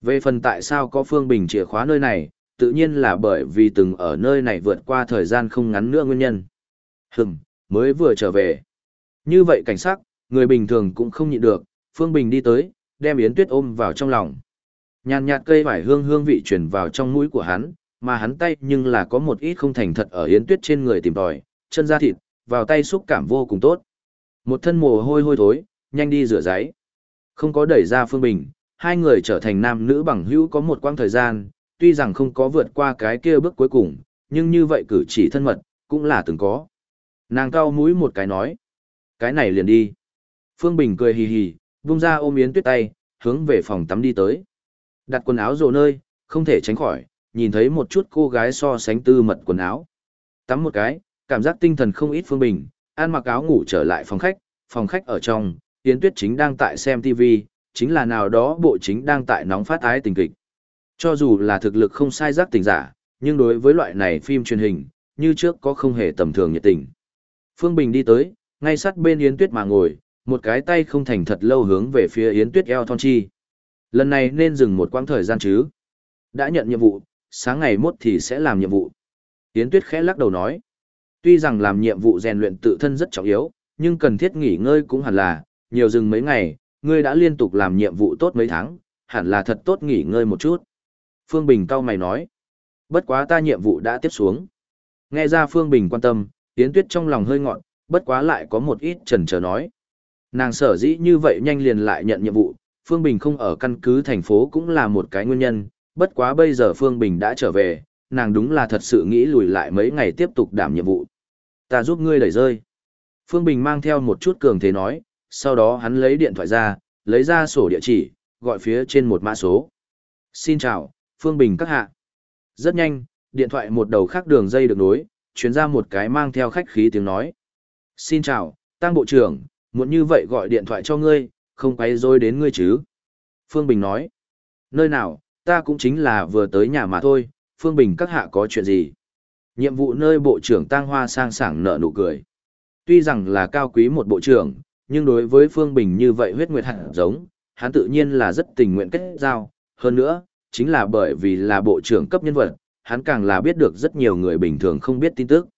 Về phần tại sao có Phương Bình chìa khóa nơi này, tự nhiên là bởi vì từng ở nơi này vượt qua thời gian không ngắn nữa nguyên nhân. Hừm, mới vừa trở về. Như vậy cảnh sát, người bình thường cũng không nhịn được, Phương Bình đi tới, đem Yến Tuyết ôm vào trong lòng. Nhàn nhạt cây vải hương hương vị truyền vào trong mũi của hắn, mà hắn tay nhưng là có một ít không thành thật ở Yến Tuyết trên người tìm tòi, chân da thịt, vào tay xúc cảm vô cùng tốt. Một thân mồ hôi hôi thối, nhanh đi rửa giấy. Không có đẩy ra Phương Bình, hai người trở thành nam nữ bằng hữu có một quãng thời gian, tuy rằng không có vượt qua cái kia bước cuối cùng, nhưng như vậy cử chỉ thân mật, cũng là từng có. Nàng cao mũi một cái nói. Cái này liền đi. Phương Bình cười hì hì, vung ra ôm Yến Tuyết tay, hướng về phòng tắm đi tới. Đặt quần áo rồ nơi, không thể tránh khỏi, nhìn thấy một chút cô gái so sánh tư mật quần áo. Tắm một cái, cảm giác tinh thần không ít Phương Bình, ăn mặc áo ngủ trở lại phòng khách, phòng khách ở trong, Yến Tuyết chính đang tại xem TV, chính là nào đó bộ chính đang tại nóng phát ái tình kịch. Cho dù là thực lực không sai giác tình giả, nhưng đối với loại này phim truyền hình, như trước có không hề tầm thường nhiệt tình. Phương Bình đi tới, ngay sát bên Yến Tuyết mà ngồi, một cái tay không thành thật lâu hướng về phía Yến Tuyết eo thon chi. Lần này nên dừng một quãng thời gian chứ. Đã nhận nhiệm vụ, sáng ngày mốt thì sẽ làm nhiệm vụ. Yến Tuyết khẽ lắc đầu nói. Tuy rằng làm nhiệm vụ rèn luyện tự thân rất trọng yếu, nhưng cần thiết nghỉ ngơi cũng hẳn là, nhiều dừng mấy ngày, ngươi đã liên tục làm nhiệm vụ tốt mấy tháng, hẳn là thật tốt nghỉ ngơi một chút. Phương Bình cau mày nói. Bất quá ta nhiệm vụ đã tiếp xuống. Nghe ra Phương Bình quan tâm, Yến Tuyết trong lòng hơi ngọn, bất quá lại có một ít chần chờ nói. Nàng sở dĩ như vậy nhanh liền lại nhận nhiệm vụ, Phương Bình không ở căn cứ thành phố cũng là một cái nguyên nhân, bất quá bây giờ Phương Bình đã trở về, nàng đúng là thật sự nghĩ lùi lại mấy ngày tiếp tục đảm nhiệm vụ. Ta giúp ngươi đẩy rơi. Phương Bình mang theo một chút cường thế nói, sau đó hắn lấy điện thoại ra, lấy ra sổ địa chỉ, gọi phía trên một mã số. Xin chào, Phương Bình các hạ. Rất nhanh, điện thoại một đầu khác đường dây được nối, chuyển ra một cái mang theo khách khí tiếng nói. Xin chào, Tăng Bộ trưởng, muốn như vậy gọi điện thoại cho ngươi, không quay rối đến ngươi chứ. Phương Bình nói. Nơi nào, ta cũng chính là vừa tới nhà mà thôi, Phương Bình các hạ có chuyện gì? Nhiệm vụ nơi Bộ trưởng Tăng Hoa sang sảng nở nụ cười. Tuy rằng là cao quý một bộ trưởng, nhưng đối với Phương Bình như vậy huyết nguyệt hạt giống, hắn tự nhiên là rất tình nguyện kết giao. Hơn nữa, chính là bởi vì là bộ trưởng cấp nhân vật, hắn càng là biết được rất nhiều người bình thường không biết tin tức.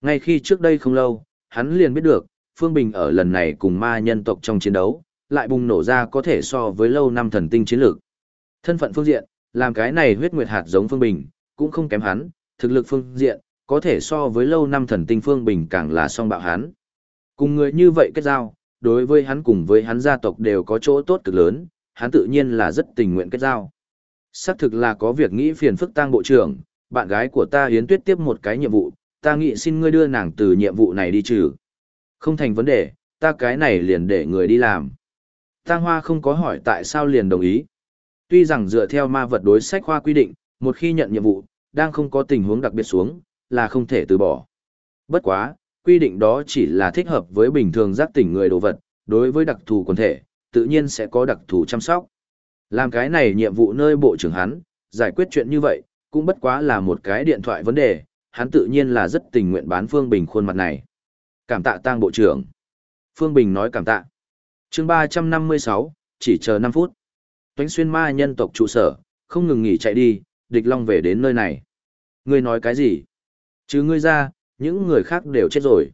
Ngay khi trước đây không lâu, hắn liền biết được, Phương Bình ở lần này cùng ma nhân tộc trong chiến đấu, lại bùng nổ ra có thể so với lâu năm thần tinh chiến lược. Thân phận phương diện, làm cái này huyết nguyệt hạt giống Phương Bình, cũng không kém hắn, thực lực phương diện, có thể so với lâu năm thần tinh Phương Bình càng là song bạo hắn. Cùng người như vậy kết giao, đối với hắn cùng với hắn gia tộc đều có chỗ tốt cực lớn, hắn tự nhiên là rất tình nguyện kết giao. Xác thực là có việc nghĩ phiền phức tang bộ trưởng, bạn gái của ta Yến Tuyết tiếp một cái nhiệm vụ, ta nghĩ xin ngươi đưa nàng từ nhiệm vụ này đi trừ. Không thành vấn đề, ta cái này liền để người đi làm. Tang Hoa không có hỏi tại sao liền đồng ý. Tuy rằng dựa theo ma vật đối sách khoa quy định, một khi nhận nhiệm vụ, đang không có tình huống đặc biệt xuống, là không thể từ bỏ. Bất quá, quy định đó chỉ là thích hợp với bình thường giác tỉnh người đồ vật, đối với đặc thù quần thể, tự nhiên sẽ có đặc thù chăm sóc. Làm cái này nhiệm vụ nơi bộ trưởng hắn, giải quyết chuyện như vậy, cũng bất quá là một cái điện thoại vấn đề, hắn tự nhiên là rất tình nguyện bán Phương Bình khuôn mặt này. Cảm tạ tang bộ trưởng. Phương Bình nói cảm tạ. chương 356, chỉ chờ 5 phút. Toánh xuyên ma nhân tộc trụ sở, không ngừng nghỉ chạy đi, địch long về đến nơi này. Ngươi nói cái gì? Chứ ngươi ra, những người khác đều chết rồi.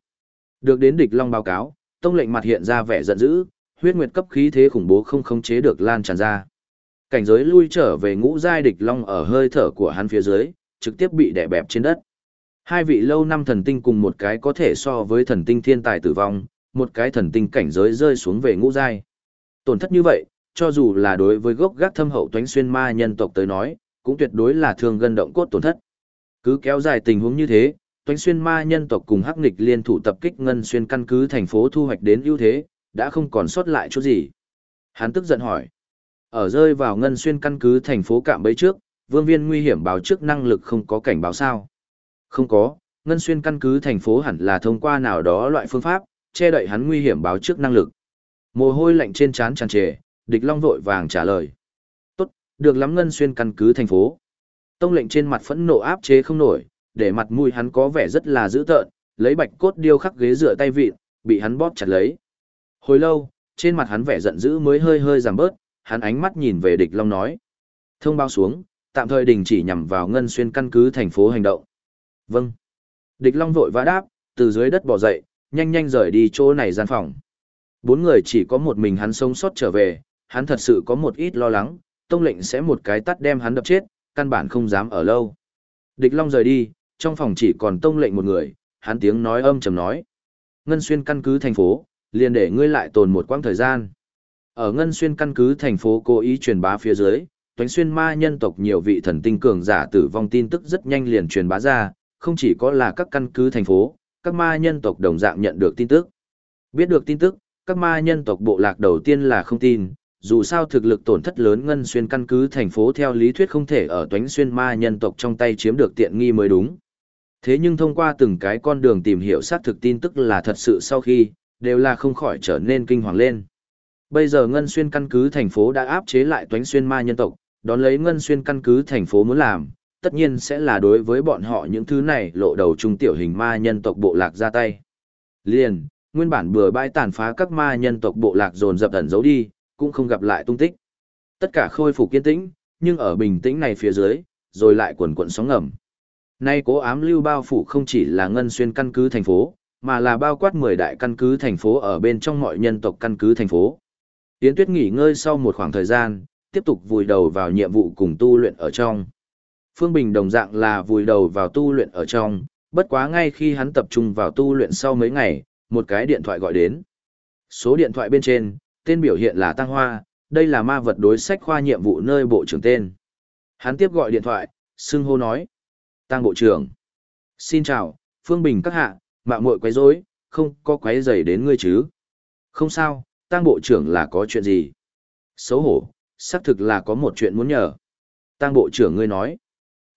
Được đến địch long báo cáo, tông lệnh mặt hiện ra vẻ giận dữ, huyết nguyệt cấp khí thế khủng bố không khống chế được lan tràn ra. Cảnh giới lui trở về ngũ giai địch long ở hơi thở của hắn phía dưới, trực tiếp bị đè bẹp trên đất. Hai vị lâu năm thần tinh cùng một cái có thể so với thần tinh thiên tài tử vong, một cái thần tinh cảnh giới rơi xuống về ngũ giai. Tổn thất như vậy, cho dù là đối với gốc gác thâm hậu toánh xuyên ma nhân tộc tới nói, cũng tuyệt đối là thương gần động cốt tổn thất. Cứ kéo dài tình huống như thế, toánh xuyên ma nhân tộc cùng hắc nghịch liên thủ tập kích ngân xuyên căn cứ thành phố thu hoạch đến ưu thế, đã không còn sót lại chút gì. Hắn tức giận hỏi. Ở rơi vào ngân xuyên căn cứ thành phố cạm bấy trước, vương viên nguy hiểm báo trước năng lực không có cảnh báo sao. Không có, ngân xuyên căn cứ thành phố hẳn là thông qua nào đó loại phương pháp, che đậy hắn nguy hiểm báo trước năng lực. Mồ hôi lạnh trên trán tràn trề, địch long vội vàng trả lời. Tốt, được lắm ngân xuyên căn cứ thành phố. Tông lệnh trên mặt phẫn nộ áp chế không nổi, để mặt mũi hắn có vẻ rất là dữ tợn, lấy bạch cốt điêu khắc ghế dựa tay vịn, bị hắn bóp chặt lấy. Hồi lâu, trên mặt hắn vẻ giận dữ mới hơi hơi giảm bớt, hắn ánh mắt nhìn về địch long nói. Thông báo xuống, tạm thời đình chỉ nhằm vào ngân xuyên căn cứ thành phố hành động. Vâng. Địch Long vội vã đáp, từ dưới đất bò dậy, nhanh nhanh rời đi chỗ này gian phòng. Bốn người chỉ có một mình hắn sống sót trở về, hắn thật sự có một ít lo lắng, tông lệnh sẽ một cái tắt đem hắn đập chết, căn bản không dám ở lâu. Địch Long rời đi, trong phòng chỉ còn tông lệnh một người, hắn tiếng nói âm trầm nói. Ngân xuyên căn cứ thành phố, liền để ngươi lại tồn một quãng thời gian. Ở Ngân xuyên căn cứ thành phố cố ý truyền bá phía dưới, toánh xuyên ma nhân tộc nhiều vị thần tinh cường giả tử vong tin tức rất nhanh liền truyền bá ra, không chỉ có là các căn cứ thành phố, các ma nhân tộc đồng dạng nhận được tin tức. Biết được tin tức, các ma nhân tộc bộ lạc đầu tiên là không tin, dù sao thực lực tổn thất lớn ngân xuyên căn cứ thành phố theo lý thuyết không thể ở toánh xuyên ma nhân tộc trong tay chiếm được tiện nghi mới đúng. Thế nhưng thông qua từng cái con đường tìm hiểu xác thực tin tức là thật sự sau khi, đều là không khỏi trở nên kinh hoàng lên. Bây giờ ngân xuyên căn cứ thành phố đã áp chế lại toánh xuyên ma nhân tộc, đón lấy ngân xuyên căn cứ thành phố muốn làm, tất nhiên sẽ là đối với bọn họ những thứ này lộ đầu trung tiểu hình ma nhân tộc bộ lạc ra tay. Liền, nguyên bản bừa bãi tàn phá các ma nhân tộc bộ lạc dồn dập ẩn giấu đi, cũng không gặp lại tung tích. Tất cả khôi phục kiên tĩnh, nhưng ở bình tĩnh này phía dưới, rồi lại quần quần sóng ngầm. Nay cố ám lưu bao phủ không chỉ là ngân xuyên căn cứ thành phố, mà là bao quát 10 đại căn cứ thành phố ở bên trong mọi nhân tộc căn cứ thành phố. Yến Tuyết nghỉ ngơi sau một khoảng thời gian, tiếp tục vùi đầu vào nhiệm vụ cùng tu luyện ở trong. Phương Bình đồng dạng là vùi đầu vào tu luyện ở trong, bất quá ngay khi hắn tập trung vào tu luyện sau mấy ngày, một cái điện thoại gọi đến. Số điện thoại bên trên, tên biểu hiện là Tăng Hoa, đây là ma vật đối sách khoa nhiệm vụ nơi bộ trưởng tên. Hắn tiếp gọi điện thoại, xưng hô nói. Tăng bộ trưởng. Xin chào, Phương Bình các hạ, mạo muội quấy rối, không có quấy rầy đến ngươi chứ. Không sao, Tăng bộ trưởng là có chuyện gì? Xấu hổ, xác thực là có một chuyện muốn nhờ. Tăng bộ trưởng ngươi nói.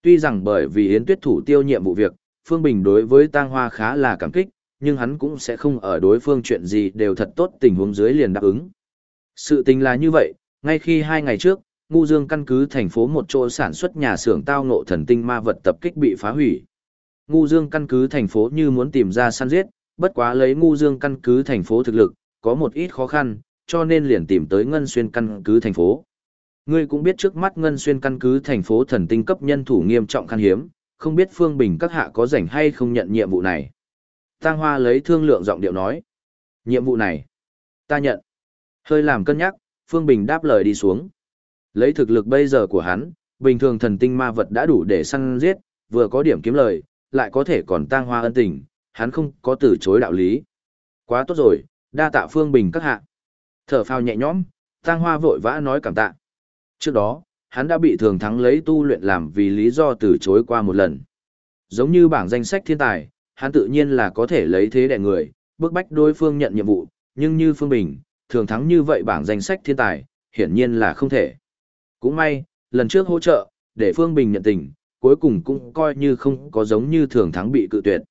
Tuy rằng bởi vì Yến Tuyết thủ tiêu nhiệm vụ việc, Phương Bình đối với Tăng Hoa khá là cảm kích, nhưng hắn cũng sẽ không ở đối phương chuyện gì đều thật tốt tình huống dưới liền đáp ứng. Sự tình là như vậy, ngay khi hai ngày trước, Ngu Dương căn cứ thành phố một chỗ sản xuất nhà xưởng tao ngộ thần tinh ma vật tập kích bị phá hủy. Ngu Dương căn cứ thành phố như muốn tìm ra săn giết, bất quá lấy Ngu Dương căn cứ thành phố thực lực, có một ít khó khăn, cho nên liền tìm tới Ngân Xuyên căn cứ thành phố. Ngươi cũng biết trước mắt Ngân Xuyên căn cứ thành phố thần tinh cấp nhân thủ nghiêm trọng khan hiếm, không biết Phương Bình các hạ có rảnh hay không nhận nhiệm vụ này. Tang Hoa lấy thương lượng giọng điệu nói. Nhiệm vụ này, ta nhận. Hơi làm cân nhắc, Phương Bình đáp lời đi xuống. Lấy thực lực bây giờ của hắn, bình thường thần tinh ma vật đã đủ để săn giết, vừa có điểm kiếm lời, lại có thể còn Tang Hoa ân tình, hắn không có từ chối đạo lý. Quá tốt rồi, đa tạ Phương Bình các hạ. Thở phào nhẹ nhõm, Tang Hoa vội vã nói cảm tạ. Trước đó, hắn đã bị thường thắng lấy tu luyện làm vì lý do từ chối qua một lần. Giống như bảng danh sách thiên tài, hắn tự nhiên là có thể lấy thế đẻ người, bức bách đối phương nhận nhiệm vụ, nhưng như Phương Bình, thường thắng như vậy bảng danh sách thiên tài, hiển nhiên là không thể. Cũng may, lần trước hỗ trợ, để Phương Bình nhận tình, cuối cùng cũng coi như không có giống như thường thắng bị cự tuyệt.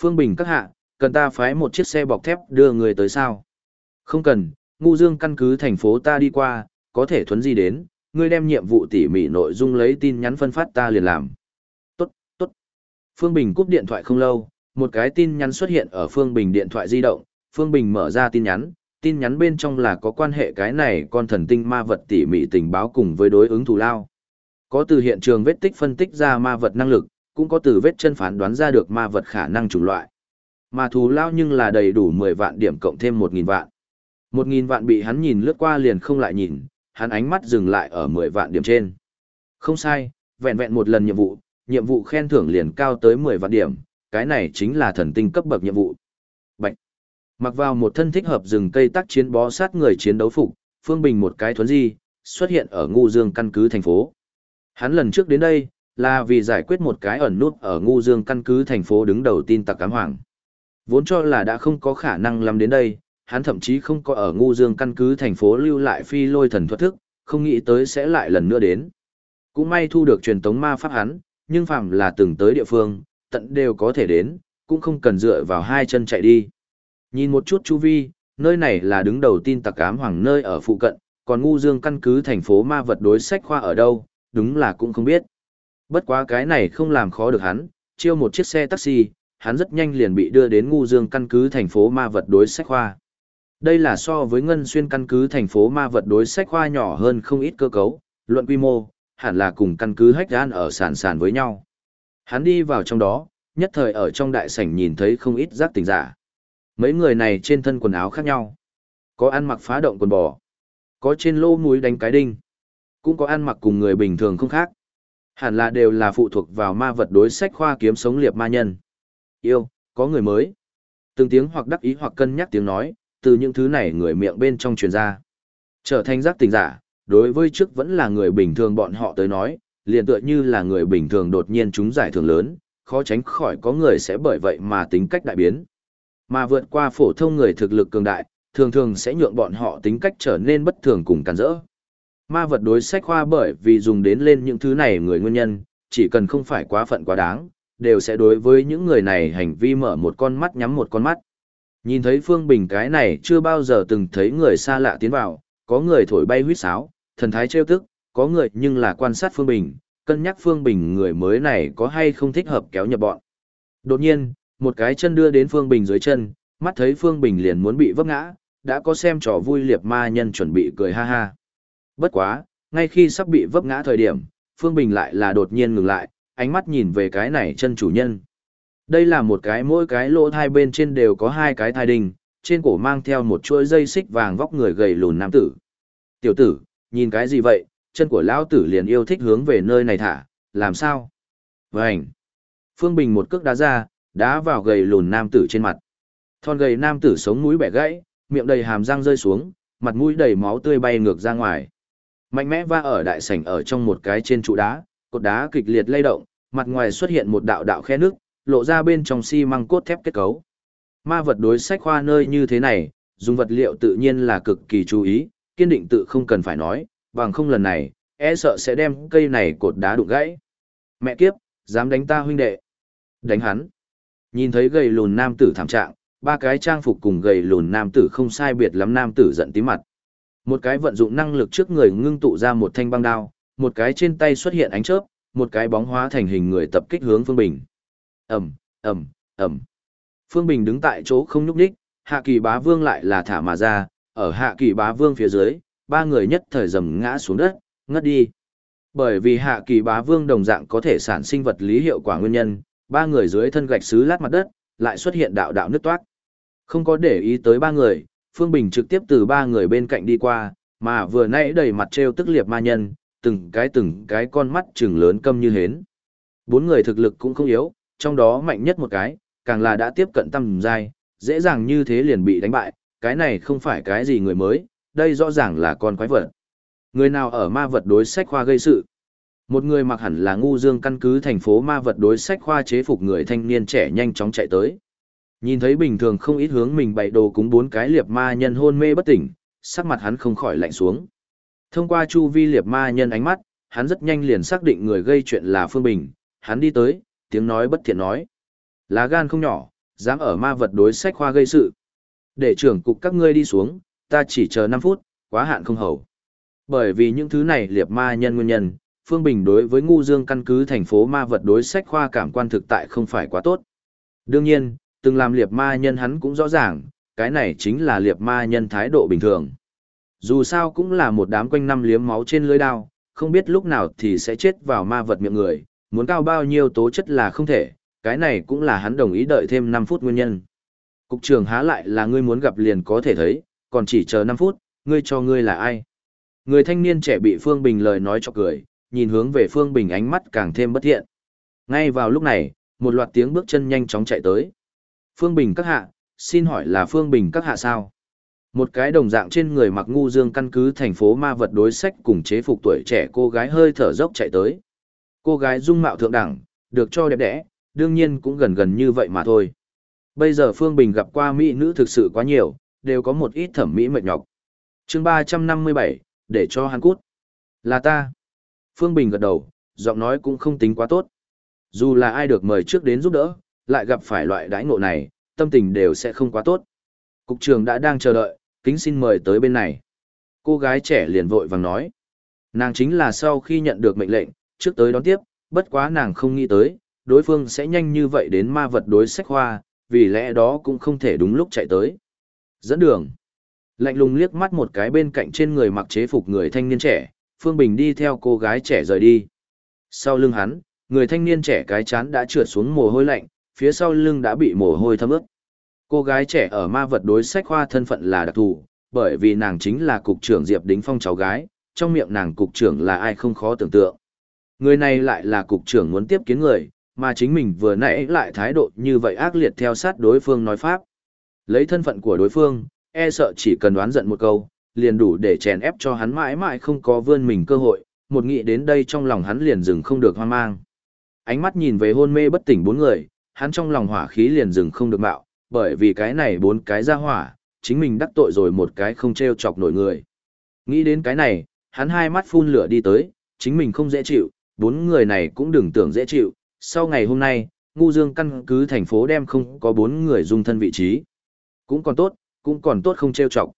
Phương Bình các hạ, cần ta phái một chiếc xe bọc thép đưa người tới sao? Không cần, ngu dương căn cứ thành phố ta đi qua, có thể thuấn di đến, ngươi đem nhiệm vụ tỉ mỉ nội dung lấy tin nhắn phân phát ta liền làm. Tốt, tốt. Phương Bình cúp điện thoại không lâu, một cái tin nhắn xuất hiện ở Phương Bình điện thoại di động, Phương Bình mở ra tin nhắn, tin nhắn bên trong là có quan hệ cái này con thần tinh ma vật tỉ mỉ tình báo cùng với đối ứng thù lao. Có từ hiện trường vết tích phân tích ra ma vật năng lực, cũng có từ vết chân phán đoán ra được ma vật khả năng chủng loại. Mà thù lao nhưng là đầy đủ 10 vạn điểm cộng thêm 1.000 vạn. 1.000 vạn bị hắn nhìn lướt qua liền không lại nhìn, hắn ánh mắt dừng lại ở 10 vạn điểm trên. Không sai, vẹn vẹn một lần nhiệm vụ, nhiệm vụ khen thưởng liền cao tới 10 vạn điểm, cái này chính là thần tinh cấp bậc nhiệm vụ. Mặc vào một thân thích hợp rừng cây tác chiến bó sát người chiến đấu phục, Phương Bình một cái thuấn di, xuất hiện ở Ngu Dương căn cứ thành phố. Hắn lần trước đến đây, là vì giải quyết một cái ẩn nút ở Ngu Dương căn cứ thành phố đứng đầu tin tặc cám hoàng. Vốn cho là đã không có khả năng làm đến đây, hắn thậm chí không có ở Ngu Dương căn cứ thành phố lưu lại phi lôi thần thuật thức, không nghĩ tới sẽ lại lần nữa đến. Cũng may thu được truyền tống ma pháp hắn, nhưng phạm là từng tới địa phương, tận đều có thể đến, cũng không cần dựa vào hai chân chạy đi. Nhìn một chút chu vi, nơi này là đứng đầu tin tặc ám hoàng nơi ở phụ cận, còn ngu dương căn cứ thành phố ma vật đối sách khoa ở đâu, đúng là cũng không biết. Bất quá cái này không làm khó được hắn, chiêu một chiếc xe taxi, hắn rất nhanh liền bị đưa đến ngu dương căn cứ thành phố ma vật đối sách khoa. Đây là so với ngân xuyên căn cứ thành phố ma vật đối sách khoa nhỏ hơn không ít cơ cấu, luận quy mô, hẳn là cùng căn cứ hách gan ở sàn sàn với nhau. Hắn đi vào trong đó, nhất thời ở trong đại sảnh nhìn thấy không ít giác tình giả. Mấy người này trên thân quần áo khác nhau. Có ăn mặc phá động quần bò. Có trên lô mũi đánh cái đinh. Cũng có ăn mặc cùng người bình thường không khác. Hẳn là đều là phụ thuộc vào ma vật đối sách khoa kiếm sống liệp ma nhân. Yêu, có người mới. Từng tiếng hoặc đắc ý hoặc cân nhắc tiếng nói, từ những thứ này người miệng bên trong truyền ra. Trở thành giác tình giả, đối với trước vẫn là người bình thường bọn họ tới nói, liền tựa như là người bình thường đột nhiên chúng giải thưởng lớn, khó tránh khỏi có người sẽ bởi vậy mà tính cách đại biến. Mà vượt qua phổ thông người thực lực cường đại, thường thường sẽ nhượng bọn họ tính cách trở nên bất thường cùng cản rỡ. Ma vật đối sách khoa bởi vì dùng đến lên những thứ này người nguyên nhân, chỉ cần không phải quá phận quá đáng, đều sẽ đối với những người này hành vi mở một con mắt nhắm một con mắt. Nhìn thấy Phương Bình cái này chưa bao giờ từng thấy người xa lạ tiến vào, có người thổi bay huyết sáo, thần thái trêu tức, có người nhưng là quan sát Phương Bình, cân nhắc Phương Bình người mới này có hay không thích hợp kéo nhập bọn. Đột nhiên, một cái chân đưa đến Phương Bình dưới chân, mắt thấy Phương Bình liền muốn bị vấp ngã, đã có xem trò vui liệp ma nhân chuẩn bị cười ha ha. Bất quá, ngay khi sắp bị vấp ngã thời điểm, Phương Bình lại là đột nhiên ngừng lại, ánh mắt nhìn về cái này chân chủ nhân. Đây là một cái mỗi cái lỗ thai bên trên đều có hai cái thai đình, trên cổ mang theo một chuỗi dây xích vàng vóc người gầy lùn nam tử. Tiểu tử, nhìn cái gì vậy, chân của lão tử liền yêu thích hướng về nơi này thả, làm sao? Vânh! Phương Bình một cước đá ra, đá vào gầy lùn nam tử trên mặt. Thon gầy nam tử sống mũi bẻ gãy, miệng đầy hàm răng rơi xuống, mặt mũi đầy máu tươi bay ngược ra ngoài. Mạnh mẽ va ở đại sảnh ở trong một cái trên trụ đá, cột đá kịch liệt lay động, mặt ngoài xuất hiện một đạo đạo khe nước, lộ ra bên trong xi măng cốt thép kết cấu. Ma vật đối sách khoa nơi như thế này, dùng vật liệu tự nhiên là cực kỳ chú ý, kiên định tự không cần phải nói, bằng không lần này, e sợ sẽ đem cây này cột đá đụng gãy. Mẹ kiếp, dám đánh ta huynh đệ. Đánh hắn. Nhìn thấy gầy lùn nam tử thảm trạng, ba cái trang phục cùng gầy lùn nam tử không sai biệt lắm nam tử giận tí mặt. Một cái vận dụng năng lực trước người ngưng tụ ra một thanh băng đao, một cái trên tay xuất hiện ánh chớp, một cái bóng hóa thành hình người tập kích hướng Phương Bình. Ầm, ầm, ầm. Phương Bình đứng tại chỗ không nhúc nhích, Hạ Kỳ Bá Vương lại là thả mà ra, ở Hạ Kỳ Bá Vương phía dưới, ba người nhất thời dầm ngã xuống đất, ngất đi. Bởi vì Hạ Kỳ Bá Vương đồng dạng có thể sản sinh vật lý hiệu quả nguyên nhân, ba người dưới thân gạch xứ lát mặt đất, lại xuất hiện đạo đạo nứt toát. Không có để ý tới ba người, Phương Bình trực tiếp từ ba người bên cạnh đi qua, mà vừa nãy đầy mặt treo tức liệp ma nhân, từng cái từng cái con mắt trừng lớn câm như hến. Bốn người thực lực cũng không yếu, trong đó mạnh nhất một cái, càng là đã tiếp cận tầm giai, dễ dàng như thế liền bị đánh bại, cái này không phải cái gì người mới, đây rõ ràng là con quái vật. Người nào ở ma vật đối sách khoa gây sự? Một người mặc hẳn là ngu dương căn cứ thành phố ma vật đối sách khoa chế phục người thanh niên trẻ nhanh chóng chạy tới. Nhìn thấy bình thường không ít hướng mình bày đồ cúng bốn cái liệp ma nhân hôn mê bất tỉnh, sắc mặt hắn không khỏi lạnh xuống. Thông qua chu vi liệp ma nhân ánh mắt, hắn rất nhanh liền xác định người gây chuyện là Phương Bình, hắn đi tới, tiếng nói bất thiện nói. Lá gan không nhỏ, dám ở ma vật đối sách khoa gây sự. Để trưởng cục các ngươi đi xuống, ta chỉ chờ 5 phút, quá hạn không hầu. Bởi vì những thứ này liệp ma nhân nguyên nhân, Phương Bình đối với ngu dương căn cứ thành phố ma vật đối sách khoa cảm quan thực tại không phải quá tốt. Đương nhiên, từng làm liệp ma nhân hắn cũng rõ ràng, cái này chính là liệp ma nhân thái độ bình thường. Dù sao cũng là một đám quanh năm liếm máu trên lưới đao, không biết lúc nào thì sẽ chết vào ma vật miệng người, muốn cao bao nhiêu tố chất là không thể, cái này cũng là hắn đồng ý đợi thêm 5 phút nguyên nhân. Cục trưởng há lại là ngươi muốn gặp liền có thể thấy, còn chỉ chờ 5 phút, ngươi cho ngươi là ai? Người thanh niên trẻ bị Phương Bình lời nói cho cười, nhìn hướng về Phương Bình ánh mắt càng thêm bất thiện. Ngay vào lúc này, một loạt tiếng bước chân nhanh chóng chạy tới. Phương Bình các hạ, xin hỏi là Phương Bình các hạ sao? Một cái đồng dạng trên người mặc ngu dương căn cứ thành phố ma vật đối sách cùng chế phục tuổi trẻ cô gái hơi thở dốc chạy tới. Cô gái dung mạo thượng đẳng, được cho đẹp đẽ, đương nhiên cũng gần gần như vậy mà thôi. Bây giờ Phương Bình gặp qua mỹ nữ thực sự quá nhiều, đều có một ít thẩm mỹ mệt nhọc. chương 357, để cho hắn cút. Là ta. Phương Bình gật đầu, giọng nói cũng không tính quá tốt. Dù là ai được mời trước đến giúp đỡ, lại gặp phải loại đãi ngộ này, tâm tình đều sẽ không quá tốt. Cục trưởng đã đang chờ đợi, kính xin mời tới bên này. Cô gái trẻ liền vội vàng nói. Nàng chính là sau khi nhận được mệnh lệnh, trước tới đón tiếp, bất quá nàng không nghĩ tới, đối phương sẽ nhanh như vậy đến ma vật đối sách hoa, vì lẽ đó cũng không thể đúng lúc chạy tới. Dẫn đường. Lạnh lùng liếc mắt một cái bên cạnh trên người mặc chế phục người thanh niên trẻ, Phương Bình đi theo cô gái trẻ rời đi. Sau lưng hắn, người thanh niên trẻ cái chán đã trượt xuống mồ hôi lạnh, phía sau lưng đã bị mồ hôi thấm ướt. Cô gái trẻ ở ma vật đối sách khoa thân phận là đặc thù, bởi vì nàng chính là cục trưởng Diệp Đính Phong cháu gái, trong miệng nàng cục trưởng là ai không khó tưởng tượng. Người này lại là cục trưởng muốn tiếp kiến người, mà chính mình vừa nãy lại thái độ như vậy ác liệt theo sát đối phương nói pháp. Lấy thân phận của đối phương, e sợ chỉ cần đoán giận một câu, liền đủ để chèn ép cho hắn mãi mãi không có vươn mình cơ hội, một nghĩ đến đây trong lòng hắn liền dừng không được hoang mang. Ánh mắt nhìn về hôn mê bất tỉnh bốn người, hắn trong lòng hỏa khí liền dừng không được bạo, bởi vì cái này bốn cái ra hỏa, chính mình đắc tội rồi một cái không treo chọc nổi người. Nghĩ đến cái này, hắn hai mắt phun lửa đi tới, chính mình không dễ chịu, bốn người này cũng đừng tưởng dễ chịu, sau ngày hôm nay, ngu dương căn cứ thành phố đem không có bốn người dung thân vị trí. Cũng còn tốt, cũng còn tốt không treo chọc.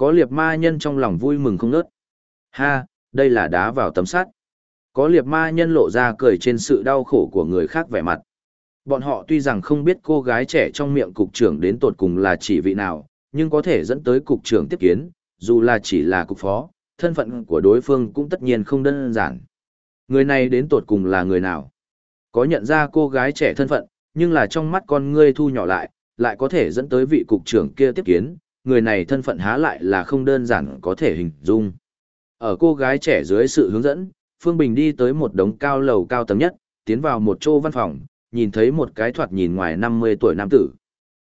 Có liệt ma nhân trong lòng vui mừng không nớt. Ha, đây là đá vào tấm sắt. Có liệt ma nhân lộ ra cười trên sự đau khổ của người khác vẻ mặt. Bọn họ tuy rằng không biết cô gái trẻ trong miệng cục trưởng đến tột cùng là chỉ vị nào, nhưng có thể dẫn tới cục trưởng tiếp kiến, dù là chỉ là cục phó, thân phận của đối phương cũng tất nhiên không đơn giản. Người này đến tột cùng là người nào? Có nhận ra cô gái trẻ thân phận, nhưng là trong mắt con ngươi thu nhỏ lại, lại có thể dẫn tới vị cục trưởng kia tiếp kiến, người này thân phận há lại là không đơn giản có thể hình dung. Ở cô gái trẻ dưới sự hướng dẫn, Phương Bình đi tới một đống cao lầu cao tầng nhất, tiến vào một chỗ văn phòng, nhìn thấy một cái thoạt nhìn ngoài 50 tuổi nam tử.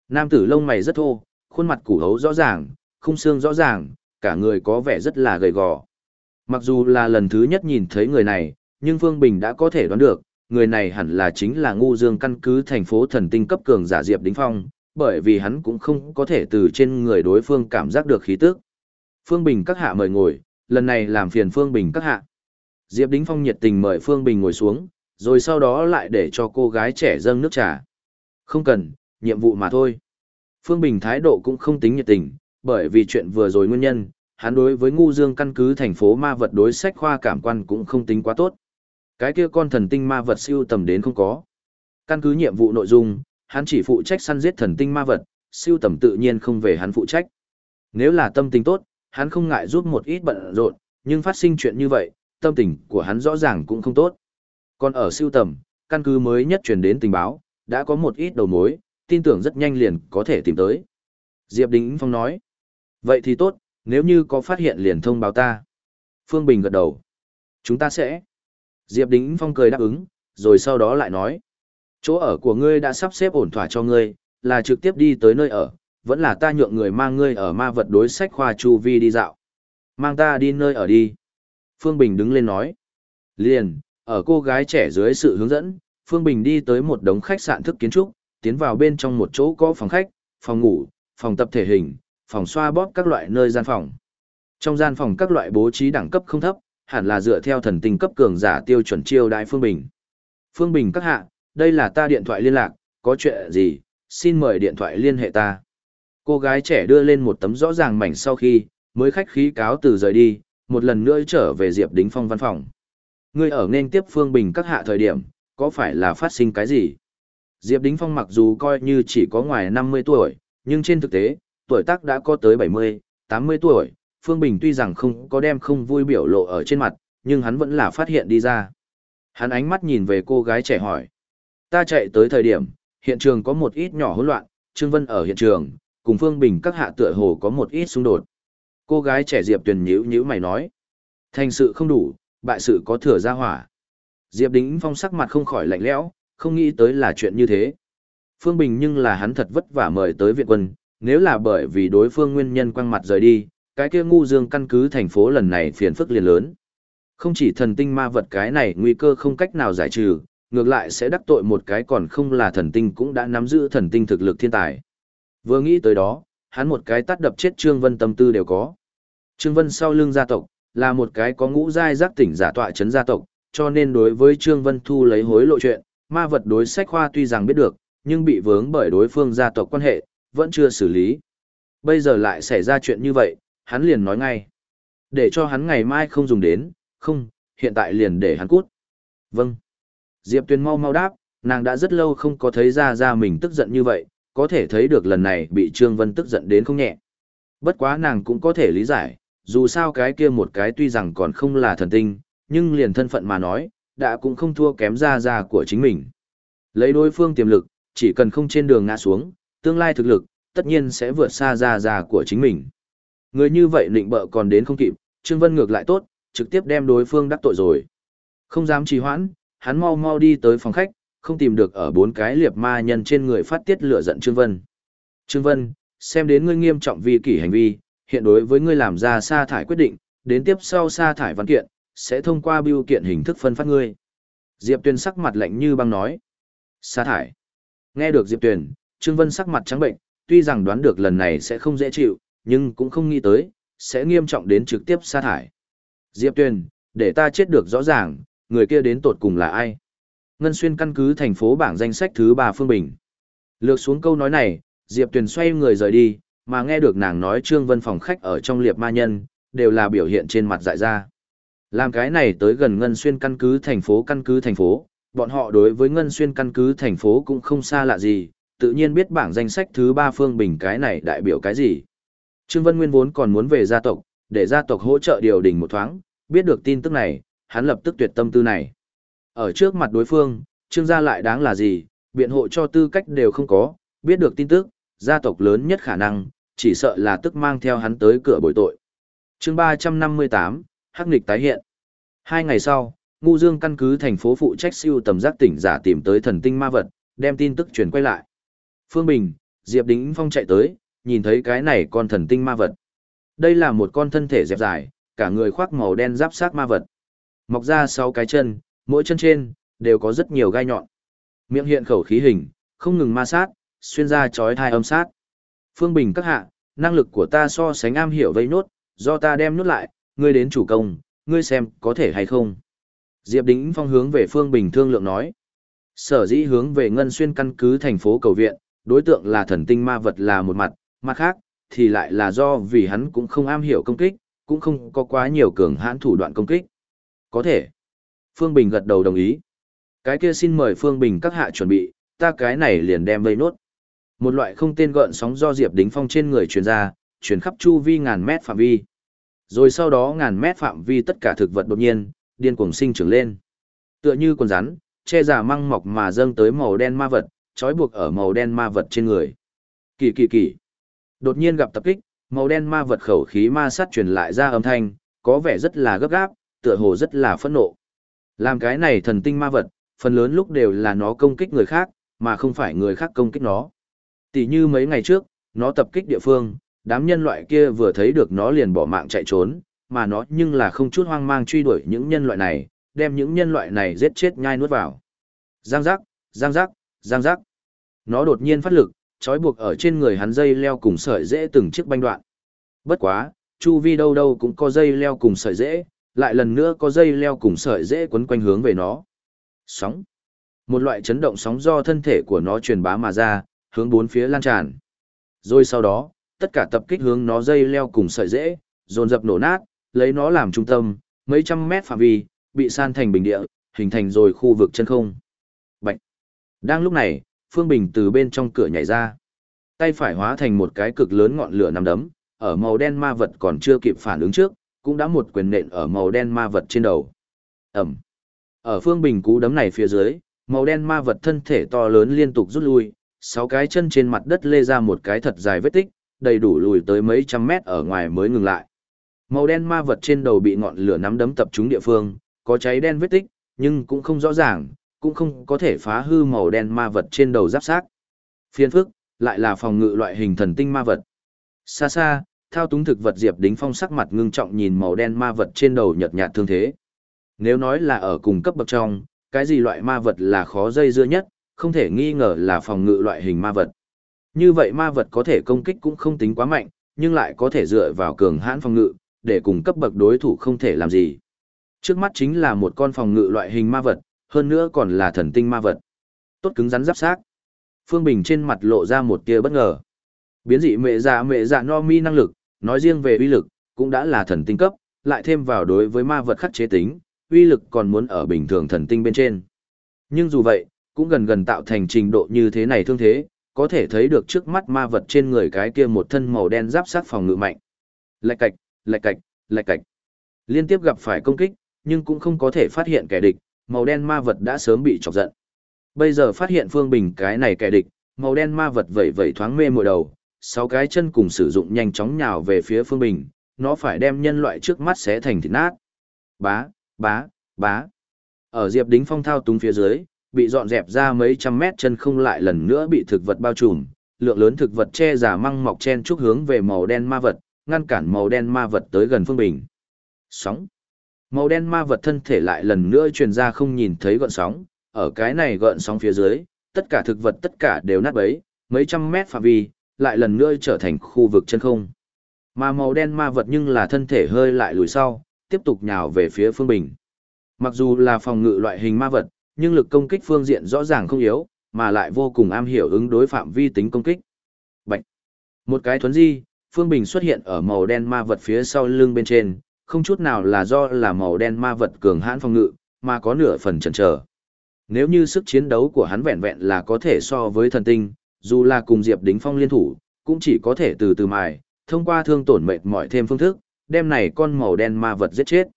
Nam tử lông mày rất thô, khuôn mặt củ hấu rõ ràng, khung xương rõ ràng, cả người có vẻ rất là gầy gò. Mặc dù là lần thứ nhất nhìn thấy người này, nhưng Phương Bình đã có thể đoán được, người này hẳn là chính là ngu dương căn cứ thành phố thần tinh cấp cường giả Diệp Đính Phong, bởi vì hắn cũng không có thể từ trên người đối phương cảm giác được khí tức. Phương Bình các hạ mời ngồi, lần này làm phiền Phương Bình các hạ. Diệp Đính Phong nhiệt tình mời Phương Bình ngồi xuống, rồi sau đó lại để cho cô gái trẻ dâng nước trà. Không cần, nhiệm vụ mà thôi. Phương Bình thái độ cũng không tính nhiệt tình, bởi vì chuyện vừa rồi nguyên nhân, hắn đối với ngu dương căn cứ thành phố ma vật đối sách khoa cảm quan cũng không tính quá tốt. Cái kia con thần tinh ma vật siêu tầm đến không có. Căn cứ nhiệm vụ nội dung, hắn chỉ phụ trách săn giết thần tinh ma vật, siêu tầm tự nhiên không về hắn phụ trách. Nếu là tâm tình tốt, hắn không ngại giúp một ít bận rộn, nhưng phát sinh chuyện như vậy, tâm tình của hắn rõ ràng cũng không tốt. Còn ở siêu tầm, căn cứ mới nhất truyền đến tình báo, đã có một ít đầu mối, tin tưởng rất nhanh liền có thể tìm tới. Diệp Đình Phong nói, vậy thì tốt, nếu như có phát hiện liền thông báo ta. Phương Bình gật đầu, chúng ta sẽ. Diệp Đình Phong cười đáp ứng, rồi sau đó lại nói, chỗ ở của ngươi đã sắp xếp ổn thỏa cho ngươi, là trực tiếp đi tới nơi ở, vẫn là ta nhượng người mang ngươi ở ma vật đối sách khoa chu vi đi dạo. Mang ta đi nơi ở đi. Phương Bình đứng lên nói. Liền, ở cô gái trẻ dưới sự hướng dẫn, Phương Bình đi tới một đống khách sạn thức kiến trúc, tiến vào bên trong một chỗ có phòng khách, phòng ngủ, phòng tập thể hình, phòng xoa bóp các loại nơi gian phòng. Trong gian phòng các loại bố trí đẳng cấp không thấp, hẳn là dựa theo thần tinh cấp cường giả tiêu chuẩn chiêu đại Phương Bình. Phương Bình các hạ, đây là ta điện thoại liên lạc, có chuyện gì, xin mời điện thoại liên hệ ta. Cô gái trẻ đưa lên một tấm rõ ràng mảnh sau khi, mới khách khí cáo từ rời đi, một lần nữa trở về Diệp Đính Phong văn phòng. Ngươi ở nên tiếp Phương Bình các hạ thời điểm, có phải là phát sinh cái gì? Diệp Đính Phong mặc dù coi như chỉ có ngoài 50 tuổi, nhưng trên thực tế, tuổi tác đã có tới 70, 80 tuổi, Phương Bình tuy rằng không có đem không vui biểu lộ ở trên mặt, nhưng hắn vẫn là phát hiện đi ra. Hắn ánh mắt nhìn về cô gái trẻ hỏi. Ta chạy tới thời điểm, hiện trường có một ít nhỏ hỗn loạn, Trương Vân ở hiện trường, cùng Phương Bình các hạ tựa hồ có một ít xung đột. Cô gái trẻ Diệp Tuyền nhíu nhíu mày nói. Thành sự không đủ, bại sự có thừa ra hỏa. Diệp Đính Phong sắc mặt không khỏi lạnh lẽo, không nghĩ tới là chuyện như thế. Phương Bình nhưng là hắn thật vất vả mời tới viện quân, nếu là bởi vì đối phương nguyên nhân quăng mặt rời đi, cái kia ngu dương căn cứ thành phố lần này phiền phức liền lớn. Không chỉ thần tinh ma vật cái này nguy cơ không cách nào giải trừ, ngược lại sẽ đắc tội một cái còn không là thần tinh cũng đã nắm giữ thần tinh thực lực thiên tài. Vừa nghĩ tới đó, hắn một cái tắt đập chết Trương Vân tâm tư đều có. Trương Vân sau lưng gia tộc, là một cái có ngũ giai giác tỉnh giả tọa chấn gia tộc, cho nên đối với Trương Vân Thu lấy hối lộ chuyện, ma vật đối sách khoa tuy rằng biết được, nhưng bị vướng bởi đối phương gia tộc quan hệ, vẫn chưa xử lý. Bây giờ lại xảy ra chuyện như vậy, hắn liền nói ngay. Để cho hắn ngày mai không dùng đến, không, hiện tại liền để hắn cút. Vâng. Diệp Tuyền mau mau đáp, nàng đã rất lâu không có thấy ra ra mình tức giận như vậy, có thể thấy được lần này bị Trương Vân tức giận đến không nhẹ. Bất quá nàng cũng có thể lý giải, Dù sao cái kia một cái tuy rằng còn không là thần tinh, nhưng liền thân phận mà nói, đã cũng không thua kém ra ra của chính mình. Lấy đối phương tiềm lực, chỉ cần không trên đường ngã xuống, tương lai thực lực, tất nhiên sẽ vượt xa ra ra của chính mình. Người như vậy định bợ còn đến không kịp, Trương Vân ngược lại tốt, trực tiếp đem đối phương đắc tội rồi. Không dám trì hoãn, hắn mau mau đi tới phòng khách, không tìm được ở bốn cái liệp ma nhân trên người phát tiết lửa giận Trương Vân. Trương Vân, xem đến ngươi nghiêm trọng vi kỷ hành vi, hiện đối với ngươi làm ra sa thải quyết định, đến tiếp sau sa thải văn kiện, sẽ thông qua biêu kiện hình thức phân phát ngươi. Diệp Tuyền sắc mặt lạnh như băng nói. Sa thải. Nghe được Diệp Tuyền, Trương Vân sắc mặt trắng bệnh, tuy rằng đoán được lần này sẽ không dễ chịu, nhưng cũng không nghĩ tới, sẽ nghiêm trọng đến trực tiếp sa thải. Diệp Tuyền, để ta chết được rõ ràng, người kia đến tột cùng là ai? Ngân Xuyên căn cứ thành phố bảng danh sách thứ ba Phương Bình. Lược xuống câu nói này, Diệp Tuyền xoay người rời đi, mà nghe được nàng nói Trương Vân phòng khách ở trong liệp ma nhân, đều là biểu hiện trên mặt dại ra. Làm cái này tới gần Ngân Xuyên căn cứ thành phố căn cứ thành phố, bọn họ đối với Ngân Xuyên căn cứ thành phố cũng không xa lạ gì, tự nhiên biết bảng danh sách thứ ba Phương Bình cái này đại biểu cái gì. Trương Vân Nguyên vốn còn muốn về gia tộc, để gia tộc hỗ trợ điều đình một thoáng, biết được tin tức này, hắn lập tức tuyệt tâm tư này. Ở trước mặt đối phương, Trương gia lại đáng là gì, biện hộ cho tư cách đều không có, biết được tin tức, gia tộc lớn nhất khả năng, chỉ sợ là tức mang theo hắn tới cửa bồi tội. chương 358, Hắc nghịch tái hiện. Hai ngày sau, Ngu Dương căn cứ thành phố phụ trách siêu tầm giác tỉnh giả tìm tới thần tinh ma vật, đem tin tức truyền quay lại. Phương Bình, Diệp Đính Phong chạy tới, nhìn thấy cái này con thần tinh ma vật. Đây là một con thân thể dẹp dài, cả người khoác màu đen giáp sát ma vật. Mọc ra sáu cái chân, mỗi chân trên, đều có rất nhiều gai nhọn. Miệng hiện khẩu khí hình, không ngừng ma sát, xuyên ra chói thai âm sát. Phương Bình các hạ, năng lực của ta so sánh am hiểu vây nốt, do ta đem nốt lại, ngươi đến chủ công, ngươi xem có thể hay không. Diệp Đính Phong hướng về Phương Bình thương lượng nói. Sở dĩ hướng về Ngân Xuyên căn cứ thành phố cầu viện, đối tượng là thần tinh ma vật là một mặt, mặt khác, thì lại là do vì hắn cũng không am hiểu công kích, cũng không có quá nhiều cường hãn thủ đoạn công kích. Có thể. Phương Bình gật đầu đồng ý. Cái kia xin mời Phương Bình các hạ chuẩn bị, ta cái này liền đem vây nốt. Một loại không tên gợn sóng do Diệp Đính Phong trên người truyền ra, truyền khắp chu vi ngàn mét phạm vi. Rồi sau đó ngàn mét phạm vi tất cả thực vật đột nhiên, điên cuồng sinh trưởng lên. Tựa như con rắn, che giả măng mọc mà dâng tới màu đen ma vật, trói buộc ở màu đen ma vật trên người. Kỳ kỳ kỳ. Đột nhiên gặp tập kích, màu đen ma vật khẩu khí ma sát truyền lại ra âm thanh, có vẻ rất là gấp gáp, tựa hồ rất là phẫn nộ. Làm cái này thần tinh ma vật, phần lớn lúc đều là nó công kích người khác, mà không phải người khác công kích nó. Tỷ như mấy ngày trước, nó tập kích địa phương, đám nhân loại kia vừa thấy được nó liền bỏ mạng chạy trốn, mà nó nhưng là không chút hoang mang truy đuổi những nhân loại này, đem những nhân loại này giết chết nhai nuốt vào. Giang giác, giang giác, giang giác. Nó đột nhiên phát lực, trói buộc ở trên người hắn dây leo cùng sợi dễ từng chiếc banh đoạn. Bất quá, chu vi đâu đâu cũng có dây leo cùng sợi dễ, lại lần nữa có dây leo cùng sợi dễ quấn quanh hướng về nó. Sóng. Một loại chấn động sóng do thân thể của nó truyền bá mà ra, hướng bốn phía lan tràn. Rồi sau đó, tất cả tập kích hướng nó dây leo cùng sợi dễ, dồn dập nổ nát, lấy nó làm trung tâm, mấy trăm mét phạm vi, bị san thành bình địa, hình thành rồi khu vực chân không. Bạch. Đang lúc này, Phương Bình từ bên trong cửa nhảy ra. Tay phải hóa thành một cái cực lớn ngọn lửa nằm đấm, ở màu đen ma vật còn chưa kịp phản ứng trước, cũng đã một quyền nện ở màu đen ma vật trên đầu. Ẩm. Ở Phương Bình cú đấm này phía dưới, màu đen ma vật thân thể to lớn liên tục rút lui, sáu cái chân trên mặt đất lê ra một cái thật dài vết tích, đầy đủ lùi tới mấy trăm mét ở ngoài mới ngừng lại. Màu đen ma vật trên đầu bị ngọn lửa nắm đấm tập trung địa phương, có cháy đen vết tích, nhưng cũng không rõ ràng, cũng không có thể phá hư màu đen ma vật trên đầu giáp xác. Phiên phức, lại là phòng ngự loại hình thần tinh ma vật. Xa xa, thao túng thực vật Diệp Đính Phong sắc mặt ngưng trọng nhìn màu đen ma vật trên đầu nhợt nhạt thương thế. Nếu nói là ở cùng cấp bậc trong, cái gì loại ma vật là khó dây dưa nhất, không thể nghi ngờ là phòng ngự loại hình ma vật. Như vậy ma vật có thể công kích cũng không tính quá mạnh, nhưng lại có thể dựa vào cường hãn phòng ngự, để cùng cấp bậc đối thủ không thể làm gì. Trước mắt chính là một con phòng ngự loại hình ma vật, hơn nữa còn là thần tinh ma vật. Tốt cứng rắn giáp xác. Phương Bình trên mặt lộ ra một tia bất ngờ. Biến dị mẹ dạ mẹ dạ no mi năng lực, nói riêng về uy lực, cũng đã là thần tinh cấp, lại thêm vào đối với ma vật khắc chế tính, uy lực còn muốn ở bình thường thần tinh bên trên. Nhưng dù vậy, cũng gần gần tạo thành trình độ như thế này thương thế, có thể thấy được trước mắt ma vật trên người cái kia một thân màu đen giáp sát phòng ngự mạnh. Lạch cạch, lạch cạch, lạch cạch. Liên tiếp gặp phải công kích, nhưng cũng không có thể phát hiện kẻ địch, màu đen ma vật đã sớm bị chọc giận. Bây giờ phát hiện Phương Bình cái này kẻ địch, màu đen ma vật vẩy vẩy thoáng mê mùa đầu, sáu cái chân cùng sử dụng nhanh chóng nhào về phía Phương Bình, nó phải đem nhân loại trước mắt xé thành thịt nát. Bá, bá, bá. Ở Diệp Đính Phong thao túng phía dưới, bị dọn dẹp ra mấy trăm mét chân không lại lần nữa bị thực vật bao trùm, lượng lớn thực vật che giả măng mọc chen chúc hướng về màu đen ma vật, ngăn cản màu đen ma vật tới gần Phương Bình. Sóng. Màu đen ma vật thân thể lại lần nữa truyền ra không nhìn thấy gợn sóng, ở cái này gợn sóng phía dưới, tất cả thực vật tất cả đều nát bấy, mấy trăm mét phạm vi, lại lần nữa trở thành khu vực chân không. Mà màu đen ma vật nhưng là thân thể hơi lại lùi sau, tiếp tục nhào về phía Phương Bình. Mặc dù là phòng ngự loại hình ma vật, nhưng lực công kích phương diện rõ ràng không yếu, mà lại vô cùng am hiểu ứng đối phạm vi tính công kích. Bạch. Một cái thuấn di, Phương Bình xuất hiện ở màu đen ma vật phía sau lưng bên trên, không chút nào là do là màu đen ma vật cường hãn phòng ngự, mà có nửa phần chần chờ. Nếu như sức chiến đấu của hắn vẹn vẹn là có thể so với thần tinh, dù là cùng Diệp Đính Phong liên thủ, cũng chỉ có thể từ từ mài, thông qua thương tổn mệt mỏi thêm phương thức, đem này con màu đen ma vật giết chết.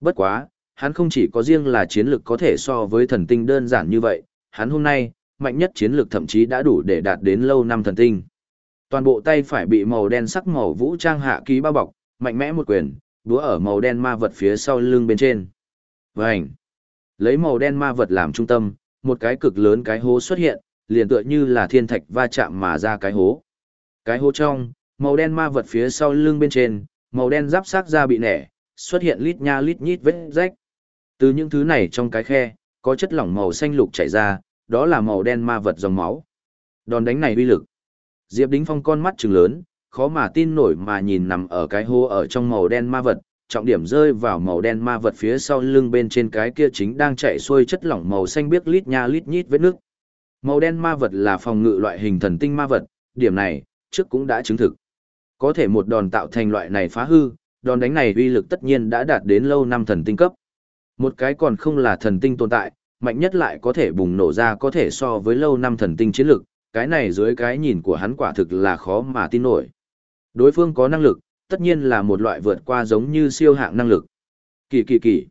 Bất quá, hắn không chỉ có riêng là chiến lực có thể so với thần tinh đơn giản như vậy, hắn hôm nay, mạnh nhất chiến lực thậm chí đã đủ để đạt đến lâu năm thần tinh. Toàn bộ tay phải bị màu đen sắc màu vũ trang hạ ký bao bọc, mạnh mẽ một quyền, đúa ở màu đen ma vật phía sau lưng bên trên. Vành! Lấy màu đen ma vật làm trung tâm, một cái cực lớn cái hố xuất hiện, liền tựa như là thiên thạch va chạm mà ra cái hố. Cái hố trong, màu đen ma vật phía sau lưng bên trên, màu đen giáp xác ra bị nẻ, xuất hiện lít nha lít nhít vết rách. Từ những thứ này trong cái khe, có chất lỏng màu xanh lục chảy ra, đó là màu đen ma vật dòng máu. Đòn đánh này uy lực. Diệp Đính Phong con mắt trừng lớn, khó mà tin nổi mà nhìn nằm ở cái hố ở trong màu đen ma vật, trọng điểm rơi vào màu đen ma vật phía sau lưng bên trên cái kia chính đang chạy xuôi chất lỏng màu xanh biếc lít nha lít nhít vết nước. Màu đen ma vật là phòng ngự loại hình thần tinh ma vật, điểm này, trước cũng đã chứng thực. Có thể một đòn tạo thành loại này phá hư, đòn đánh này uy lực tất nhiên đã đạt đến lâu năm thần tinh cấp. Một cái còn không là thần tinh tồn tại, mạnh nhất lại có thể bùng nổ ra có thể so với lâu năm thần tinh chiến lực, cái này dưới cái nhìn của hắn quả thực là khó mà tin nổi. Đối phương có năng lực, tất nhiên là một loại vượt qua giống như siêu hạng năng lực. Kỳ kỳ kỳ.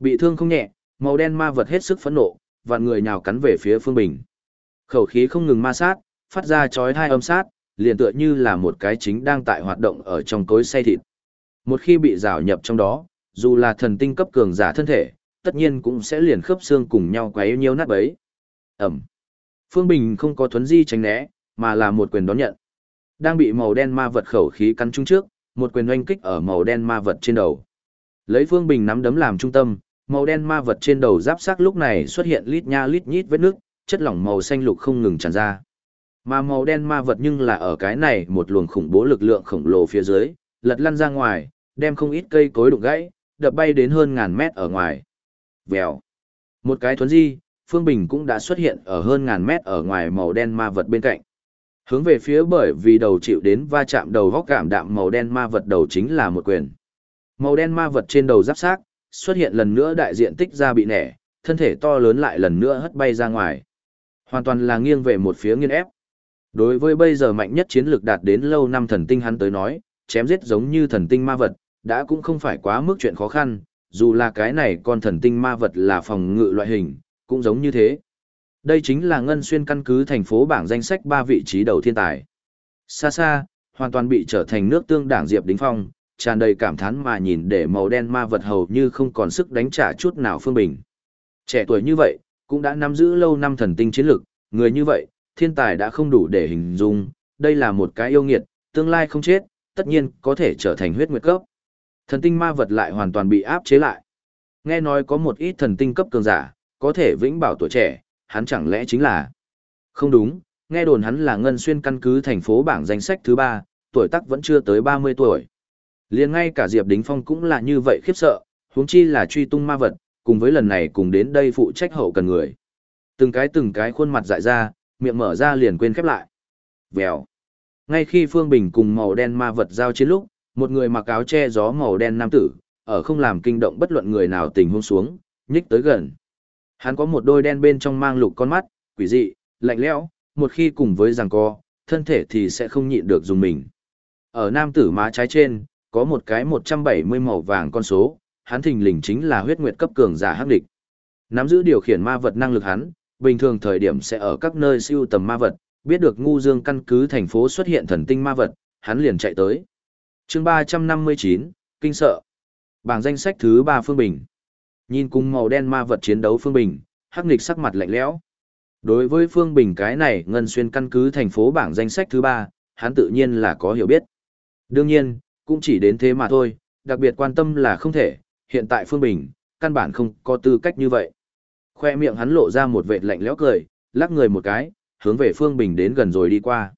Bị thương không nhẹ, màu đen ma vật hết sức phẫn nộ, và người nhào cắn về phía Phương Bình. Khẩu khí không ngừng ma sát, phát ra chói hai âm sát, liền tựa như là một cái chính đang tại hoạt động ở trong cối xay thịt. Một khi bị rào nhập trong đó, dù là thần tinh cấp cường giả thân thể, tất nhiên cũng sẽ liền khớp xương cùng nhau quấy nhiêu nát bấy. Ẩm. Phương Bình không có thuấn di tránh né, mà là một quyền đón nhận. Đang bị màu đen ma vật khẩu khí cắn trúng trước, một quyền oanh kích ở màu đen ma vật trên đầu. Lấy Phương Bình nắm đấm làm trung tâm, màu đen ma vật trên đầu giáp sắc lúc này xuất hiện lít nha lít nhít vết nước, chất lỏng màu xanh lục không ngừng tràn ra. Mà màu đen ma vật nhưng là ở cái này một luồng khủng bố lực lượng khổng lồ phía dưới, lật lăn ra ngoài, đem không ít cây cối đụng gãy, đập bay đến hơn ngàn mét ở ngoài. Vèo. Một cái thuấn di, Phương Bình cũng đã xuất hiện ở hơn ngàn mét ở ngoài màu đen ma vật bên cạnh. Hướng về phía bởi vì đầu chịu đến va chạm đầu góc cảm đạm màu đen ma vật đầu chính là một quyền. Màu đen ma vật trên đầu giáp xác xuất hiện lần nữa đại diện tích ra bị nẻ, thân thể to lớn lại lần nữa hất bay ra ngoài. Hoàn toàn là nghiêng về một phía nghiên ép. Đối với bây giờ mạnh nhất chiến lược đạt đến lâu năm thần tinh hắn tới nói, chém giết giống như thần tinh ma vật, đã cũng không phải quá mức chuyện khó khăn, dù là cái này con thần tinh ma vật là phòng ngự loại hình, cũng giống như thế. Đây chính là Ngân Xuyên căn cứ thành phố bảng danh sách ba vị trí đầu thiên tài. Xa xa, hoàn toàn bị trở thành nước tương đảng Diệp Đính Phong, tràn đầy cảm thán mà nhìn để màu đen ma vật hầu như không còn sức đánh trả chút nào phương bình. Trẻ tuổi như vậy, cũng đã nắm giữ lâu năm thần tinh chiến lực, người như vậy, thiên tài đã không đủ để hình dung, đây là một cái yêu nghiệt, tương lai không chết, tất nhiên có thể trở thành huyết nguyệt cấp. Thần tinh ma vật lại hoàn toàn bị áp chế lại. Nghe nói có một ít thần tinh cấp cường giả, có thể vĩnh bảo tuổi trẻ, hắn chẳng lẽ chính là... Không đúng, nghe đồn hắn là ngân xuyên căn cứ thành phố bảng danh sách thứ ba, tuổi tác vẫn chưa tới 30 tuổi. liền ngay cả Diệp Đính Phong cũng là như vậy khiếp sợ, huống chi là truy tung ma vật, cùng với lần này cùng đến đây phụ trách hậu cần người. Từng cái từng cái khuôn mặt dại ra, miệng mở ra liền quên khép lại. Vèo. Ngay khi Phương Bình cùng màu đen ma vật giao chiến lúc, một người mặc áo che gió màu đen nam tử, ở không làm kinh động bất luận người nào tình huống xuống, nhích tới gần. Hắn có một đôi đen bên trong mang lục con mắt, quỷ dị, lạnh lẽo, một khi cùng với giằng co, thân thể thì sẽ không nhịn được dùng mình. Ở nam tử má trái trên, có một cái 170 màu vàng con số, hắn thình lình chính là huyết nguyệt cấp cường giả hắc địch. Nắm giữ điều khiển ma vật năng lực hắn, bình thường thời điểm sẽ ở các nơi siêu tầm ma vật, biết được ngu dương căn cứ thành phố xuất hiện thần tinh ma vật, hắn liền chạy tới. chương 359, Kinh sợ. Bảng danh sách thứ 3 Phương Bình. Nhìn cùng màu đen ma vật chiến đấu Phương Bình, hắc Nịch sắc mặt lạnh lẽo. Đối với Phương Bình cái này ngân xuyên căn cứ thành phố bảng danh sách thứ 3, hắn tự nhiên là có hiểu biết. Đương nhiên, cũng chỉ đến thế mà thôi, đặc biệt quan tâm là không thể, hiện tại Phương Bình, căn bản không có tư cách như vậy. Khoe miệng hắn lộ ra một vệt lạnh lẽo cười, lắc người một cái, hướng về Phương Bình đến gần rồi đi qua.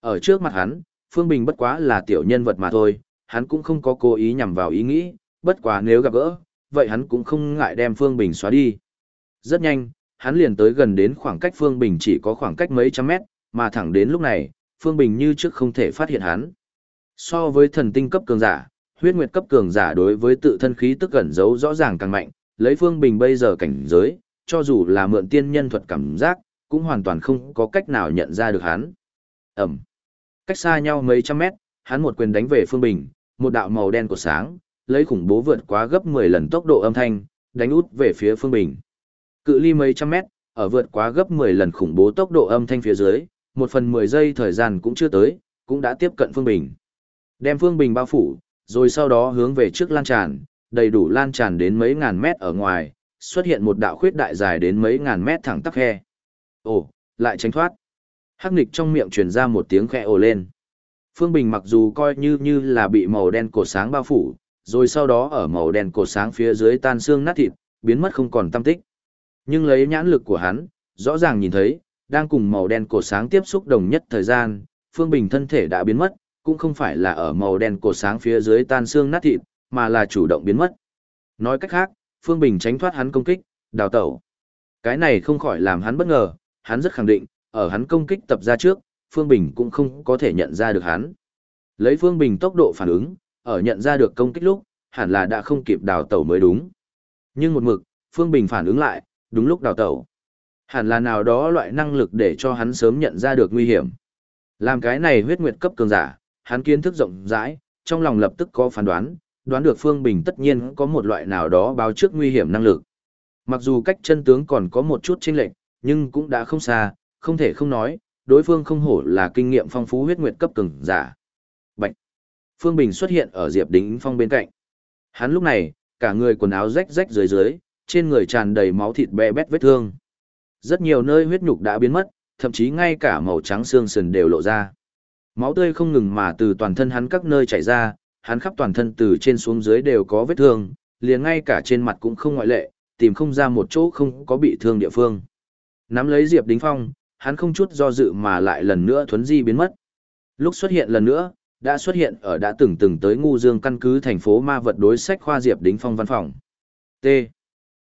Ở trước mặt hắn, Phương Bình bất quá là tiểu nhân vật mà thôi, hắn cũng không có cố ý nhằm vào ý nghĩ, bất quá nếu gặp gỡ, vậy hắn cũng không ngại đem Phương Bình xóa đi. Rất nhanh, hắn liền tới gần đến khoảng cách Phương Bình chỉ có khoảng cách mấy trăm mét, mà thẳng đến lúc này, Phương Bình như trước không thể phát hiện hắn. So với thần tinh cấp cường giả, huyết nguyệt cấp cường giả đối với tự thân khí tức gần giấu rõ ràng càng mạnh, lấy Phương Bình bây giờ cảnh giới, cho dù là mượn tiên nhân thuật cảm giác, cũng hoàn toàn không có cách nào nhận ra được hắn. Ẩm. Cách xa nhau mấy trăm mét, hắn một quyền đánh về Phương Bình, một đạo màu đen của sáng, lấy khủng bố vượt quá gấp 10 lần tốc độ âm thanh, đánh út về phía Phương Bình. Cự ly mấy trăm mét, ở vượt quá gấp 10 lần khủng bố tốc độ âm thanh phía dưới, một phần 10 giây thời gian cũng chưa tới, cũng đã tiếp cận Phương Bình. Đem Phương Bình bao phủ, rồi sau đó hướng về trước lan tràn, đầy đủ lan tràn đến mấy ngàn mét ở ngoài, xuất hiện một đạo khuyết đại dài đến mấy ngàn mét thẳng tắc khe. Ồ, lại tránh thoát. Hắc nịch trong miệng truyền ra một tiếng khẽ ồ lên. Phương Bình mặc dù coi như như là bị màu đen cột sáng bao phủ, rồi sau đó ở màu đen cột sáng phía dưới tan xương nát thịt, biến mất không còn tâm tích. Nhưng lấy nhãn lực của hắn, rõ ràng nhìn thấy, đang cùng màu đen cột sáng tiếp xúc đồng nhất thời gian, Phương Bình thân thể đã biến mất, cũng không phải là ở màu đen cột sáng phía dưới tan xương nát thịt, mà là chủ động biến mất. Nói cách khác, Phương Bình tránh thoát hắn công kích, đào tẩu. Cái này không khỏi làm hắn bất ngờ, hắn rất khẳng định, ở hắn công kích tập ra trước, Phương Bình cũng không có thể nhận ra được hắn. Lấy Phương Bình tốc độ phản ứng, ở nhận ra được công kích lúc, hẳn là đã không kịp đào tẩu mới đúng. Nhưng một mực, Phương Bình phản ứng lại, đúng lúc đào tẩu. Hẳn là nào đó loại năng lực để cho hắn sớm nhận ra được nguy hiểm. Làm cái này huyết nguyệt cấp cường giả, hắn kiến thức rộng rãi, trong lòng lập tức có phán đoán, đoán được Phương Bình tất nhiên có một loại nào đó báo trước nguy hiểm năng lực. Mặc dù cách chân tướng còn có một chút chênh lệch, nhưng cũng đã không xa, không thể không nói, đối phương không hổ là kinh nghiệm phong phú huyết nguyệt cấp cường giả. Bạch. Phương Bình xuất hiện ở Diệp Đính Phong bên cạnh. Hắn lúc này, cả người quần áo rách rách dưới dưới, trên người tràn đầy máu thịt bè bét vết thương. Rất nhiều nơi huyết nhục đã biến mất, thậm chí ngay cả màu trắng xương sườn đều lộ ra. Máu tươi không ngừng mà từ toàn thân hắn các nơi chảy ra, hắn khắp toàn thân từ trên xuống dưới đều có vết thương, liền ngay cả trên mặt cũng không ngoại lệ, tìm không ra một chỗ không có bị thương địa phương. Nắm lấy Diệp Đính Phong, hắn không chút do dự mà lại lần nữa thuấn di biến mất. Lúc xuất hiện lần nữa, đã xuất hiện ở đã từng từng tới ngu dương căn cứ thành phố ma vật đối sách khoa Diệp Đính Phong văn phòng. T.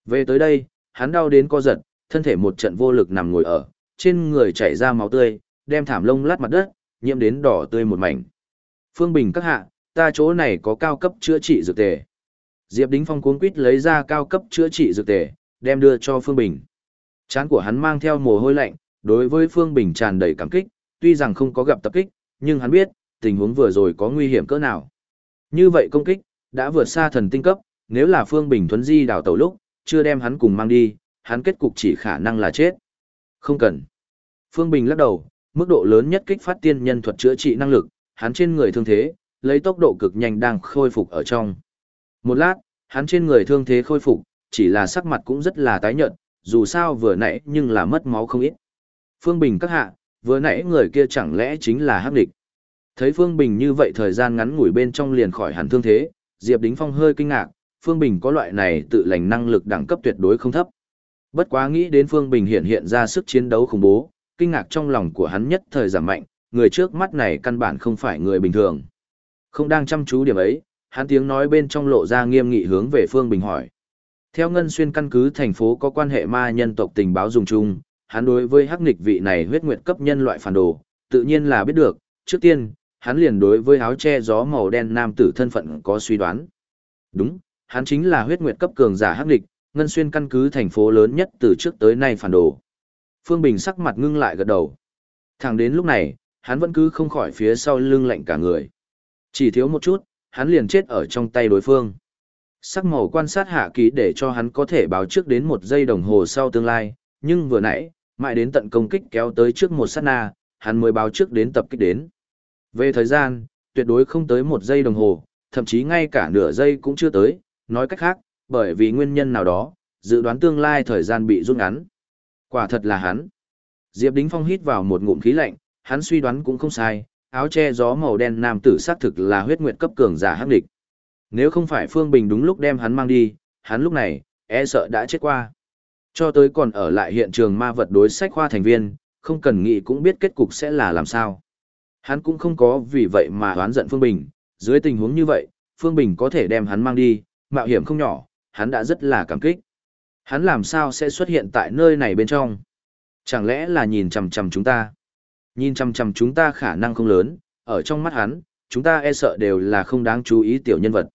Về tới đây, hắn đau đến co giật, thân thể một trận vô lực nằm ngồi ở, trên người chảy ra máu tươi, đem thảm lông lát mặt đất, nhiễm đến đỏ tươi một mảnh. Phương Bình các hạ, ta chỗ này có cao cấp chữa trị dược tề. Diệp Đính Phong cuống quýt lấy ra cao cấp chữa trị dược tề, đem đưa cho Phương Bình. Chán của hắn mang theo mồ hôi lạnh, đối với Phương Bình tràn đầy cảm kích, tuy rằng không có gặp tập kích, nhưng hắn biết, tình huống vừa rồi có nguy hiểm cỡ nào. Như vậy công kích, đã vượt xa thần tinh cấp, nếu là Phương Bình thuấn di đào tàu lúc, chưa đem hắn cùng mang đi, hắn kết cục chỉ khả năng là chết. Không cần. Phương Bình lắc đầu, mức độ lớn nhất kích phát tiên nhân thuật chữa trị năng lực, hắn trên người thương thế, lấy tốc độ cực nhanh đang khôi phục ở trong. Một lát, hắn trên người thương thế khôi phục, chỉ là sắc mặt cũng rất là tái nhợt, dù sao vừa nãy nhưng là mất máu không ít. Phương Bình các hạ, vừa nãy người kia chẳng lẽ chính là hắc địch. Thấy Phương Bình như vậy thời gian ngắn ngủi bên trong liền khỏi hẳn thương thế, Diệp Đính Phong hơi kinh ngạc, Phương Bình có loại này tự lành năng lực đẳng cấp tuyệt đối không thấp. Bất quá nghĩ đến Phương Bình hiện hiện ra sức chiến đấu khủng bố, kinh ngạc trong lòng của hắn nhất thời giảm mạnh, người trước mắt này căn bản không phải người bình thường. Không đang chăm chú điểm ấy, hắn tiếng nói bên trong lộ ra nghiêm nghị hướng về Phương Bình hỏi. Theo Ngân Xuyên căn cứ thành phố có quan hệ ma nhân tộc tình báo dùng chung, hắn đối với hắc nghịch vị này huyết nguyệt cấp nhân loại phản đồ, tự nhiên là biết được, trước tiên, hắn liền đối với áo che gió màu đen nam tử thân phận có suy đoán. Đúng, hắn chính là huyết nguyệt cấp cường giả hắc nghịch, Ngân Xuyên căn cứ thành phố lớn nhất từ trước tới nay phản đồ. Phương Bình sắc mặt ngưng lại gật đầu. Thẳng đến lúc này, hắn vẫn cứ không khỏi phía sau lưng lạnh cả người. Chỉ thiếu một chút, hắn liền chết ở trong tay đối phương. Sắc màu quan sát hạ ký để cho hắn có thể báo trước đến một giây đồng hồ sau tương lai, nhưng vừa nãy, mãi đến tận công kích kéo tới trước một sát na, hắn mới báo trước đến tập kích đến. Về thời gian, tuyệt đối không tới một giây đồng hồ, thậm chí ngay cả nửa giây cũng chưa tới, nói cách khác, bởi vì nguyên nhân nào đó, dự đoán tương lai thời gian bị rút ngắn. Quả thật là hắn. Diệp Đính Phong hít vào một ngụm khí lạnh, hắn suy đoán cũng không sai, áo che gió màu đen nam tử xác thực là huyết nguyệt cấp cường giả hắc địch. Nếu không phải Phương Bình đúng lúc đem hắn mang đi, hắn lúc này, e sợ đã chết qua. Cho tới còn ở lại hiện trường ma vật đối sách khoa thành viên, không cần nghĩ cũng biết kết cục sẽ là làm sao. Hắn cũng không có vì vậy mà oán giận Phương Bình, dưới tình huống như vậy, Phương Bình có thể đem hắn mang đi, mạo hiểm không nhỏ, hắn đã rất là cảm kích. Hắn làm sao sẽ xuất hiện tại nơi này bên trong? Chẳng lẽ là nhìn chằm chằm chúng ta? Nhìn chằm chằm chúng ta khả năng không lớn, ở trong mắt hắn, chúng ta e sợ đều là không đáng chú ý tiểu nhân vật.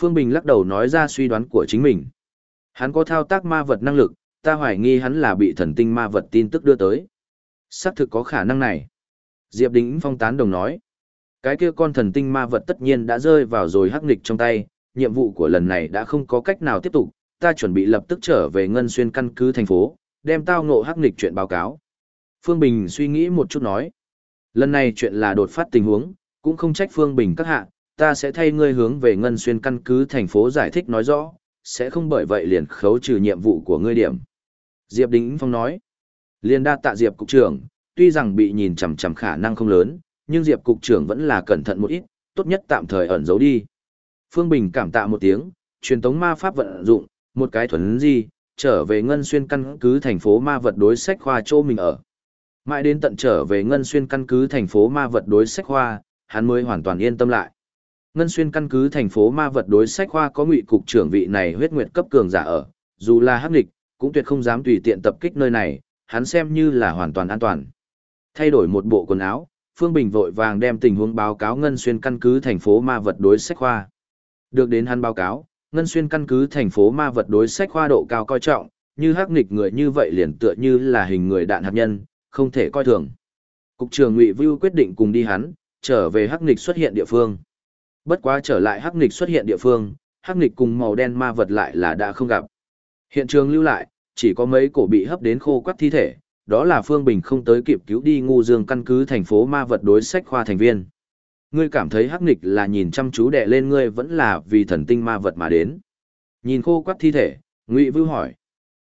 Phương Bình lắc đầu nói ra suy đoán của chính mình. Hắn có thao tác ma vật năng lực, ta hoài nghi hắn là bị thần tinh ma vật tin tức đưa tới. Xác thực có khả năng này. Diệp Đính Phong tán đồng nói. Cái kia con thần tinh ma vật tất nhiên đã rơi vào rồi hắc nghịch trong tay, nhiệm vụ của lần này đã không có cách nào tiếp tục, ta chuẩn bị lập tức trở về Ngân Xuyên căn cứ thành phố, đem tao ngộ hắc nghịch chuyện báo cáo. Phương Bình suy nghĩ một chút nói. Lần này chuyện là đột phát tình huống, cũng không trách Phương Bình các hạ, ta sẽ thay ngươi hướng về Ngân Xuyên căn cứ thành phố giải thích nói rõ, sẽ không bởi vậy liền khấu trừ nhiệm vụ của ngươi điểm. Diệp Đính Phong nói. Liên đa tạ Diệp Cục trưởng, tuy rằng bị nhìn chằm chằm khả năng không lớn, nhưng Diệp Cục trưởng vẫn là cẩn thận một ít, tốt nhất tạm thời ẩn giấu đi. Phương Bình cảm tạ một tiếng, truyền tống ma pháp vận dụng, một cái thuần di, trở về Ngân Xuyên căn cứ thành phố ma vật đối sách khoa chỗ mình ở. Mãi đến tận trở về Ngân Xuyên căn cứ thành phố ma vật đối sách khoa, hắn mới hoàn toàn yên tâm lại. Ngân Xuyên căn cứ thành phố ma vật đối sách khoa có ngụy cục trưởng vị này huyết nguyệt cấp cường giả ở, dù là hắc nghịch, cũng tuyệt không dám tùy tiện tập kích nơi này, hắn xem như là hoàn toàn an toàn. Thay đổi một bộ quần áo, Phương Bình vội vàng đem tình huống báo cáo Ngân Xuyên căn cứ thành phố ma vật đối sách khoa. Được đến hắn báo cáo, Ngân Xuyên căn cứ thành phố ma vật đối sách khoa độ cao coi trọng, như hắc nghịch người như vậy liền tựa như là hình người đạn hạt nhân, không thể coi thường. Cục trưởng Ngụy Vưu quyết định cùng đi hắn, trở về hắc nghịch xuất hiện địa phương. Bất quá trở lại hắc nghịch xuất hiện địa phương, hắc nghịch cùng màu đen ma vật lại là đã không gặp. Hiện trường lưu lại, chỉ có mấy cổ bị hấp đến khô quắt thi thể, đó là Phương Bình không tới kịp cứu đi ngu dương căn cứ thành phố ma vật đối sách khoa thành viên. Ngươi cảm thấy hắc nghịch là nhìn chăm chú đè lên ngươi vẫn là vì thần tinh ma vật mà đến. Nhìn khô quắt thi thể, Ngụy Vưu hỏi.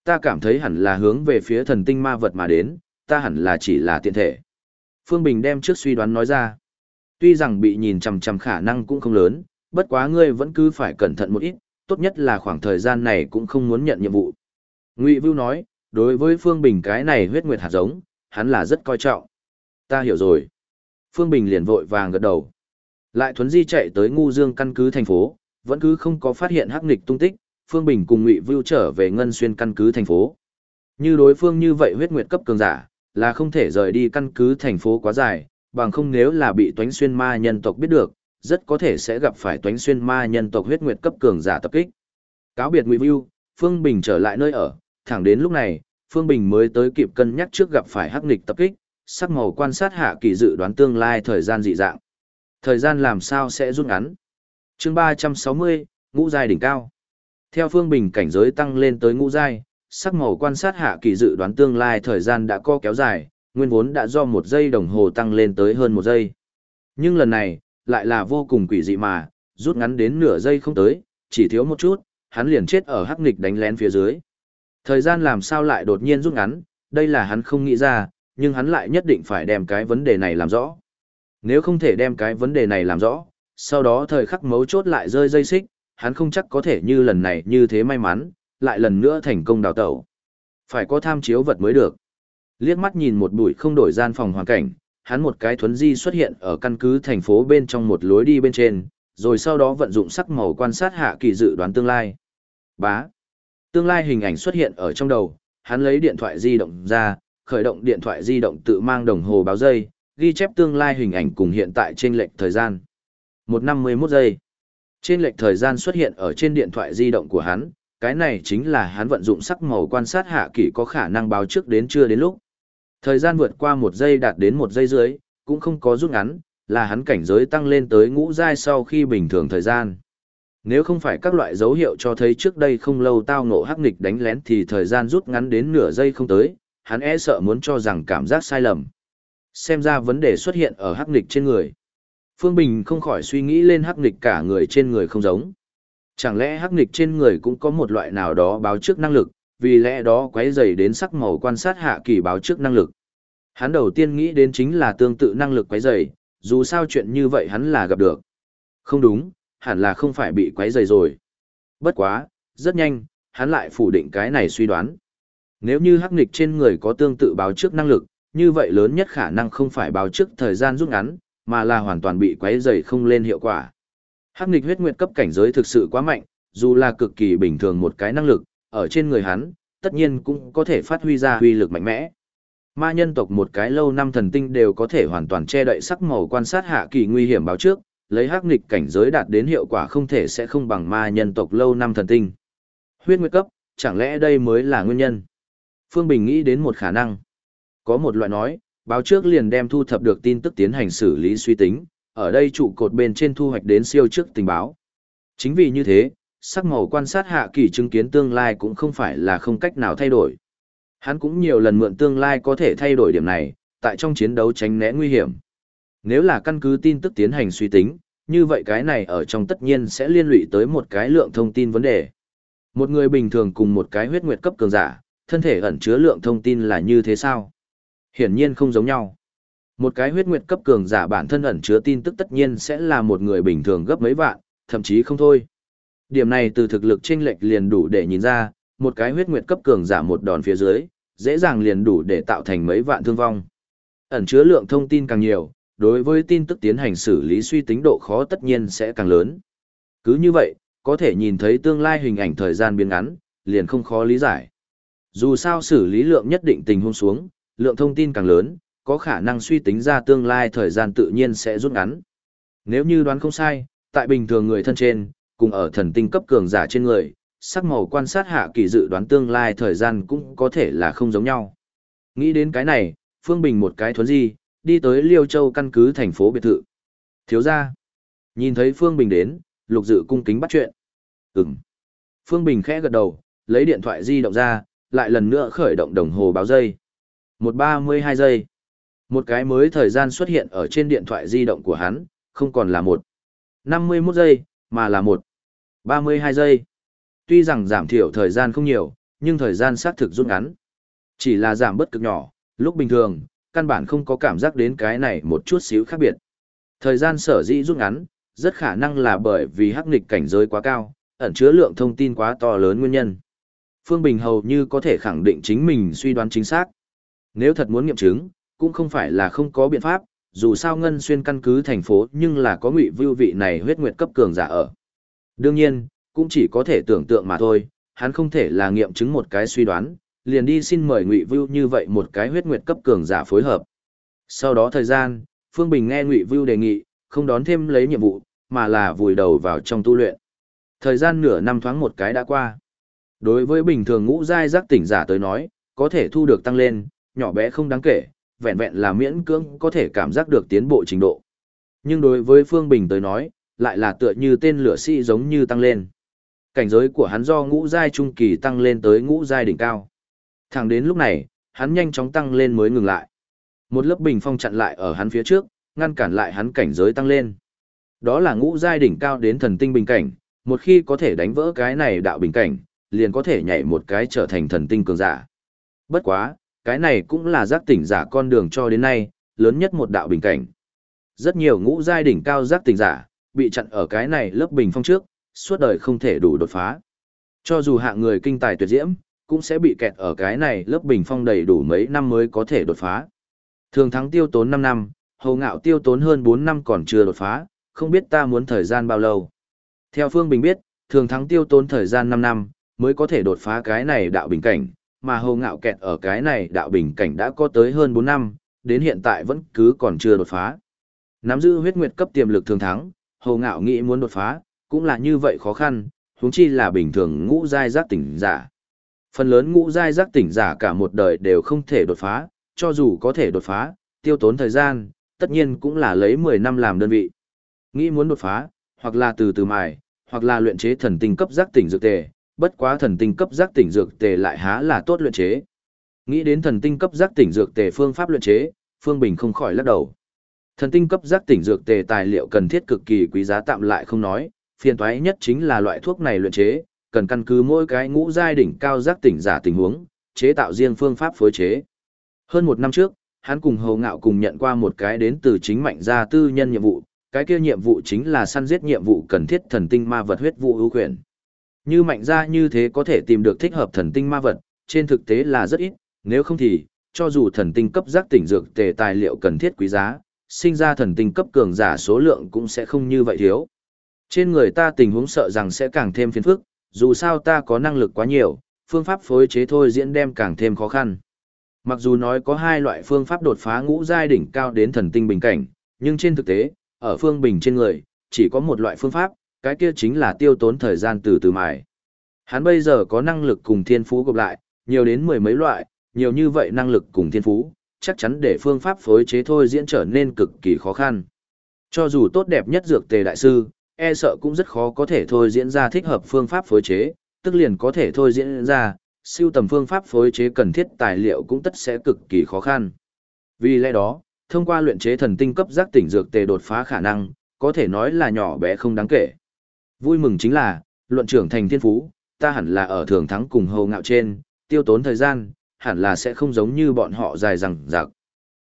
Ta cảm thấy hẳn là hướng về phía thần tinh ma vật mà đến, ta hẳn là chỉ là tiện thể. Phương Bình đem trước suy đoán nói ra. Tuy rằng bị nhìn chằm chằm khả năng cũng không lớn, bất quá ngươi vẫn cứ phải cẩn thận một ít, tốt nhất là khoảng thời gian này cũng không muốn nhận nhiệm vụ. Ngụy Vưu nói, đối với Phương Bình cái này huyết nguyệt hạt giống, hắn là rất coi trọng. Ta hiểu rồi. Phương Bình liền vội vàng gật đầu. Lại thuấn di chạy tới ngu dương căn cứ thành phố, vẫn cứ không có phát hiện hắc nghịch tung tích, Phương Bình cùng Ngụy Vưu trở về ngân xuyên căn cứ thành phố. Như đối phương như vậy huyết nguyệt cấp cường giả, là không thể rời đi căn cứ thành phố quá dài, bằng không nếu là bị toánh xuyên ma nhân tộc biết được, rất có thể sẽ gặp phải toánh xuyên ma nhân tộc huyết nguyệt cấp cường giả tập kích. Cáo biệt Ngụy Vưu, Phương Bình trở lại nơi ở, thẳng đến lúc này, Phương Bình mới tới kịp cân nhắc trước gặp phải hắc nghịch tập kích, sắc màu quan sát hạ kỳ dự đoán tương lai thời gian dị dạng. Thời gian làm sao sẽ rút ngắn. chương 360, ngũ giai đỉnh cao. Theo Phương Bình cảnh giới tăng lên tới ngũ giai, sắc màu quan sát hạ kỳ dự đoán tương lai thời gian đã co kéo dài, nguyên vốn đã do một giây đồng hồ tăng lên tới hơn một giây. Nhưng lần này, lại là vô cùng quỷ dị mà, rút ngắn đến nửa giây không tới, chỉ thiếu một chút, hắn liền chết ở hắc nghịch đánh lén phía dưới. Thời gian làm sao lại đột nhiên rút ngắn, đây là hắn không nghĩ ra, nhưng hắn lại nhất định phải đem cái vấn đề này làm rõ. Nếu không thể đem cái vấn đề này làm rõ, sau đó thời khắc mấu chốt lại rơi dây xích, hắn không chắc có thể như lần này như thế may mắn, lại lần nữa thành công đào tẩu. Phải có tham chiếu vật mới được. Liếc mắt nhìn một bụi không đổi gian phòng hoàn cảnh, hắn một cái thuấn di xuất hiện ở căn cứ thành phố bên trong một lối đi bên trên, rồi sau đó vận dụng sắc màu quan sát hạ kỳ dự đoán tương lai. Bá. Tương lai hình ảnh xuất hiện ở trong đầu, hắn lấy điện thoại di động ra, khởi động điện thoại di động tự mang đồng hồ báo giây, ghi chép tương lai hình ảnh cùng hiện tại trên lệch thời gian. Một năm 11 giây. Trên lệch thời gian xuất hiện ở trên điện thoại di động của hắn, cái này chính là hắn vận dụng sắc màu quan sát hạ kỳ có khả năng báo trước đến chưa đến lúc. Thời gian vượt qua một giây đạt đến một giây dưới, cũng không có rút ngắn, là hắn cảnh giới tăng lên tới ngũ giai sau khi bình thường thời gian. Nếu không phải các loại dấu hiệu cho thấy trước đây không lâu tao ngộ hắc nghịch đánh lén thì thời gian rút ngắn đến nửa giây không tới, hắn e sợ muốn cho rằng cảm giác sai lầm. Xem ra vấn đề xuất hiện ở hắc nịch trên người. Phương Bình không khỏi suy nghĩ lên hắc nịch cả người trên người không giống. Chẳng lẽ hắc nịch trên người cũng có một loại nào đó báo trước năng lực, vì lẽ đó quấy dày đến sắc màu quan sát hạ kỳ báo trước năng lực. Hắn đầu tiên nghĩ đến chính là tương tự năng lực quấy dày, dù sao chuyện như vậy hắn là gặp được. Không đúng, hẳn là không phải bị quấy dày rồi. Bất quá, rất nhanh, hắn lại phủ định cái này suy đoán. Nếu như hắc nghịch trên người có tương tự báo trước năng lực, như vậy lớn nhất khả năng không phải báo trước thời gian rút ngắn, mà là hoàn toàn bị quấy rầy không lên hiệu quả. Hắc nghịch huyết nguyệt cấp cảnh giới thực sự quá mạnh, dù là cực kỳ bình thường một cái năng lực, ở trên người hắn, tất nhiên cũng có thể phát huy ra huy lực mạnh mẽ. Ma nhân tộc một cái lâu năm thần tinh đều có thể hoàn toàn che đậy sắc màu quan sát hạ kỳ nguy hiểm báo trước, lấy hắc nghịch cảnh giới đạt đến hiệu quả không thể sẽ không bằng ma nhân tộc lâu năm thần tinh. Huyết nguyệt cấp, chẳng lẽ đây mới là nguyên nhân? Phương Bình nghĩ đến một khả năng. Có một loại nói, báo trước liền đem thu thập được tin tức tiến hành xử lý suy tính, ở đây trụ cột bên trên thu hoạch đến siêu trước tình báo. Chính vì như thế, sắc màu quan sát hạ kỳ chứng kiến tương lai cũng không phải là không cách nào thay đổi. Hắn cũng nhiều lần mượn tương lai có thể thay đổi điểm này, tại trong chiến đấu tránh né nguy hiểm. Nếu là căn cứ tin tức tiến hành suy tính, như vậy cái này ở trong tất nhiên sẽ liên lụy tới một cái lượng thông tin vấn đề. Một người bình thường cùng một cái huyết nguyệt cấp cường giả, thân thể ẩn chứa lượng thông tin là như thế sao? Hiển nhiên không giống nhau. Một cái huyết nguyệt cấp cường giả bản thân ẩn chứa tin tức tất nhiên sẽ là một người bình thường gấp mấy vạn, thậm chí không thôi. Điểm này từ thực lực chênh lệch liền đủ để nhìn ra, một cái huyết nguyệt cấp cường giả một đòn phía dưới, dễ dàng liền đủ để tạo thành mấy vạn thương vong. Ẩn chứa lượng thông tin càng nhiều, đối với tin tức tiến hành xử lý suy tính độ khó tất nhiên sẽ càng lớn. Cứ như vậy, có thể nhìn thấy tương lai hình ảnh thời gian biến ngắn, liền không khó lý giải. Dù sao xử lý lượng nhất định tình huống xuống, lượng thông tin càng lớn, có khả năng suy tính ra tương lai thời gian tự nhiên sẽ rút ngắn. Nếu như đoán không sai, tại bình thường người thân trên, cùng ở thần tinh cấp cường giả trên người, sắc màu quan sát hạ kỳ dự đoán tương lai thời gian cũng có thể là không giống nhau. Nghĩ đến cái này, Phương Bình một cái thuấn di, đi tới Liêu Châu căn cứ thành phố biệt thự. Thiếu ra. Nhìn thấy Phương Bình đến, lục dự cung kính bắt chuyện. Ừm. Phương Bình khẽ gật đầu, lấy điện thoại di động ra, lại lần nữa khởi động đồng hồ báo giây. Một ba mươi hai giây. Một cái mới thời gian xuất hiện ở trên điện thoại di động của hắn, không còn là một năm mươi 51 giây, mà là một ba mươi hai giây. Tuy rằng giảm thiểu thời gian không nhiều, nhưng thời gian xác thực rút ngắn. Chỉ là giảm bất cực nhỏ, lúc bình thường, căn bản không có cảm giác đến cái này một chút xíu khác biệt. Thời gian sở dĩ rút ngắn, rất khả năng là bởi vì hắc nghịch cảnh giới quá cao, ẩn chứa lượng thông tin quá to lớn nguyên nhân. Phương Bình hầu như có thể khẳng định chính mình suy đoán chính xác. Nếu thật muốn nghiệm chứng, cũng không phải là không có biện pháp, dù sao Ngân Xuyên căn cứ thành phố nhưng là có ngụy vưu vị này huyết nguyệt cấp cường giả ở. Đương nhiên, cũng chỉ có thể tưởng tượng mà thôi, hắn không thể là nghiệm chứng một cái suy đoán, liền đi xin mời Ngụy Vưu như vậy một cái huyết nguyệt cấp cường giả phối hợp. Sau đó thời gian, Phương Bình nghe Ngụy Vưu đề nghị, không đón thêm lấy nhiệm vụ, mà là vùi đầu vào trong tu luyện. Thời gian nửa năm thoáng một cái đã qua. Đối với bình thường ngũ giai giác tỉnh giả tới nói, có thể thu được tăng lên, nhỏ bé không đáng kể, vẹn vẹn là miễn cưỡng có thể cảm giác được tiến bộ trình độ. Nhưng đối với Phương Bình tới nói, lại là tựa như tên lửa sĩ giống như tăng lên. Cảnh giới của hắn do ngũ giai trung kỳ tăng lên tới ngũ giai đỉnh cao. Thẳng đến lúc này, hắn nhanh chóng tăng lên mới ngừng lại. Một lớp bình phong chặn lại ở hắn phía trước, ngăn cản lại hắn cảnh giới tăng lên. Đó là ngũ giai đỉnh cao đến thần tinh bình cảnh, một khi có thể đánh vỡ cái này đạo bình cảnh, liền có thể nhảy một cái trở thành thần tinh cường giả. Bất quá, cái này cũng là giác tỉnh giả con đường cho đến nay, lớn nhất một đạo bình cảnh. Rất nhiều ngũ giai đỉnh cao giác tỉnh giả, bị chặn ở cái này lớp bình phong trước, suốt đời không thể đủ đột phá. Cho dù hạng người kinh tài tuyệt diễm, cũng sẽ bị kẹt ở cái này lớp bình phong đầy đủ mấy năm mới có thể đột phá. Thường thắng tiêu tốn 5 năm, hầu ngạo tiêu tốn hơn 4 năm còn chưa đột phá, không biết ta muốn thời gian bao lâu. Theo Phương Bình biết, thường thắng tiêu tốn thời gian 5 năm, mới có thể đột phá cái này đạo bình cảnh, mà hồ ngạo kẹt ở cái này đạo bình cảnh đã có tới hơn 4 năm, đến hiện tại vẫn cứ còn chưa đột phá. Nắm giữ huyết nguyệt cấp tiềm lực thường thắng, hồ ngạo nghĩ muốn đột phá, cũng là như vậy khó khăn, huống chi là bình thường ngũ giai giác tỉnh giả. Phần lớn ngũ giai giác tỉnh giả cả một đời đều không thể đột phá, cho dù có thể đột phá, tiêu tốn thời gian, tất nhiên cũng là lấy 10 năm làm đơn vị. Nghĩ muốn đột phá, hoặc là từ từ mài, hoặc là luyện chế thần tinh cấp giác tỉnh dược tề, bất quá thần tinh cấp giác tỉnh dược tề lại há là tốt luyện chế. Nghĩ đến thần tinh cấp giác tỉnh dược tề phương pháp luyện chế, Phương Bình không khỏi lắc đầu. Thần tinh cấp giác tỉnh dược tề tài liệu cần thiết cực kỳ quý giá tạm lại không nói, phiền toái nhất chính là loại thuốc này luyện chế, cần căn cứ mỗi cái ngũ giai đỉnh cao giác tỉnh giả tình huống, chế tạo riêng phương pháp phối chế. Hơn một năm trước, hắn cùng Hầu Ngạo cùng nhận qua một cái đến từ chính mạnh gia tư nhân nhiệm vụ, cái kia nhiệm vụ chính là săn giết nhiệm vụ cần thiết thần tinh ma vật huyết vụ ưu quyền. Như mạnh ra như thế có thể tìm được thích hợp thần tinh ma vật, trên thực tế là rất ít, nếu không thì, cho dù thần tinh cấp giác tỉnh dược tề tài liệu cần thiết quý giá, sinh ra thần tinh cấp cường giả số lượng cũng sẽ không như vậy thiếu. Trên người ta tình huống sợ rằng sẽ càng thêm phiền phức, dù sao ta có năng lực quá nhiều, phương pháp phối chế thôi diễn đem càng thêm khó khăn. Mặc dù nói có hai loại phương pháp đột phá ngũ giai đỉnh cao đến thần tinh bình cảnh, nhưng trên thực tế, ở phương bình trên người, chỉ có một loại phương pháp, cái kia chính là tiêu tốn thời gian từ từ mài. Hắn bây giờ có năng lực cùng thiên phú gộp lại, nhiều đến mười mấy loại, nhiều như vậy năng lực cùng thiên phú, chắc chắn để phương pháp phối chế thôi diễn trở nên cực kỳ khó khăn. Cho dù tốt đẹp nhất dược tề đại sư, e sợ cũng rất khó có thể thôi diễn ra thích hợp phương pháp phối chế, tức liền có thể thôi diễn ra, siêu tầm phương pháp phối chế cần thiết tài liệu cũng tất sẽ cực kỳ khó khăn. Vì lẽ đó, thông qua luyện chế thần tinh cấp giác tỉnh dược tề đột phá khả năng, có thể nói là nhỏ bé không đáng kể. Vui mừng chính là, luận trưởng thành thiên phú, ta hẳn là ở thường thắng cùng hầu ngạo trên, tiêu tốn thời gian, hẳn là sẽ không giống như bọn họ dài rằng rạc.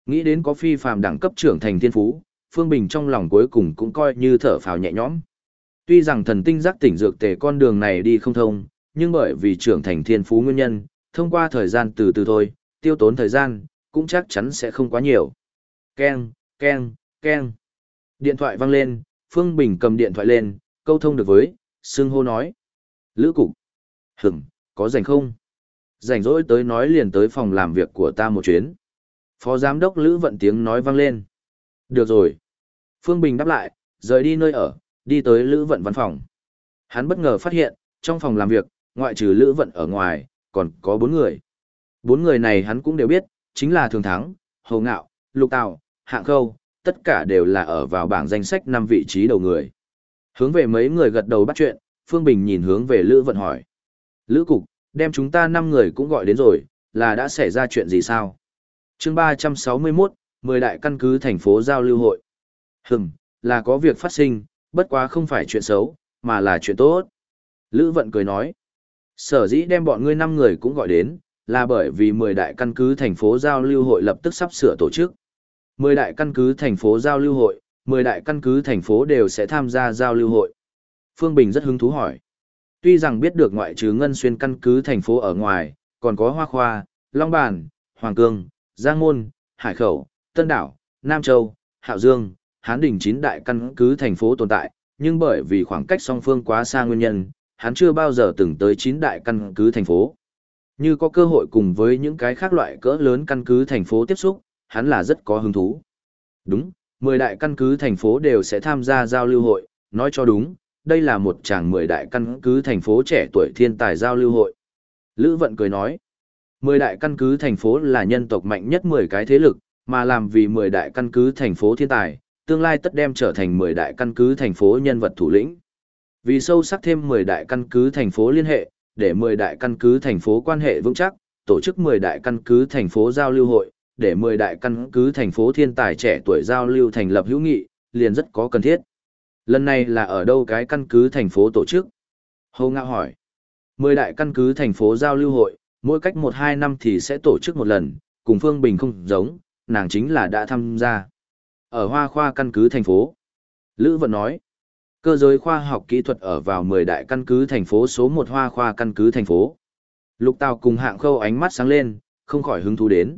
Nghĩ đến có phi phàm đẳng cấp trưởng thành thiên phú, Phương Bình trong lòng cuối cùng cũng coi như thở phào nhẹ nhõm. Tuy rằng thần tinh giác tỉnh dược tề con đường này đi không thông, nhưng bởi vì trưởng thành thiên phú nguyên nhân, thông qua thời gian từ từ thôi, tiêu tốn thời gian, cũng chắc chắn sẽ không quá nhiều. Ken, Ken, Ken. Điện thoại vang lên, Phương Bình cầm điện thoại lên, câu thông được với, xưng hô nói. Lữ cục. Hửm, có rảnh không? Rảnh rỗi tới nói liền tới phòng làm việc của ta một chuyến. Phó giám đốc Lữ vận tiếng nói vang lên. Được rồi. Phương Bình đáp lại, rời đi nơi ở, đi tới Lữ vận văn phòng. Hắn bất ngờ phát hiện, trong phòng làm việc, ngoại trừ Lữ vận ở ngoài, còn có bốn người. Bốn người này hắn cũng đều biết, chính là Thường Thắng, Hồ Ngạo, Lục Tào, Hạng Khâu, tất cả đều là ở vào bảng danh sách năm vị trí đầu người. Hướng về mấy người gật đầu bắt chuyện, Phương Bình nhìn hướng về Lữ Vận hỏi. Lữ Cục, đem chúng ta năm người cũng gọi đến rồi, là đã xảy ra chuyện gì sao? chương 361, 10 đại căn cứ thành phố giao lưu hội. Hừm, là có việc phát sinh, bất quá không phải chuyện xấu, mà là chuyện tốt. Lữ Vận cười nói. Sở dĩ đem bọn ngươi năm người cũng gọi đến, là bởi vì 10 đại căn cứ thành phố giao lưu hội lập tức sắp sửa tổ chức. 10 đại căn cứ thành phố giao lưu hội, 10 đại căn cứ thành phố đều sẽ tham gia giao lưu hội. Phương Bình rất hứng thú hỏi. Tuy rằng biết được ngoại trừ ngân xuyên căn cứ thành phố ở ngoài, còn có Hoa Khoa, Long Bản, Hoàng Cương, Giang Môn, Hải Khẩu, Tân Đảo, Nam Châu, Hạo Dương, Hán Đình chín đại căn cứ thành phố tồn tại, nhưng bởi vì khoảng cách song phương quá xa nguyên nhân, hắn chưa bao giờ từng tới chín đại căn cứ thành phố. Như có cơ hội cùng với những cái khác loại cỡ lớn căn cứ thành phố tiếp xúc, hắn là rất có hứng thú. Đúng, 10 đại căn cứ thành phố đều sẽ tham gia giao lưu hội, nói cho đúng, đây là một chàng 10 đại căn cứ thành phố trẻ tuổi thiên tài giao lưu hội. Lữ Vận cười nói, 10 đại căn cứ thành phố là nhân tộc mạnh nhất 10 cái thế lực, mà làm vì 10 đại căn cứ thành phố thiên tài, tương lai tất đem trở thành 10 đại căn cứ thành phố nhân vật thủ lĩnh. Vì sâu sắc thêm 10 đại căn cứ thành phố liên hệ, để 10 đại căn cứ thành phố quan hệ vững chắc, tổ chức 10 đại căn cứ thành phố giao lưu hội, để 10 đại căn cứ thành phố thiên tài trẻ tuổi giao lưu thành lập hữu nghị, liền rất có cần thiết. Lần này là ở đâu cái căn cứ thành phố tổ chức? Hồ Ngạo hỏi. 10 đại căn cứ thành phố giao lưu hội, mỗi cách 1-2 năm thì sẽ tổ chức một lần, cùng Phương Bình không giống, nàng chính là đã tham gia. Ở Hoa Khoa căn cứ thành phố. Lữ Vận nói. Cơ giới khoa học kỹ thuật ở vào 10 đại căn cứ thành phố số 1 Hoa Khoa căn cứ thành phố. Lục Tào cùng hạng khâu ánh mắt sáng lên, không khỏi hứng thú đến.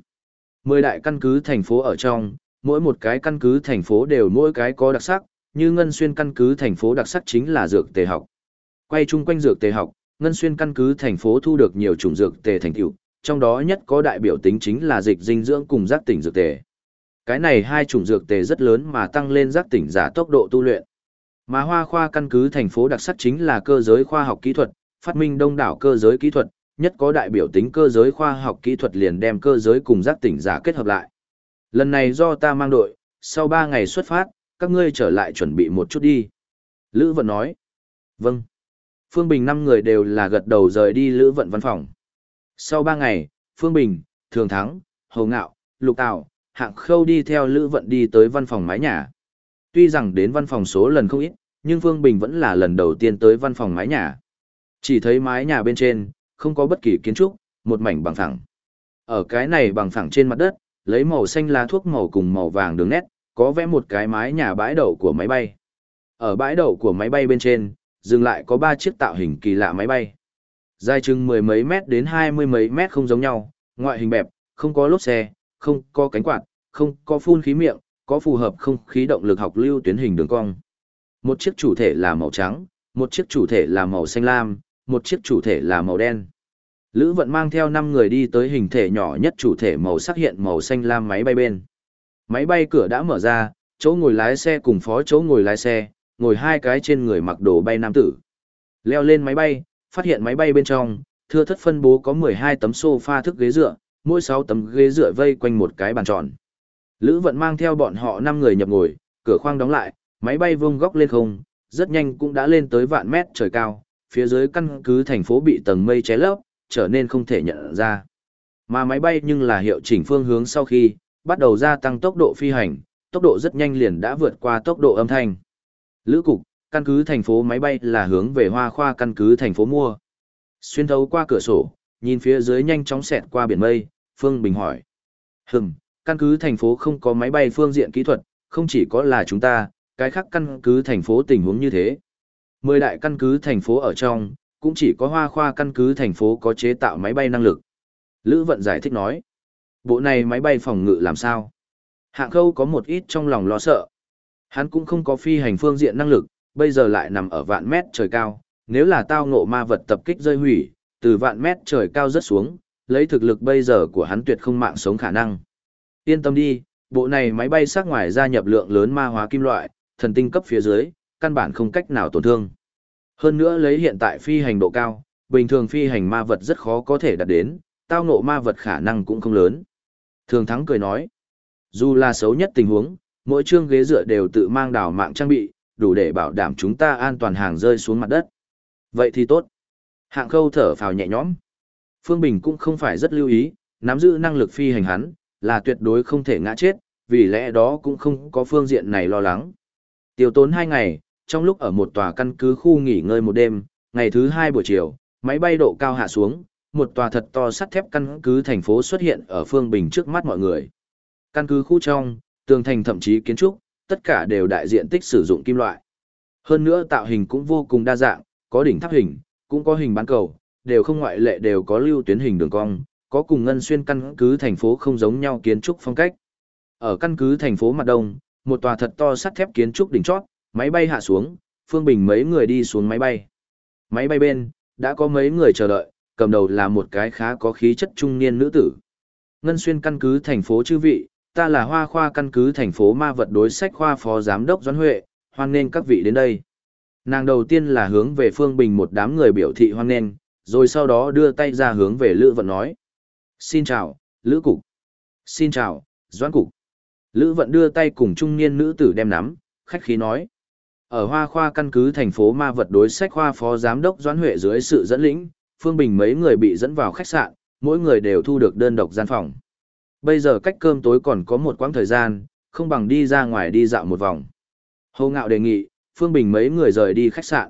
10 đại căn cứ thành phố ở trong, mỗi một cái căn cứ thành phố đều mỗi cái có đặc sắc, như Ngân Xuyên căn cứ thành phố đặc sắc chính là dược tề học. Quay chung quanh dược tề học, Ngân Xuyên căn cứ thành phố thu được nhiều chủng dược tề thành tựu, trong đó nhất có đại biểu tính chính là dịch dinh dưỡng cùng giác tỉnh dược tề. Cái này hai chủng dược tề rất lớn mà tăng lên giác tỉnh giả tốc độ tu luyện. Mà Hoa Khoa căn cứ thành phố đặc sắc chính là cơ giới khoa học kỹ thuật, phát minh đông đảo cơ giới kỹ thuật, nhất có đại biểu tính cơ giới khoa học kỹ thuật liền đem cơ giới cùng giác tỉnh giả kết hợp lại. Lần này do ta mang đội, sau ba ngày xuất phát, các ngươi trở lại chuẩn bị một chút đi. Lữ Vận nói. Vâng. Phương Bình năm người đều là gật đầu rời đi Lữ Vận văn phòng. Sau ba ngày, Phương Bình, Thường Thắng, hầu Ngạo, Lục Tạo, Hạng Khâu đi theo Lữ Vận đi tới văn phòng mái nhà. Tuy rằng đến văn phòng số lần không ít, nhưng Phương Bình vẫn là lần đầu tiên tới văn phòng mái nhà. Chỉ thấy mái nhà bên trên, không có bất kỳ kiến trúc, một mảnh bằng phẳng. Ở cái này bằng phẳng trên mặt đất, lấy màu xanh lá thuốc màu cùng màu vàng đường nét, có vẽ một cái mái nhà bãi đậu của máy bay. Ở bãi đậu của máy bay bên trên, dừng lại có ba chiếc tạo hình kỳ lạ máy bay. Dài chừng mười mấy mét đến hai mươi mấy mét không giống nhau, ngoại hình bẹp, không có lốp xe, không có cánh quạt, không có phun khí miệng, có phù hợp không khí động lực học lưu tuyến hình đường cong. Một chiếc chủ thể là màu trắng, một chiếc chủ thể là màu xanh lam, một chiếc chủ thể là màu đen. Lữ vận mang theo 5 người đi tới hình thể nhỏ nhất chủ thể màu sắc hiện màu xanh lam máy bay bên. Máy bay cửa đã mở ra, chỗ ngồi lái xe cùng phó chỗ ngồi lái xe, ngồi hai cái trên người mặc đồ bay nam tử. Leo lên máy bay, phát hiện máy bay bên trong, thưa thất phân bố có 12 tấm sofa thức ghế dựa, mỗi 6 tấm ghế dựa vây quanh một cái bàn tròn. Lữ vận mang theo bọn họ 5 người nhập ngồi, cửa khoang đóng lại, máy bay vung góc lên không, rất nhanh cũng đã lên tới vạn mét trời cao, phía dưới căn cứ thành phố bị tầng mây che lấp, trở nên không thể nhận ra. Mà máy bay nhưng là hiệu chỉnh phương hướng sau khi, bắt đầu gia tăng tốc độ phi hành, tốc độ rất nhanh liền đã vượt qua tốc độ âm thanh. Lữ cục, căn cứ thành phố máy bay là hướng về hoa khoa căn cứ thành phố mua. Xuyên thấu qua cửa sổ, nhìn phía dưới nhanh chóng xẹt qua biển mây, Phương Bình hỏi. Hừm, căn cứ thành phố không có máy bay phương diện kỹ thuật, không chỉ có là chúng ta, cái khác căn cứ thành phố tình huống như thế. Mười đại căn cứ thành phố ở trong, cũng chỉ có hoa khoa căn cứ thành phố có chế tạo máy bay năng lực. Lữ Vận giải thích nói. Bộ này máy bay phòng ngự làm sao? Hạng khâu có một ít trong lòng lo sợ. Hắn cũng không có phi hành phương diện năng lực, bây giờ lại nằm ở vạn mét trời cao. Nếu là tao ngộ ma vật tập kích rơi hủy, từ vạn mét trời cao rất xuống, lấy thực lực bây giờ của hắn tuyệt không mạng sống khả năng. Yên tâm đi, bộ này máy bay sát ngoài gia nhập lượng lớn ma hóa kim loại, thần tinh cấp phía dưới, căn bản không cách nào tổn thương. Hơn nữa lấy hiện tại phi hành độ cao, bình thường phi hành ma vật rất khó có thể đạt đến, tao ngộ ma vật khả năng cũng không lớn. Thường Thắng cười nói, dù là xấu nhất tình huống, mỗi chương ghế dựa đều tự mang đảo mạng trang bị, đủ để bảo đảm chúng ta an toàn hàng rơi xuống mặt đất. Vậy thì tốt. Hạng khâu thở phào nhẹ nhõm. Phương Bình cũng không phải rất lưu ý, nắm giữ năng lực phi hành hắn, là tuyệt đối không thể ngã chết, vì lẽ đó cũng không có phương diện này lo lắng. Tiêu tốn hai ngày, trong lúc ở một tòa căn cứ khu nghỉ ngơi một đêm, ngày thứ hai buổi chiều, máy bay độ cao hạ xuống, một tòa thật to sắt thép căn cứ thành phố xuất hiện ở phương bình trước mắt mọi người. Căn cứ khu trong, tường thành thậm chí kiến trúc, tất cả đều đại diện tích sử dụng kim loại. Hơn nữa tạo hình cũng vô cùng đa dạng, có đỉnh tháp hình, cũng có hình bán cầu, đều không ngoại lệ đều có lưu tuyến hình đường cong, có cùng ngân xuyên căn cứ thành phố không giống nhau kiến trúc phong cách. Ở căn cứ thành phố mặt đông, một tòa thật to sắt thép kiến trúc đỉnh chót, máy bay hạ xuống, Phương Bình mấy người đi xuống máy bay. Máy bay bên, đã có mấy người chờ đợi, cầm đầu là một cái khá có khí chất trung niên nữ tử. Ngân xuyên căn cứ thành phố chư vị, ta là hoa khoa căn cứ thành phố ma vật đối sách khoa phó giám đốc Doãn Huệ, hoan nghênh các vị đến đây. Nàng đầu tiên là hướng về Phương Bình một đám người biểu thị hoan nghênh, rồi sau đó đưa tay ra hướng về Lữ Vận nói. Xin chào, Lữ Cục. Xin chào, Doãn Cục. Lữ Vận đưa tay cùng trung niên nữ tử đem nắm, khách khí nói. Ở Hoa Khoa căn cứ thành phố Ma vật đối sách khoa phó giám đốc Doãn Huệ dưới sự dẫn lĩnh, Phương Bình mấy người bị dẫn vào khách sạn, mỗi người đều thu được đơn độc gian phòng. Bây giờ cách cơm tối còn có một quãng thời gian, không bằng đi ra ngoài đi dạo một vòng. Hồ Ngạo đề nghị, Phương Bình mấy người rời đi khách sạn.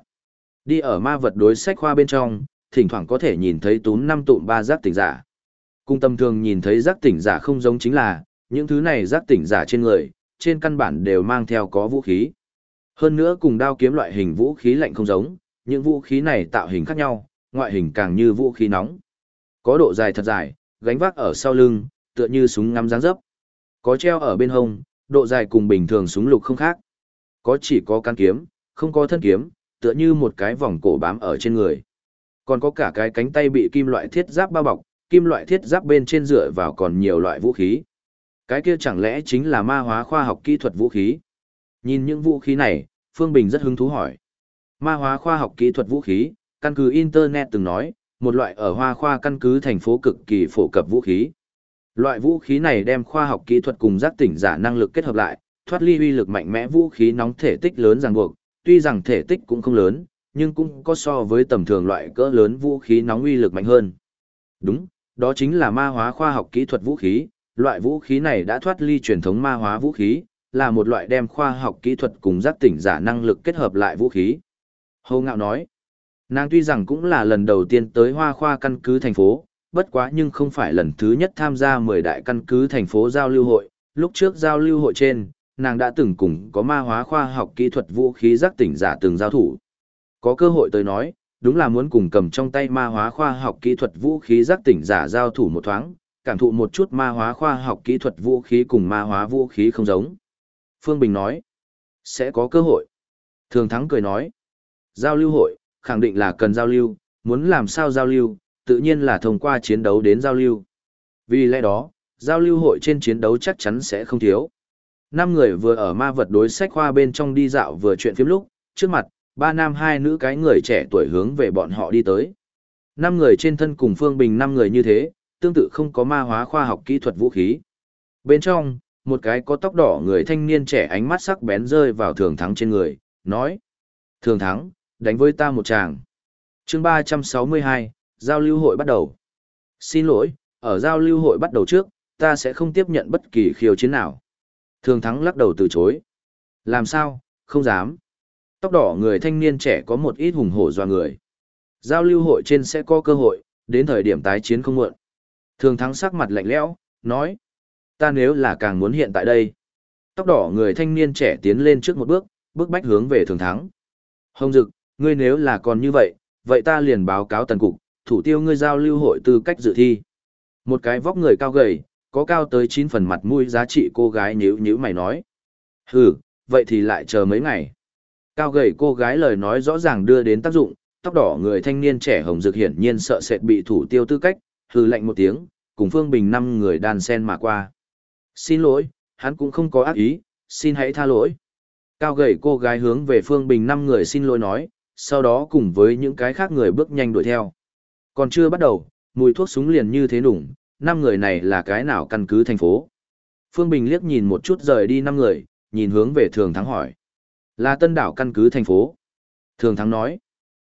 Đi ở ma vật đối sách khoa bên trong, thỉnh thoảng có thể nhìn thấy túm năm tụm ba giác tỉnh giả. Cung tâm thường nhìn thấy giác tỉnh giả không giống chính là, những thứ này giác tỉnh giả trên người, trên căn bản đều mang theo có vũ khí. Hơn nữa cùng đao kiếm loại hình vũ khí lạnh không giống, những vũ khí này tạo hình khác nhau, ngoại hình càng như vũ khí nóng. Có độ dài thật dài, gánh vác ở sau lưng, tựa như súng ngắm dáng dấp. Có treo ở bên hông, độ dài cùng bình thường súng lục không khác. Có chỉ có cán kiếm, không có thân kiếm, tựa như một cái vòng cổ bám ở trên người. Còn có cả cái cánh tay bị kim loại thiết giáp bao bọc, kim loại thiết giáp bên trên dựa vào còn nhiều loại vũ khí. Cái kia chẳng lẽ chính là ma hóa khoa học kỹ thuật vũ khí? Nhìn những vũ khí này, Phương Bình rất hứng thú hỏi. Ma hóa khoa học kỹ thuật vũ khí, căn cứ Internet từng nói, một loại ở hoa khoa căn cứ thành phố cực kỳ phổ cập vũ khí. Loại vũ khí này đem khoa học kỹ thuật cùng giác tỉnh giả năng lực kết hợp lại, thoát ly uy lực mạnh mẽ vũ khí nóng thể tích lớn ràng buộc, tuy rằng thể tích cũng không lớn, nhưng cũng có so với tầm thường loại cỡ lớn vũ khí nóng uy lực mạnh hơn. Đúng, đó chính là ma hóa khoa học kỹ thuật vũ khí, loại vũ khí này đã thoát ly truyền thống ma hóa vũ khí, là một loại đem khoa học kỹ thuật cùng giác tỉnh giả năng lực kết hợp lại vũ khí. Hồ Ngạo nói, nàng tuy rằng cũng là lần đầu tiên tới hoa khoa căn cứ thành phố, bất quá nhưng không phải lần thứ nhất tham gia 10 đại căn cứ thành phố giao lưu hội, lúc trước giao lưu hội trên, nàng đã từng cùng có ma hóa khoa học kỹ thuật vũ khí giác tỉnh giả từng giao thủ. Có cơ hội tới nói, đúng là muốn cùng cầm trong tay ma hóa khoa học kỹ thuật vũ khí giác tỉnh giả giao thủ một thoáng, cảm thụ một chút ma hóa khoa học kỹ thuật vũ khí cùng ma hóa vũ khí không giống. Phương Bình nói, sẽ có cơ hội. Thường Thắng cười nói, giao lưu hội, khẳng định là cần giao lưu, muốn làm sao giao lưu, tự nhiên là thông qua chiến đấu đến giao lưu. Vì lẽ đó, giao lưu hội trên chiến đấu chắc chắn sẽ không thiếu. Năm người vừa ở ma vật đối sách khoa bên trong đi dạo vừa chuyện phim lúc, trước mặt, ba nam hai nữ cái người trẻ tuổi hướng về bọn họ đi tới. Năm người trên thân cùng Phương Bình năm người như thế, tương tự không có ma hóa khoa học kỹ thuật vũ khí. Bên trong, một cái có tóc đỏ người thanh niên trẻ ánh mắt sắc bén rơi vào thường thắng trên người, nói. Thường thắng, đánh với ta một chàng. chương 362, giao lưu hội bắt đầu. Xin lỗi, ở giao lưu hội bắt đầu trước, ta sẽ không tiếp nhận bất kỳ khiêu chiến nào. Thường thắng lắc đầu từ chối. Làm sao, không dám. Tóc đỏ người thanh niên trẻ có một ít hùng hổ doa người. Giao lưu hội trên sẽ có cơ hội, đến thời điểm tái chiến không muộn. Thường thắng sắc mặt lạnh lẽo, nói. Ta nếu là càng muốn hiện tại đây. Tóc đỏ người thanh niên trẻ tiến lên trước một bước, bước bách hướng về thường thắng. Hồng dực, ngươi nếu là còn như vậy, vậy ta liền báo cáo tần cục, thủ tiêu ngươi giao lưu hội tư cách dự thi. Một cái vóc người cao gầy, có cao tới 9 phần mặt mũi giá trị cô gái nhíu nhíu mày nói. Hừ, vậy thì lại chờ mấy ngày. Cao gầy cô gái lời nói rõ ràng đưa đến tác dụng, tóc đỏ người thanh niên trẻ hồng dược hiển nhiên sợ sệt bị thủ tiêu tư cách, hừ lạnh một tiếng, cùng Phương Bình năm người đàn sen mà qua. Xin lỗi, hắn cũng không có ác ý, xin hãy tha lỗi. Cao gầy cô gái hướng về Phương Bình năm người xin lỗi nói, sau đó cùng với những cái khác người bước nhanh đuổi theo. Còn chưa bắt đầu, mùi thuốc súng liền như thế nủng, năm người này là cái nào căn cứ thành phố. Phương Bình liếc nhìn một chút rời đi năm người, nhìn hướng về Thường Thắng hỏi. Là Tân Đảo căn cứ thành phố. Thường Thắng nói.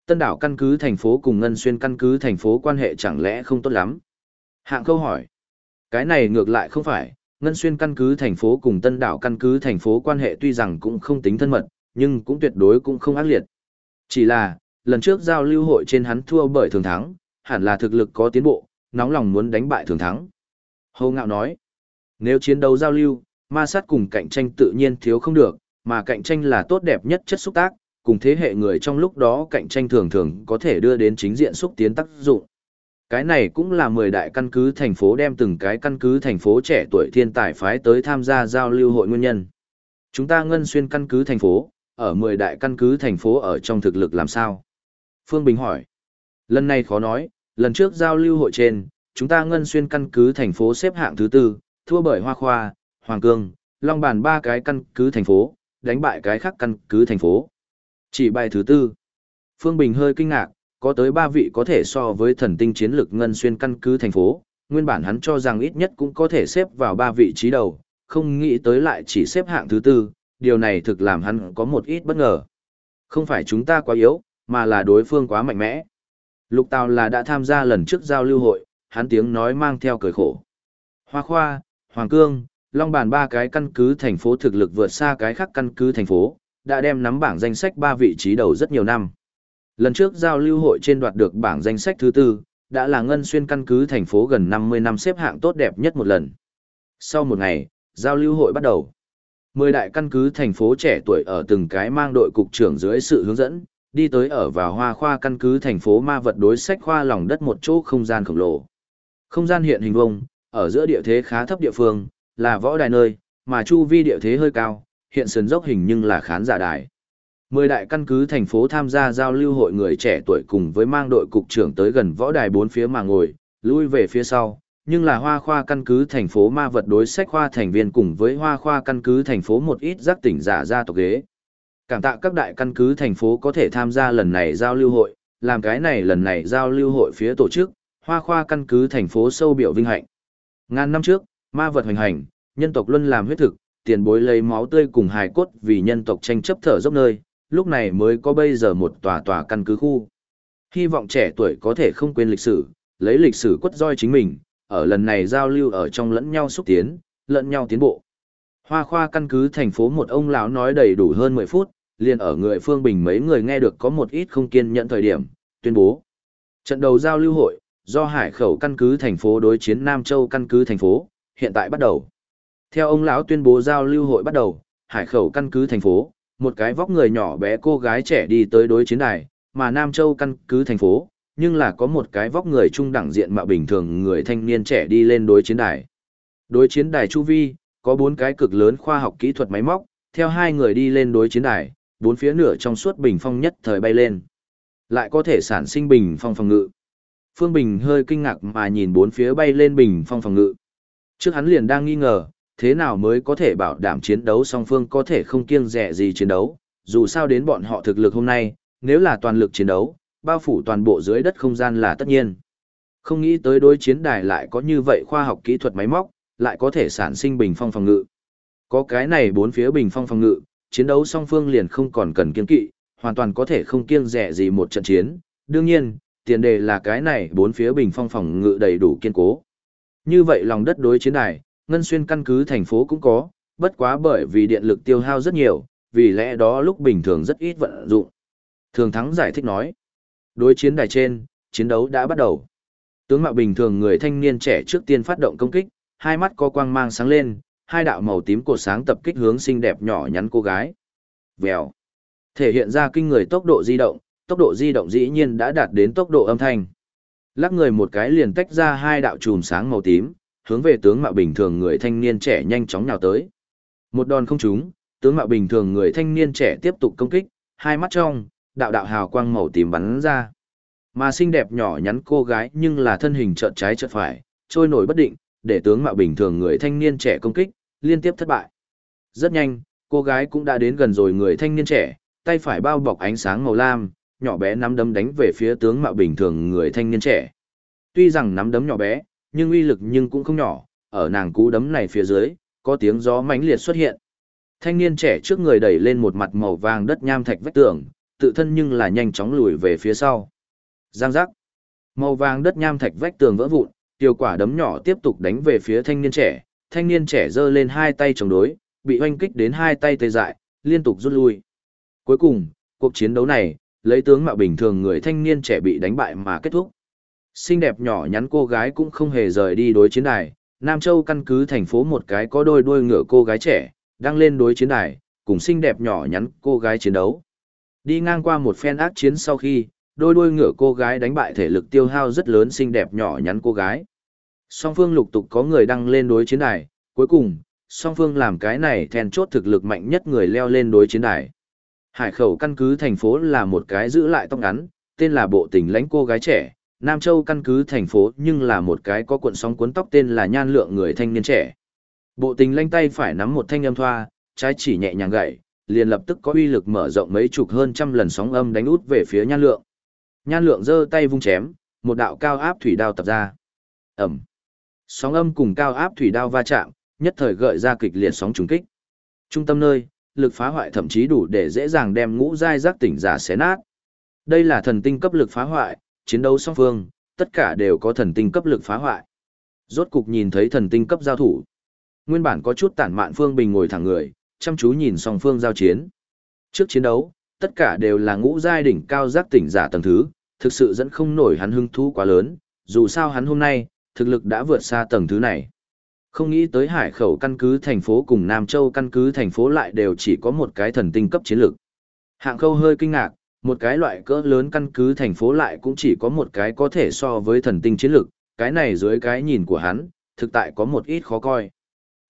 Tân Đảo căn cứ thành phố cùng Ngân Xuyên căn cứ thành phố quan hệ chẳng lẽ không tốt lắm. Hạng câu hỏi. Cái này ngược lại không phải, Ngân Xuyên căn cứ thành phố cùng Tân Đảo căn cứ thành phố quan hệ tuy rằng cũng không tính thân mật, nhưng cũng tuyệt đối cũng không ác liệt. Chỉ là, lần trước giao lưu hội trên hắn thua bởi Thường Thắng, hẳn là thực lực có tiến bộ, nóng lòng muốn đánh bại thường thắng. Hồ Ngạo nói, nếu chiến đấu giao lưu, ma sát cùng cạnh tranh tự nhiên thiếu không được, mà cạnh tranh là tốt đẹp nhất chất xúc tác, cùng thế hệ người trong lúc đó cạnh tranh thường thường có thể đưa đến chính diện xúc tiến tác dụng. Cái này cũng là 10 đại căn cứ thành phố đem từng cái căn cứ thành phố trẻ tuổi thiên tài phái tới tham gia giao lưu hội nguyên nhân. Chúng ta ngân xuyên căn cứ thành phố, ở 10 đại căn cứ thành phố ở trong thực lực làm sao? Phương Bình hỏi. Lần này khó nói, lần trước giao lưu hội trên, chúng ta ngân xuyên căn cứ thành phố xếp hạng thứ tư, thua bởi Hoa Khoa, Hoàng Cương, Long Bàn ba cái căn cứ thành phố, đánh bại cái khác căn cứ thành phố. Chỉ bài thứ tư. Phương Bình hơi kinh ngạc, có tới ba vị có thể so với thần tinh chiến lực ngân xuyên căn cứ thành phố, nguyên bản hắn cho rằng ít nhất cũng có thể xếp vào ba vị trí đầu, không nghĩ tới lại chỉ xếp hạng thứ tư, điều này thực làm hắn có một ít bất ngờ. Không phải chúng ta quá yếu, mà là đối phương quá mạnh mẽ. Lục Tào là đã tham gia lần trước giao lưu hội, hắn tiếng nói mang theo cười khổ. Hoa Khoa, Hoàng Cương, Long Bàn ba cái căn cứ thành phố thực lực vượt xa cái khác căn cứ thành phố, đã đem nắm bảng danh sách ba vị trí đầu rất nhiều năm. Lần trước giao lưu hội trên đoạt được bảng danh sách thứ tư, đã là ngân xuyên căn cứ thành phố gần 50 năm xếp hạng tốt đẹp nhất một lần. Sau một ngày, giao lưu hội bắt đầu. Mười đại căn cứ thành phố trẻ tuổi ở từng cái mang đội cục trưởng dưới sự hướng dẫn, đi tới ở vào hoa khoa căn cứ thành phố ma vật đối sách khoa lòng đất một chỗ không gian khổng lồ. Không gian hiện hình vông, ở giữa địa thế khá thấp địa phương, là võ đài nơi, mà chu vi địa thế hơi cao, hiện sườn dốc hình nhưng là khán giả đài. Mười đại căn cứ thành phố tham gia giao lưu hội người trẻ tuổi cùng với mang đội cục trưởng tới gần võ đài bốn phía mà ngồi, lui về phía sau, nhưng là hoa khoa căn cứ thành phố ma vật đối sách khoa thành viên cùng với hoa khoa căn cứ thành phố một ít giác tỉnh giả ra tộc ghế. Cảm tạ các đại căn cứ thành phố có thể tham gia lần này giao lưu hội, làm cái này lần này giao lưu hội phía tổ chức, hoa khoa căn cứ thành phố sâu biểu vinh hạnh. Ngàn năm trước, ma vật hoành hành, nhân tộc luân làm huyết thực, tiền bối lấy máu tươi cùng hài cốt vì nhân tộc tranh chấp thở dốc nơi, lúc này mới có bây giờ một tòa tòa căn cứ khu. Hy vọng trẻ tuổi có thể không quên lịch sử, lấy lịch sử quất roi chính mình, ở lần này giao lưu ở trong lẫn nhau xúc tiến, lẫn nhau tiến bộ. Hoa khoa căn cứ thành phố một ông lão nói đầy đủ hơn 10 phút, liền ở người phương bình mấy người nghe được có một ít không kiên nhẫn thời điểm, tuyên bố. Trận đầu giao lưu hội, do hải khẩu căn cứ thành phố đối chiến Nam Châu căn cứ thành phố, hiện tại bắt đầu. Theo ông lão tuyên bố giao lưu hội bắt đầu, hải khẩu căn cứ thành phố, một cái vóc người nhỏ bé cô gái trẻ đi tới đối chiến đài, mà Nam Châu căn cứ thành phố, nhưng là có một cái vóc người trung đẳng diện mạo bình thường người thanh niên trẻ đi lên đối chiến đài. Đối chiến đài chu vi, có bốn cái cực lớn khoa học kỹ thuật máy móc, theo hai người đi lên đối chiến đài, bốn phía nửa trong suốt bình phong nhất thời bay lên. Lại có thể sản sinh bình phong phòng ngự. Phương Bình hơi kinh ngạc mà nhìn bốn phía bay lên bình phong phòng ngự. Trước hắn liền đang nghi ngờ, thế nào mới có thể bảo đảm chiến đấu song phương có thể không kiêng rẻ gì chiến đấu, dù sao đến bọn họ thực lực hôm nay, nếu là toàn lực chiến đấu, bao phủ toàn bộ dưới đất không gian là tất nhiên. Không nghĩ tới đối chiến đài lại có như vậy khoa học kỹ thuật máy móc, lại có thể sản sinh bình phong phòng ngự. Có cái này bốn phía bình phong phòng ngự, chiến đấu song phương liền không còn cần kiên kỵ, hoàn toàn có thể không kiêng rẻ gì một trận chiến. Đương nhiên, tiền đề là cái này bốn phía bình phong phòng ngự đầy đủ kiên cố. Như vậy lòng đất đối chiến đài, ngân xuyên căn cứ thành phố cũng có, bất quá bởi vì điện lực tiêu hao rất nhiều, vì lẽ đó lúc bình thường rất ít vận dụng. Thường Thắng giải thích nói, đối chiến đài trên, chiến đấu đã bắt đầu. Tướng mạo bình thường người thanh niên trẻ trước tiên phát động công kích, hai mắt có quang mang sáng lên, hai đạo màu tím cột sáng tập kích hướng xinh đẹp nhỏ nhắn cô gái. Vèo. Thể hiện ra kinh người tốc độ di động, tốc độ di động dĩ nhiên đã đạt đến tốc độ âm thanh. Lắc người một cái liền tách ra hai đạo chùm sáng màu tím, hướng về tướng mạo bình thường người thanh niên trẻ nhanh chóng nào tới. Một đòn không trúng, tướng mạo bình thường người thanh niên trẻ tiếp tục công kích, hai mắt trong, đạo đạo hào quang màu tím bắn ra. Mà xinh đẹp nhỏ nhắn cô gái nhưng là thân hình trợn trái trợn phải, trôi nổi bất định, để tướng mạo bình thường người thanh niên trẻ công kích, liên tiếp thất bại. Rất nhanh, cô gái cũng đã đến gần rồi người thanh niên trẻ, tay phải bao bọc ánh sáng màu lam, nhỏ bé nắm đấm đánh về phía tướng mạo bình thường người thanh niên trẻ. Tuy rằng nắm đấm nhỏ bé, nhưng uy lực nhưng cũng không nhỏ, ở nàng cú đấm này phía dưới, có tiếng gió mãnh liệt xuất hiện. Thanh niên trẻ trước người đẩy lên một mặt màu vàng đất nham thạch vách tường, tự thân nhưng là nhanh chóng lùi về phía sau. Giang giác. Màu vàng đất nham thạch vách tường vỡ vụn, tiêu quả đấm nhỏ tiếp tục đánh về phía thanh niên trẻ, thanh niên trẻ giơ lên hai tay chống đối, bị oanh kích đến hai tay tê dại, liên tục rút lui. Cuối cùng, cuộc chiến đấu này, lấy tướng mạo bình thường người thanh niên trẻ bị đánh bại mà kết thúc. Xinh đẹp nhỏ nhắn cô gái cũng không hề rời đi đối chiến đài, Nam Châu căn cứ thành phố một cái có đôi đuôi ngựa cô gái trẻ, đang lên đối chiến đài, cùng xinh đẹp nhỏ nhắn cô gái chiến đấu. Đi ngang qua một phen ác chiến sau khi, đôi đuôi ngựa cô gái đánh bại thể lực tiêu hao rất lớn xinh đẹp nhỏ nhắn cô gái. Song phương lục tục có người đăng lên đối chiến đài, cuối cùng, song phương làm cái này then chốt thực lực mạnh nhất người leo lên đối chiến đài. Hải khẩu căn cứ thành phố là một cái giữ lại tóc ngắn, tên là bộ tình lãnh cô gái trẻ, Nam Châu căn cứ thành phố nhưng là một cái có cuộn sóng cuốn tóc tên là nhan lượng người thanh niên trẻ. Bộ tình lanh tay phải nắm một thanh âm thoa, trái chỉ nhẹ nhàng gậy, liền lập tức có uy lực mở rộng mấy chục hơn trăm lần sóng âm đánh út về phía nhan lượng. Nhan lượng giơ tay vung chém, một đạo cao áp thủy đao tập ra. Ẩm. Sóng âm cùng cao áp thủy đao va chạm, nhất thời gợi ra kịch liệt sóng trùng kích. Trung tâm nơi, lực phá hoại thậm chí đủ để dễ dàng đem ngũ giai giác tỉnh giả xé nát. Đây là thần tinh cấp lực phá hoại, chiến đấu song phương, tất cả đều có thần tinh cấp lực phá hoại. Rốt cục nhìn thấy thần tinh cấp giao thủ. Nguyên bản có chút tản mạn Phương Bình ngồi thẳng người, chăm chú nhìn song phương giao chiến. Trước chiến đấu, tất cả đều là ngũ giai đỉnh cao giác tỉnh giả tầng thứ, thực sự dẫn không nổi hắn hưng thú quá lớn, dù sao hắn hôm nay, thực lực đã vượt xa tầng thứ này. Không nghĩ tới hải khẩu căn cứ thành phố cùng Nam Châu căn cứ thành phố lại đều chỉ có một cái thần tinh cấp chiến lược. Hạng khâu hơi kinh ngạc, một cái loại cỡ lớn căn cứ thành phố lại cũng chỉ có một cái có thể so với thần tinh chiến lược, cái này dưới cái nhìn của hắn, thực tại có một ít khó coi.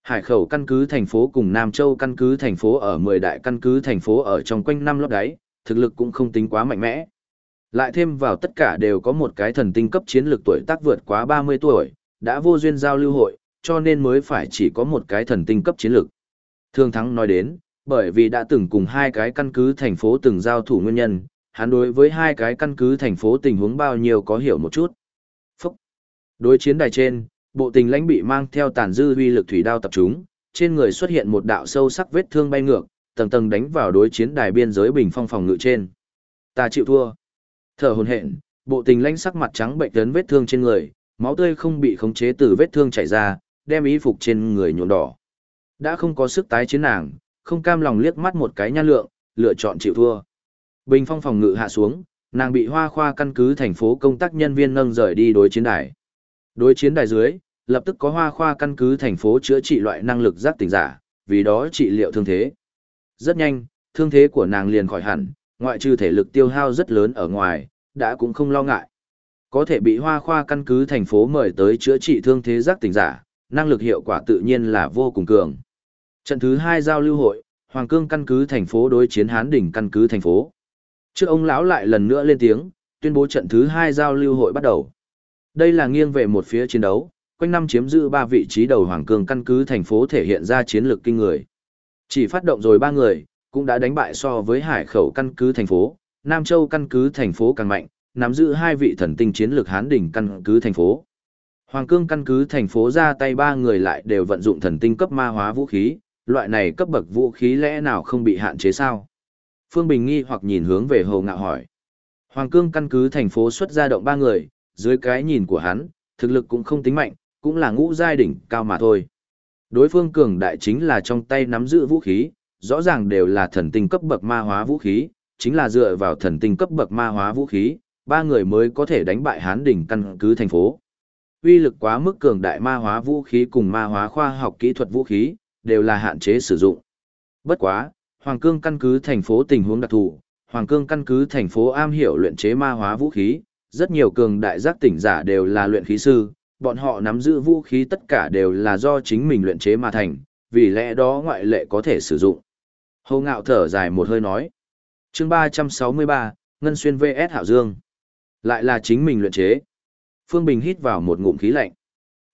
Hải khẩu căn cứ thành phố cùng Nam Châu căn cứ thành phố ở 10 đại căn cứ thành phố ở trong quanh năm lót đáy, thực lực cũng không tính quá mạnh mẽ. Lại thêm vào tất cả đều có một cái thần tinh cấp chiến lược tuổi tác vượt quá 30 tuổi, đã vô duyên giao lưu hội, cho nên mới phải chỉ có một cái thần tinh cấp chiến lược. Thương Thắng nói đến, bởi vì đã từng cùng hai cái căn cứ thành phố từng giao thủ nguyên nhân, hắn đối với hai cái căn cứ thành phố tình huống bao nhiêu có hiểu một chút. Phúc! Đối chiến đài trên, bộ tình lãnh bị mang theo tàn dư huy lực thủy đao tập trung, trên người xuất hiện một đạo sâu sắc vết thương bay ngược, tầng tầng đánh vào đối chiến đài biên giới bình phong phòng ngự trên. Ta chịu thua. Thở hồn hển, bộ tình lãnh sắc mặt trắng bệnh tấn vết thương trên người, máu tươi không bị khống chế từ vết thương chảy ra, đem y phục trên người nhuộm đỏ. Đã không có sức tái chiến nàng, không cam lòng liếc mắt một cái nhan lượng, lựa chọn chịu thua. Bình phong phòng ngự hạ xuống, nàng bị hoa khoa căn cứ thành phố công tác nhân viên nâng rời đi đối chiến đài. Đối chiến đài dưới, lập tức có hoa khoa căn cứ thành phố chữa trị loại năng lực giác tỉnh giả, vì đó trị liệu thương thế. Rất nhanh, thương thế của nàng liền khỏi hẳn, ngoại trừ thể lực tiêu hao rất lớn ở ngoài, đã cũng không lo ngại. Có thể bị hoa khoa căn cứ thành phố mời tới chữa trị thương thế giác tỉnh giả, năng lực hiệu quả tự nhiên là vô cùng cường. Trận thứ hai giao lưu hội, Hoàng Cương căn cứ thành phố đối chiến Hán đỉnh căn cứ thành phố. Trước ông lão lại lần nữa lên tiếng, tuyên bố trận thứ hai giao lưu hội bắt đầu. Đây là nghiêng về một phía chiến đấu, quanh năm chiếm giữ ba vị trí đầu Hoàng Cương căn cứ thành phố thể hiện ra chiến lược kinh người. Chỉ phát động rồi ba người, cũng đã đánh bại so với Hải Khẩu căn cứ thành phố, Nam Châu căn cứ thành phố càng mạnh, nắm giữ hai vị thần tinh chiến lược Hán đỉnh căn cứ thành phố. Hoàng Cương căn cứ thành phố ra tay ba người lại đều vận dụng thần tinh cấp ma hóa vũ khí, loại này cấp bậc vũ khí lẽ nào không bị hạn chế sao? Phương Bình nghi hoặc nhìn hướng về Hồ Ngạo hỏi. Hoàng Cương căn cứ thành phố xuất ra động ba người, dưới cái nhìn của hắn, thực lực cũng không tính mạnh, cũng là ngũ giai đỉnh cao mà thôi. Đối phương cường đại chính là trong tay nắm giữ vũ khí, rõ ràng đều là thần tinh cấp bậc ma hóa vũ khí, chính là dựa vào thần tinh cấp bậc ma hóa vũ khí, ba người mới có thể đánh bại hán đỉnh căn cứ thành phố. Uy lực quá mức cường đại ma hóa vũ khí cùng ma hóa khoa học kỹ thuật vũ khí, đều là hạn chế sử dụng. Bất quá, Hoàng Cương căn cứ thành phố tình huống đặc thù, Hoàng Cương căn cứ thành phố am hiểu luyện chế ma hóa vũ khí, rất nhiều cường đại giác tỉnh giả đều là luyện khí sư, bọn họ nắm giữ vũ khí tất cả đều là do chính mình luyện chế mà thành, vì lẽ đó ngoại lệ có thể sử dụng. Hồ Ngạo thở dài một hơi nói. chương 363, Ngân Xuyên VS Hạo Dương. Lại là chính mình luyện chế. Phương Bình hít vào một ngụm khí lạnh.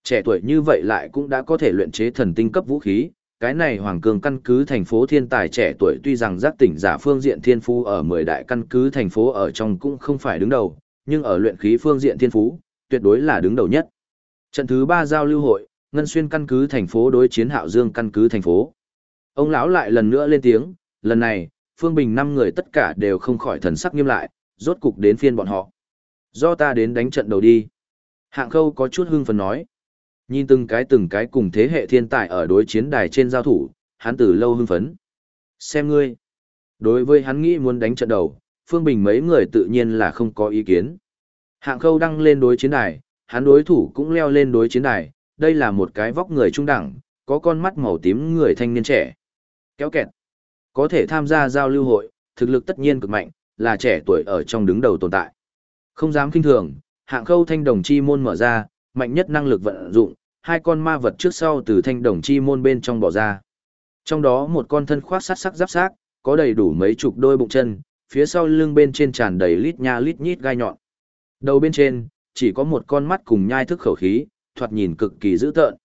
Trẻ tuổi như vậy lại cũng đã có thể luyện chế thần tinh cấp vũ khí, cái này Hoàng Cương căn cứ thành phố thiên tài trẻ tuổi tuy rằng giác tỉnh giả phương diện thiên phú ở 10 đại căn cứ thành phố ở trong cũng không phải đứng đầu, nhưng ở luyện khí phương diện thiên phú, tuyệt đối là đứng đầu nhất. Trận thứ 3 giao lưu hội, Ngân Xuyên căn cứ thành phố đối chiến Hạo Dương căn cứ thành phố. Ông lão lại lần nữa lên tiếng, lần này, Phương Bình năm người tất cả đều không khỏi thần sắc nghiêm lại, rốt cục đến phiên bọn họ. Do ta đến đánh trận đầu đi. Hạng khâu có chút hưng phấn nói. Nhìn từng cái từng cái cùng thế hệ thiên tài ở đối chiến đài trên giao thủ, hắn từ lâu hưng phấn. Xem ngươi. Đối với hắn nghĩ muốn đánh trận đầu, Phương Bình mấy người tự nhiên là không có ý kiến. Hạng khâu đăng lên đối chiến đài, hắn đối thủ cũng leo lên đối chiến đài, đây là một cái vóc người trung đẳng, có con mắt màu tím người thanh niên trẻ. Kéo kẹt. Có thể tham gia giao lưu hội, thực lực tất nhiên cực mạnh, là trẻ tuổi ở trong đứng đầu tồn tại. Không dám kinh thường, hạng khâu thanh đồng chi môn mở ra, mạnh nhất năng lực vận dụng, hai con ma vật trước sau từ thanh đồng chi môn bên trong bỏ ra. Trong đó một con thân khoác sắt sắc giáp xác, có đầy đủ mấy chục đôi bụng chân, phía sau lưng bên trên tràn đầy lít nha lít nhít gai nhọn. Đầu bên trên, chỉ có một con mắt cùng nhai thức khẩu khí, thoạt nhìn cực kỳ dữ tợn.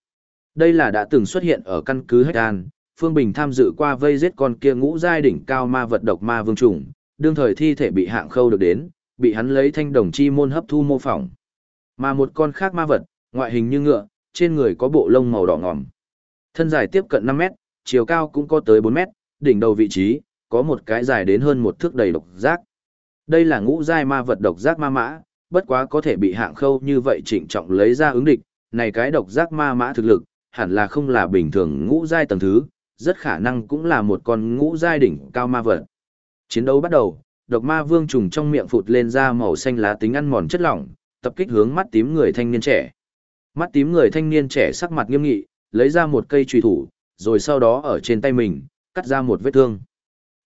Đây là đã từng xuất hiện ở căn cứ Hách An, Phương Bình tham dự qua vây giết con kia ngũ giai đỉnh cao ma vật độc ma vương trùng, đương thời thi thể bị hạng khâu được đến, bị hắn lấy thanh đồng chi môn hấp thu mô phỏng. Mà một con khác ma vật, ngoại hình như ngựa, trên người có bộ lông màu đỏ ngòm. Thân dài tiếp cận 5 mét, chiều cao cũng có tới 4 mét, đỉnh đầu vị trí, có một cái dài đến hơn một thước đầy độc giác. Đây là ngũ giai ma vật độc giác ma mã, bất quá có thể bị hạng khâu như vậy trịnh trọng lấy ra ứng địch, này cái độc giác ma mã thực lực, hẳn là không là bình thường ngũ giai tầng thứ, rất khả năng cũng là một con ngũ giai đỉnh cao ma vật. Chiến đấu bắt đầu, độc ma vương trùng trong miệng phụt lên ra màu xanh lá tính ăn mòn chất lỏng, tập kích hướng mắt tím người thanh niên trẻ. Mắt tím người thanh niên trẻ sắc mặt nghiêm nghị, lấy ra một cây trùy thủ, rồi sau đó ở trên tay mình, cắt ra một vết thương.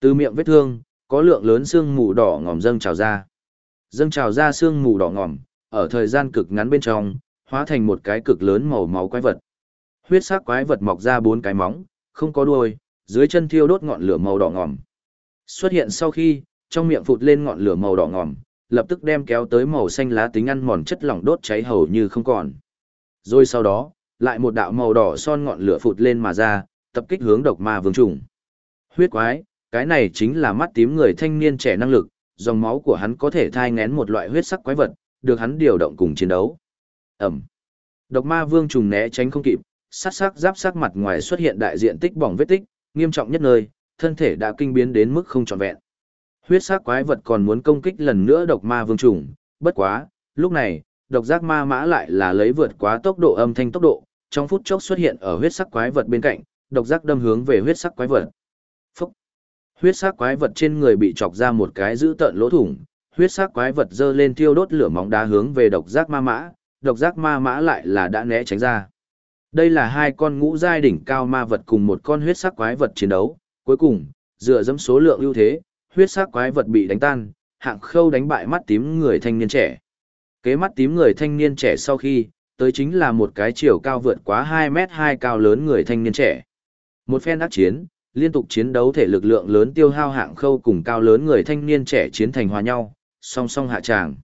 Từ miệng vết thương, có lượng lớn xương mù đỏ ngòm dâng trào ra. Dâng trào ra xương mù đỏ ngòm, ở thời gian cực ngắn bên trong, hóa thành một cái cực lớn màu máu quái vật. Huyết sắc quái vật mọc ra bốn cái móng, không có đuôi, dưới chân thiêu đốt ngọn lửa màu đỏ ngòm. Xuất hiện sau khi, trong miệng phụt lên ngọn lửa màu đỏ ngòm, lập tức đem kéo tới màu xanh lá tính ăn mòn chất lỏng đốt cháy hầu như không còn. Rồi sau đó, lại một đạo màu đỏ son ngọn lửa phụt lên mà ra, tập kích hướng độc ma vương trùng. Huyết quái, cái này chính là mắt tím người thanh niên trẻ năng lực, dòng máu của hắn có thể thai ngén một loại huyết sắc quái vật, được hắn điều động cùng chiến đấu. Ẩm. Độc ma vương trùng né tránh không kịp, sát sắc giáp sắc mặt ngoài xuất hiện đại diện tích bỏng vết tích, nghiêm trọng nhất nơi, thân thể đã kinh biến đến mức không trọn vẹn. Huyết sắc quái vật còn muốn công kích lần nữa độc ma vương trùng, bất quá, lúc này, độc giác ma mã lại là lấy vượt quá tốc độ âm thanh tốc độ, trong phút chốc xuất hiện ở huyết sắc quái vật bên cạnh, độc giác đâm hướng về huyết sắc quái vật. Phúc! Huyết sắc quái vật trên người bị chọc ra một cái dữ tợn lỗ thủng, huyết sắc quái vật dơ lên thiêu đốt lửa móng đá hướng về độc giác ma mã, độc giác ma mã lại là đã né tránh ra. Đây là hai con ngũ giai đỉnh cao ma vật cùng một con huyết sắc quái vật chiến đấu, cuối cùng, dựa dẫm số lượng ưu thế, huyết sắc quái vật bị đánh tan, hạng khâu đánh bại mắt tím người thanh niên trẻ. Kế mắt tím người thanh niên trẻ sau khi, tới chính là một cái chiều cao vượt quá 2 mét 2 cao lớn người thanh niên trẻ. Một phen ác chiến, liên tục chiến đấu thể lực lượng lớn tiêu hao hạng khâu cùng cao lớn người thanh niên trẻ chiến thành hòa nhau, song song hạ tràng.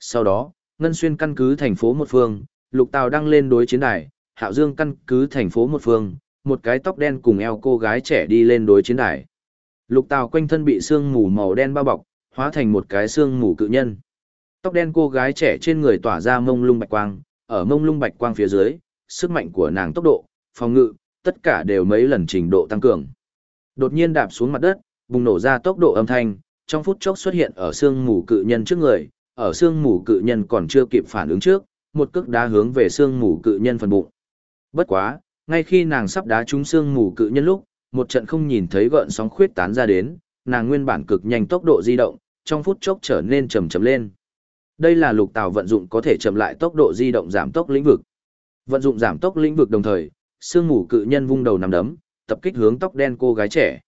Sau đó, Ngân Xuyên căn cứ thành phố một phương, Lục Tào đăng lên đối chiến đài, Hạo Dương căn cứ thành phố một phương, một cái tóc đen cùng eo cô gái trẻ đi lên đối chiến đài. Lục Tào quanh thân bị sương mù màu đen bao bọc, hóa thành một cái sương mù cự nhân. Tóc đen cô gái trẻ trên người tỏa ra mông lung bạch quang, ở mông lung bạch quang phía dưới, sức mạnh của nàng tốc độ, phòng ngự, tất cả đều mấy lần trình độ tăng cường. Đột nhiên đạp xuống mặt đất, bùng nổ ra tốc độ âm thanh, trong phút chốc xuất hiện ở xương mù cự nhân trước người, ở xương mù cự nhân còn chưa kịp phản ứng trước, một cước đá hướng về xương mù cự nhân phần bụng. Bất quá, ngay khi nàng sắp đá trúng xương mù cự nhân lúc, một trận không nhìn thấy gợn sóng khuyết tán ra đến, nàng nguyên bản cực nhanh tốc độ di động, trong phút chốc trở nên chậm chậm lên. Đây là lục tào vận dụng có thể chậm lại tốc độ di động giảm tốc lĩnh vực. Vận dụng giảm tốc lĩnh vực đồng thời, xương mù cự nhân vung đầu nằm đấm, tập kích hướng tóc đen cô gái trẻ.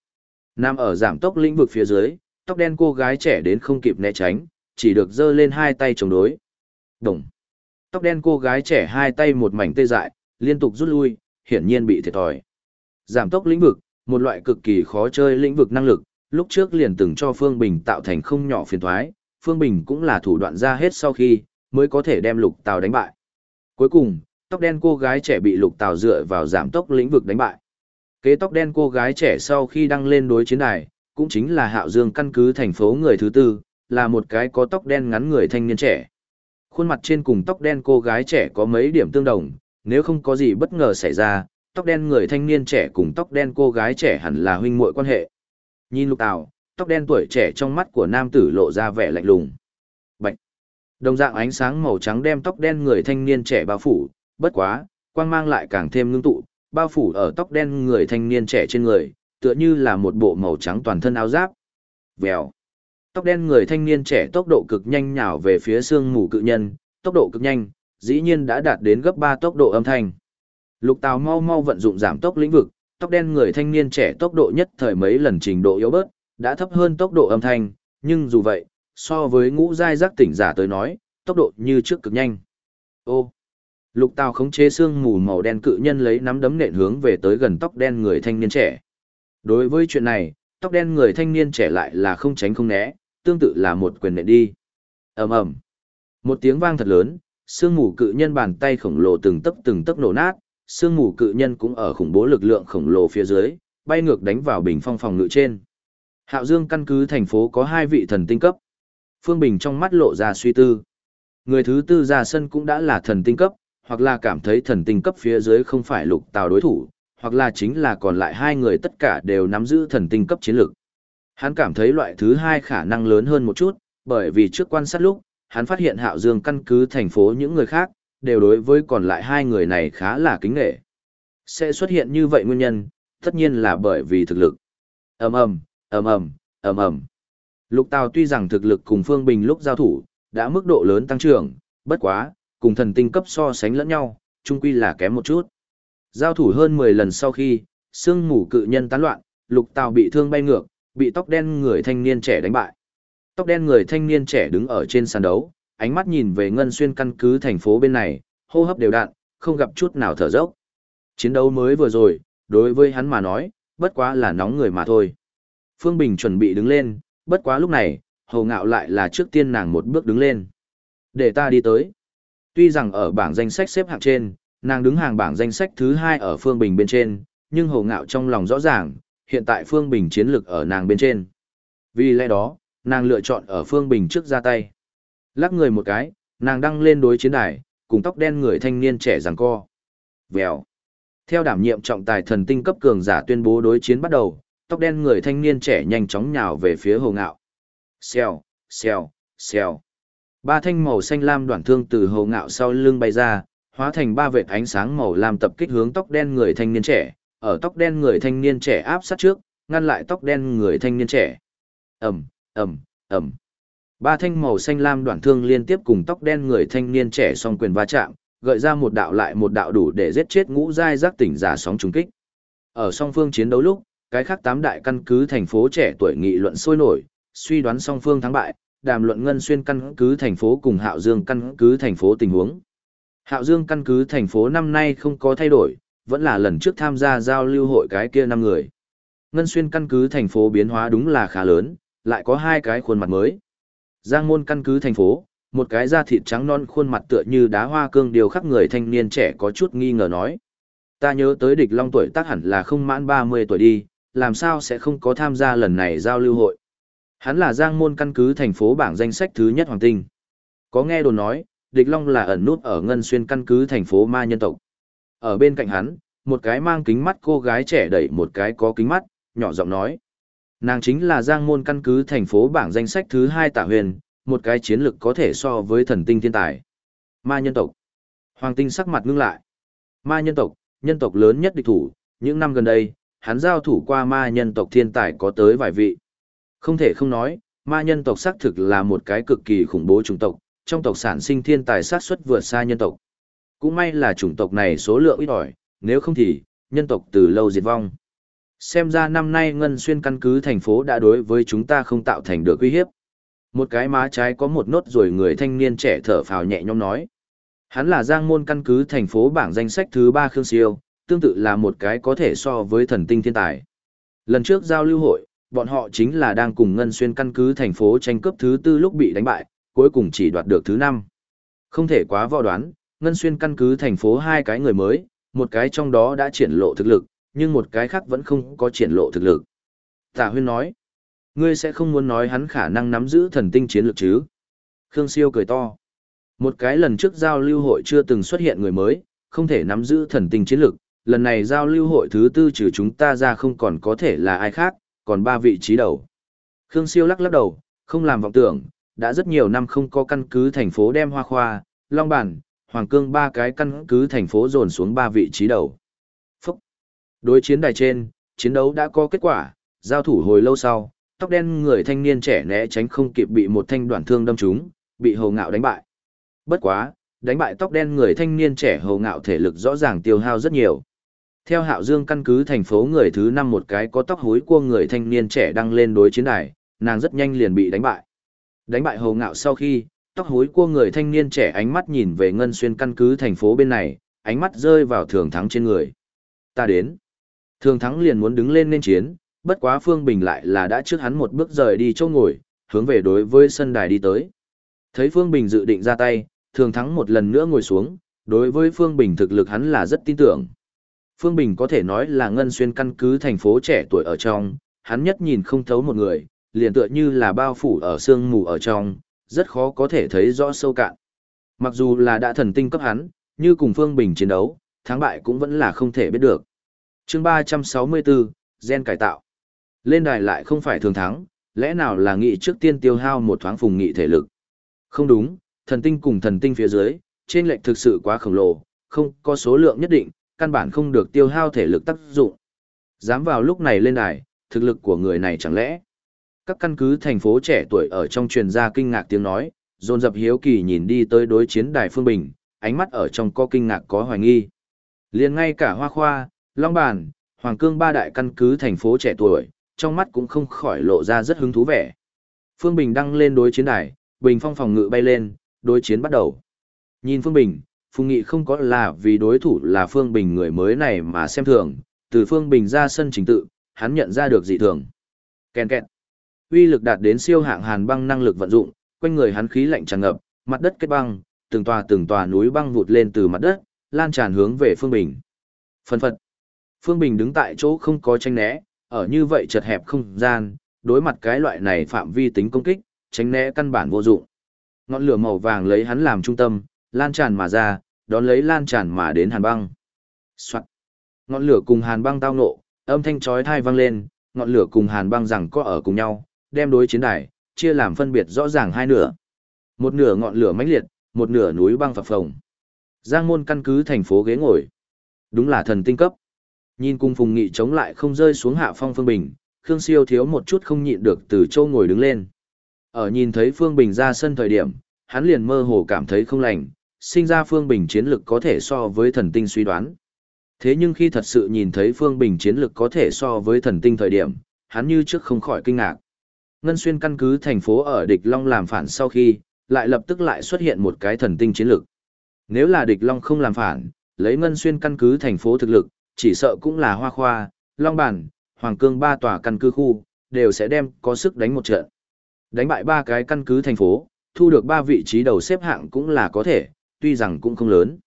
Nam ở giảm tốc lĩnh vực phía dưới, tóc đen cô gái trẻ đến không kịp né tránh, chỉ được giơ lên hai tay chống đối. Đồng. Tóc đen cô gái trẻ hai tay một mảnh tê dại, liên tục rút lui, hiển nhiên bị thiệt thòi. Giảm tốc lĩnh vực, một loại cực kỳ khó chơi lĩnh vực năng lực, lúc trước liền từng cho Phương Bình tạo thành không nhỏ phiền toái, Phương Bình cũng là thủ đoạn ra hết sau khi, mới có thể đem lục tàu đánh bại. Cuối cùng, tóc đen cô gái trẻ bị lục tàu dựa vào giảm tốc lĩnh vực đánh bại. Kế tóc đen cô gái trẻ sau khi đăng lên đối chiến đài, cũng chính là Hạo Dương căn cứ thành phố người thứ tư, là một cái có tóc đen ngắn người thanh niên trẻ. Khuôn mặt trên cùng tóc đen cô gái trẻ có mấy điểm tương đồng, nếu không có gì bất ngờ xảy ra, tóc đen người thanh niên trẻ cùng tóc đen cô gái trẻ hẳn là huynh muội quan hệ. Nhìn lục tào, tóc đen tuổi trẻ trong mắt của nam tử lộ ra vẻ lạnh lùng. Bạch. Đồng dạng ánh sáng màu trắng đem tóc đen người thanh niên trẻ bao phủ, bất quá, quang mang lại càng thêm ngưng tụ, bao phủ ở tóc đen người thanh niên trẻ trên người, tựa như là một bộ màu trắng toàn thân áo giáp. Vèo. Tóc đen người thanh niên trẻ tốc độ cực nhanh nhào về phía xương mù cự nhân, tốc độ cực nhanh, dĩ nhiên đã đạt đến gấp 3 tốc độ âm thanh. Lục Tào mau mau vận dụng giảm tốc lĩnh vực, tóc đen người thanh niên trẻ tốc độ nhất thời mấy lần trình độ yếu bớt, đã thấp hơn tốc độ âm thanh, nhưng dù vậy, so với ngũ giai giác tỉnh giả tới nói, tốc độ như trước cực nhanh. Ô. Lục Tào khống chế xương mù màu đen cự nhân lấy nắm đấm nện hướng về tới gần tóc đen người thanh niên trẻ. Đối với chuyện này, tóc đen người thanh niên trẻ lại là không tránh không né, tương tự là một quyền nện đi. Ầm ầm. Một tiếng vang thật lớn, xương mù cự nhân bàn tay khổng lồ từng tấc từng tấc nổ nát, Sương mù cự nhân cũng ở khủng bố lực lượng khổng lồ phía dưới, bay ngược đánh vào bình phong phòng ngự trên. Hạo Dương căn cứ thành phố có hai vị thần tinh cấp. Phương Bình trong mắt lộ ra suy tư. Người thứ tư ra sân cũng đã là thần tinh cấp, hoặc là cảm thấy thần tinh cấp phía dưới không phải lục tào đối thủ, hoặc là chính là còn lại hai người tất cả đều nắm giữ thần tinh cấp chiến lược. Hắn cảm thấy loại thứ hai khả năng lớn hơn một chút, bởi vì trước quan sát lúc, hắn phát hiện Hạo Dương căn cứ thành phố những người khác, đều đối với còn lại hai người này khá là kính nghệ. Sẽ xuất hiện như vậy nguyên nhân, tất nhiên là bởi vì thực lực. ầm ầm, ầm ầm, ầm ầm. Lục Tào tuy rằng thực lực cùng Phương Bình lúc giao thủ, đã mức độ lớn tăng trưởng, bất quá, cùng thần tinh cấp so sánh lẫn nhau, chung quy là kém một chút. Giao thủ hơn 10 lần sau khi, xương mù cự nhân tán loạn, Lục Tào bị thương bay ngược, bị tóc đen người thanh niên trẻ đánh bại. Tóc đen người thanh niên trẻ đứng ở trên sàn đấu, ánh mắt nhìn về ngân xuyên căn cứ thành phố bên này, hô hấp đều đặn, không gặp chút nào thở dốc. Chiến đấu mới vừa rồi, đối với hắn mà nói, bất quá là nóng người mà thôi. Phương Bình chuẩn bị đứng lên, bất quá lúc này, hầu ngạo lại là trước tiên nàng một bước đứng lên. Để ta đi tới. Tuy rằng ở bảng danh sách xếp hạng trên, nàng đứng hàng bảng danh sách thứ hai ở Phương Bình bên trên, nhưng hầu ngạo trong lòng rõ ràng, hiện tại Phương Bình chiến lực ở nàng bên trên. Vì lẽ đó, nàng lựa chọn ở Phương Bình trước ra tay. Lắc người một cái, nàng đăng lên đối chiến đài, cùng tóc đen người thanh niên trẻ giằng co. Vèo. Theo đảm nhiệm trọng tài thần tinh cấp cường giả tuyên bố đối chiến bắt đầu, tóc đen người thanh niên trẻ nhanh chóng nhào về phía hồ ngạo. Xèo, xèo, xèo. Ba thanh màu xanh lam đoạn thương từ hồ ngạo sau lưng bay ra, hóa thành ba vệt ánh sáng màu lam tập kích hướng tóc đen người thanh niên trẻ, ở tóc đen người thanh niên trẻ áp sát trước, ngăn lại tóc đen người thanh niên trẻ. Ầm, ầm, ầm. Ba thanh màu xanh lam đoạn thương liên tiếp cùng tóc đen người thanh niên trẻ song quyền va chạm, gợi ra một đạo lại một đạo đủ để giết chết ngũ giai giác tỉnh giả sóng trùng kích. Ở song phương chiến đấu lúc, cái khác tám đại căn cứ thành phố trẻ tuổi nghị luận sôi nổi, suy đoán song phương thắng bại, đàm luận ngân xuyên căn cứ thành phố cùng Hạo Dương căn cứ thành phố tình huống. Hạo Dương căn cứ thành phố năm nay không có thay đổi, vẫn là lần trước tham gia giao lưu hội cái kia năm người. Ngân xuyên căn cứ thành phố biến hóa đúng là khá lớn, lại có hai cái khuôn mặt mới. Giang môn căn cứ thành phố, một cái da thịt trắng non khuôn mặt tựa như đá hoa cương điều khắc người thanh niên trẻ có chút nghi ngờ nói. Ta nhớ tới địch long tuổi tác hẳn là không mãn 30 tuổi đi, làm sao sẽ không có tham gia lần này giao lưu hội. Hắn là giang môn căn cứ thành phố bảng danh sách thứ nhất hoàng tinh. Có nghe đồn nói, địch long là ẩn nút ở ngân xuyên căn cứ thành phố ma nhân tộc. Ở bên cạnh hắn, một cái mang kính mắt cô gái trẻ đẩy một cái có kính mắt, nhỏ giọng nói. Nàng chính là giang môn căn cứ thành phố bảng danh sách thứ hai tả huyền, một cái chiến lực có thể so với thần tinh thiên tài. Ma nhân tộc. Hoàng tinh sắc mặt ngưng lại. Ma nhân tộc, nhân tộc lớn nhất địch thủ, những năm gần đây, hắn giao thủ qua ma nhân tộc thiên tài có tới vài vị. Không thể không nói, ma nhân tộc xác thực là một cái cực kỳ khủng bố chủng tộc, trong tộc sản sinh thiên tài sát xuất vượt xa nhân tộc. Cũng may là chủng tộc này số lượng ít ỏi, nếu không thì, nhân tộc từ lâu diệt vong. Xem ra năm nay Ngân Xuyên căn cứ thành phố đã đối với chúng ta không tạo thành được uy hiếp. Một cái má trái có một nốt rồi người thanh niên trẻ thở phào nhẹ nhõm nói. Hắn là giang môn căn cứ thành phố bảng danh sách thứ ba Khương Siêu, tương tự là một cái có thể so với thần tinh thiên tài. Lần trước giao lưu hội, bọn họ chính là đang cùng Ngân Xuyên căn cứ thành phố tranh cướp thứ tư lúc bị đánh bại, cuối cùng chỉ đoạt được thứ năm. Không thể quá vò đoán, Ngân Xuyên căn cứ thành phố hai cái người mới, một cái trong đó đã triển lộ thực lực, nhưng một cái khác vẫn không có triển lộ thực lực. Tả Huyên nói, ngươi sẽ không muốn nói hắn khả năng nắm giữ thần tinh chiến lược chứ. Khương Siêu cười to. Một cái lần trước giao lưu hội chưa từng xuất hiện người mới, không thể nắm giữ thần tinh chiến lược, lần này giao lưu hội thứ tư trừ chúng ta ra không còn có thể là ai khác, còn ba vị trí đầu. Khương Siêu lắc lắc đầu, không làm vọng tưởng, đã rất nhiều năm không có căn cứ thành phố đem hoa khoa, long bản, hoàng cương ba cái căn cứ thành phố dồn xuống ba vị trí đầu. Đối chiến đài trên, chiến đấu đã có kết quả, giao thủ hồi lâu sau, tóc đen người thanh niên trẻ né tránh không kịp bị một thanh đoạn thương đâm trúng, bị hồ ngạo đánh bại. Bất quá, đánh bại tóc đen người thanh niên trẻ hồ ngạo thể lực rõ ràng tiêu hao rất nhiều. Theo Hạo Dương căn cứ thành phố người thứ năm một cái có tóc hối cua người thanh niên trẻ đăng lên đối chiến đài, nàng rất nhanh liền bị đánh bại. Đánh bại hồ ngạo sau khi, tóc hối cua người thanh niên trẻ ánh mắt nhìn về ngân xuyên căn cứ thành phố bên này, ánh mắt rơi vào thường thắng trên người. Ta đến. Thường thắng liền muốn đứng lên nên chiến, bất quá Phương Bình lại là đã trước hắn một bước rời đi chỗ ngồi, hướng về đối với sân đài đi tới. Thấy Phương Bình dự định ra tay, thường thắng một lần nữa ngồi xuống, đối với Phương Bình thực lực hắn là rất tin tưởng. Phương Bình có thể nói là ngân xuyên căn cứ thành phố trẻ tuổi ở trong, hắn nhất nhìn không thấu một người, liền tựa như là bao phủ ở sương mù ở trong, rất khó có thể thấy rõ sâu cạn. Mặc dù là đã thần tinh cấp hắn, như cùng Phương Bình chiến đấu, thắng bại cũng vẫn là không thể biết được chương 364, gen cải tạo. Lên đài lại không phải thường thắng, lẽ nào là nghị trước tiên tiêu hao một thoáng phùng nghị thể lực. Không đúng, thần tinh cùng thần tinh phía dưới, trên lệnh thực sự quá khổng lồ, không có số lượng nhất định, căn bản không được tiêu hao thể lực tác dụng. Dám vào lúc này lên đài, thực lực của người này chẳng lẽ. Các căn cứ thành phố trẻ tuổi ở trong truyền gia kinh ngạc tiếng nói, dồn dập hiếu kỳ nhìn đi tới đối chiến đài phương bình, ánh mắt ở trong có kinh ngạc có hoài nghi. liền ngay cả Hoa Khoa, Long Bàn, Hoàng Cương ba đại căn cứ thành phố trẻ tuổi, trong mắt cũng không khỏi lộ ra rất hứng thú vẻ. Phương Bình đăng lên đối chiến đài, Bình phong phòng ngự bay lên, đối chiến bắt đầu. Nhìn Phương Bình, Phùng Nghị không có là vì đối thủ là Phương Bình người mới này mà xem thường, từ Phương Bình ra sân chính tự, hắn nhận ra được dị thường. Kèn kẹt. Uy lực đạt đến siêu hạng hàn băng năng lực vận dụng, quanh người hắn khí lạnh tràn ngập, mặt đất kết băng, từng tòa từng tòa núi băng vụt lên từ mặt đất, lan tràn hướng về Phương Bình. Phần phật. Phương Bình đứng tại chỗ không có tranh né, ở như vậy chật hẹp không gian, đối mặt cái loại này phạm vi tính công kích, tránh né căn bản vô dụng. Ngọn lửa màu vàng lấy hắn làm trung tâm, lan tràn mà ra, đón lấy lan tràn mà đến hàn băng. Soạn. Ngọn lửa cùng hàn băng tao nộ, âm thanh chói tai vang lên, ngọn lửa cùng hàn băng rằng có ở cùng nhau, đem đối chiến đài, chia làm phân biệt rõ ràng hai nửa. Một nửa ngọn lửa mãnh liệt, một nửa núi băng phập phồng. Giang môn căn cứ thành phố ghế ngồi. Đúng là thần tinh cấp. Nhìn cung phùng nghị chống lại không rơi xuống hạ phong phương bình, Khương Siêu thiếu một chút không nhịn được từ châu ngồi đứng lên. Ở nhìn thấy Phương Bình ra sân thời điểm, hắn liền mơ hồ cảm thấy không lành, sinh ra Phương Bình chiến lực có thể so với thần tinh suy đoán. Thế nhưng khi thật sự nhìn thấy Phương Bình chiến lực có thể so với thần tinh thời điểm, hắn như trước không khỏi kinh ngạc. Ngân Xuyên căn cứ thành phố ở Địch Long làm phản sau khi, lại lập tức lại xuất hiện một cái thần tinh chiến lực. Nếu là Địch Long không làm phản, lấy Ngân Xuyên căn cứ thành phố thực lực, chỉ sợ cũng là Hoa Khoa, Long Bản, Hoàng Cương ba tòa căn cứ khu, đều sẽ đem có sức đánh một trận. Đánh bại ba cái căn cứ thành phố, thu được ba vị trí đầu xếp hạng cũng là có thể, tuy rằng cũng không lớn.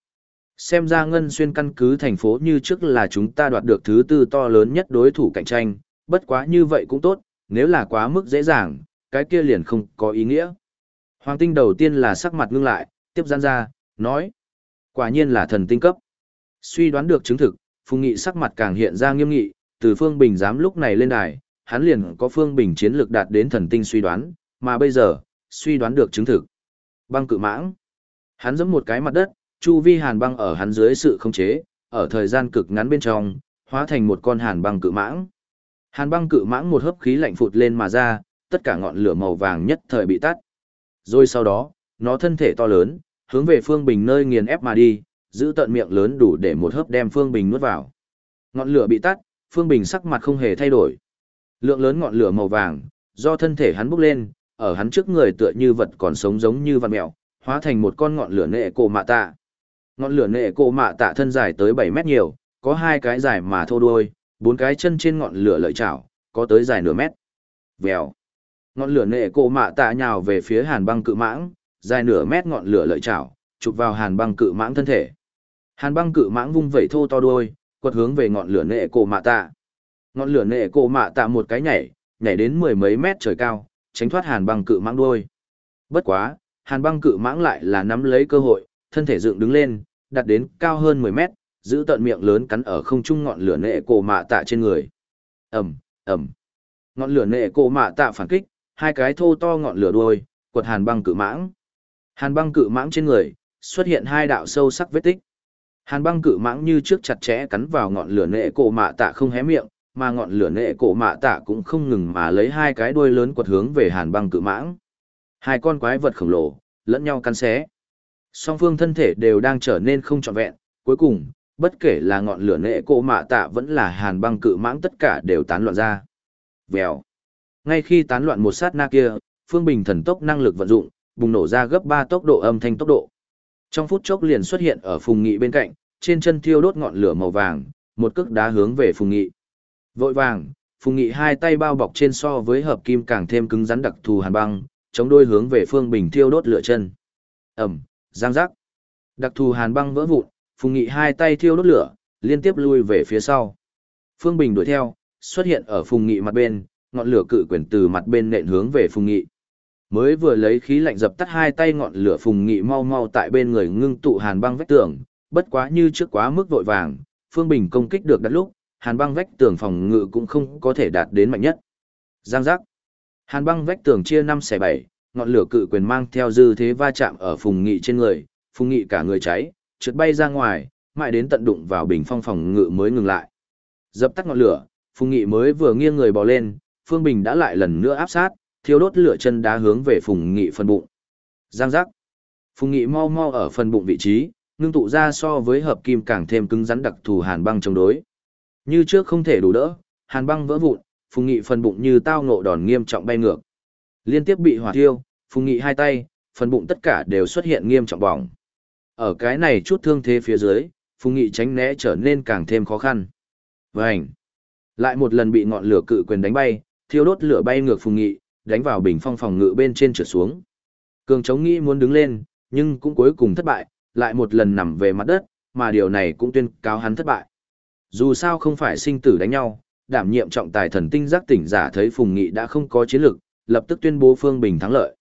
Xem ra ngân xuyên căn cứ thành phố như trước là chúng ta đoạt được thứ tư to lớn nhất đối thủ cạnh tranh, bất quá như vậy cũng tốt, nếu là quá mức dễ dàng, cái kia liền không có ý nghĩa. Hoàng tinh đầu tiên là sắc mặt ngưng lại, tiếp gian ra, nói. Quả nhiên là thần tinh cấp. Suy đoán được chứng thực, Phùng Nghị sắc mặt càng hiện ra nghiêm nghị, từ Phương Bình dám lúc này lên đài, hắn liền có Phương Bình chiến lược đạt đến thần tinh suy đoán, mà bây giờ, suy đoán được chứng thực. Băng cự mãng. Hắn giẫm một cái mặt đất, chu vi hàn băng ở hắn dưới sự khống chế, ở thời gian cực ngắn bên trong, hóa thành một con hàn băng cự mãng. Hàn băng cự mãng một hớp khí lạnh phụt lên mà ra, tất cả ngọn lửa màu vàng nhất thời bị tắt. Rồi sau đó, nó thân thể to lớn, hướng về Phương Bình nơi nghiền ép mà đi, giữ tận miệng lớn đủ để một hớp đem Phương Bình nuốt vào. Ngọn lửa bị tắt, Phương Bình sắc mặt không hề thay đổi. Lượng lớn ngọn lửa màu vàng, do thân thể hắn bốc lên, ở hắn trước người tựa như vật còn sống giống như vật mèo, hóa thành một con ngọn lửa nệ cổ mạ tạ. Ngọn lửa nệ cổ mạ tạ thân dài tới 7 mét nhiều, có hai cái dài mà thô đuôi, bốn cái chân trên ngọn lửa lợi chảo, có tới dài nửa mét. Vèo. Ngọn lửa nệ cổ mạ tạ nhào về phía hàn băng cự mãng, dài nửa mét ngọn lửa lợi chảo, chụp vào hàn băng cự mãng thân thể. Hàn băng cự mãng vung vẩy thô to đuôi, quật hướng về ngọn lửa nệ cổ mạ tạ. Ngọn lửa nệ cổ mạ tạ một cái nhảy, nhảy đến mười mấy mét trời cao, tránh thoát hàn băng cự mãng đuôi. Bất quá, hàn băng cự mãng lại là nắm lấy cơ hội, thân thể dựng đứng lên, đặt đến cao hơn 10 mét, giữ tận miệng lớn cắn ở không trung ngọn lửa nệ cổ mạ tạ trên người. Ầm, ầm. Ngọn lửa nệ cổ mạ tạ phản kích, hai cái thô to ngọn lửa đuôi, quật hàn băng cự mãng. Hàn băng cự mãng trên người, xuất hiện hai đạo sâu sắc vết tích. Hàn băng cự mãng như trước chặt chẽ cắn vào ngọn lửa nệ cổ mạ tạ không hé miệng, mà ngọn lửa nệ cổ mạ tạ cũng không ngừng mà lấy hai cái đuôi lớn quật hướng về hàn băng cự mãng. Hai con quái vật khổng lồ, lẫn nhau cắn xé. Song phương thân thể đều đang trở nên không trọn vẹn, cuối cùng, bất kể là ngọn lửa nệ cổ mạ tạ vẫn là hàn băng cự mãng tất cả đều tán loạn ra. Vèo. Ngay khi tán loạn một sát na kia, Phương Bình thần tốc năng lực vận dụng, bùng nổ ra gấp 3 tốc độ âm thanh tốc độ. Trong phút chốc liền xuất hiện ở Phùng Nghị bên cạnh, trên chân thiêu đốt ngọn lửa màu vàng, một cước đá hướng về Phùng Nghị. Vội vàng, Phùng Nghị hai tay bao bọc trên so với hợp kim càng thêm cứng rắn đặc thù hàn băng, chống đôi hướng về Phương Bình thiêu đốt lửa chân. Ầm, giang giác. Đặc thù hàn băng vỡ vụn, Phùng Nghị hai tay thiêu đốt lửa, liên tiếp lui về phía sau. Phương Bình đuổi theo, xuất hiện ở Phùng Nghị mặt bên, ngọn lửa cự quyền từ mặt bên nện hướng về Phùng Nghị. Mới vừa lấy khí lạnh dập tắt hai tay ngọn lửa Phùng Nghị mau mau tại bên người ngưng tụ hàn băng vách tường, bất quá như trước quá mức vội vàng, Phương Bình công kích được đặt lúc, hàn băng vách tường phòng ngự cũng không có thể đạt đến mạnh nhất. Giang giác. Hàn băng vách tường chia năm xẻ bảy, ngọn lửa cự quyền mang theo dư thế va chạm ở Phùng Nghị trên người, Phùng Nghị cả người cháy, trượt bay ra ngoài, mãi đến tận đụng vào bình phong phòng ngự mới ngừng lại. Dập tắt ngọn lửa, Phùng Nghị mới vừa nghiêng người bò lên, Phương Bình đã lại lần nữa áp sát, thiêu đốt lửa chân đá hướng về Phùng Nghị phần bụng. Giang giác. Phùng Nghị mau mau ở phần bụng vị trí, ngưng tụ ra so với hợp kim càng thêm cứng rắn đặc thù hàn băng chống đối. Như trước không thể đủ đỡ, hàn băng vỡ vụn, Phùng Nghị phần bụng như tao ngộ đòn nghiêm trọng bay ngược. Liên tiếp bị hỏa thiêu, Phùng Nghị hai tay, phần bụng tất cả đều xuất hiện nghiêm trọng bỏng. Ở cái này chút thương thế phía dưới, Phùng Nghị tránh né trở nên càng thêm khó khăn. Vành! Lại một lần bị ngọn lửa cự quyền đánh bay, thiêu đốt lửa bay ngược Phùng Nghị, đánh vào bình phong phòng ngự bên trên trượt xuống. Cường chống nghĩ muốn đứng lên, nhưng cũng cuối cùng thất bại, lại một lần nằm về mặt đất, mà điều này cũng tuyên cáo hắn thất bại. Dù sao không phải sinh tử đánh nhau, đảm nhiệm trọng tài thần tinh giác tỉnh giả thấy Phùng Nghị đã không có chiến lực, lập tức tuyên bố Phương Bình thắng lợi.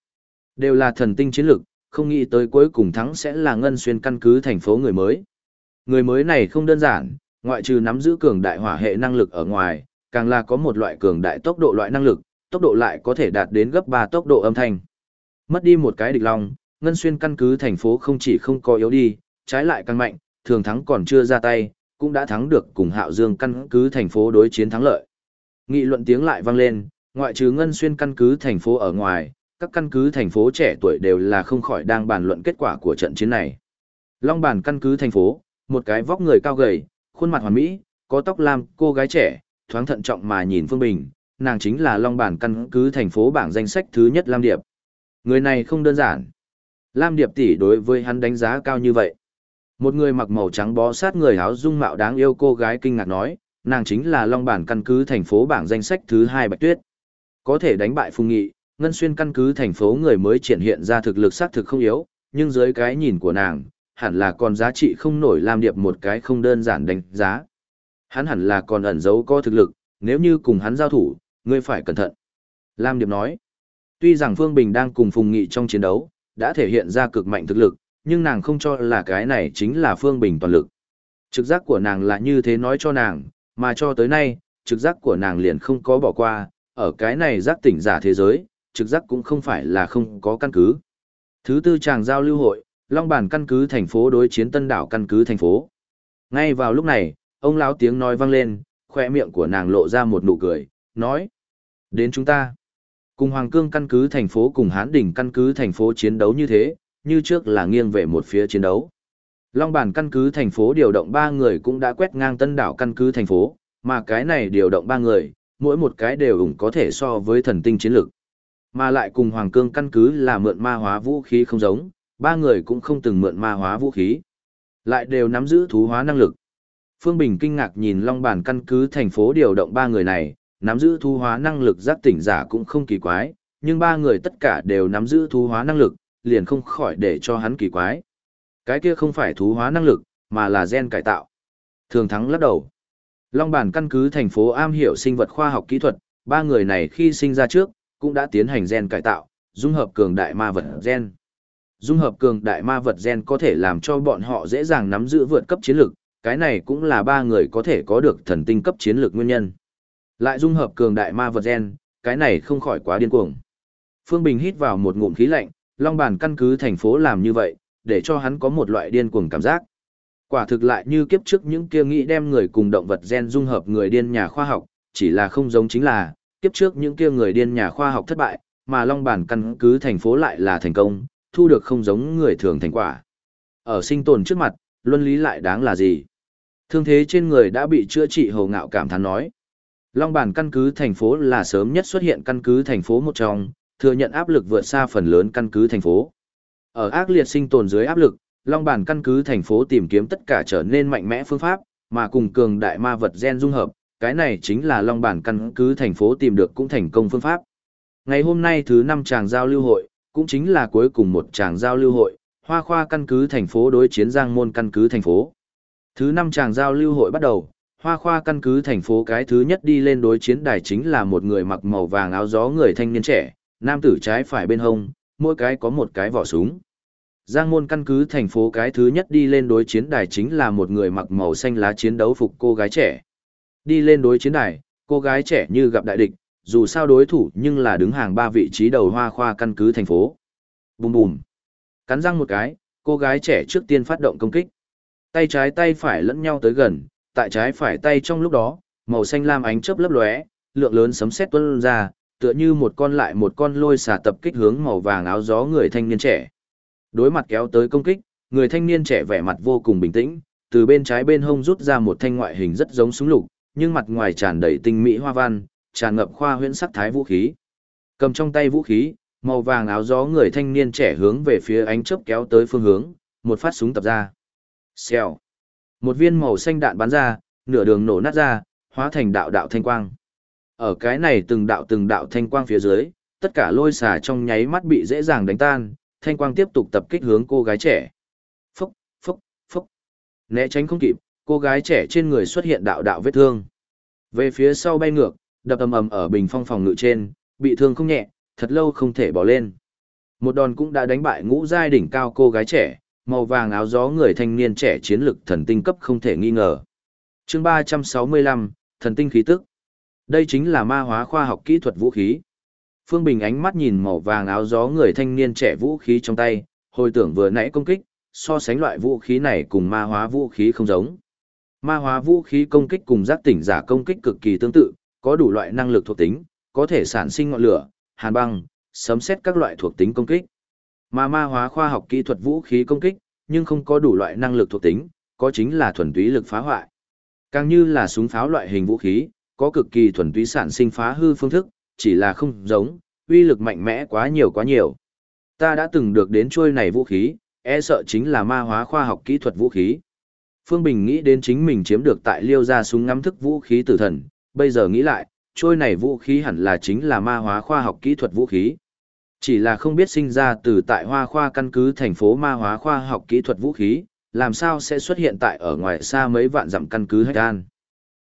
Đều là thần tinh chiến lực, không nghĩ tới cuối cùng thắng sẽ là ngân xuyên căn cứ thành phố người mới. Người mới này không đơn giản, Ngoại trừ nắm giữ cường đại hỏa hệ năng lực ở ngoài, càng là có một loại cường đại tốc độ loại năng lực, tốc độ lại có thể đạt đến gấp 3 tốc độ âm thanh. Mất đi một cái địch long, Ngân Xuyên căn cứ thành phố không chỉ không có yếu đi, trái lại càng mạnh, thường thắng còn chưa ra tay, cũng đã thắng được cùng Hạo Dương căn cứ thành phố đối chiến thắng lợi. Nghị luận tiếng lại vang lên, ngoại trừ Ngân Xuyên căn cứ thành phố ở ngoài, các căn cứ thành phố trẻ tuổi đều là không khỏi đang bàn luận kết quả của trận chiến này. Long bản căn cứ thành phố, một cái vóc người cao gầy, khuôn mặt hoàn mỹ, có tóc lam, cô gái trẻ, thoáng thận trọng mà nhìn Phương Bình, nàng chính là Long bản căn cứ thành phố bảng danh sách thứ nhất Lam Điệp. Người này không đơn giản. Lam Điệp tỷ đối với hắn đánh giá cao như vậy. Một người mặc màu trắng bó sát người áo dung mạo đáng yêu cô gái kinh ngạc nói, nàng chính là Long bản căn cứ thành phố bảng danh sách thứ hai Bạch Tuyết. Có thể đánh bại Phùng Nghị, Ngân Xuyên căn cứ thành phố người mới triển hiện ra thực lực xác thực không yếu, nhưng dưới cái nhìn của nàng, hẳn là còn giá trị không nổi Lam Điệp một cái không đơn giản đánh giá. Hắn hẳn là còn ẩn giấu có thực lực, nếu như cùng hắn giao thủ, ngươi phải cẩn thận. Lam Điệp nói, tuy rằng Phương Bình đang cùng Phùng Nghị trong chiến đấu, đã thể hiện ra cực mạnh thực lực, nhưng nàng không cho là cái này chính là Phương Bình toàn lực. Trực giác của nàng là như thế nói cho nàng, mà cho tới nay, trực giác của nàng liền không có bỏ qua, ở cái này giác tỉnh giả thế giới, trực giác cũng không phải là không có căn cứ. Thứ tư chàng giao lưu hội, Long Bản căn cứ thành phố đối chiến Tân đảo căn cứ thành phố. Ngay vào lúc này, ông lão tiếng nói vang lên, khoe miệng của nàng lộ ra một nụ cười, nói: "Đến chúng ta." Cùng Hoàng Cương căn cứ thành phố cùng Hán Đỉnh căn cứ thành phố chiến đấu như thế, như trước là nghiêng về một phía chiến đấu. Long Bản căn cứ thành phố điều động 3 người cũng đã quét ngang Tân đảo căn cứ thành phố, mà cái này điều động 3 người, mỗi một cái đều ủng có thể so với thần tinh chiến lực. Mà lại cùng Hoàng Cương căn cứ là mượn ma hóa vũ khí không giống, ba người cũng không từng mượn ma hóa vũ khí. Lại đều nắm giữ thú hóa năng lực. Phương Bình kinh ngạc nhìn Long Bản căn cứ thành phố điều động ba người này, nắm giữ thu hóa năng lực giác tỉnh giả cũng không kỳ quái, nhưng ba người tất cả đều nắm giữ thu hóa năng lực, liền không khỏi để cho hắn kỳ quái. Cái kia không phải thú hóa năng lực, mà là gen cải tạo. Thường thắng lắc đầu. Long Bản căn cứ thành phố am hiểu sinh vật khoa học kỹ thuật, ba người này khi sinh ra trước, cũng đã tiến hành gen cải tạo, dung hợp cường đại ma vật gen. Dung hợp cường đại ma vật gen có thể làm cho bọn họ dễ dàng nắm giữ vượt cấp chiến lược, cái này cũng là ba người có thể có được thần tinh cấp chiến lược nguyên nhân. Lại dung hợp cường đại ma vật gen, cái này không khỏi quá điên cuồng. Phương Bình hít vào một ngụm khí lạnh, Long Bản căn cứ thành phố làm như vậy, để cho hắn có một loại điên cuồng cảm giác. Quả thực lại như kiếp trước những kia nghĩ đem người cùng động vật gen dung hợp người điên nhà khoa học, chỉ là không giống chính là, kiếp trước những kia người điên nhà khoa học thất bại, mà Long Bản căn cứ thành phố lại là thành công, thu được không giống người thường thành quả. Ở sinh tồn trước mặt, luân lý lại đáng là gì? Thương thế trên người đã bị chữa trị hồ ngạo cảm thán nói. Long Bản căn cứ thành phố là sớm nhất xuất hiện căn cứ thành phố một trong, thừa nhận áp lực vượt xa phần lớn căn cứ thành phố. Ở ác liệt sinh tồn dưới áp lực, Long Bản căn cứ thành phố tìm kiếm tất cả trở nên mạnh mẽ phương pháp, mà cùng cường đại ma vật gen dung hợp, cái này chính là Long Bản căn cứ thành phố tìm được cũng thành công phương pháp. Ngày hôm nay thứ 5 tràng giao lưu hội, cũng chính là cuối cùng một tràng giao lưu hội, Hoa Khoa căn cứ thành phố đối chiến Giang Môn căn cứ thành phố. Thứ 5 tràng giao lưu hội bắt đầu, Hoa Khoa căn cứ thành phố cái thứ nhất đi lên đối chiến đài chính là một người mặc màu vàng áo gió người thanh niên trẻ, nam tử trái phải bên hông, mỗi cái có một cái vỏ súng. Giang môn căn cứ thành phố cái thứ nhất đi lên đối chiến đài chính là một người mặc màu xanh lá chiến đấu phục cô gái trẻ. Đi lên đối chiến đài, cô gái trẻ như gặp đại địch, dù sao đối thủ nhưng là đứng hàng ba vị trí đầu hoa khoa căn cứ thành phố. Bùm bùm. Cắn răng một cái, cô gái trẻ trước tiên phát động công kích. Tay trái tay phải lẫn nhau tới gần, tại trái phải tay trong lúc đó, màu xanh lam ánh chớp lấp lóe, lượng lớn sấm sét tuôn ra, tựa như một con lại một con lôi xả tập kích hướng màu vàng áo gió người thanh niên trẻ. Đối mặt kéo tới công kích, người thanh niên trẻ vẻ mặt vô cùng bình tĩnh, từ bên trái bên hông rút ra một thanh ngoại hình rất giống súng lục, nhưng mặt ngoài tràn đầy tinh mỹ hoa văn, tràn ngập khoa huyễn sắc thái vũ khí. Cầm trong tay vũ khí, màu vàng áo gió người thanh niên trẻ hướng về phía ánh chớp kéo tới phương hướng, một phát súng tập ra. Xèo. Một viên màu xanh đạn bắn ra, nửa đường nổ nát ra, hóa thành đạo đạo thanh quang. Ở cái này từng đạo từng đạo thanh quang phía dưới, tất cả lôi xà trong nháy mắt bị dễ dàng đánh tan, thanh quang tiếp tục tập kích hướng cô gái trẻ. Phúc, phúc, phúc. Né tránh không kịp, cô gái trẻ trên người xuất hiện đạo đạo vết thương. Về phía sau bay ngược, đập ầm ầm ở bình phong phòng ngự trên, bị thương không nhẹ, thật lâu không thể bỏ lên. Một đòn cũng đã đánh bại ngũ giai đỉnh cao cô gái trẻ, màu vàng áo gió người thanh niên trẻ chiến lực thần tinh cấp không thể nghi ngờ. chương 365, thần tinh khí tức. Đây chính là ma hóa khoa học kỹ thuật vũ khí. Phương Bình ánh mắt nhìn màu vàng áo gió người thanh niên trẻ vũ khí trong tay, hồi tưởng vừa nãy công kích, so sánh loại vũ khí này cùng ma hóa vũ khí không giống. Ma hóa vũ khí công kích cùng giác tỉnh giả công kích cực kỳ tương tự, có đủ loại năng lực thuộc tính, có thể sản sinh ngọn lửa, hàn băng, sấm xét các loại thuộc tính công kích. Mà ma hóa khoa học kỹ thuật vũ khí công kích, nhưng không có đủ loại năng lực thuộc tính, có chính là thuần túy lực phá hoại. Càng như là súng pháo loại hình vũ khí, có cực kỳ thuần túy sản sinh phá hư phương thức, chỉ là không giống, uy lực mạnh mẽ quá nhiều quá nhiều. Ta đã từng được đến trôi này vũ khí, e sợ chính là ma hóa khoa học kỹ thuật vũ khí. Phương Bình nghĩ đến chính mình chiếm được tại liêu ra súng ngắm thức vũ khí tử thần, bây giờ nghĩ lại, trôi này vũ khí hẳn là chính là ma hóa khoa học kỹ thuật vũ khí. Chỉ là không biết sinh ra từ tại hoa khoa căn cứ thành phố ma hóa khoa học kỹ thuật vũ khí, làm sao sẽ xuất hiện tại ở ngoài xa mấy vạn dặm căn cứ Hách An.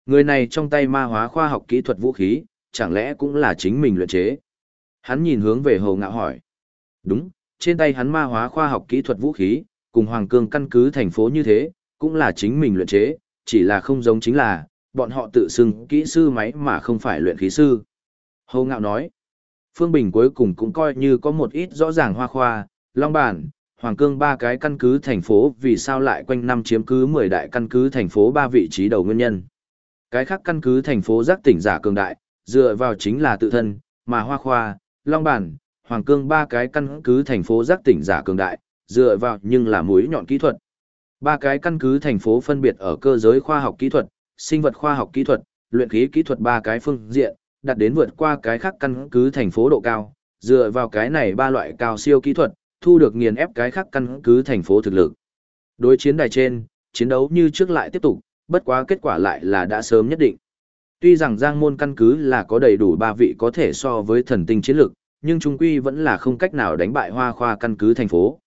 Người này trong tay ma hóa khoa học kỹ thuật vũ khí, chẳng lẽ cũng là chính mình luyện chế. Hắn nhìn hướng về Hồ Ngạo hỏi. Đúng, trên tay hắn ma hóa khoa học kỹ thuật vũ khí, cùng Hoàng Cương căn cứ thành phố như thế, cũng là chính mình luyện chế, chỉ là không giống chính là, bọn họ tự xưng kỹ sư máy mà không phải luyện khí sư. Hồ Ngạo nói, Phương Bình cuối cùng cũng coi như có một ít rõ ràng hoa khoa, Long Bản, Hoàng Cương ba cái căn cứ thành phố vì sao lại quanh năm chiếm cứ 10 đại căn cứ thành phố ba vị trí đầu nguyên nhân. Cái khác căn cứ thành phố giác tỉnh giả cường đại, dựa vào chính là tự thân, mà Hoa Khoa, Long Bản, Hoàng Cương ba cái căn cứ thành phố giác tỉnh giả cường đại, dựa vào nhưng là mũi nhọn kỹ thuật. Ba cái căn cứ thành phố phân biệt ở cơ giới khoa học kỹ thuật, sinh vật khoa học kỹ thuật, luyện khí kỹ thuật ba cái phương diện, đạt đến vượt qua cái khác căn cứ thành phố độ cao, dựa vào cái này ba loại cao siêu kỹ thuật, thu được nghiền ép cái khác căn cứ thành phố thực lực. Đối chiến đài trên, chiến đấu như trước lại tiếp tục, bất quá kết quả lại là đã sớm nhất định. Tuy rằng Giang Môn căn cứ là có đầy đủ ba vị có thể so với thần tinh chiến lực, nhưng trung quy vẫn là không cách nào đánh bại Hoa Khoa căn cứ thành phố.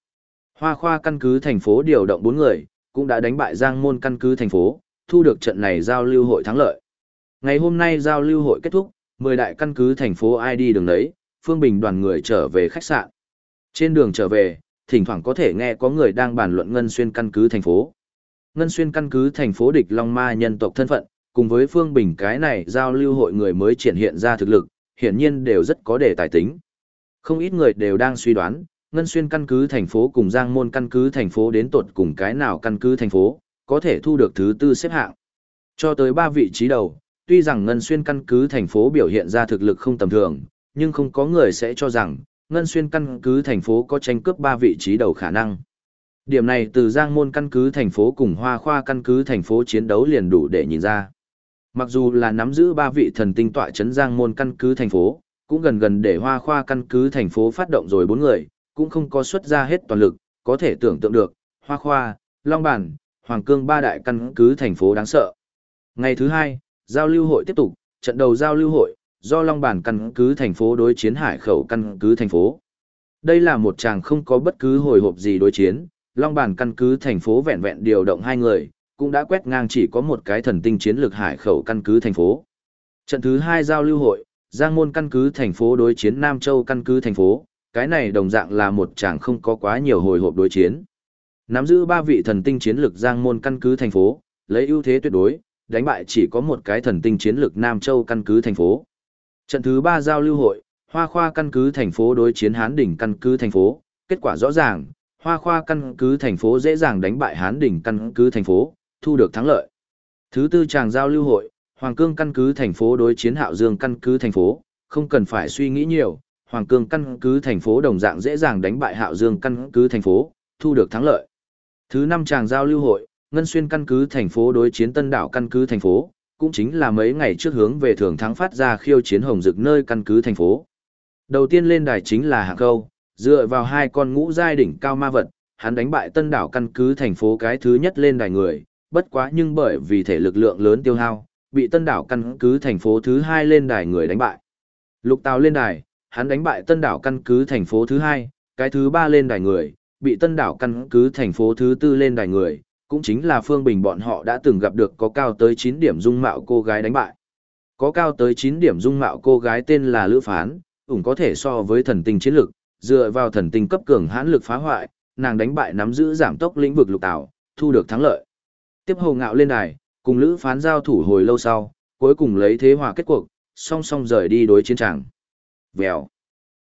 Hoa Khoa căn cứ thành phố điều động 4 người, cũng đã đánh bại Giang Môn căn cứ thành phố, thu được trận này giao lưu hội thắng lợi. Ngày hôm nay giao lưu hội kết thúc, 10 đại căn cứ thành phố ID đường đấy, Phương Bình đoàn người trở về khách sạn. Trên đường trở về, thỉnh thoảng có thể nghe có người đang bàn luận Ngân Xuyên căn cứ thành phố. Ngân Xuyên căn cứ thành phố địch Long Ma nhân tộc thân phận, cùng với Phương Bình cái này giao lưu hội người mới triển hiện ra thực lực, hiển nhiên đều rất có đề tài tính. Không ít người đều đang suy đoán, Ngân Xuyên căn cứ thành phố cùng Giang Môn căn cứ thành phố đến tột cùng cái nào căn cứ thành phố, có thể thu được thứ tư xếp hạng. Cho tới ba vị trí đầu, tuy rằng Ngân Xuyên căn cứ thành phố biểu hiện ra thực lực không tầm thường, nhưng không có người sẽ cho rằng, Ngân Xuyên căn cứ thành phố có tranh cướp ba vị trí đầu khả năng. Điểm này từ Giang Môn căn cứ thành phố cùng Hoa Khoa căn cứ thành phố chiến đấu liền đủ để nhìn ra. Mặc dù là nắm giữ ba vị thần tinh tọa chấn Giang Môn căn cứ thành phố, cũng gần gần để Hoa Khoa căn cứ thành phố phát động rồi bốn người, cũng không có xuất ra hết toàn lực, có thể tưởng tượng được, Hoa Khoa, Long Bản, Hoàng Cương ba đại căn cứ thành phố đáng sợ. Ngày thứ hai, giao lưu hội tiếp tục, trận đầu giao lưu hội, do Long Bản căn cứ thành phố đối chiến Hải Khẩu căn cứ thành phố. Đây là một chàng không có bất cứ hồi hộp gì đối chiến, Long Bản căn cứ thành phố vẹn vẹn điều động hai người, cũng đã quét ngang chỉ có một cái thần tinh chiến lược Hải Khẩu căn cứ thành phố. Trận thứ hai giao lưu hội, Giang Môn căn cứ thành phố đối chiến Nam Châu căn cứ thành phố, cái này đồng dạng là một chàng không có quá nhiều hồi hộp đối chiến. Nắm giữ ba vị thần tinh chiến lược Giang Môn căn cứ thành phố, lấy ưu thế tuyệt đối, đánh bại chỉ có một cái thần tinh chiến lực Nam Châu căn cứ thành phố. Trận thứ ba giao lưu hội, Hoa Khoa căn cứ thành phố đối chiến Hán đỉnh căn cứ thành phố, kết quả rõ ràng, Hoa Khoa căn cứ thành phố dễ dàng đánh bại Hán đỉnh căn cứ thành phố, thu được thắng lợi. Thứ tư tràng giao lưu hội, Hoàng Cương căn cứ thành phố đối chiến Hạo Dương căn cứ thành phố, không cần phải suy nghĩ nhiều, Hoàng Cương căn cứ thành phố đồng dạng dễ dàng đánh bại Hạo Dương căn cứ thành phố, thu được thắng lợi. Thứ năm tràng giao lưu hội, Ngân Xuyên căn cứ thành phố đối chiến Tân Đảo căn cứ thành phố, cũng chính là mấy ngày trước hướng về thường thắng phát ra khiêu chiến hồng dực nơi căn cứ thành phố. Đầu tiên lên đài chính là Hạng Câu, dựa vào hai con ngũ giai đỉnh cao ma vật, hắn đánh bại Tân Đảo căn cứ thành phố cái thứ nhất lên đài người, bất quá nhưng bởi vì thể lực lượng lớn tiêu hao, bị Tân Đảo căn cứ thành phố thứ hai lên đài người đánh bại. Lục Tào lên đài, hắn đánh bại Tân Đảo căn cứ thành phố thứ hai, cái thứ ba lên đài người, bị tân đảo căn cứ thành phố thứ tư lên đài người, cũng chính là Phương Bình bọn họ đã từng gặp được có cao tới 9 điểm dung mạo cô gái đánh bại. Có cao tới 9 điểm dung mạo cô gái tên là Lữ Phán, cũng có thể so với thần tinh chiến lực, dựa vào thần tinh cấp cường hãn lực phá hoại, nàng đánh bại nắm giữ giảm tốc lĩnh vực lục tạo, thu được thắng lợi. Tiếp hồ ngạo lên đài, Cùng Lữ phán giao thủ hồi lâu sau, cuối cùng lấy thế hòa kết cuộc, song song rời đi đối chiến tràng. Vèo.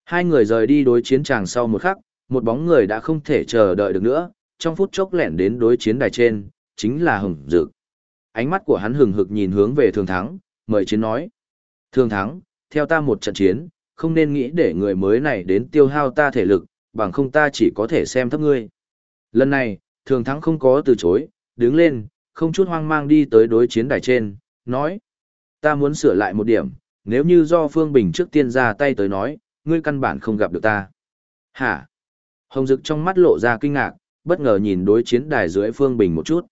Hai người rời đi đối chiến tràng sau một khắc, một bóng người đã không thể chờ đợi được nữa, trong phút chốc lẻn đến đối chiến đài trên, chính là Hồng Dực. Ánh mắt của hắn hừng hực nhìn hướng về Thường Thắng, mời chiến nói. Thường Thắng, theo ta một trận chiến, không nên nghĩ để người mới này đến tiêu hao ta thể lực, bằng không ta chỉ có thể xem thấp ngươi. Lần này, Thường Thắng không có từ chối, đứng lên, không chút hoang mang đi tới đối chiến đài trên, nói. Ta muốn sửa lại một điểm, nếu như do Phương Bình trước tiên ra tay tới nói, ngươi căn bản không gặp được ta. Hả? Hồng Dực trong mắt lộ ra kinh ngạc, bất ngờ nhìn đối chiến đài dưới Phương Bình một chút.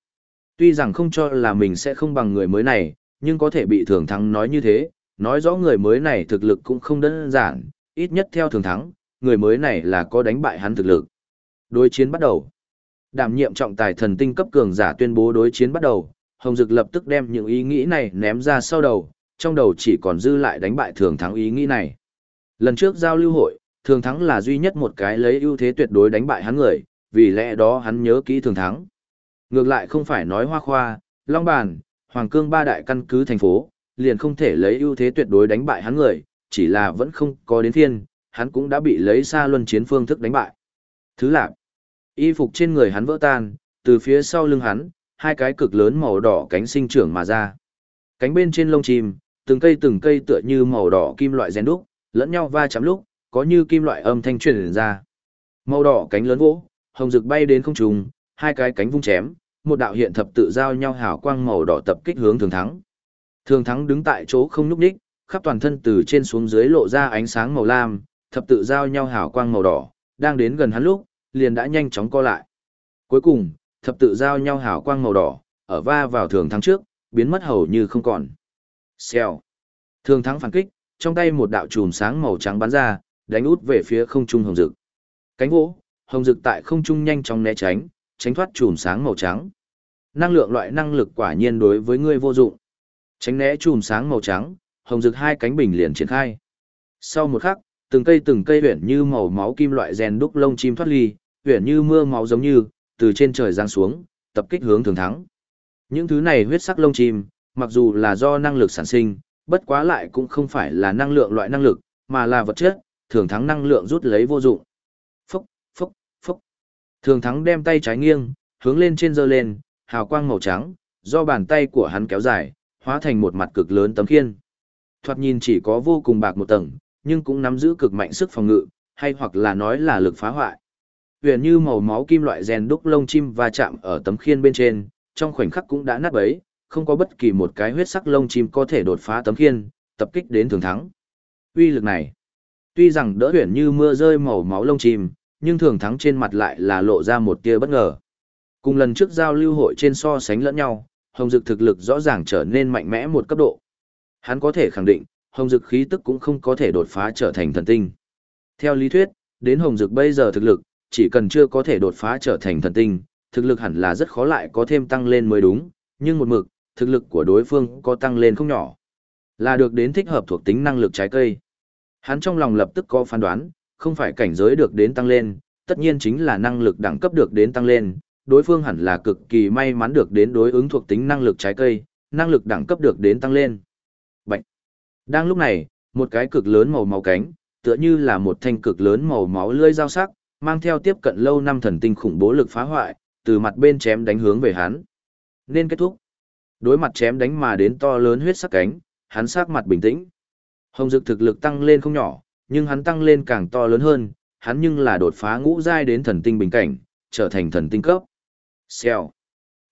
Tuy rằng không cho là mình sẽ không bằng người mới này, nhưng có thể bị thường thắng nói như thế, nói rõ người mới này thực lực cũng không đơn giản, ít nhất theo thường thắng, người mới này là có đánh bại hắn thực lực. Đối chiến bắt đầu. Đảm nhiệm trọng tài thần tinh cấp cường giả tuyên bố đối chiến bắt đầu, Hồng Dực lập tức đem những ý nghĩ này ném ra sau đầu, trong đầu chỉ còn dư lại đánh bại thường thắng ý nghĩ này. Lần trước giao lưu hội, thường thắng là duy nhất một cái lấy ưu thế tuyệt đối đánh bại hắn người, vì lẽ đó hắn nhớ kỹ thường thắng. Ngược lại không phải nói hoa khoa, long bàn, hoàng cương ba đại căn cứ thành phố, liền không thể lấy ưu thế tuyệt đối đánh bại hắn người, chỉ là vẫn không có đến thiên hắn cũng đã bị lấy xa luân chiến phương thức đánh bại. Thứ lạc, y phục trên người hắn vỡ tan, từ phía sau lưng hắn, hai cái cực lớn màu đỏ cánh sinh trưởng mà ra. Cánh bên trên lông chim, từng cây từng cây tựa như màu đỏ kim loại rèn đúc, lẫn nhau va chạm lúc, có như kim loại âm thanh truyền ra. Màu đỏ cánh lớn vỗ, hồng rực bay đến không trung, hai cái cánh vung chém, một đạo hiện thập tự giao nhau hào quang màu đỏ tập kích hướng Thường Thắng. Thường Thắng đứng tại chỗ không nhúc nhích, khắp toàn thân từ trên xuống dưới lộ ra ánh sáng màu lam, thập tự giao nhau hào quang màu đỏ, đang đến gần hắn lúc, liền đã nhanh chóng co lại. Cuối cùng, thập tự giao nhau hào quang màu đỏ, ở va vào Thường Thắng trước, biến mất hầu như không còn. Xèo. Thường Thắng phản kích, trong tay một đạo chùm sáng màu trắng bắn ra, đánh út về phía không trung hồng dực. Cánh vỗ, hồng dực tại không trung nhanh chóng né tránh, tránh thoát chùm sáng màu trắng. Năng lượng loại năng lực quả nhiên đối với ngươi vô dụng. Tránh né chùm sáng màu trắng, hồng rực hai cánh bình liền triển khai. Sau một khắc, từng cây từng cây huyền như màu máu kim loại rèn đúc lông chim thoát ly, huyền như mưa máu giống như từ trên trời giáng xuống, tập kích hướng thường thắng. Những thứ này huyết sắc lông chim, mặc dù là do năng lực sản sinh, bất quá lại cũng không phải là năng lượng loại năng lực, mà là vật chất, thường thắng năng lượng rút lấy vô dụng. Thường thắng đem tay trái nghiêng, hướng lên trên giơ lên, hào quang màu trắng, do bàn tay của hắn kéo dài, hóa thành một mặt cực lớn tấm khiên. Thoạt nhìn chỉ có vô cùng bạc một tầng, nhưng cũng nắm giữ cực mạnh sức phòng ngự, hay hoặc là nói là lực phá hoại. Huyền như màu máu kim loại rèn đúc lông chim va chạm ở tấm khiên bên trên, trong khoảnh khắc cũng đã nát bấy, không có bất kỳ một cái huyết sắc lông chim có thể đột phá tấm khiên, tập kích đến thường thắng. Uy lực này, tuy rằng đỡ huyền như mưa rơi màu máu lông chim, nhưng thường thắng trên mặt lại là lộ ra một tia bất ngờ. Cùng lần trước giao lưu hội trên so sánh lẫn nhau, Hồng Dực thực lực rõ ràng trở nên mạnh mẽ một cấp độ. Hắn có thể khẳng định, Hồng Dực khí tức cũng không có thể đột phá trở thành thần tinh. Theo lý thuyết, đến Hồng Dực bây giờ thực lực, chỉ cần chưa có thể đột phá trở thành thần tinh, thực lực hẳn là rất khó lại có thêm tăng lên mới đúng, nhưng một mực, thực lực của đối phương có tăng lên không nhỏ. Là được đến thích hợp thuộc tính năng lực trái cây. Hắn trong lòng lập tức có phán đoán, không phải cảnh giới được đến tăng lên, tất nhiên chính là năng lực đẳng cấp được đến tăng lên, đối phương hẳn là cực kỳ may mắn được đến đối ứng thuộc tính năng lực trái cây, năng lực đẳng cấp được đến tăng lên. Bạch. Đang lúc này, một cái cực lớn màu máu cánh, tựa như là một thanh cực lớn màu máu lưỡi dao sắc, mang theo tiếp cận lâu năm thần tinh khủng bố lực phá hoại, từ mặt bên chém đánh hướng về hắn. Nên kết thúc. Đối mặt chém đánh mà đến to lớn huyết sắc cánh, hắn sắc mặt bình tĩnh. Hồng Dực thực lực tăng lên không nhỏ, nhưng hắn tăng lên càng to lớn hơn, hắn nhưng là đột phá ngũ giai đến thần tinh bình cảnh, trở thành thần tinh cấp. Xèo.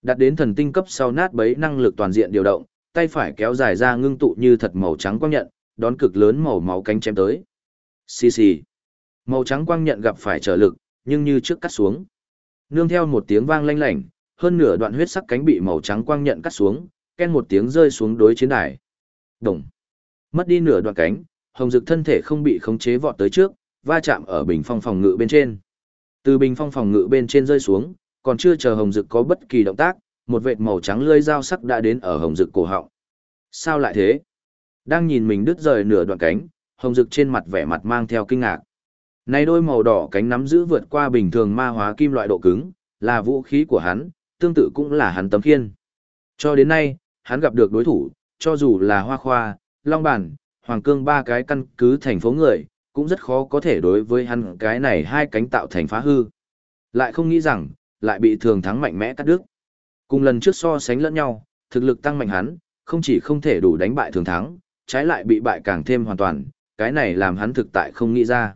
Đạt đến thần tinh cấp sau nát bấy năng lực toàn diện điều động, tay phải kéo dài ra ngưng tụ như thật màu trắng quang nhận, đón cực lớn màu máu cánh chém tới. Xì xì. Màu trắng quang nhận gặp phải trở lực, nhưng như trước cắt xuống. Nương theo một tiếng vang lanh lảnh, hơn nửa đoạn huyết sắc cánh bị màu trắng quang nhận cắt xuống, ken một tiếng rơi xuống đối chiến đài. Đồng. Mất đi nửa đoạn cánh, hồng dực thân thể không bị khống chế vọt tới trước, va chạm ở bình phong phòng ngự bên trên. Từ bình phong phòng ngự bên trên rơi xuống, còn chưa chờ hồng dực có bất kỳ động tác, một vệt màu trắng lưỡi dao sắc đã đến ở hồng dực cổ họng. Sao lại thế? Đang nhìn mình đứt rời nửa đoạn cánh, hồng dực trên mặt vẻ mặt mang theo kinh ngạc. Này đôi màu đỏ cánh nắm giữ vượt qua bình thường ma hóa kim loại độ cứng, là vũ khí của hắn, tương tự cũng là hắn tấm khiên. Cho đến nay, hắn gặp được đối thủ, cho dù là Hoa Khoa, Long Bản, Hoàng Cương ba cái căn cứ thành phố người, cũng rất khó có thể đối với hắn cái này hai cánh tạo thành phá hư. Lại không nghĩ rằng, lại bị thường thắng mạnh mẽ cắt đứt. Cùng lần trước so sánh lẫn nhau, thực lực tăng mạnh hắn, không chỉ không thể đủ đánh bại thường thắng, trái lại bị bại càng thêm hoàn toàn, cái này làm hắn thực tại không nghĩ ra.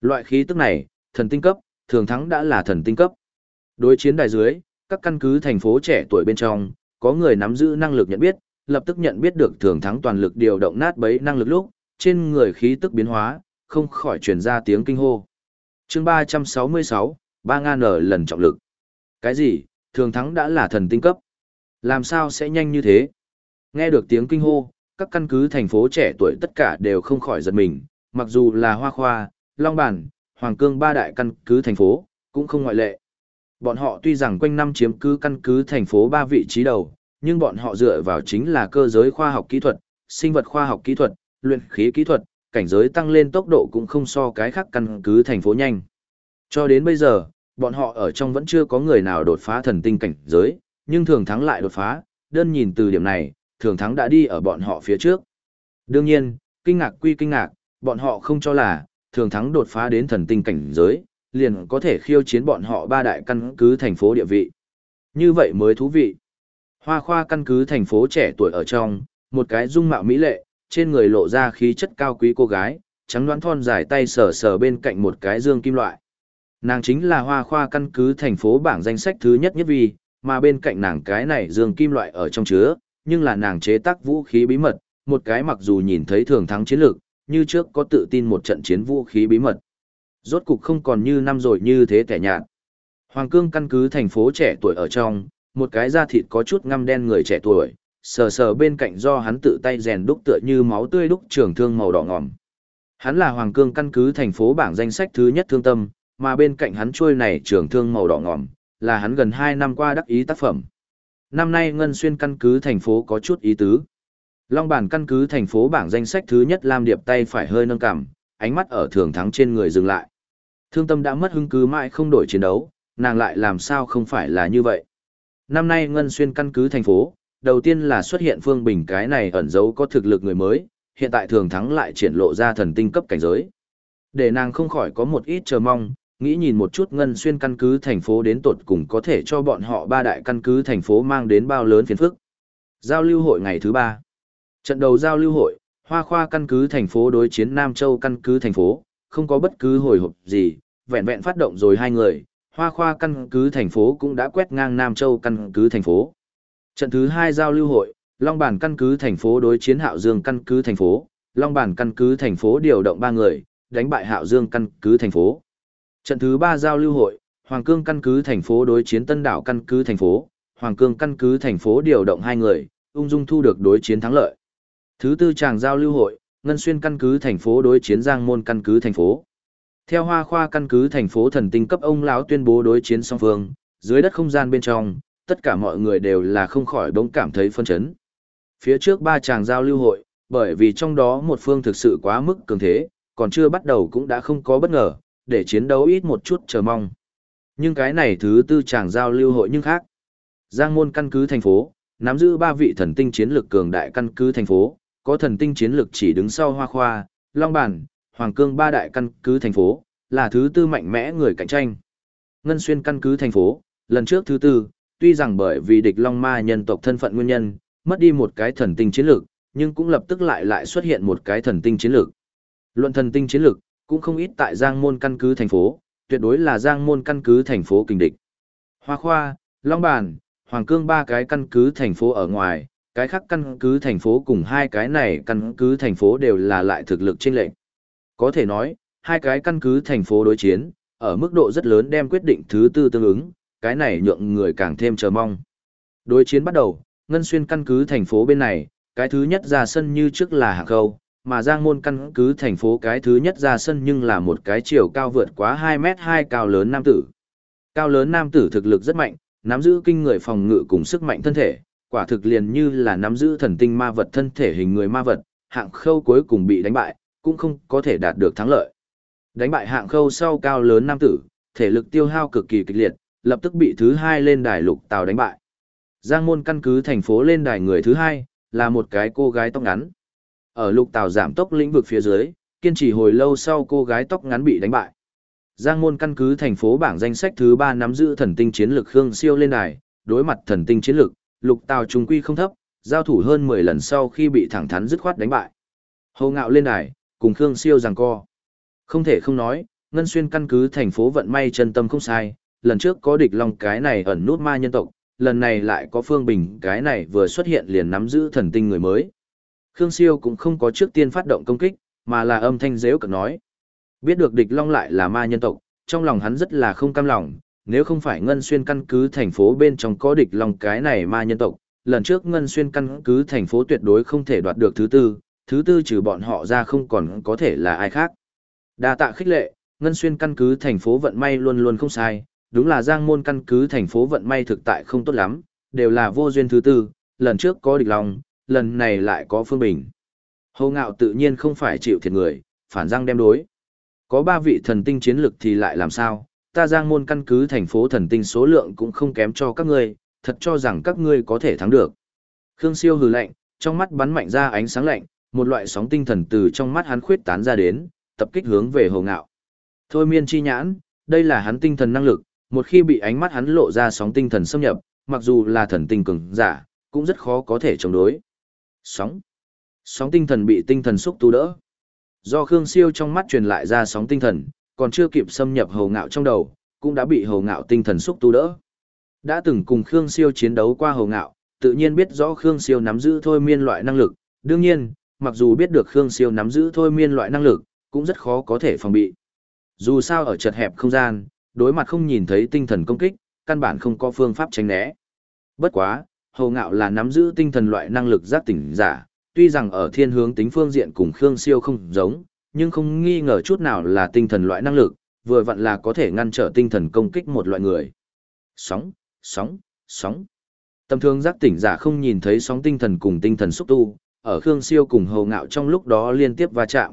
Loại khí tức này, thần tinh cấp, thường thắng đã là thần tinh cấp. Đối chiến đài dưới, các căn cứ thành phố trẻ tuổi bên trong, có người nắm giữ năng lực nhận biết, lập tức nhận biết được thường thắng toàn lực điều động nát bấy năng lực lúc, trên người khí tức biến hóa, không khỏi truyền ra tiếng kinh hô. chương 366, ba ngàn ở lần trọng lực. Cái gì, thường thắng đã là thần tinh cấp. Làm sao sẽ nhanh như thế? Nghe được tiếng kinh hô, các căn cứ thành phố trẻ tuổi tất cả đều không khỏi giật mình, mặc dù là Hoa Khoa, Long Bản, Hoàng Cương ba đại căn cứ thành phố, cũng không ngoại lệ. Bọn họ tuy rằng quanh năm chiếm cứ căn cứ thành phố ba vị trí đầu, nhưng bọn họ dựa vào chính là cơ giới khoa học kỹ thuật, sinh vật khoa học kỹ thuật, luyện khí kỹ thuật, cảnh giới tăng lên tốc độ cũng không so cái khác căn cứ thành phố nhanh. Cho đến bây giờ, bọn họ ở trong vẫn chưa có người nào đột phá thần tinh cảnh giới, nhưng thường thắng lại đột phá, đơn nhìn từ điểm này, thường thắng đã đi ở bọn họ phía trước. Đương nhiên, kinh ngạc quy kinh ngạc, bọn họ không cho là, thường thắng đột phá đến thần tinh cảnh giới, liền có thể khiêu chiến bọn họ ba đại căn cứ thành phố địa vị. Như vậy mới thú vị. Hoa khoa căn cứ thành phố trẻ tuổi ở trong, một cái dung mạo mỹ lệ, trên người lộ ra khí chất cao quý cô gái, trắng đoán thon dài tay sờ sờ bên cạnh một cái dương kim loại. Nàng chính là hoa khoa căn cứ thành phố bảng danh sách thứ nhất nhất vì, mà bên cạnh nàng cái này dương kim loại ở trong chứa, nhưng là nàng chế tác vũ khí bí mật, một cái mặc dù nhìn thấy thường thắng chiến lược, như trước có tự tin một trận chiến vũ khí bí mật. Rốt cục không còn như năm rồi như thế kẻ nhạt. Hoàng cương căn cứ thành phố trẻ tuổi ở trong, một cái da thịt có chút ngăm đen người trẻ tuổi, sờ sờ bên cạnh do hắn tự tay rèn đúc tựa như máu tươi đúc trường thương màu đỏ ngòm. Hắn là Hoàng Cương căn cứ thành phố bảng danh sách thứ nhất thương tâm, mà bên cạnh hắn chuôi này trường thương màu đỏ ngòm, là hắn gần 2 năm qua đắc ý tác phẩm. Năm nay Ngân Xuyên căn cứ thành phố có chút ý tứ. Long bản căn cứ thành phố bảng danh sách thứ nhất Lam Điệp tay phải hơi nâng cằm, ánh mắt ở thường thắng trên người dừng lại. Thương tâm đã mất hứng cứ mãi không đổi chiến đấu, nàng lại làm sao không phải là như vậy. Năm nay Ngân Xuyên căn cứ thành phố, đầu tiên là xuất hiện Phương Bình cái này ẩn giấu có thực lực người mới, hiện tại thường thắng lại triển lộ ra thần tinh cấp cảnh giới. Để nàng không khỏi có một ít chờ mong, nghĩ nhìn một chút Ngân Xuyên căn cứ thành phố đến tột cùng có thể cho bọn họ ba đại căn cứ thành phố mang đến bao lớn phiền phức. Giao lưu hội ngày thứ ba Trận đầu giao lưu hội, Hoa Khoa căn cứ thành phố đối chiến Nam Châu căn cứ thành phố, không có bất cứ hồi hộp gì, vẹn vẹn phát động rồi hai người, Hoa Khoa căn cứ thành phố cũng đã quét ngang Nam Châu căn cứ thành phố. Trận thứ hai giao lưu hội, Long Bản căn cứ thành phố đối chiến Hạo Dương căn cứ thành phố, Long Bản căn cứ thành phố điều động ba người, đánh bại Hạo Dương căn cứ thành phố. Trận thứ ba giao lưu hội, Hoàng Cương căn cứ thành phố đối chiến Tân Đảo căn cứ thành phố, Hoàng Cương căn cứ thành phố điều động hai người, ung dung thu được đối chiến thắng lợi. Thứ tư chàng giao lưu hội, Ngân Xuyên căn cứ thành phố đối chiến Giang Môn căn cứ thành phố. Theo Hoa Khoa căn cứ thành phố thần tinh cấp ông lão tuyên bố đối chiến song phương, dưới đất không gian bên trong, tất cả mọi người đều là không khỏi bỗng cảm thấy phân chấn. Phía trước ba chàng giao lưu hội, bởi vì trong đó một phương thực sự quá mức cường thế, còn chưa bắt đầu cũng đã không có bất ngờ, để chiến đấu ít một chút chờ mong. Nhưng cái này thứ tư chàng giao lưu hội nhưng khác. Giang môn căn cứ thành phố, nắm giữ ba vị thần tinh chiến lược cường đại căn cứ thành phố, có thần tinh chiến lược chỉ đứng sau Hoa Khoa, Long Bản, Hoàng Cương ba đại căn cứ thành phố, là thứ tư mạnh mẽ người cạnh tranh. Ngân Xuyên căn cứ thành phố, lần trước thứ tư, tuy rằng bởi vì địch Long Ma nhân tộc thân phận nguyên nhân, mất đi một cái thần tinh chiến lược, nhưng cũng lập tức lại lại xuất hiện một cái thần tinh chiến lược. Luận thần tinh chiến lược cũng không ít tại Giang Môn căn cứ thành phố, tuyệt đối là Giang Môn căn cứ thành phố kình địch. Hoa Khoa, Long Bản, Hoàng Cương ba cái căn cứ thành phố ở ngoài, cái khác căn cứ thành phố cùng hai cái này căn cứ thành phố đều là lại thực lực trên lệnh. Có thể nói, hai cái căn cứ thành phố đối chiến, ở mức độ rất lớn đem quyết định thứ tư tương ứng, cái này nhượng người càng thêm chờ mong. Đối chiến bắt đầu, Ngân Xuyên căn cứ thành phố bên này, cái thứ nhất ra sân như trước là Hạng Khâu, mà Giang Môn căn cứ thành phố cái thứ nhất ra sân nhưng là một cái chiều cao vượt quá 2 mét 2 cao lớn nam tử. Cao lớn nam tử thực lực rất mạnh, nắm giữ kinh người phòng ngự cùng sức mạnh thân thể, quả thực liền như là nắm giữ thần tinh ma vật thân thể hình người ma vật, hạng khâu cuối cùng bị đánh bại, cũng không có thể đạt được thắng lợi. Đánh bại hạng khâu sau cao lớn nam tử, thể lực tiêu hao cực kỳ kịch liệt, lập tức bị thứ hai lên đài lục tàu đánh bại. Giang môn căn cứ thành phố lên đài người thứ hai, là một cái cô gái tóc ngắn. Ở lục tàu giảm tốc lĩnh vực phía dưới, kiên trì hồi lâu sau cô gái tóc ngắn bị đánh bại. Giang môn căn cứ thành phố bảng danh sách thứ 3 nắm giữ thần tinh chiến lực Khương Siêu lên đài, đối mặt thần tinh chiến lực, lục tàu trùng quy không thấp, giao thủ hơn 10 lần sau khi bị thẳng thắn dứt khoát đánh bại. Hồ ngạo lên đài, cùng Khương Siêu rằng co. Không thể không nói, Ngân Xuyên căn cứ thành phố vận may chân tâm không sai, lần trước có địch long cái này ẩn nút ma nhân tộc, lần này lại có Phương Bình cái này vừa xuất hiện liền nắm giữ thần tinh người mới. Khương Siêu cũng không có trước tiên phát động công kích, mà là âm thanh dễu cợt nói. Biết được địch long lại là ma nhân tộc, trong lòng hắn rất là không cam lòng, nếu không phải Ngân Xuyên căn cứ thành phố bên trong có địch long cái này ma nhân tộc, lần trước Ngân Xuyên căn cứ thành phố tuyệt đối không thể đoạt được thứ tư, thứ tư trừ bọn họ ra không còn có thể là ai khác. Đa tạ khích lệ, Ngân Xuyên căn cứ thành phố vận may luôn luôn không sai, đúng là Giang Môn căn cứ thành phố vận may thực tại không tốt lắm, đều là vô duyên thứ tư, lần trước có địch lòng, lần này lại có phương bình. Hồ ngạo tự nhiên không phải chịu thiệt người, phản răng đem đối. Có ba vị thần tinh chiến lực thì lại làm sao, ta Giang Môn căn cứ thành phố thần tinh số lượng cũng không kém cho các ngươi, thật cho rằng các ngươi có thể thắng được. Khương Siêu hừ lạnh, trong mắt bắn mạnh ra ánh sáng lạnh, một loại sóng tinh thần từ trong mắt hắn khuyết tán ra đến, tập kích hướng về hồ ngạo. Thôi miên chi nhãn, đây là hắn tinh thần năng lực, một khi bị ánh mắt hắn lộ ra sóng tinh thần xâm nhập, mặc dù là thần tinh cường giả, cũng rất khó có thể chống đối. Sóng. Sóng tinh thần bị tinh thần xúc tu đỡ. Do Khương Siêu trong mắt truyền lại ra sóng tinh thần, còn chưa kịp xâm nhập hồ ngạo trong đầu, cũng đã bị hồ ngạo tinh thần xúc tu đỡ. Đã từng cùng Khương Siêu chiến đấu qua hồ ngạo, tự nhiên biết rõ Khương Siêu nắm giữ thôi miên loại năng lực, đương nhiên, mặc dù biết được Khương Siêu nắm giữ thôi miên loại năng lực, cũng rất khó có thể phòng bị. Dù sao ở chật hẹp không gian, đối mặt không nhìn thấy tinh thần công kích, căn bản không có phương pháp tránh né. Bất quá, Hồ Ngạo là nắm giữ tinh thần loại năng lực giác tỉnh giả, tuy rằng ở thiên hướng tính phương diện cùng Khương Siêu không giống, nhưng không nghi ngờ chút nào là tinh thần loại năng lực, vừa vặn là có thể ngăn trở tinh thần công kích một loại người. Sóng, sóng, sóng. Tầm thường giác tỉnh giả không nhìn thấy sóng tinh thần cùng tinh thần xúc tu, ở Khương Siêu cùng Hồ Ngạo trong lúc đó liên tiếp va chạm.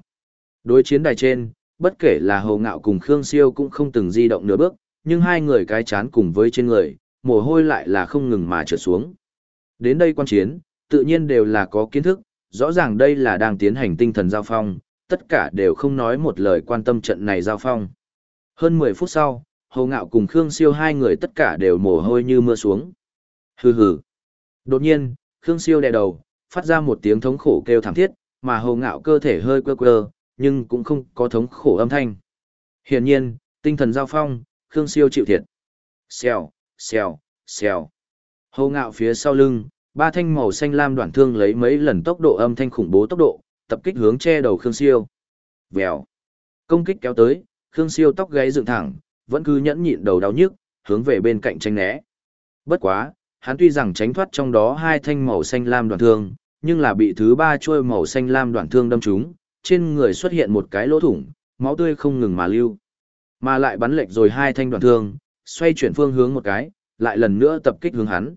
Đối chiến đài trên, bất kể là Hồ Ngạo cùng Khương Siêu cũng không từng di động nửa bước, nhưng hai người cái chán cùng với trên người, mồ hôi lại là không ngừng mà trượt xuống. Đến đây quan chiến, tự nhiên đều là có kiến thức, rõ ràng đây là đang tiến hành tinh thần giao phong, tất cả đều không nói một lời quan tâm trận này giao phong. Hơn 10 phút sau, Hồ Ngạo cùng Khương Siêu hai người tất cả đều mồ hôi như mưa xuống. Hừ hừ. Đột nhiên, Khương Siêu đè đầu, phát ra một tiếng thống khổ kêu thảm thiết, mà Hồ Ngạo cơ thể hơi quơ quơ, nhưng cũng không có thống khổ âm thanh. Hiển nhiên, tinh thần giao phong, Khương Siêu chịu thiệt. Xèo, xèo, xèo. Hồ ngạo phía sau lưng, ba thanh màu xanh lam đoạn thương lấy mấy lần tốc độ âm thanh khủng bố tốc độ, tập kích hướng che đầu Khương Siêu. Vèo. Công kích kéo tới, Khương Siêu tóc gáy dựng thẳng, vẫn cứ nhẫn nhịn đầu đau nhức, hướng về bên cạnh tranh né. Bất quá, hắn tuy rằng tránh thoát trong đó hai thanh màu xanh lam đoạn thương, nhưng là bị thứ ba trôi màu xanh lam đoạn thương đâm trúng, trên người xuất hiện một cái lỗ thủng, máu tươi không ngừng mà lưu. Mà lại bắn lệch rồi hai thanh đoạn thương, xoay chuyển phương hướng một cái, lại lần nữa tập kích hướng hắn.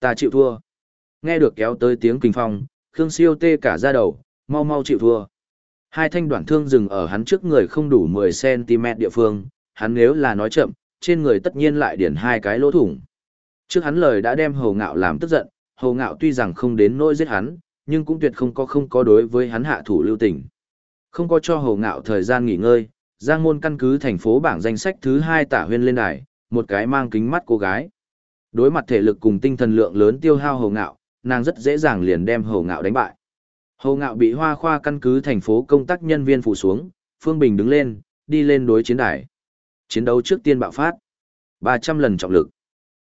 Ta chịu thua. Nghe được kéo tới tiếng kinh phong, Khương Siêu tê cả ra đầu, mau mau chịu thua. Hai thanh đoạn thương dừng ở hắn trước người không đủ 10cm địa phương, hắn nếu là nói chậm, trên người tất nhiên lại điển hai cái lỗ thủng. Trước hắn lời đã đem hầu Ngạo làm tức giận, Hồ Ngạo tuy rằng không đến nỗi giết hắn, nhưng cũng tuyệt không có không có đối với hắn hạ thủ lưu tình. Không có cho Hồ Ngạo thời gian nghỉ ngơi, Giang Môn căn cứ thành phố bảng danh sách thứ hai tả huyên lên đài, một cái mang kính mắt cô gái. Đối mặt thể lực cùng tinh thần lượng lớn tiêu hao Hồ Ngạo, nàng rất dễ dàng liền đem Hồ Ngạo đánh bại. Hồ Ngạo bị Hoa Khoa căn cứ thành phố công tác nhân viên phụ xuống, Phương Bình đứng lên, đi lên đối chiến đài. Chiến đấu trước tiên bạo phát. 300 lần trọng lực.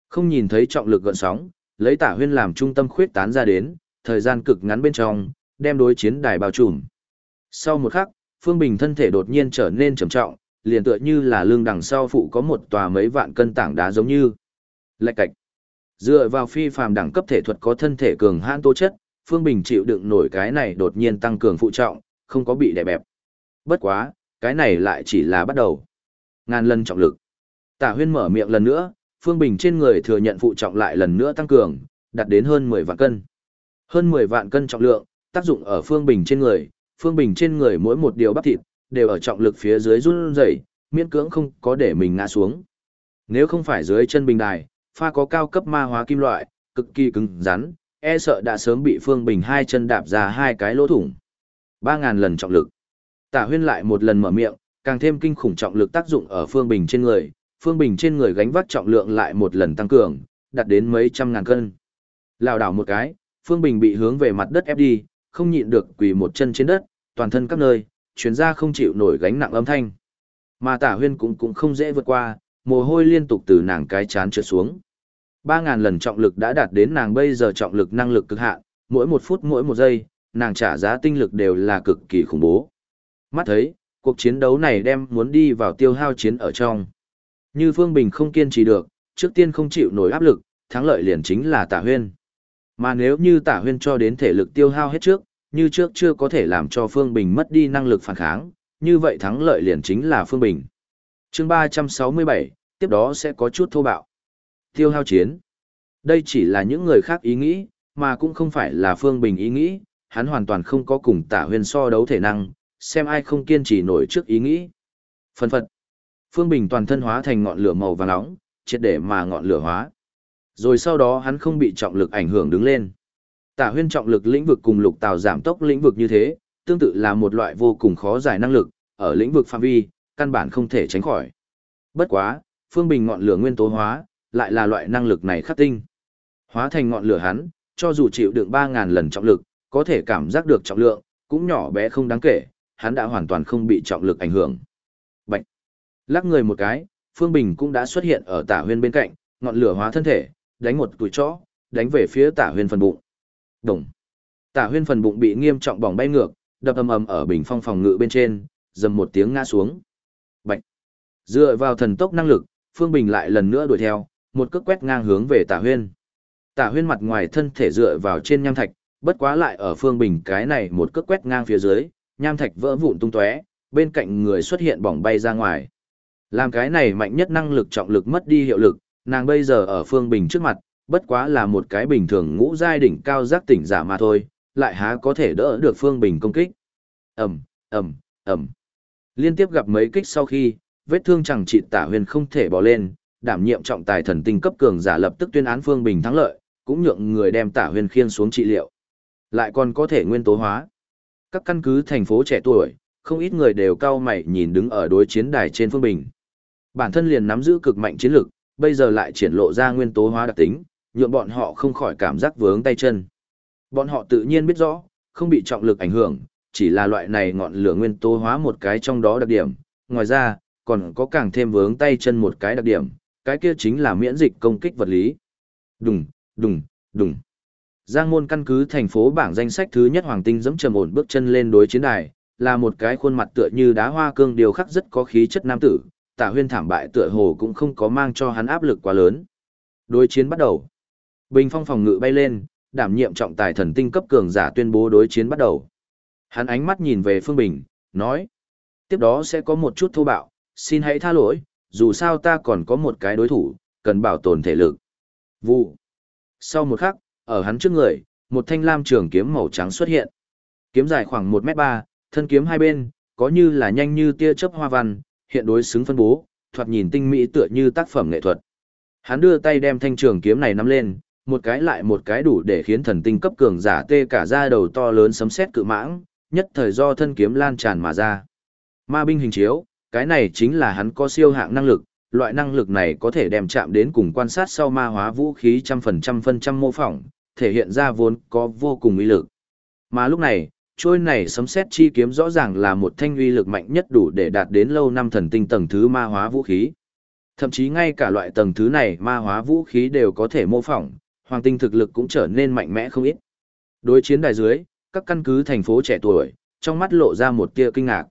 Không nhìn thấy trọng lực gợn sóng, lấy tả huyên làm trung tâm khuyết tán ra đến, thời gian cực ngắn bên trong, đem đối chiến đài bao trùm. Sau một khắc, Phương Bình thân thể đột nhiên trở nên trầm trọng, liền tựa như là lưng đằng sau phụ có một tòa mấy vạn cân tảng đá giống như. Lạch cạch. Dựa vào phi phàm đẳng cấp thể thuật có thân thể cường hãn tố chất, Phương Bình chịu đựng nổi cái này đột nhiên tăng cường phụ trọng, không có bị đè bẹp. Bất quá, cái này lại chỉ là bắt đầu. Ngàn lần trọng lực. Tả huyên mở miệng lần nữa, Phương Bình trên người thừa nhận phụ trọng lại lần nữa tăng cường, đạt đến hơn 10 vạn cân. Hơn 10 vạn cân trọng lượng, tác dụng ở Phương Bình trên người, Phương Bình trên người mỗi một điều bắp thịt, đều ở trọng lực phía dưới run rẩy, miễn cưỡng không có để mình ngã xuống. Nếu không phải dưới chân bình đài, pha có cao cấp ma hóa kim loại, cực kỳ cứng rắn, e sợ đã sớm bị Phương Bình hai chân đạp ra hai cái lỗ thủng. Ba ngàn lần trọng lực. Tả huyên lại một lần mở miệng, càng thêm kinh khủng trọng lực tác dụng ở Phương Bình trên người, Phương Bình trên người gánh vác trọng lượng lại một lần tăng cường, đạt đến mấy trăm ngàn cân. Lào đảo một cái, Phương Bình bị hướng về mặt đất ép đi, không nhịn được quỳ một chân trên đất, toàn thân các nơi, chuyến ra không chịu nổi gánh nặng âm thanh. Mà tả huyên cũng cũng không dễ vượt qua, mồ hôi liên tục từ nàng cái chán trượt xuống. Ba ngàn lần trọng lực đã đạt đến nàng bây giờ trọng lực năng lực cực hạn, mỗi một phút mỗi một giây, nàng trả giá tinh lực đều là cực kỳ khủng bố. Mắt thấy, cuộc chiến đấu này đem muốn đi vào tiêu hao chiến ở trong. Như Phương Bình không kiên trì được, trước tiên không chịu nổi áp lực, thắng lợi liền chính là tả huyên. Mà nếu như tả huyên cho đến thể lực tiêu hao hết trước, như trước chưa có thể làm cho Phương Bình mất đi năng lực phản kháng, như vậy thắng lợi liền chính là Phương Bình. chương 367, tiếp đó sẽ có chút thô bạo. Tiêu hao chiến. Đây chỉ là những người khác ý nghĩ, mà cũng không phải là Phương Bình ý nghĩ, hắn hoàn toàn không có cùng tả huyên so đấu thể năng, xem ai không kiên trì nổi trước ý nghĩ. Phần phật. Phương Bình toàn thân hóa thành ngọn lửa màu vàng nóng, triệt để mà ngọn lửa hóa. Rồi sau đó hắn không bị trọng lực ảnh hưởng đứng lên. Tả huyên trọng lực lĩnh vực cùng lục tào giảm tốc lĩnh vực như thế, tương tự là một loại vô cùng khó giải năng lực, ở lĩnh vực phạm vi, căn bản không thể tránh khỏi. Bất quá, Phương Bình ngọn lửa nguyên tố hóa, lại là loại năng lực này khắc tinh. Hóa thành ngọn lửa hắn, cho dù chịu đựng 3.000 lần trọng lực, có thể cảm giác được trọng lượng, cũng nhỏ bé không đáng kể, hắn đã hoàn toàn không bị trọng lực ảnh hưởng. Lắc người một cái, Phương Bình cũng đã xuất hiện ở tả huyên bên cạnh, ngọn lửa hóa thân thể, đánh một tuổi chó, đánh về phía tả huyên phần bụng. Đồng! Tả huyên phần bụng bị nghiêm trọng bỏng bay ngược, đập ầm ầm ở bình phong phòng ngự bên trên, dầm một tiếng ngã xuống. Bạch! Dựa vào thần tốc năng lực, Phương Bình lại lần nữa đuổi theo, một cước quét ngang hướng về tả huyên. Tả huyên mặt ngoài thân thể dựa vào trên nham thạch, bất quá lại ở Phương Bình cái này một cước quét ngang phía dưới, nham thạch vỡ vụn tung tóe, bên cạnh người xuất hiện bỏng bay ra ngoài. Làm cái này mạnh nhất năng lực trọng lực mất đi hiệu lực, nàng bây giờ ở Phương Bình trước mặt, bất quá là một cái bình thường ngũ giai đỉnh cao giác tỉnh giả mà thôi, lại há có thể đỡ được Phương Bình công kích. Ầm, ầm, ầm. Liên tiếp gặp mấy kích sau khi, vết thương chẳng trị Tả Huyền không thể bỏ lên, đảm nhiệm trọng tài thần tinh cấp cường giả lập tức tuyên án Phương Bình thắng lợi, cũng nhượng người đem Tả Huyền khiên xuống trị liệu. Lại còn có thể nguyên tố hóa. Các căn cứ thành phố trẻ tuổi, không ít người đều cao mày nhìn đứng ở đối chiến đài trên Phương Bình. Bản thân liền nắm giữ cực mạnh chiến lực, bây giờ lại triển lộ ra nguyên tố hóa đặc tính, nhượng bọn họ không khỏi cảm giác vướng tay chân. Bọn họ tự nhiên biết rõ, không bị trọng lực ảnh hưởng, chỉ là loại này ngọn lửa nguyên tố hóa một cái trong đó đặc điểm. Ngoài ra, còn có càng thêm vướng tay chân một cái đặc điểm, cái kia chính là miễn dịch công kích vật lý. Đùng, đùng, đùng. Giang môn căn cứ thành phố bảng danh sách thứ nhất Hoàng Tinh dẫm trầm ổn bước chân lên đối chiến đài, là một cái khuôn mặt tựa như đá hoa cương điều khắc rất có khí chất nam tử, tả huyên thảm bại tựa hồ cũng không có mang cho hắn áp lực quá lớn. Đối chiến bắt đầu. Bình phong phòng ngự bay lên, đảm nhiệm trọng tài thần tinh cấp cường giả tuyên bố đối chiến bắt đầu. Hắn ánh mắt nhìn về Phương Bình, nói. Tiếp đó sẽ có một chút thô bạo, xin hãy tha lỗi, dù sao ta còn có một cái đối thủ, cần bảo tồn thể lực. Vụ. Sau một khắc, ở hắn trước người, một thanh lam trường kiếm màu trắng xuất hiện. Kiếm dài khoảng 1 mét 3, thân kiếm hai bên, có như là nhanh như tia chớp hoa văn, hiện đối xứng phân bố, thoạt nhìn tinh mỹ tựa như tác phẩm nghệ thuật. Hắn đưa tay đem thanh trường kiếm này nắm lên, một cái lại một cái đủ để khiến thần tinh cấp cường giả tê cả da đầu to lớn sấm sét cự mãng, nhất thời do thân kiếm lan tràn mà ra. Ma binh hình chiếu, cái này chính là hắn có siêu hạng năng lực, loại năng lực này có thể đem chạm đến cùng quan sát sau ma hóa vũ khí trăm phần trăm phân trăm mô phỏng, thể hiện ra vốn có vô cùng uy lực. Mà lúc này, trôi này sấm xét chi kiếm rõ ràng là một thanh uy lực mạnh nhất đủ để đạt đến lâu năm thần tinh tầng thứ ma hóa vũ khí. Thậm chí ngay cả loại tầng thứ này ma hóa vũ khí đều có thể mô phỏng, hoàng tinh thực lực cũng trở nên mạnh mẽ không ít. Đối chiến đài dưới, các căn cứ thành phố trẻ tuổi, trong mắt lộ ra một tia kinh ngạc.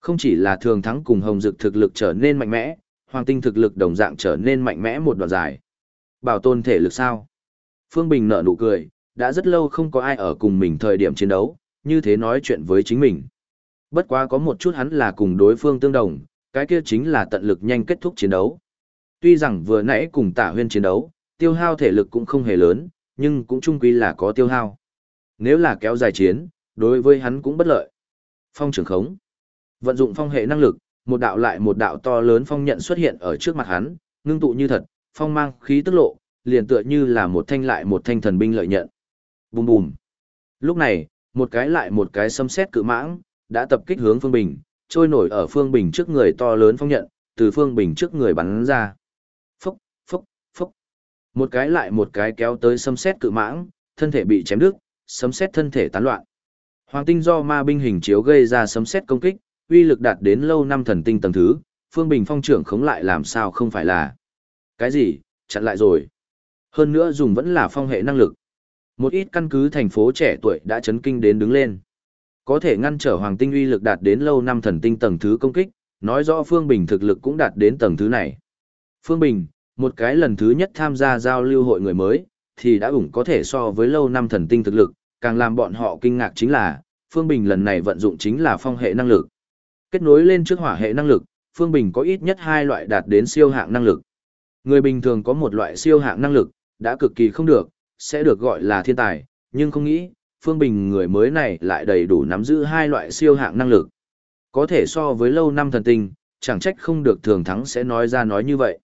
Không chỉ là thường thắng cùng hồng dực thực lực trở nên mạnh mẽ, hoàng tinh thực lực đồng dạng trở nên mạnh mẽ một đoạn dài. Bảo tồn thể lực sao? Phương Bình nở nụ cười, đã rất lâu không có ai ở cùng mình thời điểm chiến đấu, như thế nói chuyện với chính mình. Bất quá có một chút hắn là cùng đối phương tương đồng, cái kia chính là tận lực nhanh kết thúc chiến đấu. Tuy rằng vừa nãy cùng tả huyên chiến đấu, tiêu hao thể lực cũng không hề lớn, nhưng cũng chung quy là có tiêu hao. Nếu là kéo dài chiến, đối với hắn cũng bất lợi. Phong trưởng khống. Vận dụng phong hệ năng lực, một đạo lại một đạo to lớn phong nhận xuất hiện ở trước mặt hắn, ngưng tụ như thật, phong mang khí tức lộ, liền tựa như là một thanh lại một thanh thần binh lợi nhận. Bùm bùm. Lúc này, một cái lại một cái xâm xét cự mãng, đã tập kích hướng Phương Bình, trôi nổi ở Phương Bình trước người to lớn phong nhận, từ Phương Bình trước người bắn ra. Phúc, phúc, phúc. Một cái lại một cái kéo tới xâm xét cự mãng, thân thể bị chém đứt, xâm xét thân thể tán loạn. Hoàng tinh do ma binh hình chiếu gây ra xâm xét công kích, uy lực đạt đến lâu năm thần tinh tầng thứ, Phương Bình phong trưởng khống lại làm sao không phải là. Cái gì, chặn lại rồi. Hơn nữa dùng vẫn là phong hệ năng lực. Một ít căn cứ thành phố trẻ tuổi đã chấn kinh đến đứng lên. Có thể ngăn trở Hoàng tinh uy lực đạt đến lâu năm thần tinh tầng thứ công kích, nói rõ Phương Bình thực lực cũng đạt đến tầng thứ này. Phương Bình, một cái lần thứ nhất tham gia giao lưu hội người mới, thì đã ủng có thể so với lâu năm thần tinh thực lực, càng làm bọn họ kinh ngạc chính là, Phương Bình lần này vận dụng chính là phong hệ năng lực. Kết nối lên trước hỏa hệ năng lực, Phương Bình có ít nhất hai loại đạt đến siêu hạng năng lực. Người bình thường có một loại siêu hạng năng lực, đã cực kỳ không được, sẽ được gọi là thiên tài, nhưng không nghĩ, Phương Bình người mới này lại đầy đủ nắm giữ hai loại siêu hạng năng lực. Có thể so với lâu năm thần tinh, chẳng trách không được thường thắng sẽ nói ra nói như vậy.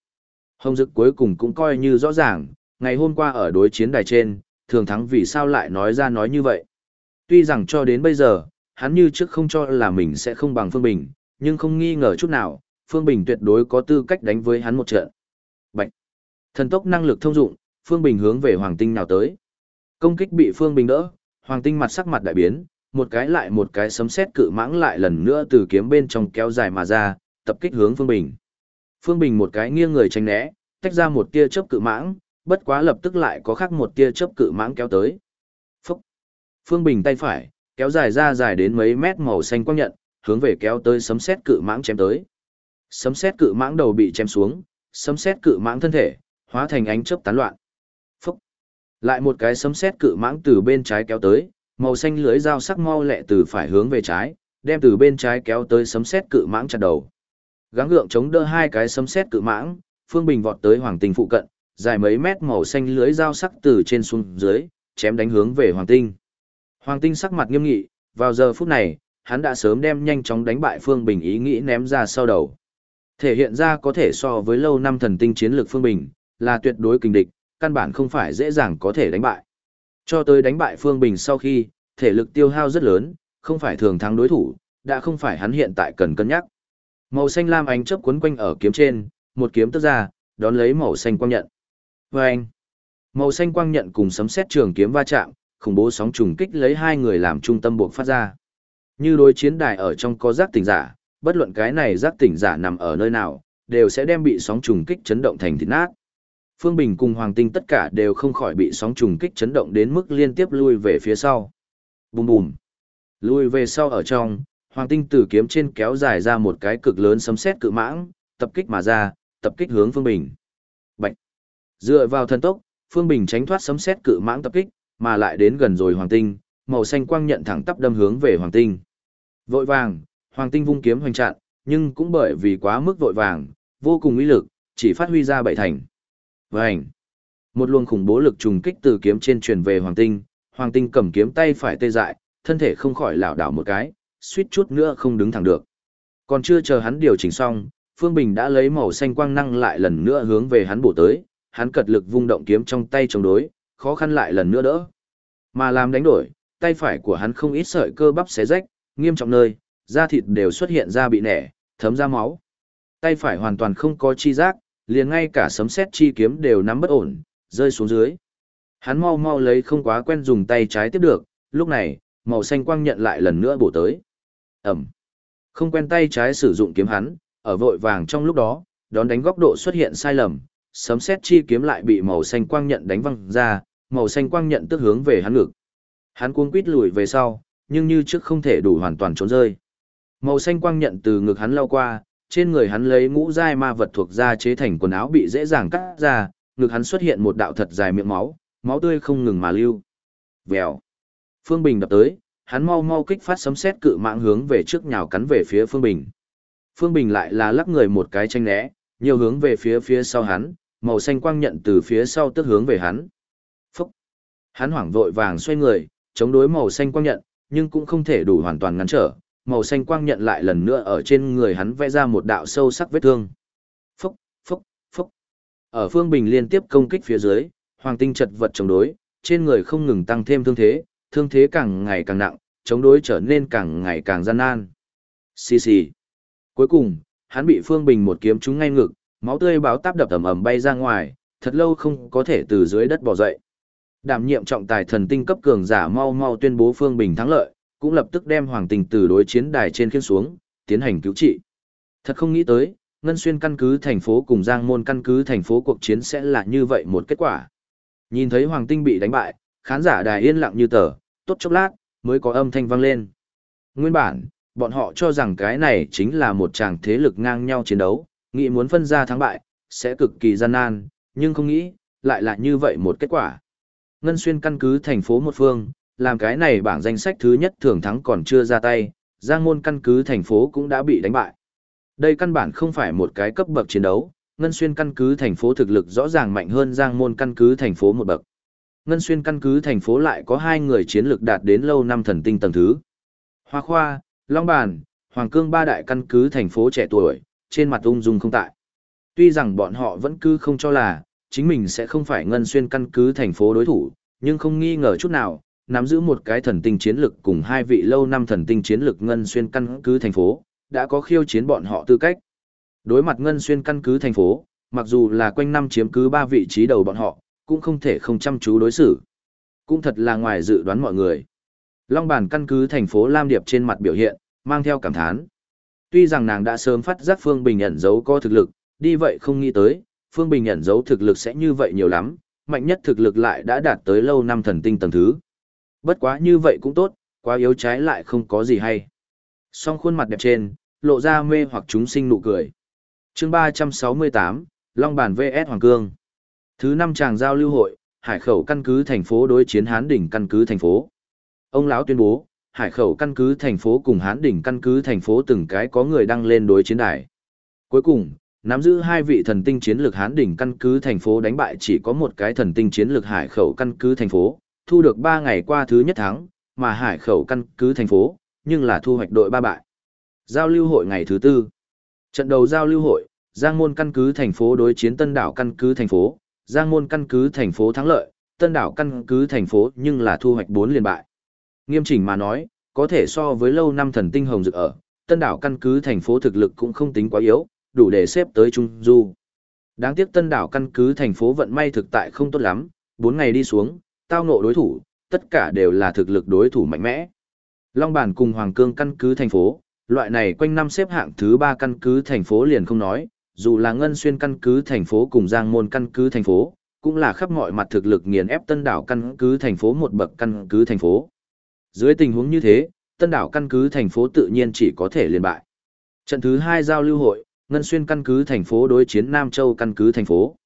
Hồng Dực cuối cùng cũng coi như rõ ràng, ngày hôm qua ở đối chiến đài trên, thường thắng vì sao lại nói ra nói như vậy. Tuy rằng cho đến bây giờ, hắn như trước không cho là mình sẽ không bằng Phương Bình, nhưng không nghi ngờ chút nào, Phương Bình tuyệt đối có tư cách đánh với hắn một trận. Bạch. Thần tốc năng lực thông dụng, Phương Bình hướng về Hoàng Tinh nào tới. Công kích bị Phương Bình đỡ, Hoàng Tinh mặt sắc mặt đại biến, một cái lại một cái sấm sét cự mãng lại lần nữa từ kiếm bên trong kéo dài mà ra, tập kích hướng Phương Bình. Phương Bình một cái nghiêng người tránh né, tách ra một tia chớp cự mãng, bất quá lập tức lại có khác một tia chớp cự mãng kéo tới. Phúc! Phương Bình tay phải, kéo dài ra dài đến mấy mét màu xanh quang nhận, hướng về kéo tới sấm sét cự mãng chém tới. Sấm sét cự mãng đầu bị chém xuống, sấm sét cự mãng thân thể hóa thành ánh chớp tán loạn. Lại một cái sấm sét cự mãng từ bên trái kéo tới, màu xanh lưới dao sắc mau lẹ từ phải hướng về trái, đem từ bên trái kéo tới sấm sét cự mãng chặt đầu. Gắng gượng chống đỡ hai cái sấm sét cự mãng, Phương Bình vọt tới Hoàng Tinh phụ cận, dài mấy mét màu xanh lưới dao sắc từ trên xuống dưới, chém đánh hướng về Hoàng Tinh. Hoàng Tinh sắc mặt nghiêm nghị, vào giờ phút này, hắn đã sớm đem nhanh chóng đánh bại Phương Bình ý nghĩ ném ra sau đầu. Thể hiện ra có thể so với lâu năm thần tinh chiến lược Phương Bình, là tuyệt đối kinh địch, căn bản không phải dễ dàng có thể đánh bại. Cho tới đánh bại Phương Bình sau khi, thể lực tiêu hao rất lớn, không phải thường thắng đối thủ, đã không phải hắn hiện tại cần cân nhắc. Màu xanh lam ánh chớp quấn quanh ở kiếm trên, một kiếm tức ra, đón lấy màu xanh quang nhận. Và anh, màu xanh quang nhận cùng sấm sét trường kiếm va chạm, khủng bố sóng trùng kích lấy hai người làm trung tâm buộc phát ra. Như đối chiến đài ở trong có giác tỉnh giả, bất luận cái này giác tỉnh giả nằm ở nơi nào, đều sẽ đem bị sóng trùng kích chấn động thành thịt nát. Phương Bình cùng Hoàng Tinh tất cả đều không khỏi bị sóng trùng kích chấn động đến mức liên tiếp lui về phía sau. Bùm bùm. Lui về sau ở trong, Hoàng Tinh từ kiếm trên kéo dài ra một cái cực lớn sấm sét cự mãng, tập kích mà ra, tập kích hướng Phương Bình. Bạch. Dựa vào thần tốc, Phương Bình tránh thoát sấm sét cự mãng tập kích, mà lại đến gần rồi Hoàng Tinh, màu xanh quang nhận thẳng tắp đâm hướng về Hoàng Tinh. Vội vàng, Hoàng Tinh vung kiếm hoành chặn, nhưng cũng bởi vì quá mức vội vàng, vô cùng uy lực, chỉ phát huy ra bảy thành. Vành. Một luồng khủng bố lực trùng kích từ kiếm trên truyền về Hoàng Tinh, Hoàng Tinh cầm kiếm tay phải tê dại, thân thể không khỏi lảo đảo một cái, suýt chút nữa không đứng thẳng được. Còn chưa chờ hắn điều chỉnh xong, Phương Bình đã lấy màu xanh quang năng lại lần nữa hướng về hắn bổ tới, hắn cật lực vung động kiếm trong tay chống đối, khó khăn lại lần nữa đỡ. Mà làm đánh đổi, tay phải của hắn không ít sợi cơ bắp xé rách, nghiêm trọng nơi, da thịt đều xuất hiện ra bị nẻ, thấm ra máu. Tay phải hoàn toàn không có chi giác, liền ngay cả sấm sét chi kiếm đều nắm bất ổn, rơi xuống dưới. Hắn mau mau lấy không quá quen dùng tay trái tiếp được, lúc này, màu xanh quang nhận lại lần nữa bổ tới. Ẩm. Không quen tay trái sử dụng kiếm hắn, ở vội vàng trong lúc đó, đón đánh góc độ xuất hiện sai lầm, sấm sét chi kiếm lại bị màu xanh quang nhận đánh văng ra, màu xanh quang nhận tức hướng về hắn ngực. Hắn cuống quít lùi về sau, nhưng như trước không thể đủ hoàn toàn trốn rơi. Màu xanh quang nhận từ ngực hắn lao qua, trên người hắn lấy ngũ giai ma vật thuộc da chế thành quần áo bị dễ dàng cắt ra, ngực hắn xuất hiện một đạo thật dài miệng máu, máu tươi không ngừng mà lưu. Vèo. Phương Bình đập tới, hắn mau mau kích phát sấm sét cự mạng hướng về trước nhào cắn về phía Phương Bình. Phương Bình lại là lắc người một cái tranh né, nhiều hướng về phía phía sau hắn, màu xanh quang nhận từ phía sau tức hướng về hắn. Phúc! Hắn hoảng vội vàng xoay người, chống đối màu xanh quang nhận, nhưng cũng không thể đủ hoàn toàn ngăn trở, màu xanh quang nhận lại lần nữa ở trên người hắn vẽ ra một đạo sâu sắc vết thương. Phúc! Phúc! Phúc! Ở Phương Bình liên tiếp công kích phía dưới, Hoàng Tinh chật vật chống đối, trên người không ngừng tăng thêm thương thế, thương thế càng ngày càng nặng, chống đối trở nên càng ngày càng gian nan. Xì xì. Cuối cùng, hắn bị Phương Bình một kiếm trúng ngay ngực, máu tươi báo táp đập ầm ầm bay ra ngoài, thật lâu không có thể từ dưới đất bò dậy. Đảm nhiệm trọng tài thần tinh cấp cường giả mau mau tuyên bố Phương Bình thắng lợi, cũng lập tức đem Hoàng tình từ đối chiến đài trên khiên xuống, tiến hành cứu trị. Thật không nghĩ tới, Ngân Xuyên căn cứ thành phố cùng Giang Môn căn cứ thành phố cuộc chiến sẽ là như vậy một kết quả. Nhìn thấy Hoàng Tinh bị đánh bại, khán giả đài yên lặng như tờ, tốt chốc lát, mới có âm thanh vang lên. Nguyên bản, bọn họ cho rằng cái này chính là một chàng thế lực ngang nhau chiến đấu, nghĩ muốn phân ra thắng bại, sẽ cực kỳ gian nan, nhưng không nghĩ, lại là như vậy một kết quả. Ngân Xuyên căn cứ thành phố một phương, làm cái này bảng danh sách thứ nhất thường thắng còn chưa ra tay, Giang Môn căn cứ thành phố cũng đã bị đánh bại. Đây căn bản không phải một cái cấp bậc chiến đấu, Ngân Xuyên căn cứ thành phố thực lực rõ ràng mạnh hơn Giang Môn căn cứ thành phố một bậc. Ngân Xuyên căn cứ thành phố lại có hai người chiến lược đạt đến lâu năm thần tinh tầng thứ. Hoa Khoa, Long Bàn, Hoàng Cương ba đại căn cứ thành phố trẻ tuổi, trên mặt ung dung không tại. Tuy rằng bọn họ vẫn cứ không cho là, chính mình sẽ không phải Ngân Xuyên căn cứ thành phố đối thủ, nhưng không nghi ngờ chút nào, nắm giữ một cái thần tinh chiến lực cùng hai vị lâu năm thần tinh chiến lực Ngân Xuyên căn cứ thành phố, đã có khiêu chiến bọn họ tư cách. Đối mặt Ngân Xuyên căn cứ thành phố, mặc dù là quanh năm chiếm cứ ba vị trí đầu bọn họ, cũng không thể không chăm chú đối xử. Cũng thật là ngoài dự đoán mọi người. Long bản căn cứ thành phố Lam Điệp trên mặt biểu hiện, mang theo cảm thán. Tuy rằng nàng đã sớm phát giác Phương Bình ẩn giấu có thực lực, đi vậy không nghĩ tới, Phương Bình ẩn giấu thực lực sẽ như vậy nhiều lắm, mạnh nhất thực lực lại đã đạt tới lâu năm thần tinh tầng thứ. Bất quá như vậy cũng tốt, quá yếu trái lại không có gì hay. Song khuôn mặt đẹp trên, lộ ra mê hoặc chúng sinh nụ cười. chương 368, Long Bản VS Hoàng Cương. Thứ năm tràng giao lưu hội, Hải Khẩu căn cứ thành phố đối chiến Hán đỉnh căn cứ thành phố. Ông lão tuyên bố, Hải Khẩu căn cứ thành phố cùng Hán đỉnh căn cứ thành phố từng cái có người đăng lên đối chiến đài. Cuối cùng, nắm giữ hai vị thần tinh chiến lược Hán đỉnh căn cứ thành phố đánh bại chỉ có một cái thần tinh chiến lược Hải Khẩu căn cứ thành phố, thu được 3 ngày qua thứ nhất thắng, mà Hải Khẩu căn cứ thành phố, nhưng là thu hoạch đội ba bại. Giao lưu hội ngày thứ tư. Trận đầu giao lưu hội, Giang Môn căn cứ thành phố đối chiến Tân Đảo căn cứ thành phố, Giang Môn căn cứ thành phố thắng lợi, Tân Đảo căn cứ thành phố nhưng là thu hoạch 4 liên bại. Nghiêm chỉnh mà nói, có thể so với lâu năm thần tinh hồng dực ở, Tân Đảo căn cứ thành phố thực lực cũng không tính quá yếu, đủ để xếp tới Trung Du. Đáng tiếc Tân Đảo căn cứ thành phố vận may thực tại không tốt lắm, 4 ngày đi xuống, tao ngộ đối thủ, tất cả đều là thực lực đối thủ mạnh mẽ. Long Bản cùng Hoàng Cương căn cứ thành phố, loại này quanh năm xếp hạng thứ 3 căn cứ thành phố liền không nói, dù là Ngân Xuyên căn cứ thành phố cùng Giang Môn căn cứ thành phố, cũng là khắp mọi mặt thực lực nghiền ép Tân Đảo căn cứ thành phố một bậc căn cứ thành phố. Dưới tình huống như thế, Tân Đảo căn cứ thành phố tự nhiên chỉ có thể liên bại. Trận thứ 2 giao lưu hội, Ngân Xuyên căn cứ thành phố đối chiến Nam Châu căn cứ thành phố.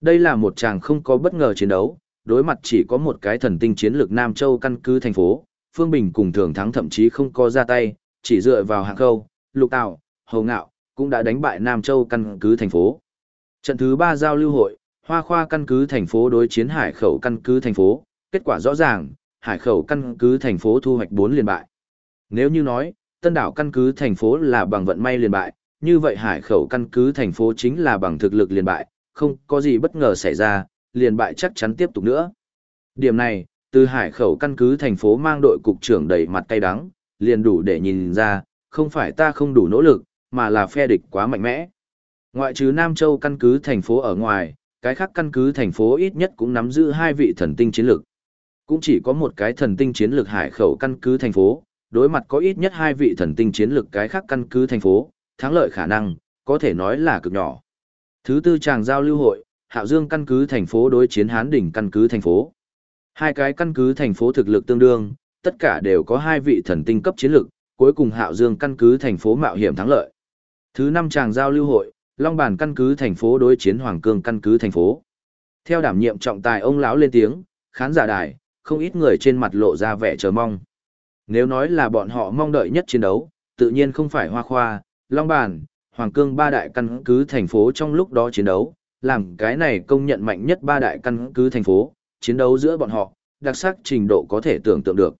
Đây là một chàng không có bất ngờ chiến đấu, đối mặt chỉ có một cái thần tinh chiến lược Nam Châu căn cứ thành phố, Phương Bình cùng Thường Thắng thậm chí không có ra tay, chỉ dựa vào hạng khâu, lục tạo, hầu ngạo, cũng đã đánh bại Nam Châu căn cứ thành phố. Trận thứ 3 giao lưu hội, Hoa Khoa căn cứ thành phố đối chiến Hải Khẩu căn cứ thành phố, kết quả rõ ràng, Hải Khẩu căn cứ thành phố thu hoạch 4 liên bại. Nếu như nói, Tân đảo căn cứ thành phố là bằng vận may liên bại, như vậy Hải Khẩu căn cứ thành phố chính là bằng thực lực liên bại, không có gì bất ngờ xảy ra, liền bại chắc chắn tiếp tục nữa. Điểm này, từ Hải Khẩu căn cứ thành phố mang đội cục trưởng đầy mặt cay đắng, liền đủ để nhìn ra, không phải ta không đủ nỗ lực, mà là phe địch quá mạnh mẽ. Ngoại trừ Nam Châu căn cứ thành phố ở ngoài, cái khác căn cứ thành phố ít nhất cũng nắm giữ hai vị thần tinh chiến lược. Cũng chỉ có một cái thần tinh chiến lược hải khẩu căn cứ thành phố, đối mặt có ít nhất hai vị thần tinh chiến lược cái khác căn cứ thành phố, thắng lợi khả năng, có thể nói là cực nhỏ. Thứ tư tràng giao lưu hội, Hạo Dương căn cứ thành phố đối chiến Hán đỉnh căn cứ thành phố. Hai cái căn cứ thành phố thực lực tương đương, tất cả đều có hai vị thần tinh cấp chiến lược, cuối cùng Hạo Dương căn cứ thành phố mạo hiểm thắng lợi. Thứ năm chàng giao lưu hội, Long Bản căn cứ thành phố đối chiến Hoàng Cương căn cứ thành phố. Theo đảm nhiệm trọng tài ông lão lên tiếng, khán giả đài, không ít người trên mặt lộ ra vẻ chờ mong. Nếu nói là bọn họ mong đợi nhất chiến đấu, tự nhiên không phải Hoa Khoa, Long Bản, Hoàng Cương ba đại căn cứ thành phố trong lúc đó chiến đấu, làm cái này công nhận mạnh nhất ba đại căn cứ thành phố, chiến đấu giữa bọn họ, đặc sắc trình độ có thể tưởng tượng được.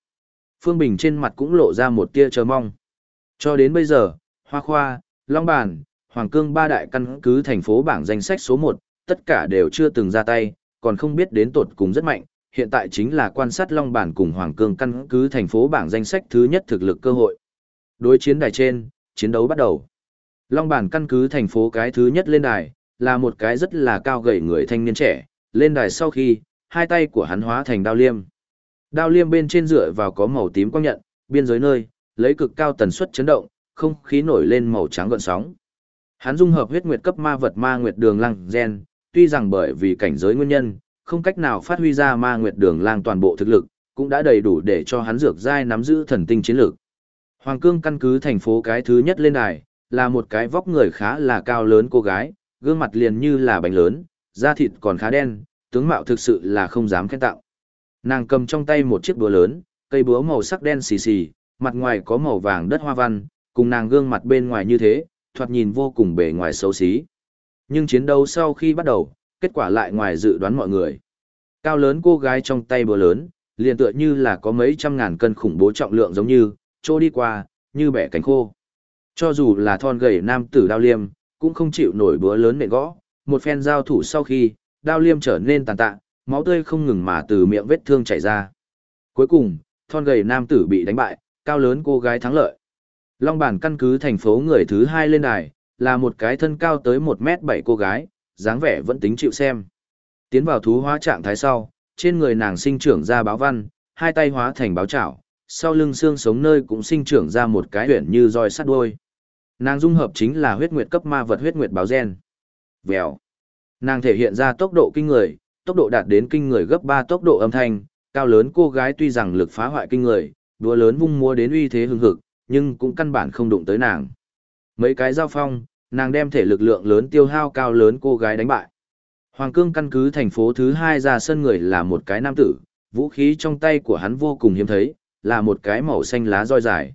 Phương Bình trên mặt cũng lộ ra một tia chờ mong. Cho đến bây giờ, Hoa Khoa, Long bản Hoàng Cương ba đại căn cứ thành phố bảng danh sách số 1, tất cả đều chưa từng ra tay, còn không biết đến tột cùng rất mạnh, hiện tại chính là quan sát Long Bản cùng Hoàng Cương căn cứ thành phố bảng danh sách thứ nhất thực lực cơ hội. Đối chiến đài trên, chiến đấu bắt đầu. Long Bản căn cứ thành phố cái thứ nhất lên đài, là một cái rất là cao gầy người thanh niên trẻ, lên đài sau khi, hai tay của hắn hóa thành đao liêm. Đao liêm bên trên dựa vào có màu tím quang nhận, biên giới nơi, lấy cực cao tần suất chấn động, không khí nổi lên màu trắng gợn sóng. Hắn dung hợp huyết nguyệt cấp ma vật ma nguyệt đường lăng gen, tuy rằng bởi vì cảnh giới nguyên nhân, không cách nào phát huy ra ma nguyệt đường lang toàn bộ thực lực, cũng đã đầy đủ để cho hắn dược giai nắm giữ thần tinh chiến lược. Hoàng Cương căn cứ thành phố cái thứ nhất lên đài, là một cái vóc người khá là cao lớn cô gái, gương mặt liền như là bánh lớn, da thịt còn khá đen, tướng mạo thực sự là không dám khen tặng. Nàng cầm trong tay một chiếc búa lớn, cây búa màu sắc đen xì xì, mặt ngoài có màu vàng đất hoa văn, cùng nàng gương mặt bên ngoài như thế, thoạt nhìn vô cùng bề ngoài xấu xí. Nhưng chiến đấu sau khi bắt đầu, kết quả lại ngoài dự đoán mọi người. Cao lớn cô gái trong tay búa lớn, liền tựa như là có mấy trăm ngàn cân khủng bố trọng lượng giống như, trô đi qua, như bẻ cánh khô. Cho dù là thon gầy nam tử đao liêm, cũng không chịu nổi búa lớn nện gõ, một phen giao thủ sau khi, đao liêm trở nên tàn tạ, máu tươi không ngừng mà từ miệng vết thương chảy ra. Cuối cùng, thon gầy nam tử bị đánh bại, cao lớn cô gái thắng lợi. Long bản căn cứ thành phố người thứ hai lên đài, là một cái thân cao tới 1 mét 7 cô gái, dáng vẻ vẫn tính chịu xem. Tiến vào thú hóa trạng thái sau, trên người nàng sinh trưởng ra báo văn, hai tay hóa thành báo chảo, sau lưng xương sống nơi cũng sinh trưởng ra một cái huyển như roi sắt đuôi. Nàng dung hợp chính là huyết nguyệt cấp ma vật huyết nguyệt báo gen. Vèo. Nàng thể hiện ra tốc độ kinh người, tốc độ đạt đến kinh người gấp 3 tốc độ âm thanh, cao lớn cô gái tuy rằng lực phá hoại kinh người, đũa lớn vung múa đến uy thế hưng hực, nhưng cũng căn bản không đụng tới nàng. Mấy cái giao phong, nàng đem thể lực lượng lớn tiêu hao cao lớn cô gái đánh bại. Hoàng cương căn cứ thành phố thứ hai ra sân người là một cái nam tử, vũ khí trong tay của hắn vô cùng hiếm thấy, là một cái màu xanh lá roi dài.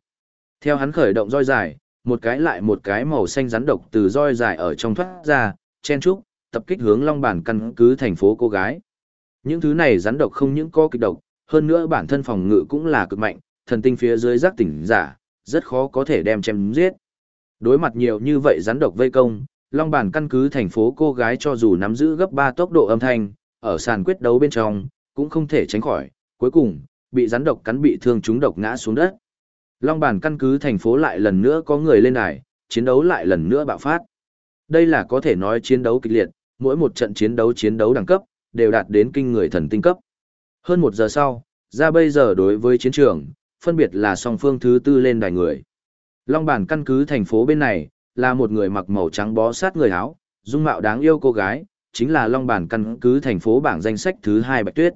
Theo hắn khởi động roi dài, một cái lại một cái màu xanh rắn độc từ roi dài ở trong thoát ra, chen trúc, tập kích hướng long bản căn cứ thành phố cô gái. Những thứ này rắn độc không những có kịch độc, hơn nữa bản thân phòng ngự cũng là cực mạnh, thần tinh phía dưới giác tỉnh giả, rất khó có thể đem chém giết. Đối mặt nhiều như vậy rắn độc vây công, Long Bản căn cứ thành phố cô gái cho dù nắm giữ gấp 3 tốc độ âm thanh, ở sàn quyết đấu bên trong, cũng không thể tránh khỏi, cuối cùng, bị rắn độc cắn bị thương chúng độc ngã xuống đất. Long Bản căn cứ thành phố lại lần nữa có người lên đài, chiến đấu lại lần nữa bạo phát. Đây là có thể nói chiến đấu kịch liệt, mỗi một trận chiến đấu chiến đấu đẳng cấp, đều đạt đến kinh người thần tinh cấp. Hơn một giờ sau, ra bây giờ đối với chiến trường, phân biệt là song phương thứ tư lên đài người. Long bản căn cứ thành phố bên này, là một người mặc màu trắng bó sát người áo, dung mạo đáng yêu cô gái, chính là Long bản căn cứ thành phố bảng danh sách thứ hai Bạch Tuyết.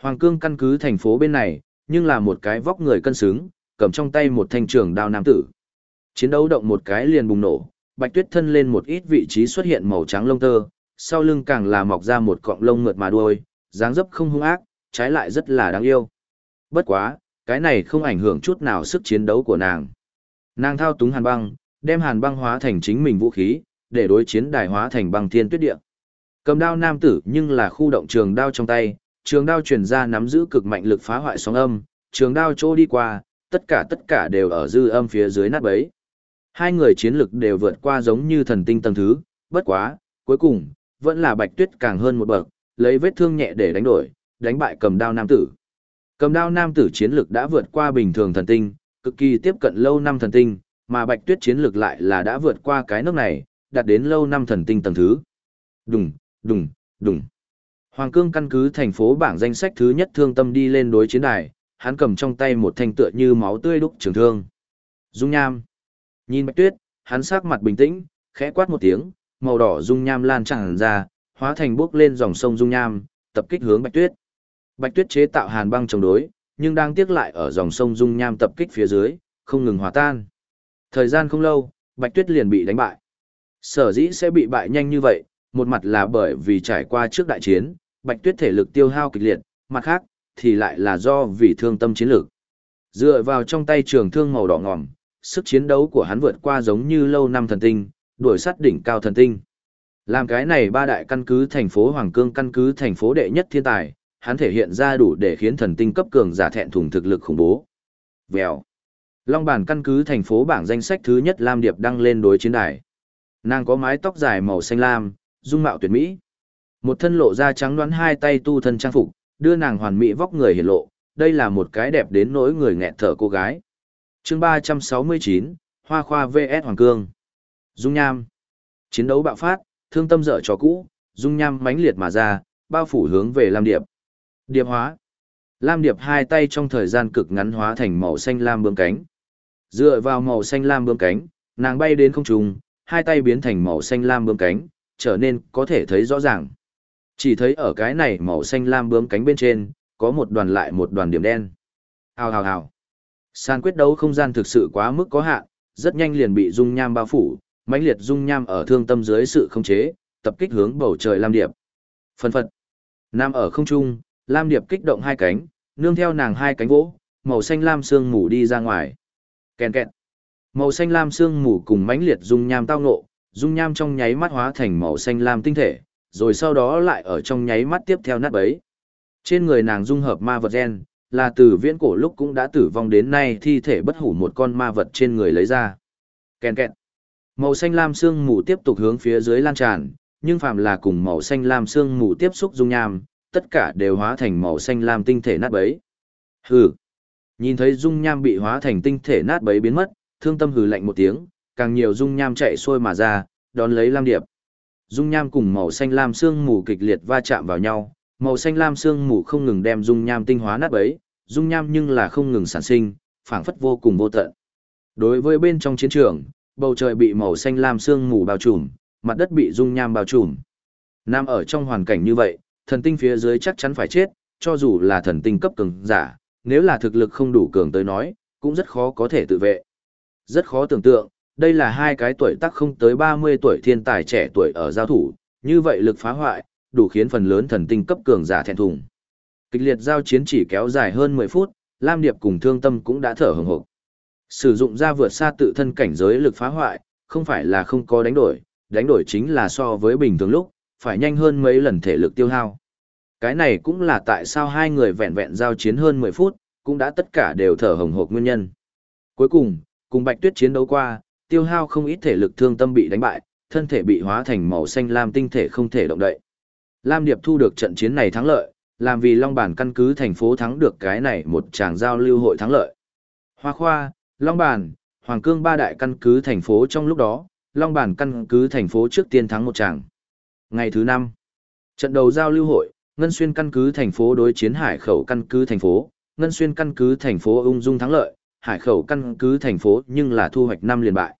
Hoàng cương căn cứ thành phố bên này, nhưng là một cái vóc người cân xứng, cầm trong tay một thanh trường đao nam tử. Chiến đấu động một cái liền bùng nổ, Bạch Tuyết thân lên một ít vị trí xuất hiện màu trắng lông tơ, sau lưng càng là mọc ra một cọng lông mượt mà đuôi, dáng dấp không hung ác, trái lại rất là đáng yêu. Bất quá, cái này không ảnh hưởng chút nào sức chiến đấu của nàng. Nàng thao túng hàn băng, đem hàn băng hóa thành chính mình vũ khí, để đối chiến đài hóa thành băng thiên tuyết địa. Cầm đao nam tử nhưng là khu động trường đao trong tay, trường đao truyền ra nắm giữ cực mạnh lực phá hoại sóng âm, trường đao chỗ đi qua, tất cả tất cả đều ở dư âm phía dưới nát bấy. Hai người chiến lực đều vượt qua giống như thần tinh tầng thứ, bất quá, cuối cùng, vẫn là bạch tuyết càng hơn một bậc, lấy vết thương nhẹ để đánh đổi, đánh bại cầm đao nam tử. Cầm đao nam tử chiến lực đã vượt qua bình thường thần tinh, cực kỳ tiếp cận lâu năm thần tinh, mà Bạch Tuyết chiến lực lại là đã vượt qua cái nước này, đạt đến lâu năm thần tinh tầng thứ. Đùng, đùng, đùng. Hoàng Cương căn cứ thành phố bảng danh sách thứ nhất thương tâm đi lên đối chiến đài, hắn cầm trong tay một thanh tựa như máu tươi đúc trường thương. Dung nham. Nhìn Bạch Tuyết, hắn sắc mặt bình tĩnh, khẽ quát một tiếng, màu đỏ dung nham lan tràn ra, hóa thành bước lên dòng sông dung nham, tập kích hướng Bạch Tuyết. Bạch Tuyết chế tạo hàn băng chống đối, nhưng đang tiếc lại ở dòng sông dung nham tập kích phía dưới, không ngừng hòa tan. Thời gian không lâu, Bạch Tuyết liền bị đánh bại. Sở dĩ sẽ bị bại nhanh như vậy, một mặt là bởi vì trải qua trước đại chiến, Bạch Tuyết thể lực tiêu hao kịch liệt, mặt khác thì lại là do vì thương tâm chiến lược. Dựa vào trong tay trường thương màu đỏ ngòm, sức chiến đấu của hắn vượt qua giống như lâu năm thần tinh, đuổi sát đỉnh cao thần tinh. Làm cái này ba đại căn cứ thành phố Hoàng Cương căn cứ thành phố đệ nhất thiên tài, hắn thể hiện ra đủ để khiến thần tinh cấp cường giả thẹn thùng thực lực khủng bố. Vèo. Long bản căn cứ thành phố bảng danh sách thứ nhất Lam Điệp đăng lên đối chiến đài. Nàng có mái tóc dài màu xanh lam, dung mạo tuyệt mỹ. Một thân lộ ra trắng đoán hai tay tu thân trang phục, đưa nàng hoàn mỹ vóc người hiển lộ, đây là một cái đẹp đến nỗi người nghẹt thở cô gái. chương 369, Hoa Khoa VS Hoàng Cương. Dung Nham. Chiến đấu bạo phát, thương tâm dở trò cũ, Dung Nham mãnh liệt mà ra, bao phủ hướng về Lam Điệp. Điệp hóa. Lam Điệp hai tay trong thời gian cực ngắn hóa thành màu xanh lam bướm cánh. Dựa vào màu xanh lam bướm cánh, nàng bay đến không trung, hai tay biến thành màu xanh lam bướm cánh, trở nên có thể thấy rõ ràng. Chỉ thấy ở cái này màu xanh lam bướm cánh bên trên, có một đoàn lại một đoàn điểm đen. Hào hào hào. San quyết đấu không gian thực sự quá mức có hạn, rất nhanh liền bị dung nham bao phủ, mãnh liệt dung nham ở thương tâm dưới sự khống chế, tập kích hướng bầu trời lam điệp. Phân phật. Nam ở không trung, lam điệp kích động hai cánh, nương theo nàng hai cánh vỗ, màu xanh lam sương mù đi ra ngoài. Kèn kẹt. Màu xanh lam sương mù cùng mãnh liệt dung nham tao ngộ, dung nham trong nháy mắt hóa thành màu xanh lam tinh thể, rồi sau đó lại ở trong nháy mắt tiếp theo nát bấy. Trên người nàng dung hợp ma vật gen, là từ viễn cổ lúc cũng đã tử vong đến nay thi thể bất hủ một con ma vật trên người lấy ra. Kèn kẹt. Màu xanh lam xương mù tiếp tục hướng phía dưới lan tràn, nhưng phàm là cùng màu xanh lam xương mù tiếp xúc dung nham, tất cả đều hóa thành màu xanh lam tinh thể nát bấy. Hừ. Nhìn thấy dung nham bị hóa thành tinh thể nát bấy biến mất, thương tâm hừ lạnh một tiếng, càng nhiều dung nham chạy xuôi mà ra, đón lấy lam điệp. Dung nham cùng màu xanh lam xương mù kịch liệt va chạm vào nhau, màu xanh lam xương mù không ngừng đem dung nham tinh hóa nát bấy, dung nham nhưng là không ngừng sản sinh, phảng phất vô cùng vô tận. Đối với bên trong chiến trường, bầu trời bị màu xanh lam xương mù bao trùm, mặt đất bị dung nham bao trùm. Nam ở trong hoàn cảnh như vậy, thần tinh phía dưới chắc chắn phải chết, cho dù là thần tinh cấp cường giả, nếu là thực lực không đủ cường tới nói, cũng rất khó có thể tự vệ. Rất khó tưởng tượng, đây là hai cái tuổi tác không tới 30 tuổi thiên tài trẻ tuổi ở giao thủ, như vậy lực phá hoại, đủ khiến phần lớn thần tinh cấp cường giả thẹn thùng. Kịch liệt giao chiến chỉ kéo dài hơn 10 phút, Lam Điệp cùng Thương Tâm cũng đã thở hừng hực. Sử dụng ra vượt xa tự thân cảnh giới lực phá hoại, không phải là không có đánh đổi, đánh đổi chính là so với bình thường lúc, phải nhanh hơn mấy lần thể lực tiêu hao. Cái này cũng là tại sao hai người vẹn vẹn giao chiến hơn 10 phút, cũng đã tất cả đều thở hồng hộc nguyên nhân. Cuối cùng, cùng Bạch Tuyết chiến đấu qua, tiêu hao không ít thể lực thương tâm bị đánh bại, thân thể bị hóa thành màu xanh lam tinh thể không thể động đậy. Lam Điệp thu được trận chiến này thắng lợi, làm vì Long Bản căn cứ thành phố thắng được cái này một tràng giao lưu hội thắng lợi. Hoa Khoa, Long Bản, Hoàng Cương ba đại căn cứ thành phố trong lúc đó, Long Bản căn cứ thành phố trước tiên thắng một tràng. Ngày thứ năm, trận đầu giao lưu hội, Ngân Xuyên căn cứ thành phố đối chiến Hải Khẩu căn cứ thành phố, Ngân Xuyên căn cứ thành phố ung dung thắng lợi, Hải Khẩu căn cứ thành phố nhưng là thu hoạch năm liền bại.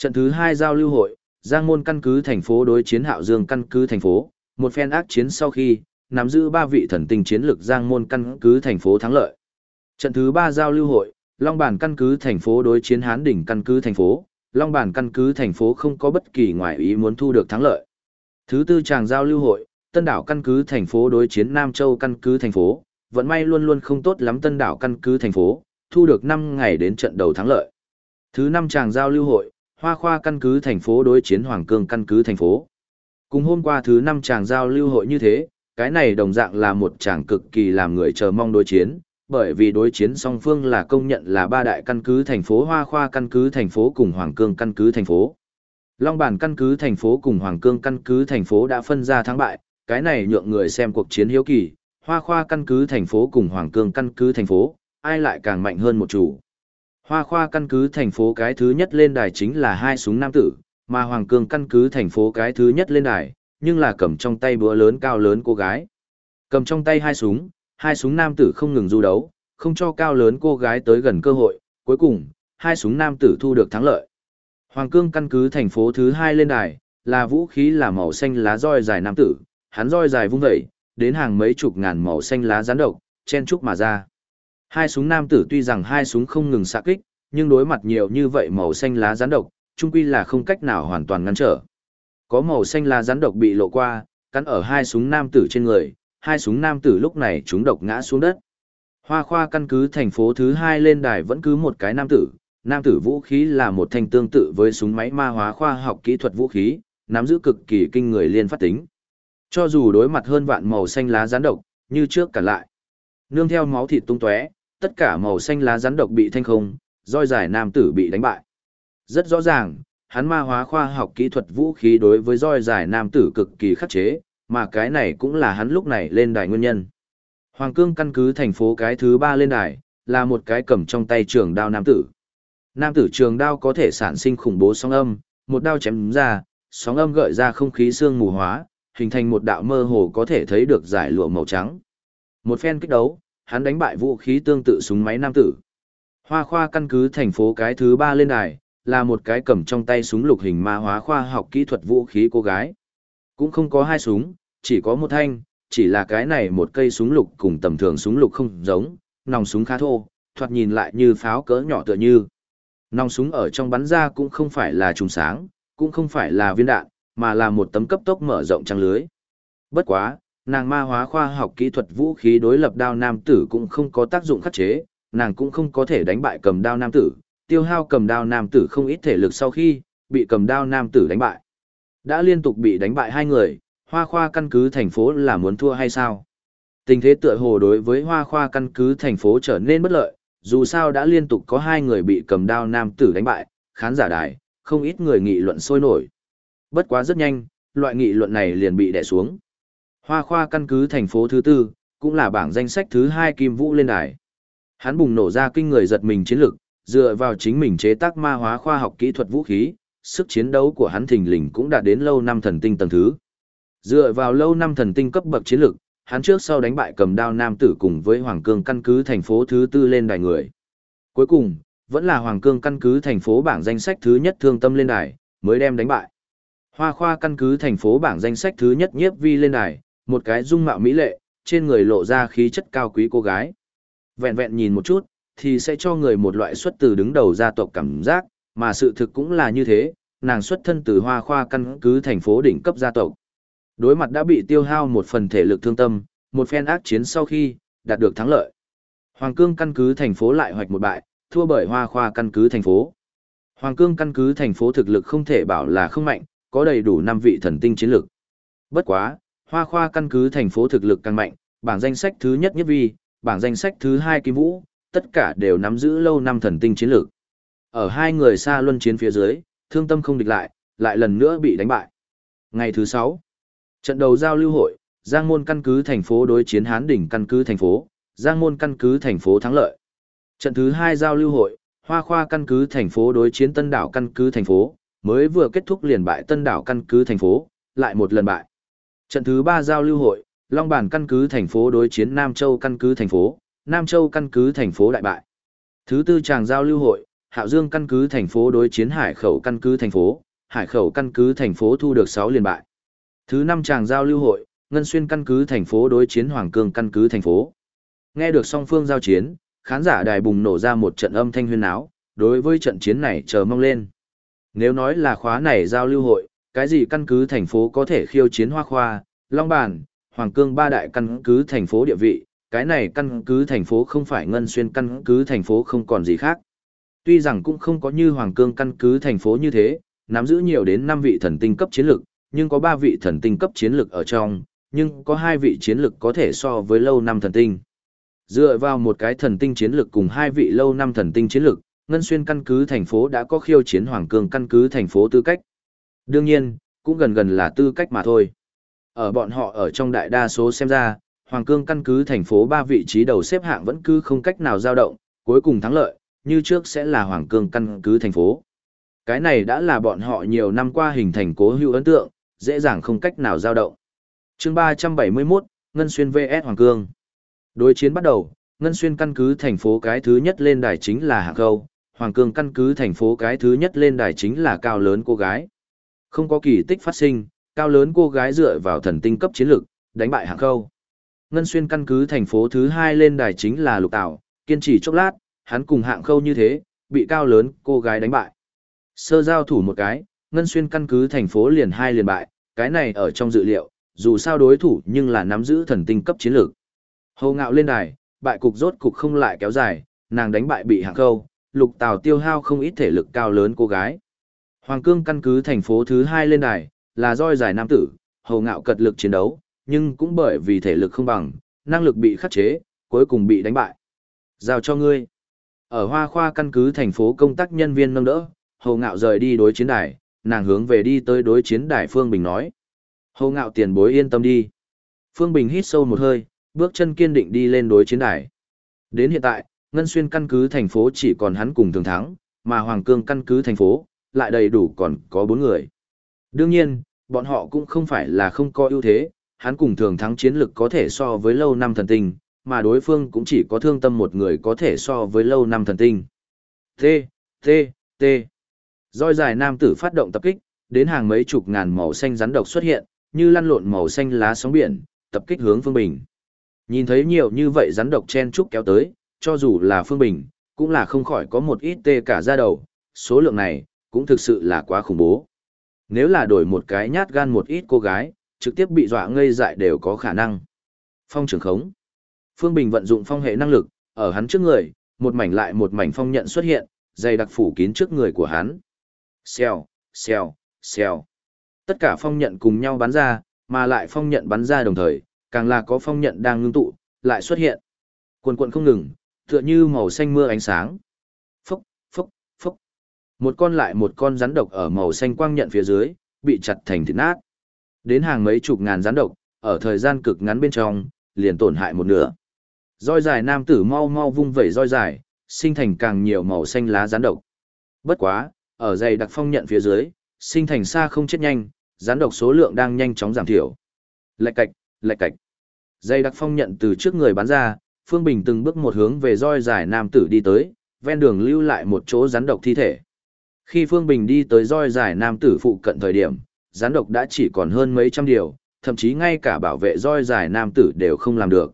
Trận thứ hai giao lưu hội, Giang Môn căn cứ thành phố đối chiến Hạo Dương căn cứ thành phố, một phen ác chiến sau khi, nắm giữ ba vị thần tinh chiến lực Giang Môn căn cứ thành phố thắng lợi. Trận thứ ba giao lưu hội, Long Bản căn cứ thành phố đối chiến Hán đỉnh căn cứ thành phố, Long Bản căn cứ thành phố không có bất kỳ ngoại ý muốn thu được thắng lợi. Thứ tư tràng giao lưu hội, Tân đảo căn cứ thành phố đối chiến Nam Châu căn cứ thành phố, vận may luôn luôn không tốt lắm Tân đảo căn cứ thành phố, thu được 5 ngày đến trận đầu thắng lợi. Thứ năm tràng giao lưu hội, Hoa Khoa căn cứ thành phố đối chiến Hoàng Cương căn cứ thành phố. Cùng hôm qua thứ năm chàng giao lưu hội như thế, cái này đồng dạng là một chàng cực kỳ làm người chờ mong đối chiến, bởi vì đối chiến song phương là công nhận là ba đại căn cứ thành phố Hoa Khoa căn cứ thành phố cùng Hoàng Cương căn cứ thành phố. Long Bản căn cứ thành phố cùng Hoàng Cương căn cứ thành phố đã phân ra thắng bại, cái này nhượng người xem cuộc chiến hiếu kỳ, Hoa Khoa căn cứ thành phố cùng Hoàng Cương căn cứ thành phố, ai lại càng mạnh hơn một chủ. Hoa Khoa căn cứ thành phố cái thứ nhất lên đài chính là hai súng nam tử, mà Hoàng Cương căn cứ thành phố cái thứ nhất lên đài, nhưng là cầm trong tay búa lớn cao lớn cô gái. Cầm trong tay hai súng, hai súng nam tử không ngừng du đấu, không cho cao lớn cô gái tới gần cơ hội, cuối cùng, hai súng nam tử thu được thắng lợi. Hoàng Cương căn cứ thành phố thứ hai lên đài, là vũ khí là màu xanh lá roi dài nam tử, hắn roi dài vung vẩy, đến hàng mấy chục ngàn màu xanh lá rắn độc, chen chúc mà ra. Hai súng nam tử tuy rằng hai súng không ngừng xạ kích, nhưng đối mặt nhiều như vậy màu xanh lá rắn độc, chung quy là không cách nào hoàn toàn ngăn trở. Có màu xanh lá rắn độc bị lộ qua, cắn ở hai súng nam tử trên người, hai súng nam tử lúc này chúng độc ngã xuống đất. Hoa khoa căn cứ thành phố thứ hai lên đài vẫn cứ một cái nam tử, nam tử vũ khí là một thanh tương tự với súng máy ma hóa khoa học kỹ thuật vũ khí, nắm giữ cực kỳ kinh người liên phát tính. Cho dù đối mặt hơn vạn màu xanh lá rắn độc, như trước cả lại. Nương theo máu thịt tung tóe, tất cả màu xanh lá rắn độc bị thanh không, roi dài nam tử bị đánh bại. Rất rõ ràng, hắn ma hóa khoa học kỹ thuật vũ khí đối với roi dài nam tử cực kỳ khắc chế, mà cái này cũng là hắn lúc này lên đài nguyên nhân. Hoàng cương căn cứ thành phố cái thứ ba lên đài, là một cái cầm trong tay trường đao nam tử. Nam tử trường đao có thể sản sinh khủng bố sóng âm, một đao chém ra, sóng âm gợi ra không khí xương mù hóa, hình thành một đạo mơ hồ có thể thấy được giải lụa màu trắng. Một phen kích đấu, hắn đánh bại vũ khí tương tự súng máy nam tử. Hoa khoa căn cứ thành phố cái thứ ba lên đài, là một cái cầm trong tay súng lục hình ma hóa khoa học kỹ thuật vũ khí cô gái. Cũng không có hai súng, chỉ có một thanh, chỉ là cái này một cây súng lục cùng tầm thường súng lục không giống, nòng súng khá thô, thoạt nhìn lại như pháo cỡ nhỏ tựa như. Nòng súng ở trong bắn ra cũng không phải là trùng sáng, cũng không phải là viên đạn, mà là một tấm cấp tốc mở rộng trang lưới. Bất quá, nàng ma hóa khoa học kỹ thuật vũ khí đối lập đao nam tử cũng không có tác dụng khắc chế, nàng cũng không có thể đánh bại cầm đao nam tử, tiêu hao cầm đao nam tử không ít thể lực sau khi bị cầm đao nam tử đánh bại. Đã liên tục bị đánh bại hai người, hoa khoa căn cứ thành phố là muốn thua hay sao? Tình thế tựa hồ đối với hoa khoa căn cứ thành phố trở nên bất lợi, dù sao đã liên tục có hai người bị cầm đao nam tử đánh bại, khán giả đài, không ít người nghị luận sôi nổi. Bất quá rất nhanh, loại nghị luận này liền bị đè xuống. Hoa khoa căn cứ thành phố thứ tư, cũng là bảng danh sách thứ hai Kim Vũ lên đài. Hắn bùng nổ ra kinh người giật mình chiến lực, dựa vào chính mình chế tác ma hóa khoa học kỹ thuật vũ khí, sức chiến đấu của hắn thình lình cũng đã đến lâu năm thần tinh tầng thứ. Dựa vào lâu năm thần tinh cấp bậc chiến lực, hắn trước sau đánh bại cầm đao nam tử cùng với Hoàng Cương căn cứ thành phố thứ tư lên đài người. Cuối cùng, vẫn là Hoàng Cương căn cứ thành phố bảng danh sách thứ nhất thương tâm lên đài, mới đem đánh bại. Hoa khoa căn cứ thành phố bảng danh sách thứ nhất nhiếp vi lên đài, một cái dung mạo mỹ lệ, trên người lộ ra khí chất cao quý cô gái. Vẹn vẹn nhìn một chút, thì sẽ cho người một loại xuất từ đứng đầu gia tộc cảm giác, mà sự thực cũng là như thế, nàng xuất thân từ hoa khoa căn cứ thành phố đỉnh cấp gia tộc. Đối mặt đã bị tiêu hao một phần thể lực thương tâm, một phen ác chiến sau khi, đạt được thắng lợi. Hoàng cương căn cứ thành phố lại hoạch một bại, thua bởi hoa khoa căn cứ thành phố. Hoàng cương căn cứ thành phố thực lực không thể bảo là không mạnh, có đầy đủ năm vị thần tinh chiến lực. Bất quá, hoa khoa căn cứ thành phố thực lực càng mạnh, bảng danh sách thứ nhất nhất vi, bảng danh sách thứ hai kim vũ, tất cả đều nắm giữ lâu năm thần tinh chiến lược. Ở hai người xa luân chiến phía dưới, thương tâm không địch lại, lại lần nữa bị đánh bại. Ngày thứ sáu, trận đầu giao lưu hội, Giang Môn căn cứ thành phố đối chiến Hán đỉnh căn cứ thành phố, Giang Môn căn cứ thành phố thắng lợi. Trận thứ hai giao lưu hội, Hoa Khoa căn cứ thành phố đối chiến Tân Đảo căn cứ thành phố, mới vừa kết thúc liền bại Tân Đảo căn cứ thành phố, lại một lần bại. Trận thứ ba giao lưu hội, Long Bản căn cứ thành phố đối chiến Nam Châu căn cứ thành phố, Nam Châu căn cứ thành phố đại bại. Thứ tư tràng giao lưu hội, Hạo Dương căn cứ thành phố đối chiến Hải Khẩu căn cứ thành phố, Hải Khẩu căn cứ thành phố thu được 6 liên bại. Thứ năm tràng giao lưu hội, Ngân Xuyên căn cứ thành phố đối chiến Hoàng Cương căn cứ thành phố. Nghe được song phương giao chiến, khán giả đài bùng nổ ra một trận âm thanh huyên áo, đối với trận chiến này chờ mong lên. Nếu nói là khóa này giao lưu hội, cái gì căn cứ thành phố có thể khiêu chiến hoa khoa, Long Bản, Hoàng Cương ba đại căn cứ thành phố địa vị, cái này căn cứ thành phố không phải ngân xuyên căn cứ thành phố không còn gì khác. Tuy rằng cũng không có như Hoàng Cương căn cứ thành phố như thế, nắm giữ nhiều đến 5 vị thần tinh cấp chiến lực, nhưng có 3 vị thần tinh cấp chiến lực ở trong, nhưng có 2 vị chiến lực có thể so với lâu năm thần tinh. Dựa vào một cái thần tinh chiến lực cùng hai vị lâu năm thần tinh chiến lực, Ngân Xuyên căn cứ thành phố đã có khiêu chiến Hoàng Cương căn cứ thành phố tư cách. Đương nhiên, cũng gần gần là tư cách mà thôi. Ở bọn họ ở trong đại đa số xem ra, Hoàng Cương căn cứ thành phố ba vị trí đầu xếp hạng vẫn cứ không cách nào dao động, cuối cùng thắng lợi, như trước sẽ là Hoàng Cương căn cứ thành phố. Cái này đã là bọn họ nhiều năm qua hình thành cố hữu ấn tượng, dễ dàng không cách nào dao động. chương 371, Ngân Xuyên VS Hoàng Cương. Đối chiến bắt đầu, Ngân Xuyên căn cứ thành phố cái thứ nhất lên đài chính là Hạng Khâu, Hoàng Cương căn cứ thành phố cái thứ nhất lên đài chính là cao lớn cô gái. Không có kỳ tích phát sinh, cao lớn cô gái dựa vào thần tinh cấp chiến lược đánh bại Hạng Khâu. Ngân Xuyên căn cứ thành phố thứ hai lên đài chính là Lục Tạo, kiên trì chốc lát, hắn cùng hạng khâu như thế, bị cao lớn cô gái đánh bại. Sơ giao thủ một cái, Ngân Xuyên căn cứ thành phố liền hai liền bại, cái này ở trong dự liệu, dù sao đối thủ nhưng là nắm giữ thần tinh cấp chiến lược. Hồ ngạo lên đài, bại cục rốt cục không lại kéo dài, nàng đánh bại bị hạng khâu, lục tào tiêu hao không ít thể lực cao lớn cô gái. Hoàng cương căn cứ thành phố thứ hai lên đài, là roi giải nam tử, Hầu ngạo cật lực chiến đấu, nhưng cũng bởi vì thể lực không bằng, năng lực bị khắc chế, cuối cùng bị đánh bại. Giao cho ngươi. Ở Hoa Khoa căn cứ thành phố công tác nhân viên nâng đỡ, Hầu Ngạo rời đi đối chiến đài, nàng hướng về đi tới đối chiến đài Phương Bình nói. Hầu ngạo tiền bối yên tâm đi. Phương Bình hít sâu một hơi, bước chân kiên định đi lên đối chiến đài. Đến hiện tại, Ngân Xuyên căn cứ thành phố chỉ còn hắn cùng thường thắng, mà Hoàng Cương căn cứ thành phố, lại đầy đủ còn có bốn người. Đương nhiên, bọn họ cũng không phải là không có ưu thế, hắn cùng thường thắng chiến lực có thể so với lâu năm thần tinh, mà đối phương cũng chỉ có thương tâm một người có thể so với lâu năm thần tinh. T, T, T. Roi dài nam tử phát động tập kích, đến hàng mấy chục ngàn màu xanh rắn độc xuất hiện, như lăn lộn màu xanh lá sóng biển, tập kích hướng Phương Bình. Nhìn thấy nhiều như vậy rắn độc chen trúc kéo tới, cho dù là Phương Bình, cũng là không khỏi có một ít tê cả da đầu, số lượng này, cũng thực sự là quá khủng bố. Nếu là đổi một cái nhát gan một ít cô gái, trực tiếp bị dọa ngây dại đều có khả năng. Phong trường khống. Phương Bình vận dụng phong hệ năng lực, ở hắn trước người, một mảnh lại một mảnh phong nhận xuất hiện, dày đặc phủ kín trước người của hắn. Xèo, xèo, xèo. Tất cả phong nhận cùng nhau bắn ra, mà lại phong nhận bắn ra đồng thời, càng là có phong nhận đang ngưng tụ, lại xuất hiện. Cuồn cuộn không ngừng, tựa như màu xanh mưa ánh sáng. Một con lại một con rắn độc ở màu xanh quang nhận phía dưới, bị chặt thành thịt nát. Đến hàng mấy chục ngàn rắn độc, ở thời gian cực ngắn bên trong, liền tổn hại một nửa. Roi dài nam tử mau mau vung vẩy roi dài, sinh thành càng nhiều màu xanh lá rắn độc. Bất quá, ở dày đặc phong nhận phía dưới, sinh thành xa không chết nhanh, rắn độc số lượng đang nhanh chóng giảm thiểu. Lạch cạch, lạch cạch. dây đặc phong nhận từ trước người bắn ra, Phương Bình từng bước một hướng về roi dài nam tử đi tới, ven đường lưu lại một chỗ rắn độc thi thể. Khi Phương Bình đi tới roi dài nam tử phụ cận thời điểm, gián độc đã chỉ còn hơn mấy trăm điều, thậm chí ngay cả bảo vệ roi dài nam tử đều không làm được.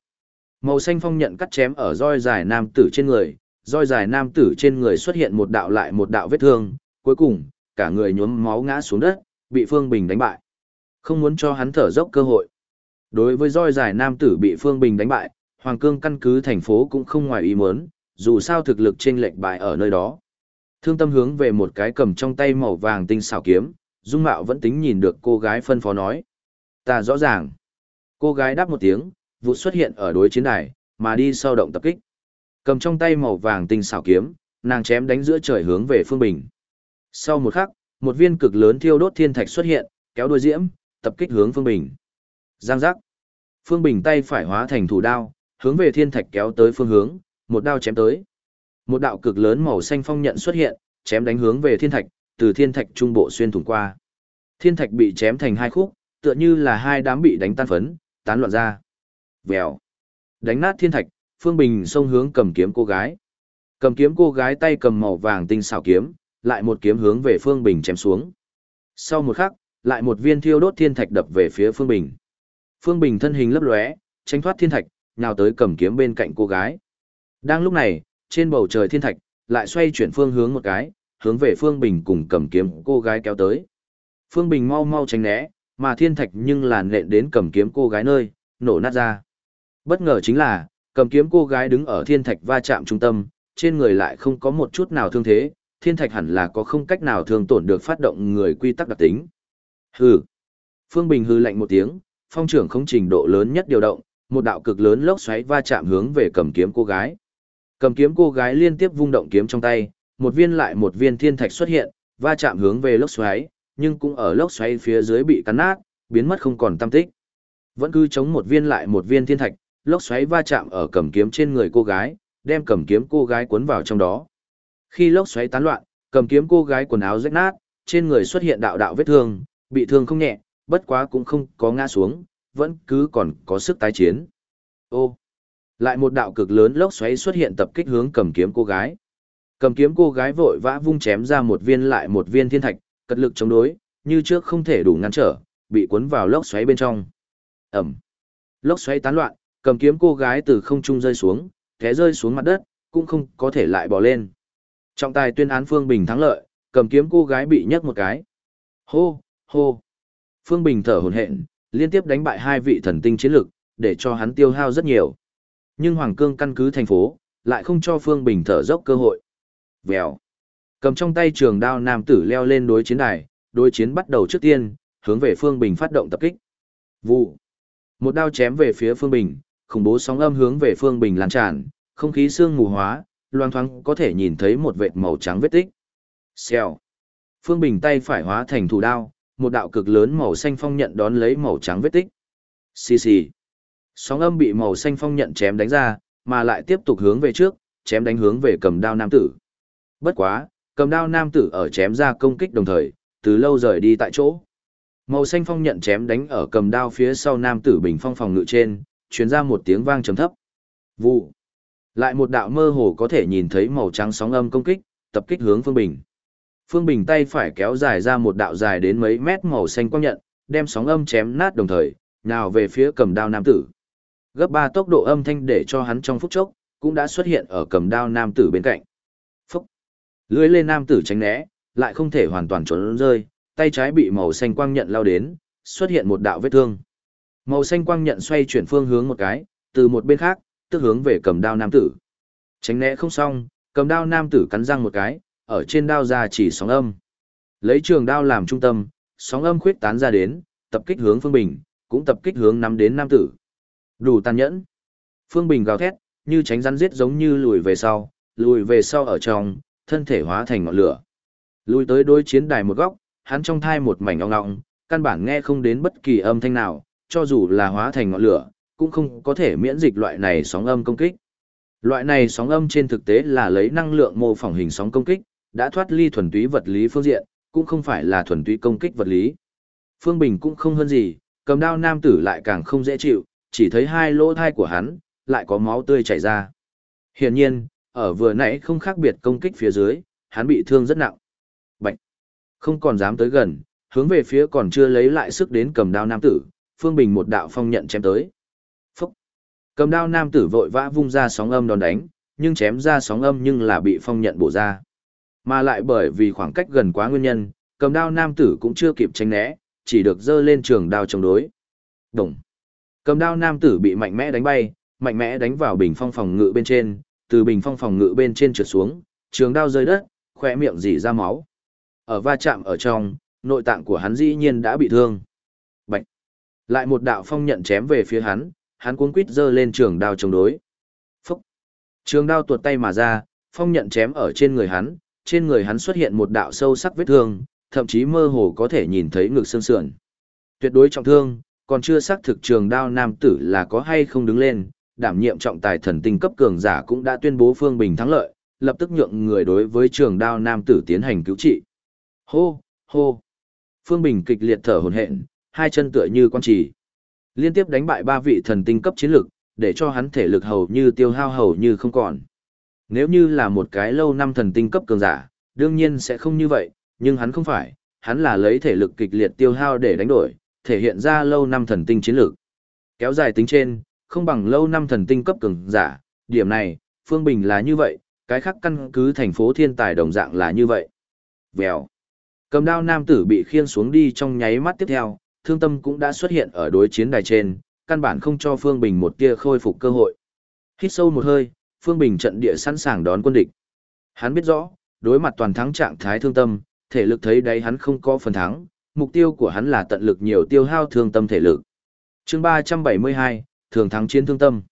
Màu xanh phong nhận cắt chém ở roi dài nam tử trên người, roi dài nam tử trên người xuất hiện một đạo lại một đạo vết thương, cuối cùng, cả người nhuốm máu ngã xuống đất, bị Phương Bình đánh bại. Không muốn cho hắn thở dốc cơ hội. Đối với roi dài nam tử bị Phương Bình đánh bại, Hoàng Cương căn cứ thành phố cũng không ngoài ý muốn, dù sao thực lực trên lệch bại ở nơi đó. Thương tâm hướng về một cái cầm trong tay màu vàng tinh xảo kiếm, dung mạo vẫn tính nhìn được cô gái phân phó nói. Ta rõ ràng. Cô gái đáp một tiếng, vụ xuất hiện ở đối chiến đài, mà đi sau động tập kích. Cầm trong tay màu vàng tinh xảo kiếm, nàng chém đánh giữa trời hướng về Phương Bình. Sau một khắc, một viên cực lớn thiêu đốt thiên thạch xuất hiện, kéo đuôi diễm, tập kích hướng Phương Bình. Giang giác. Phương Bình tay phải hóa thành thủ đao, hướng về thiên thạch kéo tới phương hướng, một đao chém tới. Một đạo cực lớn màu xanh phong nhận xuất hiện, chém đánh hướng về thiên thạch, từ thiên thạch trung bộ xuyên thủng qua. Thiên thạch bị chém thành hai khúc, tựa như là hai đám bị đánh tan phấn, tán loạn ra. Vèo. Đánh nát thiên thạch, Phương Bình xông hướng cầm kiếm cô gái. Cầm kiếm cô gái tay cầm màu vàng tinh xảo kiếm, lại một kiếm hướng về Phương Bình chém xuống. Sau một khắc, lại một viên thiêu đốt thiên thạch đập về phía Phương Bình. Phương Bình thân hình lấp lóe, tránh thoát thiên thạch, nhào tới cầm kiếm bên cạnh cô gái. Đang lúc này, trên bầu trời thiên thạch lại xoay chuyển phương hướng một cái, hướng về Phương Bình cùng cầm kiếm cô gái kéo tới. Phương Bình mau mau tránh né, mà thiên thạch nhưng là nện đến cầm kiếm cô gái nơi, nổ nát ra. Bất ngờ chính là, cầm kiếm cô gái đứng ở thiên thạch va chạm trung tâm, trên người lại không có một chút nào thương thế, thiên thạch hẳn là có không cách nào thương tổn được phát động người quy tắc đặc tính. Hừ. Phương Bình hư lạnh một tiếng, phong trưởng không trình độ lớn nhất điều động, một đạo cực lớn lốc xoáy va chạm hướng về cầm kiếm cô gái. Cầm kiếm cô gái liên tiếp vung động kiếm trong tay, một viên lại một viên thiên thạch xuất hiện, va chạm hướng về lốc xoáy, nhưng cũng ở lốc xoáy phía dưới bị cắn nát, biến mất không còn tâm tích. Vẫn cứ chống một viên lại một viên thiên thạch, lốc xoáy va chạm ở cầm kiếm trên người cô gái, đem cầm kiếm cô gái cuốn vào trong đó. Khi lốc xoáy tán loạn, cầm kiếm cô gái quần áo rách nát, trên người xuất hiện đạo đạo vết thương, bị thương không nhẹ, bất quá cũng không có ngã xuống, vẫn cứ còn có sức tái chiến. Ô! Lại một đạo cực lớn lốc xoáy xuất hiện tập kích hướng cầm kiếm cô gái. Cầm kiếm cô gái vội vã vung chém ra một viên lại một viên thiên thạch, cật lực chống đối, như trước không thể đủ ngăn trở, bị cuốn vào lốc xoáy bên trong. Ẩm! Lốc xoáy tán loạn, cầm kiếm cô gái từ không trung rơi xuống, té rơi xuống mặt đất, cũng không có thể lại bỏ lên. Trọng tài tuyên án Phương Bình thắng lợi, cầm kiếm cô gái bị nhấc một cái. Hô, hô. Phương Bình thở hổn hển, liên tiếp đánh bại hai vị thần tinh chiến lực, để cho hắn tiêu hao rất nhiều. Nhưng Hoàng Cương căn cứ thành phố, lại không cho Phương Bình thở dốc cơ hội. Vèo. Cầm trong tay trường đao nam tử leo lên đối chiến đài, đối chiến bắt đầu trước tiên, hướng về Phương Bình phát động tập kích. Vụ. Một đao chém về phía Phương Bình, khủng bố sóng âm hướng về Phương Bình lan tràn, không khí sương mù hóa, loang thoáng có thể nhìn thấy một vệt màu trắng vết tích. Xèo. Phương Bình tay phải hóa thành thủ đao, một đạo cực lớn màu xanh phong nhận đón lấy màu trắng vết tích. Xì xì. Sóng âm bị màu xanh phong nhận chém đánh ra, mà lại tiếp tục hướng về trước, chém đánh hướng về cầm đao nam tử. Bất quá, cầm đao nam tử ở chém ra công kích đồng thời, từ lâu rời đi tại chỗ. Màu xanh phong nhận chém đánh ở cầm đao phía sau nam tử bình phong phòng ngự trên, truyền ra một tiếng vang trầm thấp. Vụ. Lại một đạo mơ hồ có thể nhìn thấy màu trắng sóng âm công kích, tập kích hướng Phương Bình. Phương Bình tay phải kéo dài ra một đạo dài đến mấy mét màu xanh quang nhận, đem sóng âm chém nát đồng thời, nào về phía cầm đao nam tử. Gấp ba tốc độ âm thanh để cho hắn trong phút chốc, cũng đã xuất hiện ở cầm đao nam tử bên cạnh. Phúc! Lưới lên nam tử tránh né, lại không thể hoàn toàn trốn rơi, tay trái bị màu xanh quang nhận lao đến, xuất hiện một đạo vết thương. Màu xanh quang nhận xoay chuyển phương hướng một cái, từ một bên khác, tức hướng về cầm đao nam tử. Tránh né không xong, cầm đao nam tử cắn răng một cái, ở trên đao ra chỉ sóng âm. Lấy trường đao làm trung tâm, sóng âm khuyết tán ra đến, tập kích hướng Phương Bình, cũng tập kích hướng nắm đến nam tử. Đủ tàn nhẫn. Phương Bình gào thét, như tránh rắn giết giống như lùi về sau, lùi về sau ở trong, thân thể hóa thành ngọn lửa. Lùi tới đối chiến đài một góc, hắn trong thai một mảnh ong ong, căn bản nghe không đến bất kỳ âm thanh nào, cho dù là hóa thành ngọn lửa, cũng không có thể miễn dịch loại này sóng âm công kích. Loại này sóng âm trên thực tế là lấy năng lượng mô phỏng hình sóng công kích, đã thoát ly thuần túy vật lý phương diện, cũng không phải là thuần túy công kích vật lý. Phương Bình cũng không hơn gì, cầm đao nam tử lại càng không dễ chịu, chỉ thấy hai lỗ thai của hắn, lại có máu tươi chảy ra. Hiển nhiên, ở vừa nãy không khác biệt công kích phía dưới, hắn bị thương rất nặng. Bạch! Không còn dám tới gần, hướng về phía còn chưa lấy lại sức đến cầm đao nam tử, Phương Bình một đạo phong nhận chém tới. Phúc! Cầm đao nam tử vội vã vung ra sóng âm đòn đánh, nhưng chém ra sóng âm nhưng là bị phong nhận bổ ra. Mà lại bởi vì khoảng cách gần quá nguyên nhân, cầm đao nam tử cũng chưa kịp tránh né, chỉ được dơ lên trường đao chống đối. Đồng. Cầm đao nam tử bị mạnh mẽ đánh bay, mạnh mẽ đánh vào bình phong phòng ngự bên trên, từ bình phong phòng ngự bên trên trượt xuống, trường đao rơi đất, khỏe miệng dỉ ra máu. Ở va chạm ở trong, nội tạng của hắn dĩ nhiên đã bị thương. Bạch. Lại một đạo phong nhận chém về phía hắn, hắn cuống quít giơ lên trường đao chống đối. Phúc. Trường đao tuột tay mà ra, phong nhận chém ở trên người hắn, trên người hắn xuất hiện một đạo sâu sắc vết thương, thậm chí mơ hồ có thể nhìn thấy ngực xương sườn. Tuyệt đối trọng thương, còn chưa xác thực trường đao nam tử là có hay không đứng lên, đảm nhiệm trọng tài thần tinh cấp cường giả cũng đã tuyên bố Phương Bình thắng lợi, lập tức nhượng người đối với trường đao nam tử tiến hành cứu trị. Hô, hô. Phương Bình kịch liệt thở hổn hển, hai chân tựa như quan trì. Liên tiếp đánh bại ba vị thần tinh cấp chiến lực, để cho hắn thể lực hầu như tiêu hao hầu như không còn. Nếu như là một cái lâu năm thần tinh cấp cường giả, đương nhiên sẽ không như vậy, nhưng hắn không phải, hắn là lấy thể lực kịch liệt tiêu hao để đánh đổi, thể hiện ra lâu năm thần tinh chiến lược. Kéo dài tính trên, không bằng lâu năm thần tinh cấp cường giả, điểm này, Phương Bình là như vậy, cái khác căn cứ thành phố thiên tài đồng dạng là như vậy. Vèo. Cầm đao nam tử bị khiên xuống đi trong nháy mắt tiếp theo, thương tâm cũng đã xuất hiện ở đối chiến đài trên, căn bản không cho Phương Bình một tia khôi phục cơ hội. Hít sâu một hơi, Phương Bình trận địa sẵn sàng đón quân địch. Hắn biết rõ, đối mặt toàn thắng trạng thái thương tâm, thể lực thấy đấy hắn không có phần thắng, mục tiêu của hắn là tận lực nhiều tiêu hao thương tâm thể lực. chương 372, thường thắng chiến thương tâm.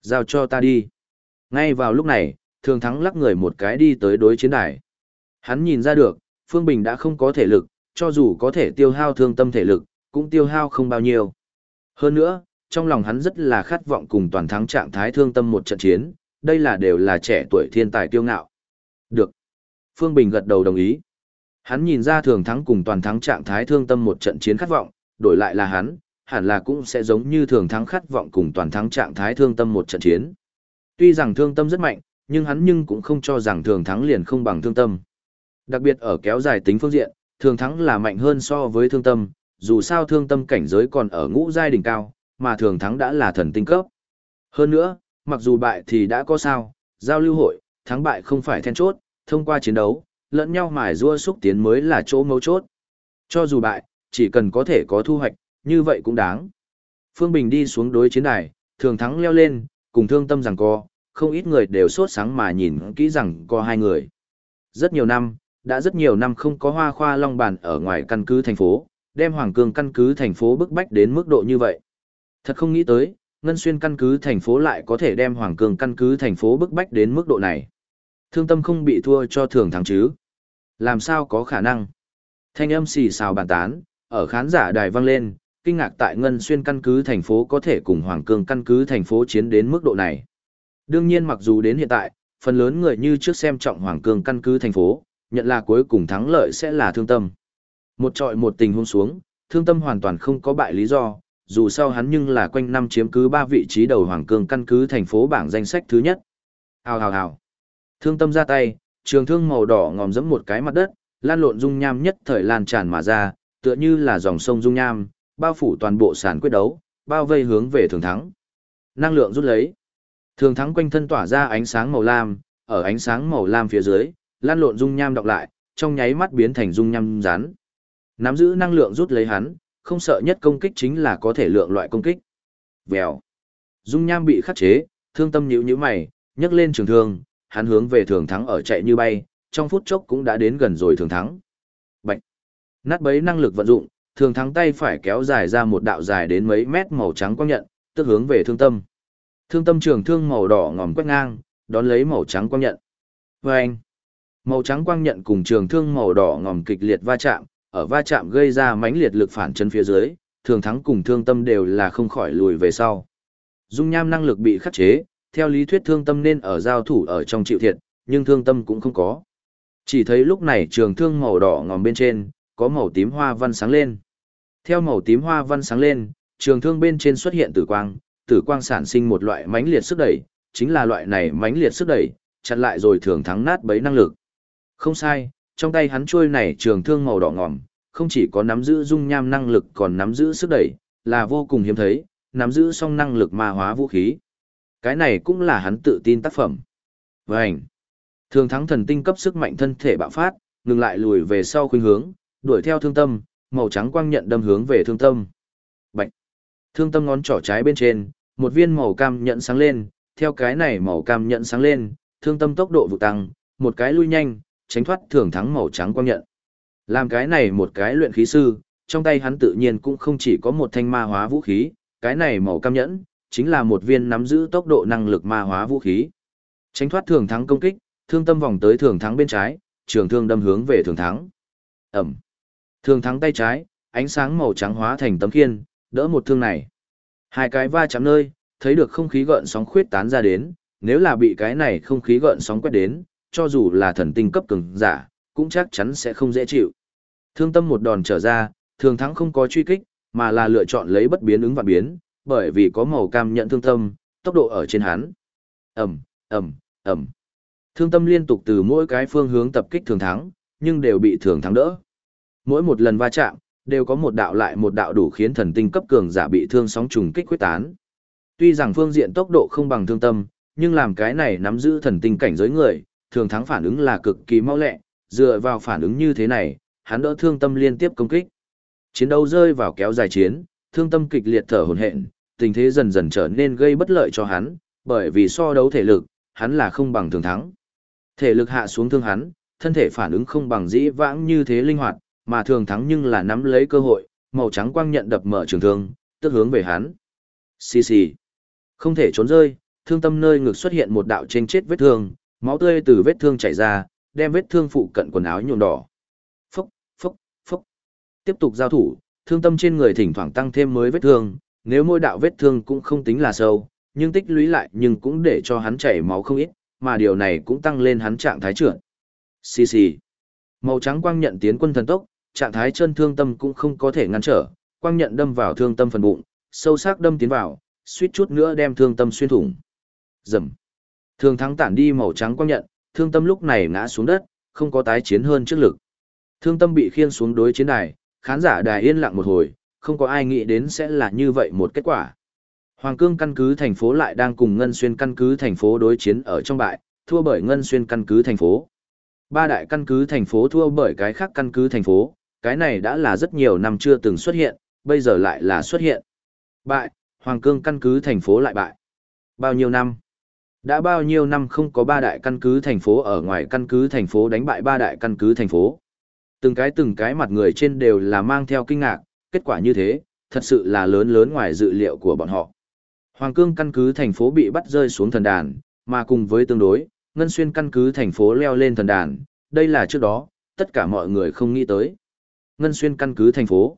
Giao cho ta đi. Ngay vào lúc này, thường thắng lắc người một cái đi tới đối chiến đài. Hắn nhìn ra được, Phương Bình đã không có thể lực, cho dù có thể tiêu hao thương tâm thể lực, cũng tiêu hao không bao nhiêu. Hơn nữa, trong lòng hắn rất là khát vọng cùng toàn thắng trạng thái thương tâm một trận chiến, đây là đều là trẻ tuổi thiên tài tiêu ngạo. Được. Phương Bình gật đầu đồng ý. Hắn nhìn ra thường thắng cùng toàn thắng trạng thái thương tâm một trận chiến khát vọng, đổi lại là hắn, hẳn là cũng sẽ giống như thường thắng khát vọng cùng toàn thắng trạng thái thương tâm một trận chiến. Tuy rằng thương tâm rất mạnh, nhưng hắn nhưng cũng không cho rằng thường thắng liền không bằng thương tâm. Đặc biệt ở kéo dài tính phương diện, thường thắng là mạnh hơn so với thương tâm, dù sao thương tâm cảnh giới còn ở ngũ giai đỉnh cao, mà thường thắng đã là thần tinh cấp. Hơn nữa, mặc dù bại thì đã có sao, giao lưu hội, thắng bại không phải then chốt, thông qua chiến đấu, lẫn nhau mài rua xúc tiến mới là chỗ mấu chốt. Cho dù bại, chỉ cần có thể có thu hoạch, như vậy cũng đáng. Phương Bình đi xuống đối chiến đài, thường thắng leo lên, cùng thương tâm rằng co, không ít người đều sốt sáng mà nhìn kỹ rằng có hai người. Rất nhiều năm, đã rất nhiều năm không có hoa khoa long bàn ở ngoài căn cứ thành phố, đem Hoàng Cương căn cứ thành phố bức bách đến mức độ như vậy. Thật không nghĩ tới, Ngân Xuyên căn cứ thành phố lại có thể đem Hoàng Cương căn cứ thành phố bức bách đến mức độ này. Thương tâm không bị thua cho thường thắng chứ. Làm sao có khả năng? Thanh âm xì xào bàn tán, ở khán giả đài vang lên, kinh ngạc tại Ngân Xuyên căn cứ thành phố có thể cùng Hoàng Cương căn cứ thành phố chiến đến mức độ này. Đương nhiên mặc dù đến hiện tại, phần lớn người như trước xem trọng Hoàng Cương căn cứ thành phố, nhận là cuối cùng thắng lợi sẽ là thương tâm. Một trọi một tình huống xuống, thương tâm hoàn toàn không có bại lý do, dù sao hắn nhưng là quanh năm chiếm cứ ba vị trí đầu Hoàng Cương căn cứ thành phố bảng danh sách thứ nhất. Hào hào hào. Thương tâm ra tay, trường thương màu đỏ ngòm dẫm một cái mặt đất, lan lộn dung nham nhất thời lan tràn mà ra, tựa như là dòng sông dung nham, bao phủ toàn bộ sàn quyết đấu, bao vây hướng về thường thắng. Năng lượng rút lấy. Thường thắng quanh thân tỏa ra ánh sáng màu lam, ở ánh sáng màu lam phía dưới, lan lộn dung nham đọc lại, trong nháy mắt biến thành dung nham rán. Nắm giữ năng lượng rút lấy hắn, không sợ nhất công kích chính là có thể lượng loại công kích. Vèo. Dung nham bị khắc chế, thương tâm nhíu nhíu mày, nhấc lên trường thương, hắn hướng về thường thắng ở chạy như bay, trong phút chốc cũng đã đến gần rồi thường thắng. Bạch. Nát bấy năng lực vận dụng, thường thắng tay phải kéo dài ra một đạo dài đến mấy mét màu trắng quang nhận, tức hướng về thương tâm. Thương tâm trường thương màu đỏ ngòm quét ngang, đón lấy màu trắng quang nhận. Và anh, màu trắng quang nhận cùng trường thương màu đỏ ngòm kịch liệt va chạm, ở va chạm gây ra mãnh liệt lực phản chân phía dưới, thường thắng cùng thương tâm đều là không khỏi lùi về sau. Dung nham năng lực bị khắc chế, theo lý thuyết thương tâm nên ở giao thủ ở trong chịu thiệt, nhưng thương tâm cũng không có. Chỉ thấy lúc này trường thương màu đỏ ngòm bên trên, có màu tím hoa văn sáng lên. Theo màu tím hoa văn sáng lên, trường thương bên trên xuất hiện tử quang, tử quang sản sinh một loại mãnh liệt sức đẩy, chính là loại này mãnh liệt sức đẩy, chặn lại rồi thường thắng nát bấy năng lực. Không sai, trong tay hắn trôi này trường thương màu đỏ ngòm, không chỉ có nắm giữ dung nham năng lực còn nắm giữ sức đẩy, là vô cùng hiếm thấy, nắm giữ song năng lực ma hóa vũ khí. Cái này cũng là hắn tự tin tác phẩm. Vành. Thường thắng thần tinh cấp sức mạnh thân thể bạo phát, ngừng lại lùi về sau khuynh hướng, đuổi theo thương tâm, màu trắng quang nhận đâm hướng về thương tâm. Bạch. Thương tâm ngón trỏ trái bên trên, một viên màu cam nhận sáng lên, theo cái này màu cam nhận sáng lên, thương tâm tốc độ vụ tăng, một cái lui nhanh, tránh thoát thường thắng màu trắng quang nhận. Làm cái này một cái luyện khí sư, trong tay hắn tự nhiên cũng không chỉ có một thanh ma hóa vũ khí, cái này màu cam nhẫn, chính là một viên nắm giữ tốc độ năng lực ma hóa vũ khí. Tránh thoát thường thắng công kích, thương tâm vòng tới thường thắng bên trái, trường thương đâm hướng về thường thắng. Ẩm. Thường thắng tay trái, ánh sáng màu trắng hóa thành tấm khiên, đỡ một thương này. Hai cái va chạm nơi, thấy được không khí gợn sóng khuyết tán ra đến, nếu là bị cái này không khí gợn sóng quét đến, cho dù là thần tinh cấp cường giả, cũng chắc chắn sẽ không dễ chịu. Thương tâm một đòn trở ra, thường thắng không có truy kích, mà là lựa chọn lấy bất biến ứng và biến, bởi vì có màu cam nhận thương tâm, tốc độ ở trên hắn. Ẩm, Ẩm, Ẩm. Thương tâm liên tục từ mỗi cái phương hướng tập kích thường thắng, nhưng đều bị thường thắng đỡ. Mỗi một lần va chạm, đều có một đạo lại một đạo đủ khiến thần tinh cấp cường giả bị thương sóng trùng kích quyết tán. Tuy rằng phương diện tốc độ không bằng thương tâm, nhưng làm cái này nắm giữ thần tinh cảnh giới người, thường thắng phản ứng là cực kỳ mau lẹ, dựa vào phản ứng như thế này, hắn đỡ thương tâm liên tiếp công kích. Chiến đấu rơi vào kéo dài chiến, thương tâm kịch liệt thở hổn hển, tình thế dần dần trở nên gây bất lợi cho hắn, bởi vì so đấu thể lực, hắn là không bằng thường thắng. Thể lực hạ xuống thương hắn, thân thể phản ứng không bằng dĩ vãng như thế linh hoạt, mà thường thắng nhưng là nắm lấy cơ hội, màu trắng quang nhận đập mở trường thương, tức hướng về hắn. Xì xì. Không thể trốn rơi, thương tâm nơi ngực xuất hiện một đạo trên chết vết thương, máu tươi từ vết thương chảy ra, đem vết thương phụ cận quần áo nhuộm đỏ. Phốc, phốc, phốc. Tiếp tục giao thủ, thương tâm trên người thỉnh thoảng tăng thêm mới vết thương, nếu mỗi đạo vết thương cũng không tính là sâu, nhưng tích lũy lại nhưng cũng để cho hắn chảy máu không ít, mà điều này cũng tăng lên hắn trạng thái trưởng. Xì xì. Màu trắng quang nhận tiến quân thần tốc, trạng thái chân thương tâm cũng không có thể ngăn trở, quang nhận đâm vào thương tâm phần bụng, sâu sắc đâm tiến vào, suýt chút nữa đem thương tâm xuyên thủng. Rầm. Thương thắng tản đi màu trắng quang nhận, thương tâm lúc này ngã xuống đất, không có tái chiến hơn trước lực. Thương tâm bị khiên xuống đối chiến đài, khán giả đài yên lặng một hồi, không có ai nghĩ đến sẽ là như vậy một kết quả. Hoàng Cương căn cứ thành phố lại đang cùng Ngân Xuyên căn cứ thành phố đối chiến ở trong bại, thua bởi Ngân Xuyên căn cứ thành phố. Ba đại căn cứ thành phố thua bởi cái khác căn cứ thành phố, cái này đã là rất nhiều năm chưa từng xuất hiện, bây giờ lại là xuất hiện. Bại, Hoàng Cương căn cứ thành phố lại bại. Bao nhiêu năm? Đã bao nhiêu năm không có ba đại căn cứ thành phố ở ngoài căn cứ thành phố đánh bại ba đại căn cứ thành phố. Từng cái từng cái mặt người trên đều là mang theo kinh ngạc, kết quả như thế, thật sự là lớn lớn ngoài dự liệu của bọn họ. Hoàng cương căn cứ thành phố bị bắt rơi xuống thần đàn, mà cùng với tương đối, Ngân Xuyên căn cứ thành phố leo lên thần đàn, đây là trước đó, tất cả mọi người không nghĩ tới. Ngân Xuyên căn cứ thành phố.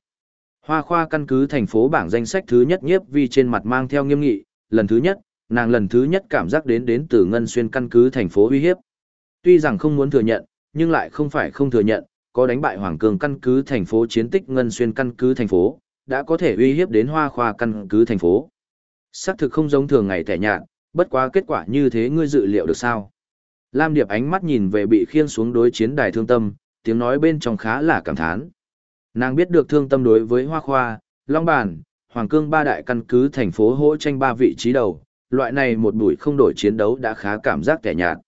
Hoa khoa căn cứ thành phố bảng danh sách thứ nhất nhiếp vi trên mặt mang theo nghiêm nghị, lần thứ nhất, nàng lần thứ nhất cảm giác đến đến từ ngân xuyên căn cứ thành phố uy hiếp. Tuy rằng không muốn thừa nhận, nhưng lại không phải không thừa nhận, có đánh bại Hoàng Cường căn cứ thành phố chiến tích ngân xuyên căn cứ thành phố, đã có thể uy hiếp đến hoa khoa căn cứ thành phố. Xác thực không giống thường ngày tẻ nhạt, bất quá kết quả như thế ngươi dự liệu được sao? Lam Điệp ánh mắt nhìn về bị khiên xuống đối chiến đài thương tâm, tiếng nói bên trong khá là cảm thán. Nàng biết được thương tâm đối với Hoa Khoa, Long Bản, Hoàng Cương ba đại căn cứ thành phố hỗ tranh ba vị trí đầu, loại này một buổi không đổi chiến đấu đã khá cảm giác tẻ nhạt.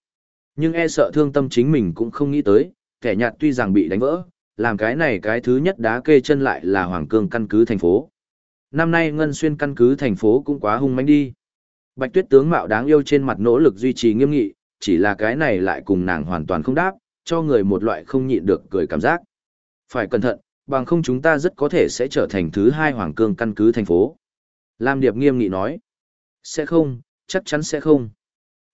Nhưng e sợ thương tâm chính mình cũng không nghĩ tới, kẻ nhạt tuy rằng bị đánh vỡ, làm cái này cái thứ nhất đá kê chân lại là Hoàng Cương căn cứ thành phố. Năm nay Ngân Xuyên căn cứ thành phố cũng quá hung manh đi. Bạch Tuyết tướng mạo đáng yêu trên mặt nỗ lực duy trì nghiêm nghị, chỉ là cái này lại cùng nàng hoàn toàn không đáp, cho người một loại không nhịn được cười cảm giác. Phải cẩn thận, bằng không chúng ta rất có thể sẽ trở thành thứ hai Hoàng Cương căn cứ thành phố. Lam Điệp nghiêm nghị nói. Sẽ không, chắc chắn sẽ không.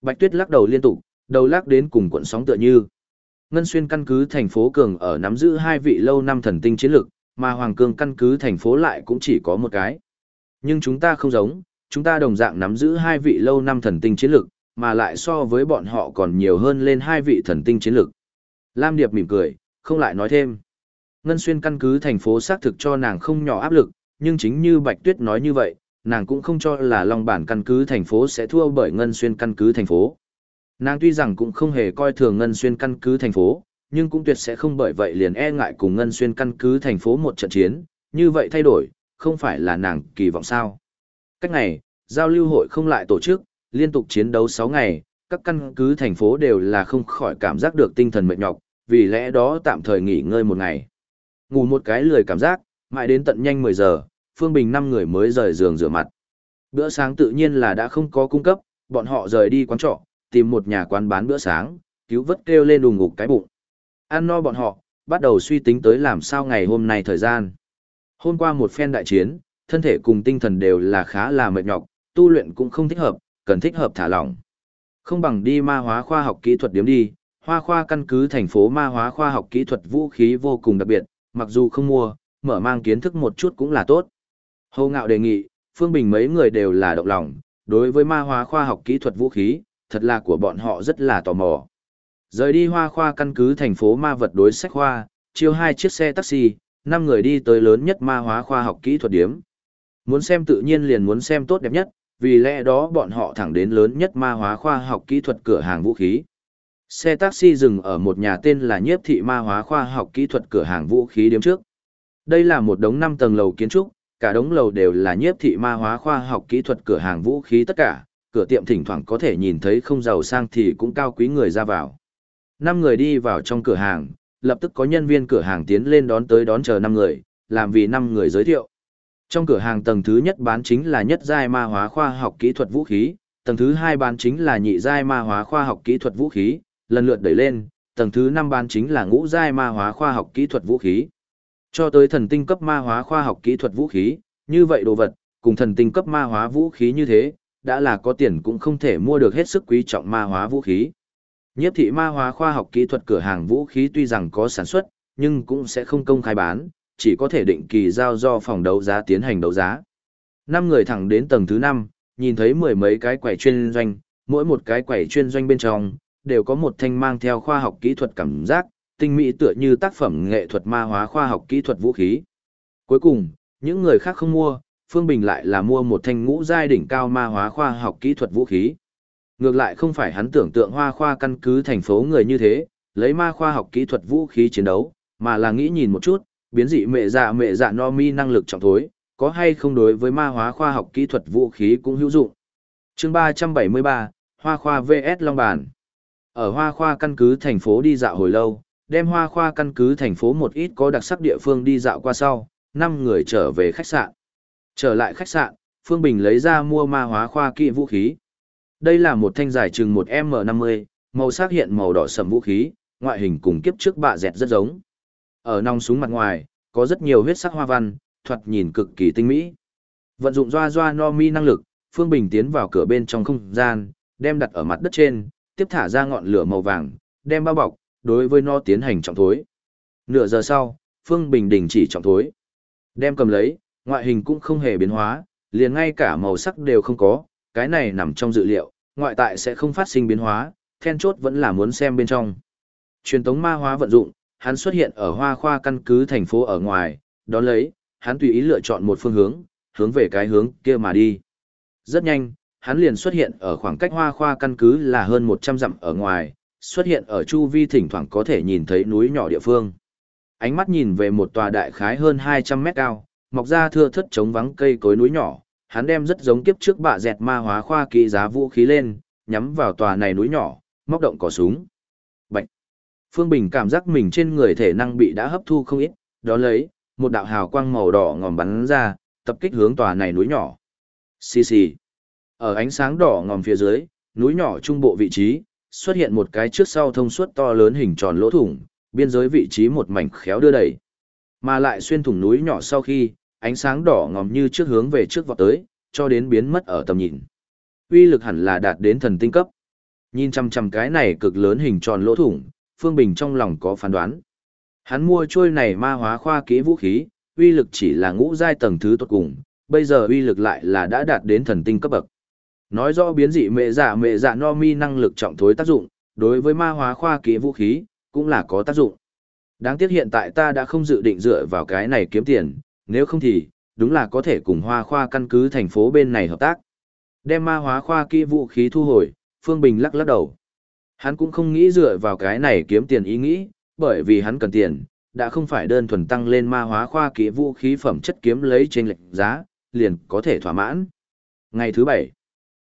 Bạch Tuyết lắc đầu liên tục, đầu lắc đến cùng cuộn sóng tựa như. Ngân Xuyên căn cứ thành phố cường ở nắm giữ hai vị lâu năm thần tinh chiến lực, mà Hoàng Cương căn cứ thành phố lại cũng chỉ có một cái. Nhưng chúng ta không giống, chúng ta đồng dạng nắm giữ hai vị lâu năm thần tinh chiến lực, mà lại so với bọn họ còn nhiều hơn lên hai vị thần tinh chiến lực. Lam Điệp mỉm cười, không lại nói thêm. Ngân Xuyên căn cứ thành phố xác thực cho nàng không nhỏ áp lực, nhưng chính như Bạch Tuyết nói như vậy, nàng cũng không cho là Long Bản căn cứ thành phố sẽ thua bởi Ngân Xuyên căn cứ thành phố. Nàng tuy rằng cũng không hề coi thường Ngân Xuyên căn cứ thành phố, nhưng cũng tuyệt sẽ không bởi vậy liền e ngại cùng Ngân Xuyên căn cứ thành phố một trận chiến, như vậy thay đổi, không phải là nàng kỳ vọng sao. Cách này, giao lưu hội không lại tổ chức, liên tục chiến đấu 6 ngày, các căn cứ thành phố đều là không khỏi cảm giác được tinh thần mệt nhọc, vì lẽ đó tạm thời nghỉ ngơi một ngày. Ngủ một cái lười cảm giác, mãi đến tận nhanh 10 giờ, Phương Bình 5 người mới rời giường rửa mặt. Bữa sáng tự nhiên là đã không có cung cấp, bọn họ rời đi quán trọ, tìm một nhà quán bán bữa sáng, cứu vớt kêu lên đùng ngục cái bụng. Ăn no bọn họ, bắt đầu suy tính tới làm sao ngày hôm nay thời gian. Hôm qua một phen đại chiến, thân thể cùng tinh thần đều là khá là mệt nhọc, tu luyện cũng không thích hợp, cần thích hợp thả lỏng. Không bằng đi ma hóa khoa học kỹ thuật điểm đi, hoa khoa căn cứ thành phố ma hóa khoa học kỹ thuật vũ khí vô cùng đặc biệt, mặc dù không mua, mở mang kiến thức một chút cũng là tốt. Hồ Ngạo đề nghị, Phương Bình mấy người đều là động lòng, đối với ma hóa khoa học kỹ thuật vũ khí, thật là của bọn họ rất là tò mò. Rời đi hoa khoa căn cứ thành phố ma vật đối sách hoa, chiêu hai chiếc xe taxi, năm người đi tới lớn nhất ma hóa khoa học kỹ thuật điểm. Muốn xem tự nhiên liền muốn xem tốt đẹp nhất, vì lẽ đó bọn họ thẳng đến lớn nhất ma hóa khoa học kỹ thuật cửa hàng vũ khí. Xe taxi dừng ở một nhà tên là Nhiếp thị ma hóa khoa học kỹ thuật cửa hàng vũ khí điểm trước. Đây là một đống 5 tầng lầu kiến trúc, cả đống lầu đều là Nhiếp thị ma hóa khoa học kỹ thuật cửa hàng vũ khí tất cả, cửa tiệm thỉnh thoảng có thể nhìn thấy không giàu sang thì cũng cao quý người ra vào. Năm người đi vào trong cửa hàng, lập tức có nhân viên cửa hàng tiến lên đón tới đón chờ năm người, làm vì năm người giới thiệu. Trong cửa hàng tầng thứ nhất bán chính là nhất giai ma hóa khoa học kỹ thuật vũ khí, tầng thứ hai bán chính là nhị giai ma hóa khoa học kỹ thuật vũ khí, lần lượt đẩy lên, tầng thứ năm bán chính là ngũ giai ma hóa khoa học kỹ thuật vũ khí. Cho tới thần tinh cấp ma hóa khoa học kỹ thuật vũ khí, như vậy đồ vật, cùng thần tinh cấp ma hóa vũ khí như thế, đã là có tiền cũng không thể mua được hết sức quý trọng ma hóa vũ khí. Nhiếp thị ma hóa khoa học kỹ thuật cửa hàng vũ khí tuy rằng có sản xuất, nhưng cũng sẽ không công khai bán, chỉ có thể định kỳ giao do phòng đấu giá tiến hành đấu giá. Năm người thẳng đến tầng thứ năm, nhìn thấy mười mấy cái quầy chuyên doanh, mỗi một cái quầy chuyên doanh bên trong, đều có một thanh mang theo khoa học kỹ thuật cảm giác, tinh mỹ tựa như tác phẩm nghệ thuật ma hóa khoa học kỹ thuật vũ khí. Cuối cùng, những người khác không mua, Phương Bình lại là mua một thanh ngũ giai đỉnh cao ma hóa khoa học kỹ thuật vũ khí. Ngược lại không phải hắn tưởng tượng hoa khoa căn cứ thành phố người như thế, lấy ma khoa học kỹ thuật vũ khí chiến đấu, mà là nghĩ nhìn một chút, biến dị mẹ dạ mẹ dạ no mi năng lực trọng thối, có hay không đối với ma hóa khoa học kỹ thuật vũ khí cũng hữu dụng. chương 373, Hoa khoa VS Long Bản. Ở Hoa khoa căn cứ thành phố đi dạo hồi lâu, đem Hoa khoa căn cứ thành phố một ít có đặc sắc địa phương đi dạo qua sau, năm người trở về khách sạn. Trở lại khách sạn, Phương Bình lấy ra mua ma hóa khoa kỵ vũ khí. Đây là một thanh dài chừng một M50, màu sắc hiện màu đỏ sầm vũ khí, ngoại hình cùng kiếp trước bạ dẹt rất giống. Ở nòng súng mặt ngoài, có rất nhiều huyết sắc hoa văn, thoạt nhìn cực kỳ tinh mỹ. Vận dụng doa doa no mi năng lực, Phương Bình tiến vào cửa bên trong không gian, đem đặt ở mặt đất trên, tiếp thả ra ngọn lửa màu vàng, đem bao bọc, đối với nó tiến hành trọng thối. Nửa giờ sau, Phương Bình đình chỉ trọng thối. Đem cầm lấy, ngoại hình cũng không hề biến hóa, liền ngay cả màu sắc đều không có, cái này nằm trong dự liệu, ngoại tại sẽ không phát sinh biến hóa, then chốt vẫn là muốn xem bên trong. Truyền tống ma hóa vận dụng, hắn xuất hiện ở hoa khoa căn cứ thành phố ở ngoài, đó lấy, hắn tùy ý lựa chọn một phương hướng, hướng về cái hướng kia mà đi. Rất nhanh, hắn liền xuất hiện ở khoảng cách hoa khoa căn cứ là hơn 100 dặm ở ngoài, xuất hiện ở chu vi thỉnh thoảng có thể nhìn thấy núi nhỏ địa phương. Ánh mắt nhìn về một tòa đại khái hơn 200 mét cao, mọc ra thưa thất chống vắng cây cối núi nhỏ, hắn đem rất giống kiếp trước bạ dẹt ma hóa khoa kỹ giá vũ khí lên, nhắm vào tòa này núi nhỏ, móc động cò súng. Bạch! Phương Bình cảm giác mình trên người thể năng bị đã hấp thu không ít, đó lấy, một đạo hào quang màu đỏ ngòm bắn ra, tập kích hướng tòa này núi nhỏ. Xì xì. Ở ánh sáng đỏ ngòm phía dưới, núi nhỏ trung bộ vị trí, xuất hiện một cái trước sau thông suốt to lớn hình tròn lỗ thủng, biên giới vị trí một mảnh khéo đưa đẩy. Mà lại xuyên thủng núi nhỏ sau khi, ánh sáng đỏ ngòm như trước hướng về trước vọt tới, cho đến biến mất ở tầm nhìn. Uy lực hẳn là đạt đến thần tinh cấp. Nhìn chằm chằm cái này cực lớn hình tròn lỗ thủng, Phương Bình trong lòng có phán đoán. Hắn mua trôi này ma hóa khoa kỹ vũ khí, uy lực chỉ là ngũ giai tầng thứ tốt cùng, bây giờ uy lực lại là đã đạt đến thần tinh cấp bậc. Nói rõ biến dị mẹ dạ mẹ dạ no mi năng lực trọng thối tác dụng, đối với ma hóa khoa kỹ vũ khí, cũng là có tác dụng. Đáng tiếc hiện tại ta đã không dự định dựa vào cái này kiếm tiền, nếu không thì, đúng là có thể cùng hoa khoa căn cứ thành phố bên này hợp tác. Đem ma hóa khoa kỹ vũ khí thu hồi, Phương Bình lắc lắc đầu. Hắn cũng không nghĩ dựa vào cái này kiếm tiền ý nghĩ, bởi vì hắn cần tiền, đã không phải đơn thuần tăng lên ma hóa khoa kỹ vũ khí phẩm chất kiếm lấy trên lệnh giá, liền có thể thỏa mãn. Ngày thứ bảy,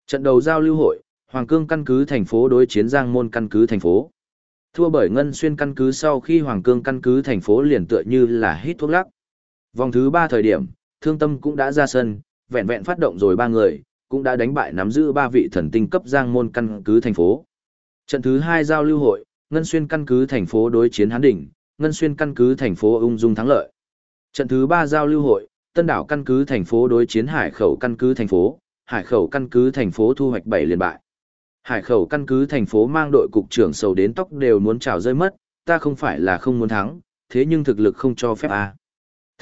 trận đầu giao lưu hội, Hoàng Cương căn cứ thành phố đối chiến Giang Môn căn cứ thành phố. Thua bởi Ngân Xuyên căn cứ sau khi Hoàng Cương căn cứ thành phố liền tựa như là hít thuốc lắc. Vòng thứ ba thời điểm, Thương Tâm cũng đã ra sân, vẹn vẹn phát động rồi ba người, cũng đã đánh bại nắm giữ ba vị thần tinh cấp Giang Môn căn cứ thành phố. Trận thứ hai giao lưu hội, Ngân Xuyên căn cứ thành phố đối chiến Hán Đỉnh, Ngân Xuyên căn cứ thành phố ung dung thắng lợi. Trận thứ ba giao lưu hội, Tân đảo căn cứ thành phố đối chiến Hải khẩu căn cứ thành phố, Hải khẩu căn cứ thành phố thu hoạch bảy liên bại. Hải khẩu căn cứ thành phố mang đội cục trưởng sầu đến tóc đều muốn trào rơi mất, ta không phải là không muốn thắng, thế nhưng thực lực không cho phép à.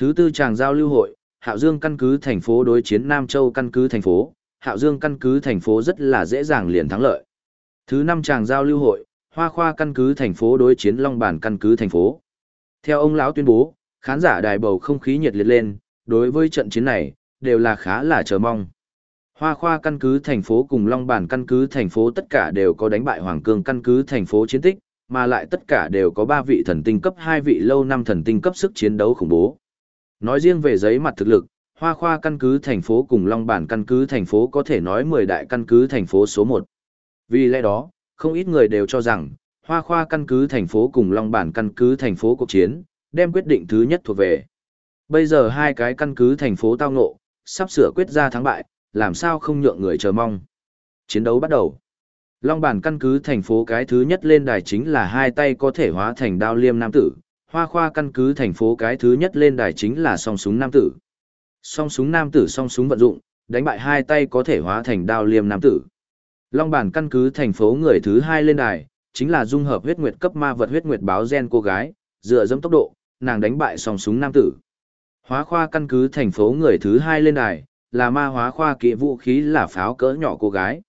Thứ tư chàng giao lưu hội, Hạo Dương căn cứ thành phố đối chiến Nam Châu căn cứ thành phố, Hạo Dương căn cứ thành phố rất là dễ dàng liền thắng lợi. Thứ năm chàng giao lưu hội, Hoa Khoa căn cứ thành phố đối chiến Long Bản căn cứ thành phố. Theo ông lão tuyên bố, khán giả đài bầu không khí nhiệt liệt lên, đối với trận chiến này, đều là khá là chờ mong. Hoa Khoa căn cứ thành phố cùng Long Bản căn cứ thành phố tất cả đều có đánh bại Hoàng Cương căn cứ thành phố chiến tích, mà lại tất cả đều có 3 vị thần tinh cấp 2 vị lâu năm thần tinh cấp sức chiến đấu khủng bố. Nói riêng về giấy mặt thực lực, Hoa Khoa căn cứ thành phố cùng Long Bản căn cứ thành phố có thể nói 10 đại căn cứ thành phố số 1. Vì lẽ đó, không ít người đều cho rằng, Hoa Khoa căn cứ thành phố cùng Long Bản căn cứ thành phố cuộc chiến, đem quyết định thứ nhất thuộc về. Bây giờ hai cái căn cứ thành phố tao ngộ, sắp sửa quyết ra thắng bại, làm sao không nhượng người chờ mong. Chiến đấu bắt đầu. Long bản căn cứ thành phố cái thứ nhất lên đài chính là hai tay có thể hóa thành đao liêm nam tử, hoa khoa căn cứ thành phố cái thứ nhất lên đài chính là song súng nam tử. Song súng nam tử song súng vận dụng, đánh bại hai tay có thể hóa thành đao liêm nam tử. Long bản căn cứ thành phố người thứ hai lên đài, chính là dung hợp huyết nguyệt cấp ma vật huyết nguyệt báo gen cô gái, dựa dẫm tốc độ, nàng đánh bại song súng nam tử. Hóa khoa căn cứ thành phố người thứ hai lên đài, là ma hóa khoa kỵ vũ khí là pháo cỡ nhỏ cô gái.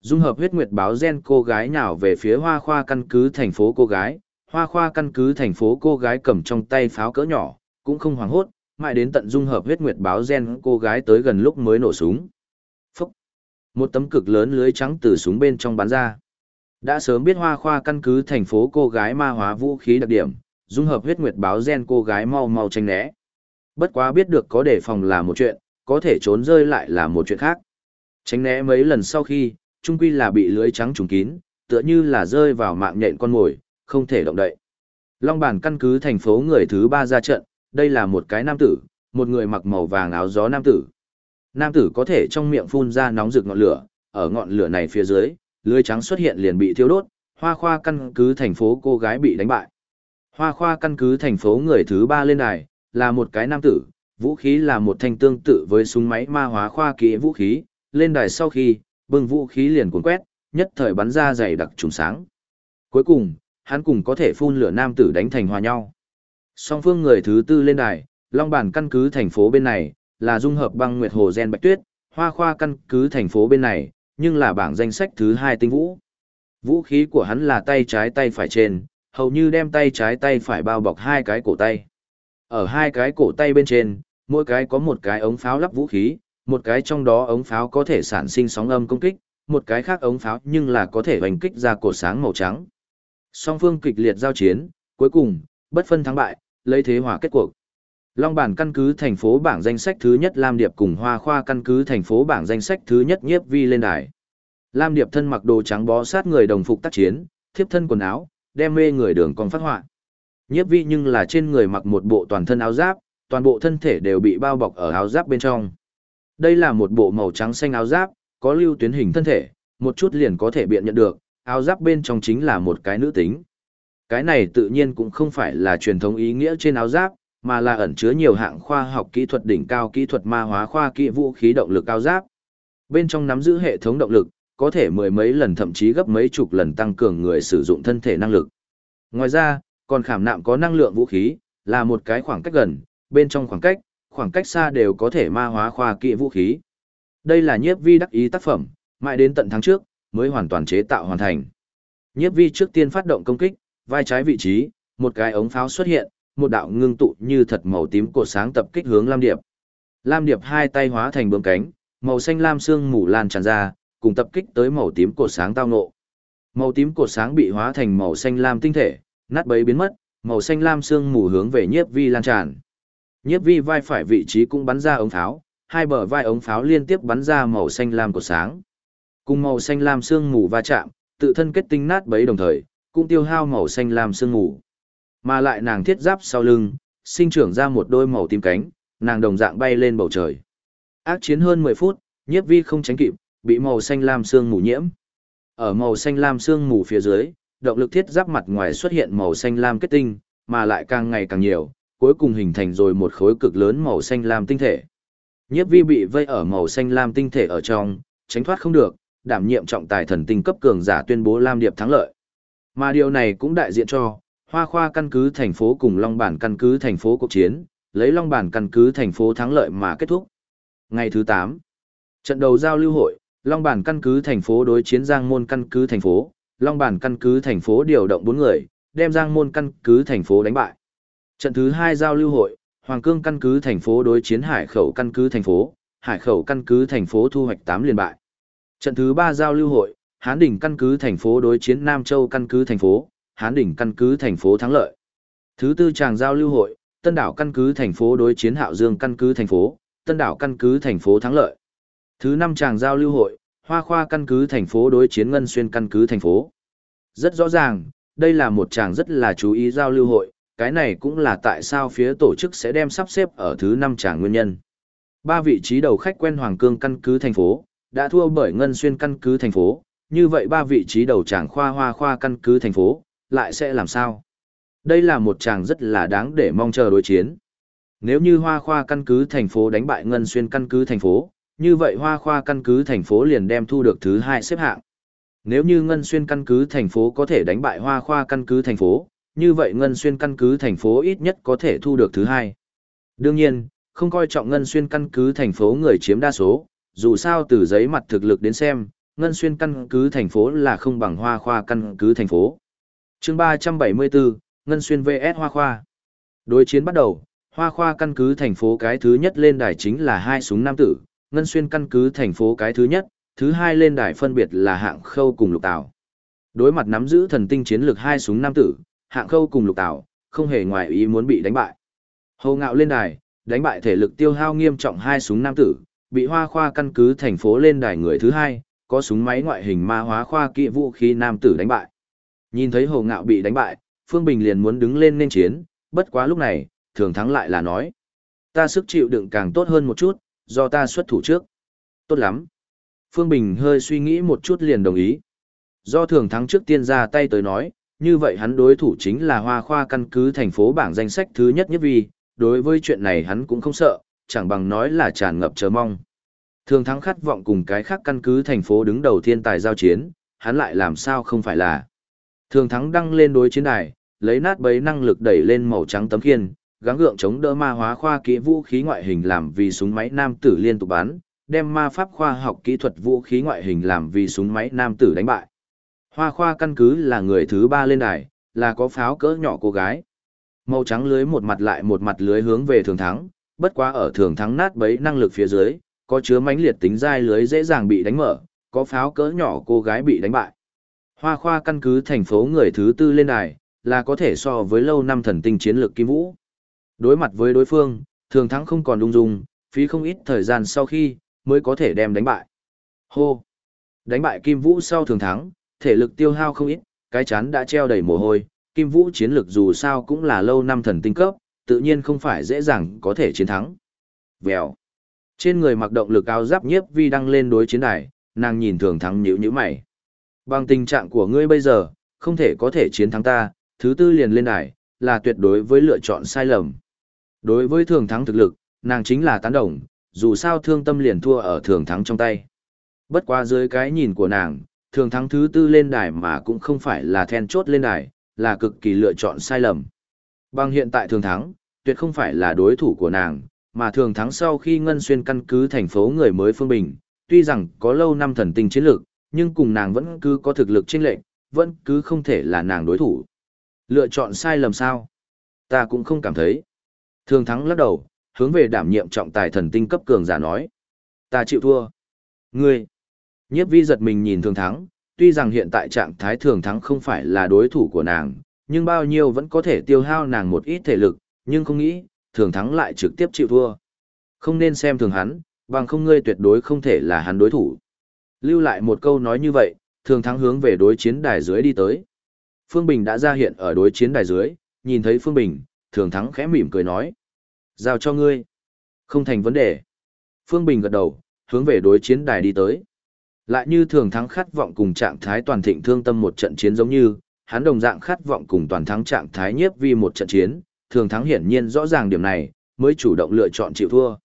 Dung hợp huyết nguyệt báo gen cô gái nhào về phía hoa khoa căn cứ thành phố cô gái, hoa khoa căn cứ thành phố cô gái cầm trong tay pháo cỡ nhỏ, cũng không hoảng hốt, mãi đến tận dung hợp huyết nguyệt báo gen cô gái tới gần lúc mới nổ súng. Phúc! Một tấm cực lớn lưới trắng từ súng bên trong bắn ra. Đã sớm biết hoa khoa căn cứ thành phố cô gái ma hóa vũ khí đặc điểm, dung hợp huyết nguyệt báo gen cô gái mau mau tranh né. Bất quá biết được có đề phòng là một chuyện, có thể trốn rơi lại là một chuyện khác. Tránh né mấy lần sau khi, trung quy là bị lưới trắng trùng kín, tựa như là rơi vào mạng nhện con mồi, không thể động đậy. Long bản căn cứ thành phố người thứ ba ra trận, đây là một cái nam tử, một người mặc màu vàng áo gió nam tử. Nam tử có thể trong miệng phun ra nóng rực ngọn lửa, ở ngọn lửa này phía dưới, lưới trắng xuất hiện liền bị thiêu đốt, hoa khoa căn cứ thành phố cô gái bị đánh bại. Hoa khoa căn cứ thành phố người thứ ba lên đài, là một cái nam tử, vũ khí là một thanh tương tự với súng máy ma hóa khoa kỹ vũ khí, lên đài sau khi, bưng vũ khí liền cuốn quét, nhất thời bắn ra dày đặc trùng sáng. Cuối cùng, hắn cùng có thể phun lửa nam tử đánh thành hòa nhau. Song phương người thứ tư lên đài, Long Bản căn cứ thành phố bên này, là dung hợp băng nguyệt hồ gen bạch tuyết, hoa khoa căn cứ thành phố bên này, nhưng là bảng danh sách thứ hai tinh vũ. Vũ khí của hắn là tay trái tay phải trên, hầu như đem tay trái tay phải bao bọc hai cái cổ tay. Ở hai cái cổ tay bên trên, mỗi cái có một cái ống pháo lắp vũ khí, một cái trong đó ống pháo có thể sản sinh sóng âm công kích, một cái khác ống pháo nhưng là có thể hoành kích ra cổ sáng màu trắng. Song phương kịch liệt giao chiến, cuối cùng, bất phân thắng bại, lấy thế hòa kết cuộc. Long Bản căn cứ thành phố bảng danh sách thứ nhất Lam Điệp cùng Hoa Khoa căn cứ thành phố bảng danh sách thứ nhất Nhiếp Vi lên đài. Lam Điệp thân mặc đồ trắng bó sát người đồng phục tác chiến, thiếp thân quần áo, đem mê người đường còn phát họa. Nhiếp Vi nhưng là trên người mặc một bộ toàn thân áo giáp, toàn bộ thân thể đều bị bao bọc ở áo giáp bên trong. Đây là một bộ màu trắng xanh áo giáp, có lưu tuyến hình thân thể, một chút liền có thể biện nhận được, áo giáp bên trong chính là một cái nữ tính. Cái này tự nhiên cũng không phải là truyền thống ý nghĩa trên áo giáp, mà là ẩn chứa nhiều hạng khoa học kỹ thuật đỉnh cao kỹ thuật ma hóa khoa kỹ vũ khí động lực cao giáp. Bên trong nắm giữ hệ thống động lực, có thể mười mấy lần thậm chí gấp mấy chục lần tăng cường người sử dụng thân thể năng lực. Ngoài ra, còn khảm nạm có năng lượng vũ khí, là một cái khoảng cách gần, bên trong khoảng cách, khoảng cách xa đều có thể ma hóa khoa kỹ vũ khí. Đây là nhiếp vi đắc ý tác phẩm, mãi đến tận tháng trước, mới hoàn toàn chế tạo hoàn thành. Nhiếp vi trước tiên phát động công kích, vai trái vị trí, một cái ống pháo xuất hiện, một đạo ngưng tụ như thật màu tím cột sáng tập kích hướng Lam Điệp. Lam Điệp hai tay hóa thành bướm cánh, màu xanh lam xương mù lan tràn ra, cùng tập kích tới màu tím cột sáng tao ngộ. Màu tím cột sáng bị hóa thành màu xanh lam tinh thể, nát bấy biến mất, màu xanh lam xương mù hướng về nhiếp vi lan tràn. Nhiếp vi vai phải vị trí cũng bắn ra ống pháo, hai bờ vai ống pháo liên tiếp bắn ra màu xanh lam cột sáng. Cùng màu xanh lam xương mù va chạm, tự thân kết tinh nát bấy đồng thời, cũng tiêu hao màu xanh lam xương mù. Mà lại nàng thiết giáp sau lưng, sinh trưởng ra một đôi màu tím cánh, nàng đồng dạng bay lên bầu trời. Ác chiến hơn 10 phút, nhiếp vi không tránh kịp, bị màu xanh lam xương mù nhiễm. Ở màu xanh lam xương mù phía dưới, động lực thiết giáp mặt ngoài xuất hiện màu xanh lam kết tinh, mà lại càng ngày càng nhiều, cuối cùng hình thành rồi một khối cực lớn màu xanh lam tinh thể. Nhiếp vi bị vây ở màu xanh lam tinh thể ở trong, tránh thoát không được, đảm nhiệm trọng tài thần tinh cấp cường giả tuyên bố Lam Điệp thắng lợi. Mà điều này cũng đại diện cho, Hoa Khoa căn cứ thành phố cùng Long Bản căn cứ thành phố cuộc chiến, lấy Long Bản căn cứ thành phố thắng lợi mà kết thúc. Ngày thứ 8, trận đầu giao lưu hội, Long Bản căn cứ thành phố đối chiến Giang Môn căn cứ thành phố, Long Bản căn cứ thành phố điều động 4 người, đem Giang Môn căn cứ thành phố đánh bại. Trận thứ 2 giao lưu hội, Hoàng Cương căn cứ thành phố đối chiến Hải Khẩu căn cứ thành phố, Hải Khẩu căn cứ thành phố thu hoạch 8 liên bại. Trận thứ 3 giao lưu hội, Hán đỉnh căn cứ thành phố đối chiến Nam Châu căn cứ thành phố, Hán đỉnh căn cứ thành phố thắng lợi. Thứ tư tràng giao lưu hội, Tân đảo căn cứ thành phố đối chiến Hạo Dương căn cứ thành phố, Tân đảo căn cứ thành phố thắng lợi. Thứ năm tràng giao lưu hội, Hoa Khoa căn cứ thành phố đối chiến Ngân Xuyên căn cứ thành phố. Rất rõ ràng, đây là một tràng rất là chú ý giao lưu hội, cái này cũng là tại sao phía tổ chức sẽ đem sắp xếp ở thứ năm tràng nguyên nhân. Ba vị trí đầu khách quen Hoàng Cương căn cứ thành phố, đã thua bởi Ngân Xuyên căn cứ thành phố, như vậy ba vị trí đầu tràng khoa hoa khoa căn cứ thành phố, lại sẽ làm sao? Đây là một tràng rất là đáng để mong chờ đối chiến. Nếu như hoa khoa căn cứ thành phố đánh bại Ngân Xuyên căn cứ thành phố, như vậy hoa khoa căn cứ thành phố liền đem thu được thứ hai xếp hạng. Nếu như Ngân Xuyên căn cứ thành phố có thể đánh bại hoa khoa căn cứ thành phố, như vậy Ngân Xuyên căn cứ thành phố ít nhất có thể thu được thứ hai. Đương nhiên, không coi trọng Ngân Xuyên căn cứ thành phố người chiếm đa số, dù sao từ giấy mặt thực lực đến xem, Ngân Xuyên căn cứ thành phố là không bằng Hoa Khoa căn cứ thành phố. chương 374, Ngân Xuyên VS Hoa Khoa. Đối chiến bắt đầu, Hoa Khoa căn cứ thành phố cái thứ nhất lên đài chính là hai súng nam tử, Ngân Xuyên căn cứ thành phố cái thứ nhất, thứ hai lên đài phân biệt là hạng khâu cùng lục tảo. Đối mặt nắm giữ thần tinh chiến lược hai súng nam tử, hạng khâu cùng lục tảo, không hề ngoài ý muốn bị đánh bại. Hồ ngạo lên đài, đánh bại thể lực tiêu hao nghiêm trọng hai súng nam tử, bị hoa khoa căn cứ thành phố lên đài người thứ hai, có súng máy ngoại hình ma hóa khoa kỵ vũ khí nam tử đánh bại. Nhìn thấy Hồ Ngạo bị đánh bại, Phương Bình liền muốn đứng lên nên chiến, bất quá lúc này, thường thắng lại là nói. Ta sức chịu đựng càng tốt hơn một chút, do ta xuất thủ trước. Tốt lắm. Phương Bình hơi suy nghĩ một chút liền đồng ý. Do thường thắng trước tiên ra tay tới nói, như vậy hắn đối thủ chính là hoa khoa căn cứ thành phố bảng danh sách thứ nhất nhất vì, đối với chuyện này hắn cũng không sợ, chẳng bằng nói là tràn ngập chờ mong. Thường thắng khát vọng cùng cái khác căn cứ thành phố đứng đầu thiên tài giao chiến, hắn lại làm sao không phải là. Thường thắng đăng lên đối chiến đài, lấy nát bấy năng lực đẩy lên màu trắng tấm khiên, gắng gượng chống đỡ ma hóa khoa kỹ vũ khí ngoại hình làm vì súng máy nam tử liên tục bắn, đem ma pháp khoa học kỹ thuật vũ khí ngoại hình làm vì súng máy nam tử đánh bại. Hoa khoa căn cứ là người thứ ba lên đài, là có pháo cỡ nhỏ cô gái. Màu trắng lưới một mặt lại một mặt lưới hướng về thường thắng, bất quá ở thường thắng nát bấy năng lực phía dưới, có chứa mãnh liệt tính dai lưới dễ dàng bị đánh mở, có pháo cỡ nhỏ cô gái bị đánh bại. Hoa khoa căn cứ thành phố người thứ tư lên đài, là có thể so với lâu năm thần tinh chiến lược kim vũ. Đối mặt với đối phương, thường thắng không còn đung dung, phí không ít thời gian sau khi, mới có thể đem đánh bại. Hô! Đánh bại kim vũ sau thường thắng, thể lực tiêu hao không ít, cái chán đã treo đầy mồ hôi, kim vũ chiến lược dù sao cũng là lâu năm thần tinh cấp, tự nhiên không phải dễ dàng có thể chiến thắng. Vèo. Trên người mặc động lực áo giáp nhiếp vi đăng lên đối chiến đài, nàng nhìn thường thắng nhíu nhíu mày. Bằng tình trạng của ngươi bây giờ, không thể có thể chiến thắng ta, thứ tư liền lên đài, là tuyệt đối với lựa chọn sai lầm. Đối với thường thắng thực lực, nàng chính là tán đồng, dù sao thương tâm liền thua ở thường thắng trong tay. Bất qua dưới cái nhìn của nàng, thường thắng thứ tư lên đài mà cũng không phải là then chốt lên đài, là cực kỳ lựa chọn sai lầm. Bằng hiện tại thường thắng, tuyệt không phải là đối thủ của nàng, mà thường thắng sau khi Ngân Xuyên căn cứ thành phố người mới phương bình, tuy rằng có lâu năm thần tinh chiến lược, nhưng cùng nàng vẫn cứ có thực lực chênh lệch, vẫn cứ không thể là nàng đối thủ. Lựa chọn sai lầm sao? Ta cũng không cảm thấy. Thường thắng lắc đầu, hướng về đảm nhiệm trọng tài thần tinh cấp cường giả nói. Ta chịu thua. Ngươi. Nhiếp vi giật mình nhìn thường thắng, tuy rằng hiện tại trạng thái thường thắng không phải là đối thủ của nàng, nhưng bao nhiêu vẫn có thể tiêu hao nàng một ít thể lực, nhưng không nghĩ, thường thắng lại trực tiếp chịu thua. Không nên xem thường hắn, bằng không ngươi tuyệt đối không thể là hắn đối thủ. Lưu lại một câu nói như vậy, thường thắng hướng về đối chiến đài dưới đi tới. Phương Bình đã ra hiện ở đối chiến đài dưới, nhìn thấy Phương Bình, thường thắng khẽ mỉm cười nói. Giao cho ngươi. Không thành vấn đề. Phương Bình gật đầu, hướng về đối chiến đài đi tới. Lại như thường thắng khát vọng cùng trạng thái toàn thịnh thương tâm một trận chiến giống như, hắn đồng dạng khát vọng cùng toàn thắng trạng thái nhiếp vi một trận chiến, thường thắng hiển nhiên rõ ràng điểm này, mới chủ động lựa chọn chịu thua.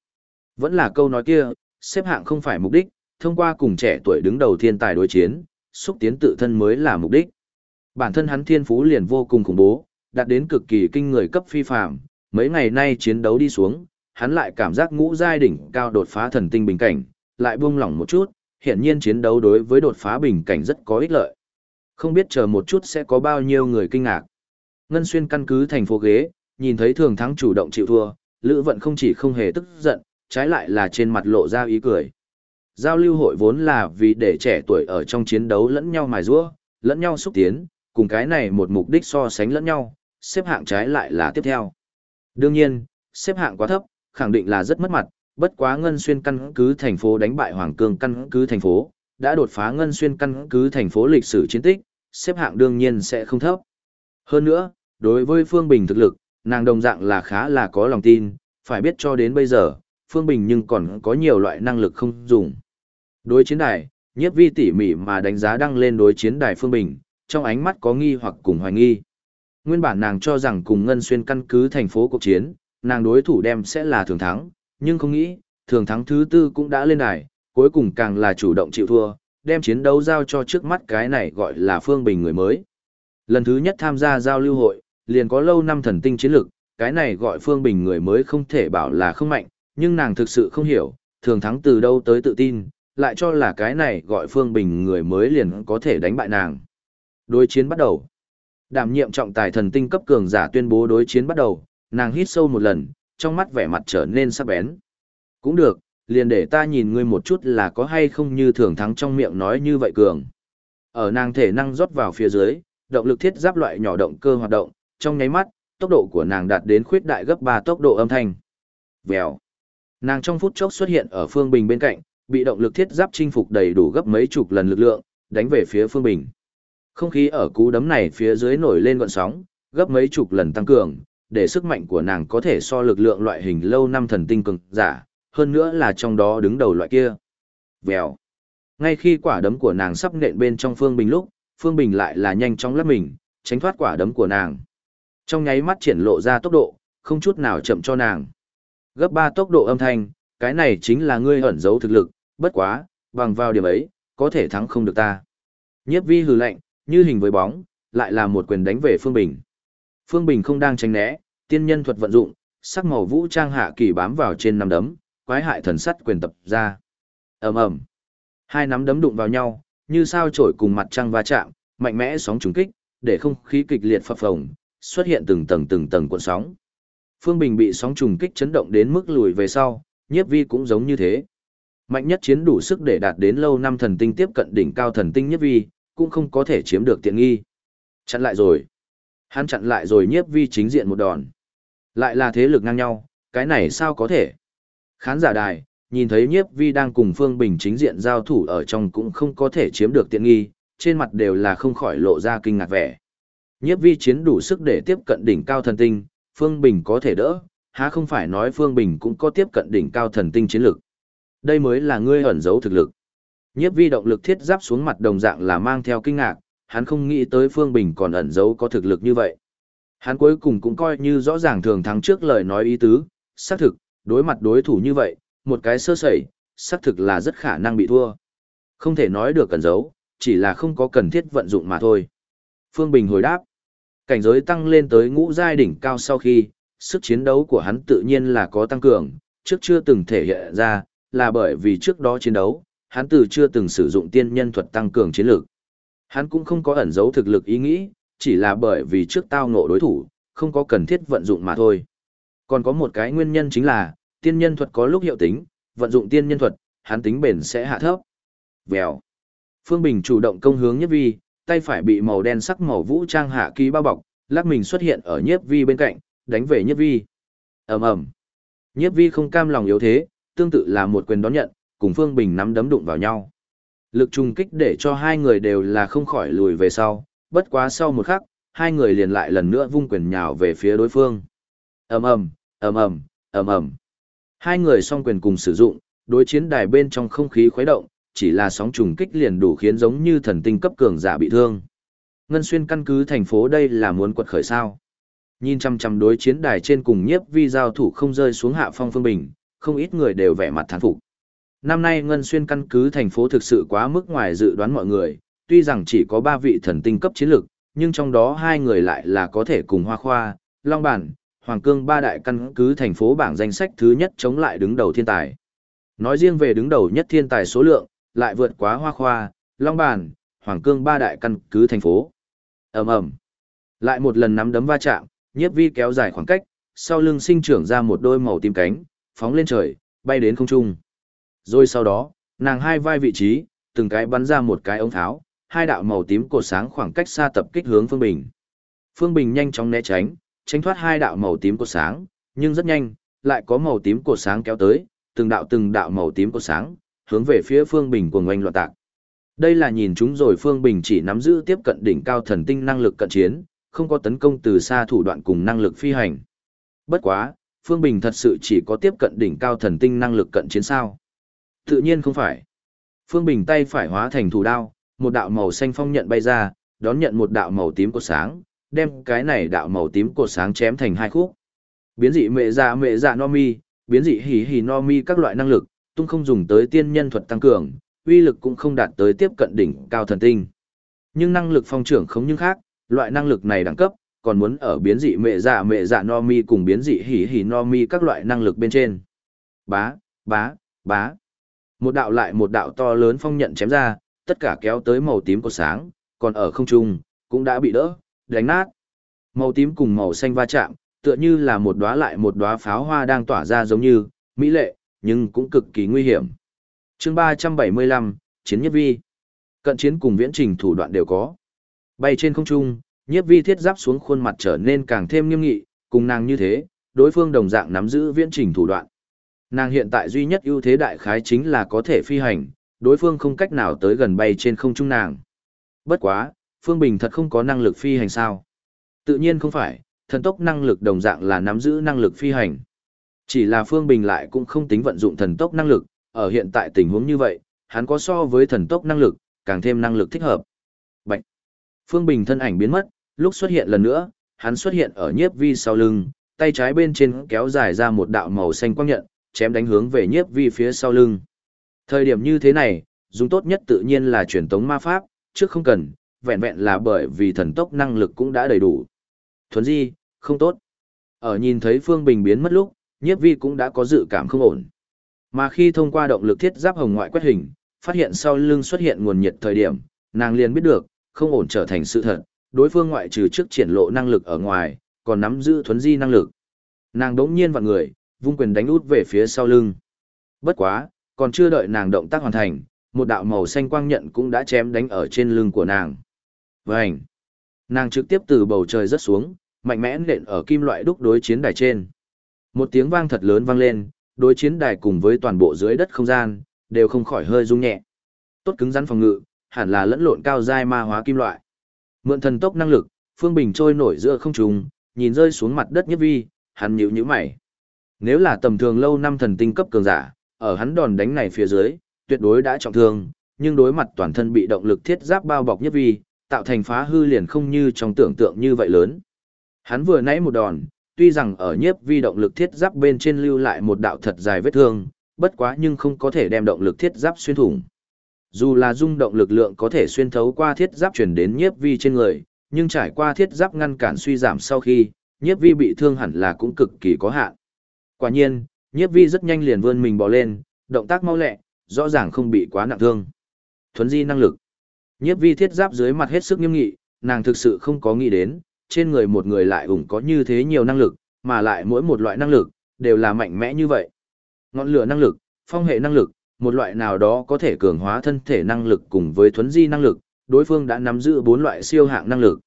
Vẫn là câu nói kia, xếp hạng không phải mục đích, thông qua cùng trẻ tuổi đứng đầu thiên tài đối chiến, xúc tiến tự thân mới là mục đích. Bản thân hắn thiên phú liền vô cùng khủng bố, đạt đến cực kỳ kinh người cấp phi phàm, mấy ngày nay chiến đấu đi xuống, hắn lại cảm giác ngũ giai đỉnh cao đột phá thần tinh bình cảnh, lại buông lỏng một chút, hiển nhiên chiến đấu đối với đột phá bình cảnh rất có ích lợi. Không biết chờ một chút sẽ có bao nhiêu người kinh ngạc. Ngân Xuyên căn cứ thành phố ghế, nhìn thấy thường thắng chủ động chịu thua, Lữ Vận không chỉ không hề tức giận, trái lại là trên mặt lộ ra ý cười. Giao lưu hội vốn là vì để trẻ tuổi ở trong chiến đấu lẫn nhau mài giũa, lẫn nhau xúc tiến, cùng cái này một mục đích so sánh lẫn nhau, xếp hạng trái lại là tiếp theo. Đương nhiên, xếp hạng quá thấp, khẳng định là rất mất mặt, bất quá Ngân Xuyên căn cứ thành phố đánh bại Hoàng Cương căn cứ thành phố, đã đột phá Ngân Xuyên căn cứ thành phố lịch sử chiến tích, xếp hạng đương nhiên sẽ không thấp. Hơn nữa, đối với Phương Bình thực lực, nàng đồng dạng là khá là có lòng tin, phải biết cho đến bây giờ, Phương Bình nhưng còn có nhiều loại năng lực không dùng. Đối chiến đài, nhiếp vi tỉ mỉ mà đánh giá đăng lên đối chiến đài Phương Bình, trong ánh mắt có nghi hoặc cùng hoài nghi. Nguyên bản nàng cho rằng cùng Ngân Xuyên căn cứ thành phố cuộc chiến, nàng đối thủ đem sẽ là thường thắng, nhưng không nghĩ, thường thắng thứ tư cũng đã lên đài, cuối cùng càng là chủ động chịu thua, đem chiến đấu giao cho trước mắt cái này gọi là Phương Bình người mới. Lần thứ nhất tham gia giao lưu hội, liền có lâu năm thần tinh chiến lực, cái này gọi Phương Bình người mới không thể bảo là không mạnh, nhưng nàng thực sự không hiểu, thường thắng từ đâu tới tự tin, lại cho là cái này gọi Phương Bình người mới liền có thể đánh bại nàng. Đối chiến bắt đầu. Đảm nhiệm trọng tài thần tinh cấp cường giả tuyên bố đối chiến bắt đầu, nàng hít sâu một lần, trong mắt vẻ mặt trở nên sắc bén. Cũng được, liền để ta nhìn ngươi một chút là có hay không như thường thắng trong miệng nói như vậy cường. Ở nàng thể năng rót vào phía dưới, động lực thiết giáp loại nhỏ động cơ hoạt động, trong nháy mắt, tốc độ của nàng đạt đến khuyết đại gấp 3 tốc độ âm thanh. Vèo. Nàng trong phút chốc xuất hiện ở Phương Bình bên cạnh, bị động lực thiết giáp chinh phục đầy đủ gấp mấy chục lần lực lượng, đánh về phía Phương Bình. Không khí ở cú đấm này phía dưới nổi lên gọn sóng, gấp mấy chục lần tăng cường, để sức mạnh của nàng có thể so lực lượng loại hình lâu năm thần tinh cường giả, hơn nữa là trong đó đứng đầu loại kia. Vèo. Ngay khi quả đấm của nàng sắp nện bên trong Phương Bình lúc, Phương Bình lại là nhanh chóng lấp mình, tránh thoát quả đấm của nàng. Trong nháy mắt triển lộ ra tốc độ, không chút nào chậm cho nàng. Gấp 3 tốc độ âm thanh, cái này chính là ngươi ẩn giấu thực lực, bất quá, bằng vào điểm ấy, có thể thắng không được ta. Nhiếp vi hừ lạnh, như hình với bóng, lại là một quyền đánh về Phương Bình. Phương Bình không đang tránh né, tiên nhân thuật vận dụng, sắc màu vũ trang hạ kỳ bám vào trên năm đấm, quái hại thần sắt quyền tập ra. Ầm ầm. Hai nắm đấm đụng vào nhau, như sao chổi cùng mặt trăng va chạm, mạnh mẽ sóng trùng kích, để không khí kịch liệt phập phồng, xuất hiện từng tầng từng tầng cuộn sóng. Phương Bình bị sóng trùng kích chấn động đến mức lùi về sau, nhiếp vi cũng giống như thế. Mạnh nhất chiến đủ sức để đạt đến lâu năm thần tinh tiếp cận đỉnh cao thần tinh nhiếp vi, cũng không có thể chiếm được tiện nghi. Chặn lại rồi. Hắn chặn lại rồi nhiếp vi chính diện một đòn. Lại là thế lực ngang nhau, cái này sao có thể? Khán giả đài, nhìn thấy nhiếp vi đang cùng Phương Bình chính diện giao thủ ở trong cũng không có thể chiếm được tiện nghi, trên mặt đều là không khỏi lộ ra kinh ngạc vẻ. Nhiếp vi chiến đủ sức để tiếp cận đỉnh cao thần tinh, Phương Bình có thể đỡ, há không phải nói Phương Bình cũng có tiếp cận đỉnh cao thần tinh chiến lực. Đây mới là ngươi ẩn giấu thực lực. Nhiếp vi động lực thiết giáp xuống mặt đồng dạng là mang theo kinh ngạc, hắn không nghĩ tới Phương Bình còn ẩn giấu có thực lực như vậy. Hắn cuối cùng cũng coi như rõ ràng thường thắng trước lời nói ý tứ, xác thực, đối mặt đối thủ như vậy, một cái sơ sẩy, xác thực là rất khả năng bị thua. Không thể nói được cần giấu, chỉ là không có cần thiết vận dụng mà thôi. Phương Bình hồi đáp, cảnh giới tăng lên tới ngũ giai đỉnh cao sau khi, sức chiến đấu của hắn tự nhiên là có tăng cường, trước chưa từng thể hiện ra, là bởi vì trước đó chiến đấu, hắn từ chưa từng sử dụng tiên nhân thuật tăng cường chiến lược. Hắn cũng không có ẩn giấu thực lực ý nghĩ, chỉ là bởi vì trước tao ngộ đối thủ, không có cần thiết vận dụng mà thôi. Còn có một cái nguyên nhân chính là, tiên nhân thuật có lúc hiệu tính, vận dụng tiên nhân thuật, hắn tính bền sẽ hạ thấp. Vèo. Phương Bình chủ động công hướng Nhất Vi, tay phải bị màu đen sắc màu vũ trang hạ ký bao bọc, lắc mình xuất hiện ở Nhất Vi bên cạnh, đánh về Nhất Vi. Ầm ầm. Nhất Vi không cam lòng yếu thế, tương tự là một quyền đón nhận, cùng Phương Bình nắm đấm đụng vào nhau. Lực trùng kích để cho hai người đều là không khỏi lùi về sau, bất quá sau một khắc, hai người liền lại lần nữa vung quyền nhào về phía đối phương. Ầm ầm, ầm ầm, ầm ầm. Hai người song quyền cùng sử dụng, đối chiến đài bên trong không khí khuấy động, chỉ là sóng trùng kích liền đủ khiến giống như thần tinh cấp cường giả bị thương. Ngân xuyên căn cứ thành phố đây là muốn quật khởi sao. Nhìn chăm chăm đối chiến đài trên cùng nhiếp vi giao thủ không rơi xuống hạ phong phương bình, không ít người đều vẻ mặt thán phục. Năm nay Ngân xuyên căn cứ thành phố thực sự quá mức ngoài dự đoán mọi người, tuy rằng chỉ có ba vị thần tinh cấp chiến lực, nhưng trong đó hai người lại là có thể cùng Hoa Khoa, Long Bản, Hoàng Cương ba đại căn cứ thành phố bảng danh sách thứ nhất chống lại đứng đầu thiên tài. Nói riêng về đứng đầu nhất thiên tài số lượng, lại vượt quá Hoa Khoa, Long Bàn Hoàng Cương ba đại căn cứ thành phố. ầm ầm Lại một lần nắm đấm va chạm, nhiếp vi kéo dài khoảng cách, sau lưng sinh trưởng ra một đôi màu tím cánh, phóng lên trời, bay đến không trung. Rồi sau đó, nàng hai vai vị trí, từng cái bắn ra một cái ống tháo, hai đạo màu tím cột sáng khoảng cách xa tập kích hướng Phương Bình. Phương Bình nhanh chóng né tránh, tránh thoát hai đạo màu tím của sáng, nhưng rất nhanh, lại có màu tím của sáng kéo tới, từng đạo từng đạo màu tím của sáng, hướng về phía Phương Bình của ngoanh loạn tạc. Đây là nhìn chúng rồi Phương Bình chỉ nắm giữ tiếp cận đỉnh cao thần tinh năng lực cận chiến, không có tấn công từ xa thủ đoạn cùng năng lực phi hành. Bất quá, Phương Bình thật sự chỉ có tiếp cận đỉnh cao thần tinh năng lực cận chiến sao? Tự nhiên không phải. Phương Bình tay phải hóa thành thủ đao, một đạo màu xanh phong nhận bay ra, đón nhận một đạo màu tím của sáng, đem cái này đạo màu tím cột sáng chém thành hai khúc. Biến dị mẹ dạ mẹ dạ no mi, biến dị hỉ hỉ no mi các loại năng lực, tung không dùng tới tiên nhân thuật tăng cường, uy lực cũng không đạt tới tiếp cận đỉnh cao thần tinh. Nhưng năng lực phong trưởng không những khác, loại năng lực này đẳng cấp, còn muốn ở biến dị mẹ dạ mẹ dạ no mi cùng biến dị hỉ hỉ no mi các loại năng lực bên trên. Bá, bá, bá. Một đạo lại một đạo to lớn phong nhận chém ra, tất cả kéo tới màu tím của sáng, còn ở không trung, cũng đã bị đỡ, đánh nát. Màu tím cùng màu xanh va chạm, tựa như là một đóa lại một đóa pháo hoa đang tỏa ra giống như, mỹ lệ, nhưng cũng cực kỳ nguy hiểm. chương 375, Chiến Nhất Vi. Cận chiến cùng viễn trình thủ đoạn đều có. Bay trên không trung, Nhất Vi thiết giáp xuống khuôn mặt trở nên càng thêm nghiêm nghị, cùng nàng như thế, đối phương đồng dạng nắm giữ viễn trình thủ đoạn. Nàng hiện tại duy nhất ưu thế đại khái chính là có thể phi hành, đối phương không cách nào tới gần bay trên không trung nàng. Bất quá, Phương Bình thật không có năng lực phi hành sao? Tự nhiên không phải, thần tốc năng lực đồng dạng là nắm giữ năng lực phi hành. Chỉ là Phương Bình lại cũng không tính vận dụng thần tốc năng lực, ở hiện tại tình huống như vậy, hắn có so với thần tốc năng lực, càng thêm năng lực thích hợp. Bạch. Phương Bình thân ảnh biến mất, lúc xuất hiện lần nữa, hắn xuất hiện ở nhiếp vi sau lưng, tay trái bên trên kéo dài ra một đạo màu xanh quang nhận, chém đánh hướng về nhiếp vi phía sau lưng. Thời điểm như thế này, dùng tốt nhất tự nhiên là truyền tống ma pháp, trước không cần, vẹn vẹn là bởi vì thần tốc năng lực cũng đã đầy đủ. Thuấn di, không tốt. Ở nhìn thấy Phương Bình biến mất lúc, nhiếp vi cũng đã có dự cảm không ổn. Mà khi thông qua động lực thiết giáp hồng ngoại quét hình, phát hiện sau lưng xuất hiện nguồn nhiệt thời điểm, nàng liền biết được, không ổn trở thành sự thật, đối phương ngoại trừ trước triển lộ năng lực ở ngoài, còn nắm giữ thuấn di năng lực. Nàng đống nhiên vặn người, vung quyền đánh út về phía sau lưng. Bất quá, còn chưa đợi nàng động tác hoàn thành, một đạo màu xanh quang nhận cũng đã chém đánh ở trên lưng của nàng. Vành! Nàng trực tiếp từ bầu trời rớt xuống, mạnh mẽ nện ở kim loại đúc đối chiến đài trên. Một tiếng vang thật lớn vang lên, đối chiến đài cùng với toàn bộ dưới đất không gian, đều không khỏi hơi rung nhẹ. Tốt cứng rắn phòng ngự, hẳn là lẫn lộn cao giai ma hóa kim loại. Mượn thần tốc năng lực, Phương Bình trôi nổi giữa không trung, nhìn rơi xuống mặt đất nhất vi, hắn nhíu nhíu mày. Nếu là tầm thường lâu năm thần tinh cấp cường giả, ở hắn đòn đánh này phía dưới, tuyệt đối đã trọng thương, nhưng đối mặt toàn thân bị động lực thiết giáp bao bọc nhất vi, tạo thành phá hư liền không như trong tưởng tượng như vậy lớn. Hắn vừa nãy một đòn, tuy rằng ở nhiếp vi động lực thiết giáp bên trên lưu lại một đạo thật dài vết thương, bất quá nhưng không có thể đem động lực thiết giáp xuyên thủng. Dù là dung động lực lượng có thể xuyên thấu qua thiết giáp chuyển đến nhiếp vi trên người, nhưng trải qua thiết giáp ngăn cản suy giảm sau khi, nhiếp vi bị thương hẳn là cũng cực kỳ có hạn. Quả nhiên, nhiếp vi rất nhanh liền vươn mình bò lên, động tác mau lẹ, rõ ràng không bị quá nặng thương. Thuấn di năng lực. Nhiếp vi thiết giáp dưới mặt hết sức nghiêm nghị, nàng thực sự không có nghĩ đến, trên người một người lại ủng có như thế nhiều năng lực, mà lại mỗi một loại năng lực, đều là mạnh mẽ như vậy. Ngọn lửa năng lực, phong hệ năng lực, một loại nào đó có thể cường hóa thân thể năng lực cùng với thuấn di năng lực, đối phương đã nắm giữ bốn loại siêu hạng năng lực,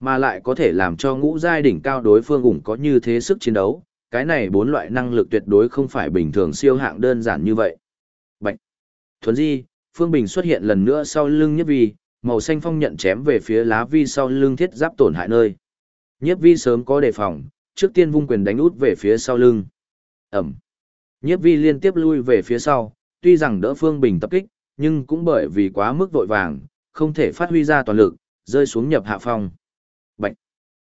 mà lại có thể làm cho ngũ giai đỉnh cao đối phương ủng có như thế sức chiến đấu, cái này bốn loại năng lực tuyệt đối không phải bình thường siêu hạng đơn giản như vậy. Bạch. Thuấn di, Phương Bình xuất hiện lần nữa sau lưng Nhất Vi, màu xanh phong nhận chém về phía lá vi sau lưng thiết giáp tổn hại nơi. Nhất Vi sớm có đề phòng, trước tiên vung quyền đánh út về phía sau lưng. Ẩm. Nhất Vi liên tiếp lui về phía sau, tuy rằng đỡ Phương Bình tập kích, nhưng cũng bởi vì quá mức vội vàng, không thể phát huy ra toàn lực, rơi xuống nhập hạ phong. Bạch.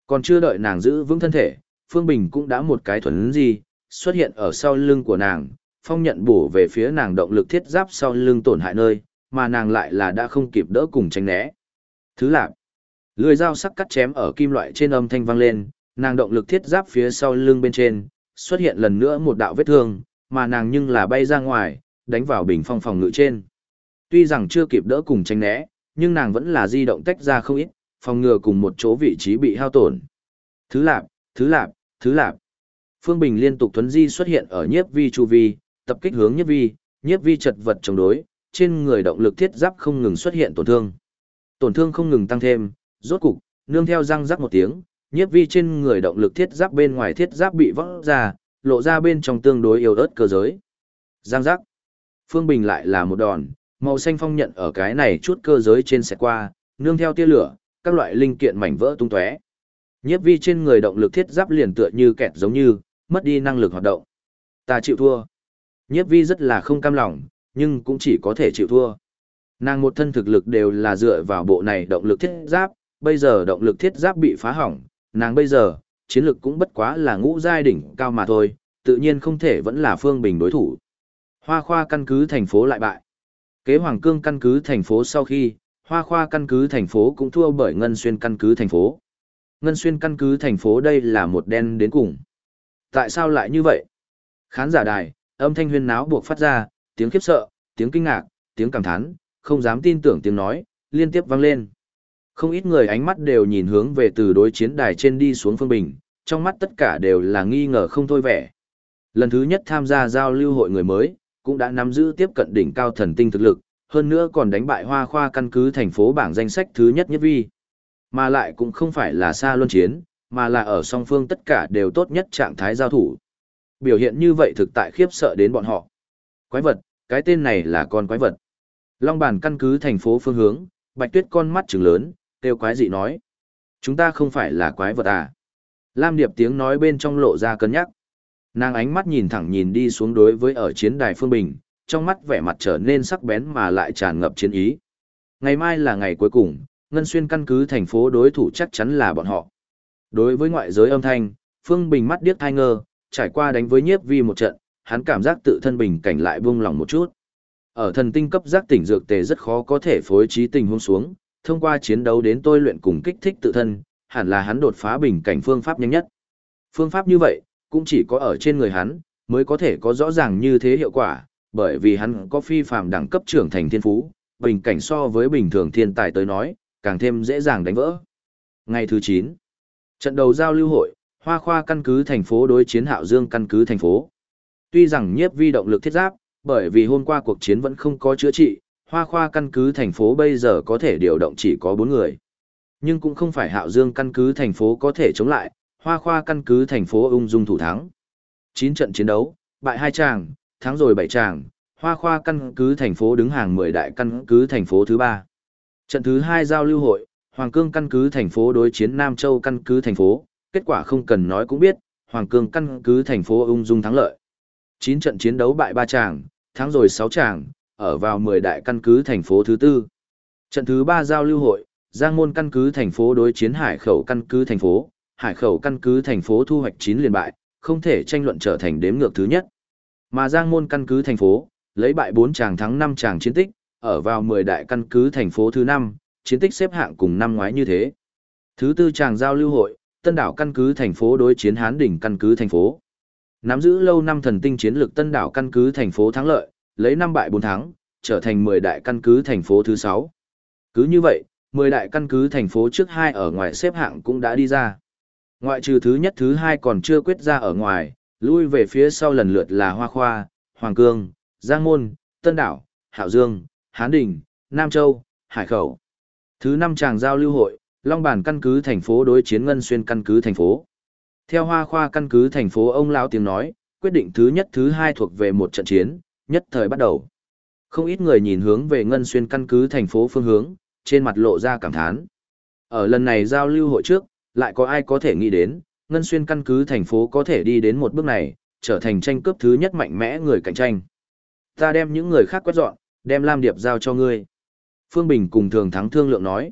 Còn chưa đợi nàng giữ vững thân thể, Phương Bình cũng đã một cái thuần gì, xuất hiện ở sau lưng của nàng, phong nhận bổ về phía nàng động lực thiết giáp sau lưng tổn hại nơi, mà nàng lại là đã không kịp đỡ cùng tránh né. Thứ lạc, lưỡi dao sắc cắt chém ở kim loại trên âm thanh vang lên, nàng động lực thiết giáp phía sau lưng bên trên, xuất hiện lần nữa một đạo vết thương, mà nàng nhưng là bay ra ngoài, đánh vào bình phong phòng ngự trên. Tuy rằng chưa kịp đỡ cùng tránh né, nhưng nàng vẫn là di động tách ra không ít, phòng ngừa cùng một chỗ vị trí bị hao tổn. Thứ lạp, thứ lạp, thứ lạp. Phương Bình liên tục thuấn di xuất hiện ở nhiếp vi chu vi, tập kích hướng nhiếp vi, nhiếp vi chật vật chống đối, trên người động lực thiết giáp không ngừng xuất hiện tổn thương. Tổn thương không ngừng tăng thêm, rốt cục, nương theo răng rắc một tiếng, nhiếp vi trên người động lực thiết giáp bên ngoài thiết giáp bị vỡ ra, lộ ra bên trong tương đối yếu ớt cơ giới. Răng rắc. Phương Bình lại là một đòn, màu xanh phong nhận ở cái này chút cơ giới trên xe qua, nương theo tia lửa, các loại linh kiện mảnh vỡ tung tóe. Nhiếp vi trên người động lực thiết giáp liền tựa như kẹt giống như, mất đi năng lực hoạt động. Ta chịu thua. Nhiếp vi rất là không cam lòng, nhưng cũng chỉ có thể chịu thua. Nàng một thân thực lực đều là dựa vào bộ này động lực thiết giáp, bây giờ động lực thiết giáp bị phá hỏng, nàng bây giờ, chiến lực cũng bất quá là ngũ giai đỉnh cao mà thôi, tự nhiên không thể vẫn là phương bình đối thủ. Hoa khoa căn cứ thành phố lại bại. Kế Hoàng Cương căn cứ thành phố sau khi, Hoa khoa căn cứ thành phố cũng thua bởi Ngân Xuyên căn cứ thành phố. Ngân Xuyên căn cứ thành phố đây là một đen đến cùng. Tại sao lại như vậy? Khán giả đài, âm thanh huyên náo buộc phát ra, tiếng khiếp sợ, tiếng kinh ngạc, tiếng cảm thán, không dám tin tưởng tiếng nói, liên tiếp vang lên. Không ít người ánh mắt đều nhìn hướng về từ đối chiến đài trên đi xuống phương bình, trong mắt tất cả đều là nghi ngờ không thôi vẻ. Lần thứ nhất tham gia giao lưu hội người mới, cũng đã nắm giữ tiếp cận đỉnh cao thần tinh thực lực, hơn nữa còn đánh bại hoa khoa căn cứ thành phố bảng danh sách thứ nhất nhất vi. Mà lại cũng không phải là xa luân chiến, mà là ở song phương tất cả đều tốt nhất trạng thái giao thủ. Biểu hiện như vậy thực tại khiếp sợ đến bọn họ. Quái vật, cái tên này là con quái vật. Long bản căn cứ thành phố phương hướng, bạch tuyết con mắt trừng lớn, kêu quái dị nói. Chúng ta không phải là quái vật à. Lam Điệp tiếng nói bên trong lộ ra cân nhắc. Nàng ánh mắt nhìn thẳng nhìn đi xuống đối với ở chiến đài phương bình, trong mắt vẻ mặt trở nên sắc bén mà lại tràn ngập chiến ý. Ngày mai là ngày cuối cùng, Ngân Xuyên căn cứ thành phố đối thủ chắc chắn là bọn họ. Đối với ngoại giới âm thanh, Phương Bình mắt điếc thai ngơ, trải qua đánh với nhiếp vi một trận, hắn cảm giác tự thân bình cảnh lại buông lỏng một chút. Ở thần tinh cấp giác tỉnh dược tề rất khó có thể phối trí tình huống xuống, thông qua chiến đấu đến tôi luyện cùng kích thích tự thân, hẳn là hắn đột phá bình cảnh phương pháp nhanh nhất. Phương pháp như vậy, cũng chỉ có ở trên người hắn, mới có thể có rõ ràng như thế hiệu quả, bởi vì hắn có phi phàm đẳng cấp trưởng thành thiên phú, bình cảnh so với bình thường thiên tài tới nói, càng thêm dễ dàng đánh vỡ. Ngày thứ 9, trận đầu giao lưu hội, Hoa Khoa căn cứ thành phố đối chiến Hạo Dương căn cứ thành phố. Tuy rằng nhiếp vi động lực thiết giáp, bởi vì hôm qua cuộc chiến vẫn không có chữa trị, Hoa Khoa căn cứ thành phố bây giờ có thể điều động chỉ có 4 người. Nhưng cũng không phải Hạo Dương căn cứ thành phố có thể chống lại, Hoa Khoa căn cứ thành phố ung dung thủ thắng. 9 trận chiến đấu, bại hai tràng, thắng rồi 7 tràng, Hoa Khoa căn cứ thành phố đứng hàng 10 đại căn cứ thành phố thứ 3. Trận thứ 2 giao lưu hội, Hoàng Cương căn cứ thành phố đối chiến Nam Châu căn cứ thành phố, kết quả không cần nói cũng biết, Hoàng Cương căn cứ thành phố ung dung thắng lợi. 9 trận chiến đấu bại 3 tràng, thắng rồi 6 tràng, ở vào 10 đại căn cứ thành phố thứ 4. Trận thứ 3 giao lưu hội, Giang Môn căn cứ thành phố đối chiến Hải Khẩu căn cứ thành phố, Hải Khẩu căn cứ thành phố thu hoạch 9 liền bại, không thể tranh luận trở thành đếm ngược thứ nhất. Mà Giang Môn căn cứ thành phố, lấy bại 4 tràng thắng 5 tràng chiến tích, ở vào 10 đại căn cứ thành phố thứ 5, chiến tích xếp hạng cùng năm ngoái như thế. Thứ tư tràng giao lưu hội, Tân đảo căn cứ thành phố đối chiến Hán đỉnh căn cứ thành phố. Nắm giữ lâu năm thần tinh chiến lược Tân đảo căn cứ thành phố thắng lợi, lấy năm bại bốn thắng, trở thành 10 đại căn cứ thành phố thứ 6. Cứ như vậy, 10 đại căn cứ thành phố trước hai ở ngoài xếp hạng cũng đã đi ra. Ngoại trừ thứ nhất thứ hai còn chưa quyết ra ở ngoài, lui về phía sau lần lượt là Hoa Khoa, Hoàng Cương, Giang Môn, Tân Đảo, Hạo Dương, Hán Đình, Nam Châu, Hải Khẩu. Thứ năm tràng giao lưu hội, Long Bản căn cứ thành phố đối chiến Ngân Xuyên căn cứ thành phố. Theo Hoa Khoa căn cứ thành phố ông lão tiếng nói, quyết định thứ nhất thứ hai thuộc về một trận chiến, nhất thời bắt đầu. Không ít người nhìn hướng về Ngân Xuyên căn cứ thành phố phương hướng, trên mặt lộ ra cảm thán. Ở lần này giao lưu hội trước, lại có ai có thể nghĩ đến, Ngân Xuyên căn cứ thành phố có thể đi đến một bước này, trở thành tranh cướp thứ nhất mạnh mẽ người cạnh tranh. Ta đem những người khác quét dọn, đem Lam Điệp giao cho ngươi. Phương Bình cùng Thường Thắng thương lượng nói.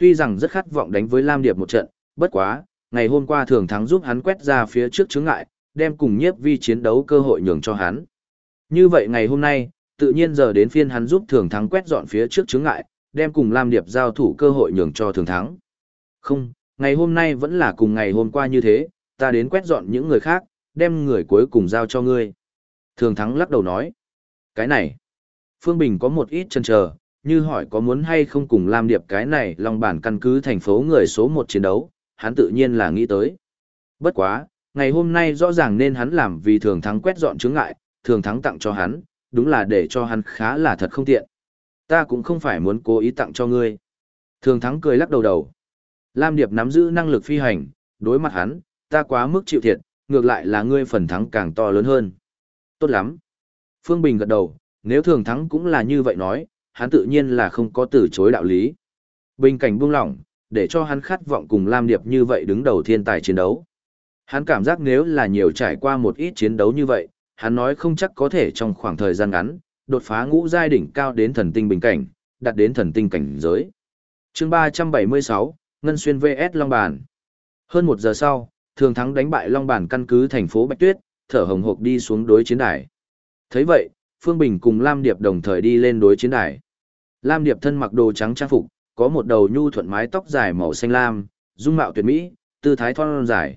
Tuy rằng rất khát vọng đánh với Lam Điệp một trận, bất quá, ngày hôm qua Thường Thắng giúp hắn quét ra phía trước chướng ngại, đem cùng nhiếp vi chiến đấu cơ hội nhường cho hắn. Như vậy ngày hôm nay, tự nhiên giờ đến phiên hắn giúp Thường Thắng quét dọn phía trước chướng ngại, đem cùng Lam Điệp giao thủ cơ hội nhường cho Thường Thắng. Không, ngày hôm nay vẫn là cùng ngày hôm qua như thế, ta đến quét dọn những người khác, đem người cuối cùng giao cho ngươi. Thường Thắng lắc đầu nói. Cái này, Phương Bình có một ít chân chờ, như hỏi có muốn hay không cùng Lam Điệp cái này lòng bản căn cứ thành phố người số một chiến đấu, hắn tự nhiên là nghĩ tới. Bất quá, ngày hôm nay rõ ràng nên hắn làm vì thường thắng quét dọn chướng ngại, thường thắng tặng cho hắn, đúng là để cho hắn khá là thật không tiện. Ta cũng không phải muốn cố ý tặng cho ngươi. Thường thắng cười lắc đầu đầu. Lam Điệp nắm giữ năng lực phi hành, đối mặt hắn, ta quá mức chịu thiệt, ngược lại là ngươi phần thắng càng to lớn hơn. Tốt lắm. Phương Bình gật đầu, nếu thường thắng cũng là như vậy nói, hắn tự nhiên là không có từ chối đạo lý. Bình cảnh buông lỏng, để cho hắn khát vọng cùng Lam Điệp như vậy đứng đầu thiên tài chiến đấu. Hắn cảm giác nếu là nhiều trải qua một ít chiến đấu như vậy, hắn nói không chắc có thể trong khoảng thời gian ngắn, đột phá ngũ giai đỉnh cao đến thần tinh bình cảnh, đạt đến thần tinh cảnh giới. chương 376, Ngân Xuyên VS Long Bàn. Hơn một giờ sau, Thường Thắng đánh bại Long Bàn căn cứ thành phố Bạch Tuyết, thở hồng hộc đi xuống đối chiến đài. thấy vậy, Phương Bình cùng Lam Điệp đồng thời đi lên đối chiến đài. Lam Điệp thân mặc đồ trắng trang phục, có một đầu nhu thuận mái tóc dài màu xanh lam, dung mạo tuyệt mỹ, tư thái thon dài.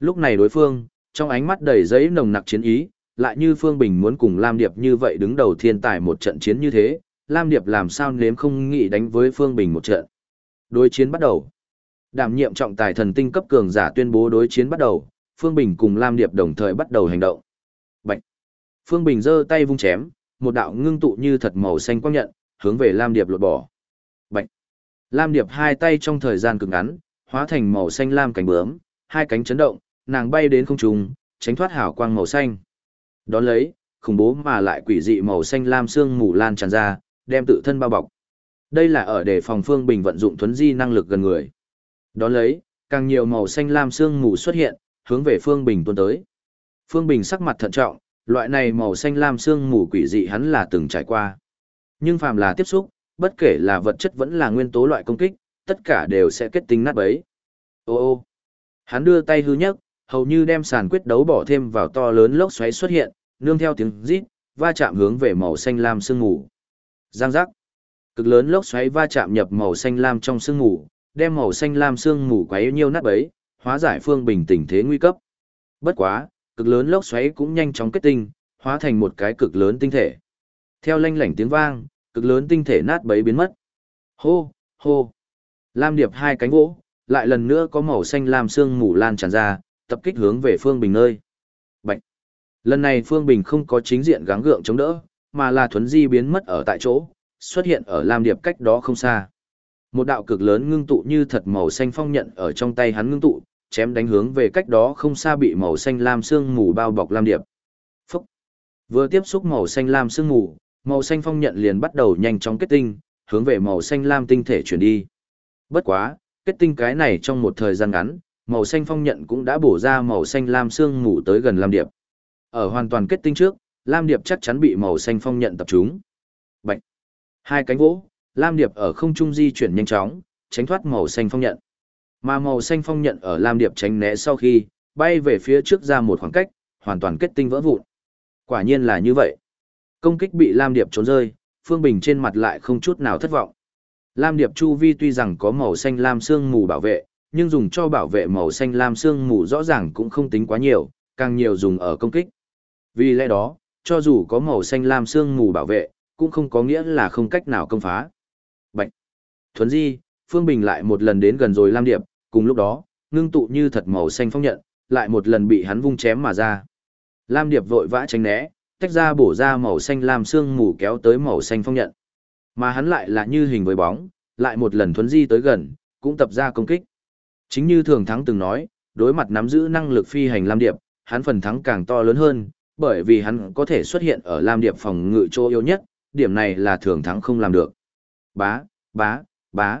Lúc này đối phương, trong ánh mắt đầy giấy nồng nặc chiến ý, lại như Phương Bình muốn cùng Lam Điệp như vậy đứng đầu thiên tài một trận chiến như thế, Lam Điệp làm sao nếm không nghĩ đánh với Phương Bình một trận. Đối chiến bắt đầu. Đảm nhiệm trọng tài thần tinh cấp cường giả tuyên bố đối chiến bắt đầu, Phương Bình cùng Lam Điệp đồng thời bắt đầu hành động. Phương Bình giơ tay vung chém, một đạo ngưng tụ như thật màu xanh quang nhận, hướng về Lam Điệp lột bỏ. Bạch. Lam Điệp hai tay trong thời gian cực ngắn, hóa thành màu xanh lam cánh bướm, hai cánh chấn động, nàng bay đến không trung, tránh thoát hào quang màu xanh. Đón lấy, khủng bố mà lại quỷ dị màu xanh lam xương mù lan tràn ra, đem tự thân bao bọc. Đây là ở để phòng Phương Bình vận dụng thuấn di năng lực gần người. Đón lấy, càng nhiều màu xanh lam xương mù xuất hiện, hướng về Phương Bình tuôn tới. Phương Bình sắc mặt thận trọng, loại này màu xanh lam xương mù quỷ dị hắn là từng trải qua. Nhưng phàm là tiếp xúc, bất kể là vật chất vẫn là nguyên tố loại công kích, tất cả đều sẽ kết tinh nát bấy. Ô ô, hắn đưa tay hư nhấc, hầu như đem sàn quyết đấu bỏ thêm vào to lớn lốc xoáy xuất hiện, nương theo tiếng rít, va chạm hướng về màu xanh lam sương mù. Giang giác. Cực lớn lốc xoáy va chạm nhập màu xanh lam trong sương mù, đem màu xanh lam sương mù quấy nhiêu nát bấy, hóa giải phương bình tình thế nguy cấp, Bất quá, cực lớn lốc xoáy cũng nhanh chóng kết tinh, hóa thành một cái cực lớn tinh thể. Theo lanh lảnh tiếng vang, cực lớn tinh thể nát bấy biến mất. Hô, hô. Lam Điệp hai cánh vỗ, lại lần nữa có màu xanh lam sương mù lan tràn ra, tập kích hướng về Phương Bình nơi. Bạch. Lần này Phương Bình không có chính diện gắng gượng chống đỡ, mà là thuấn di biến mất ở tại chỗ, xuất hiện ở Lam Điệp cách đó không xa. Một đạo cực lớn ngưng tụ như thật màu xanh phong nhận ở trong tay hắn ngưng tụ, chém đánh hướng về cách đó không xa bị màu xanh lam sương mù bao bọc Lam Điệp. Phúc! Vừa tiếp xúc màu xanh lam sương mù, màu xanh phong nhận liền bắt đầu nhanh chóng kết tinh, hướng về màu xanh lam tinh thể chuyển đi. Bất quá, kết tinh cái này trong một thời gian ngắn, màu xanh phong nhận cũng đã bổ ra màu xanh lam sương mù tới gần Lam Điệp. Ở hoàn toàn kết tinh trước, Lam Điệp chắc chắn bị màu xanh phong nhận tập trúng. Bạch! Hai cánh vỗ, Lam Điệp ở không trung di chuyển nhanh chóng, tránh thoát màu xanh phong nhận. Mà màu xanh phong nhận ở Lam Điệp tránh né sau khi, bay về phía trước ra một khoảng cách, hoàn toàn kết tinh vỡ vụn. Quả nhiên là như vậy. Công kích bị Lam Điệp trốn rơi, Phương Bình trên mặt lại không chút nào thất vọng. Lam Điệp Chu Vi tuy rằng có màu xanh lam xương mù bảo vệ, nhưng dùng cho bảo vệ màu xanh lam xương mù rõ ràng cũng không tính quá nhiều, càng nhiều dùng ở công kích. Vì lẽ đó, cho dù có màu xanh lam xương mù bảo vệ, cũng không có nghĩa là không cách nào công phá. Bạch! Thuấn di, Phương Bình lại một lần đến gần rồi Lam Điệp, cùng lúc đó, ngưng tụ như thật màu xanh phong nhận, lại một lần bị hắn vung chém mà ra. Lam Điệp vội vã tránh né, tách ra bổ ra màu xanh lam xương mù kéo tới màu xanh phong nhận. Mà hắn lại là như hình với bóng, lại một lần thuấn di tới gần, cũng tập ra công kích. Chính như thường thắng từng nói, đối mặt nắm giữ năng lực phi hành Lam Điệp, hắn phần thắng càng to lớn hơn, bởi vì hắn có thể xuất hiện ở Lam Điệp phòng ngự chỗ yếu nhất, điểm này là thường thắng không làm được. Bá, bá, bá.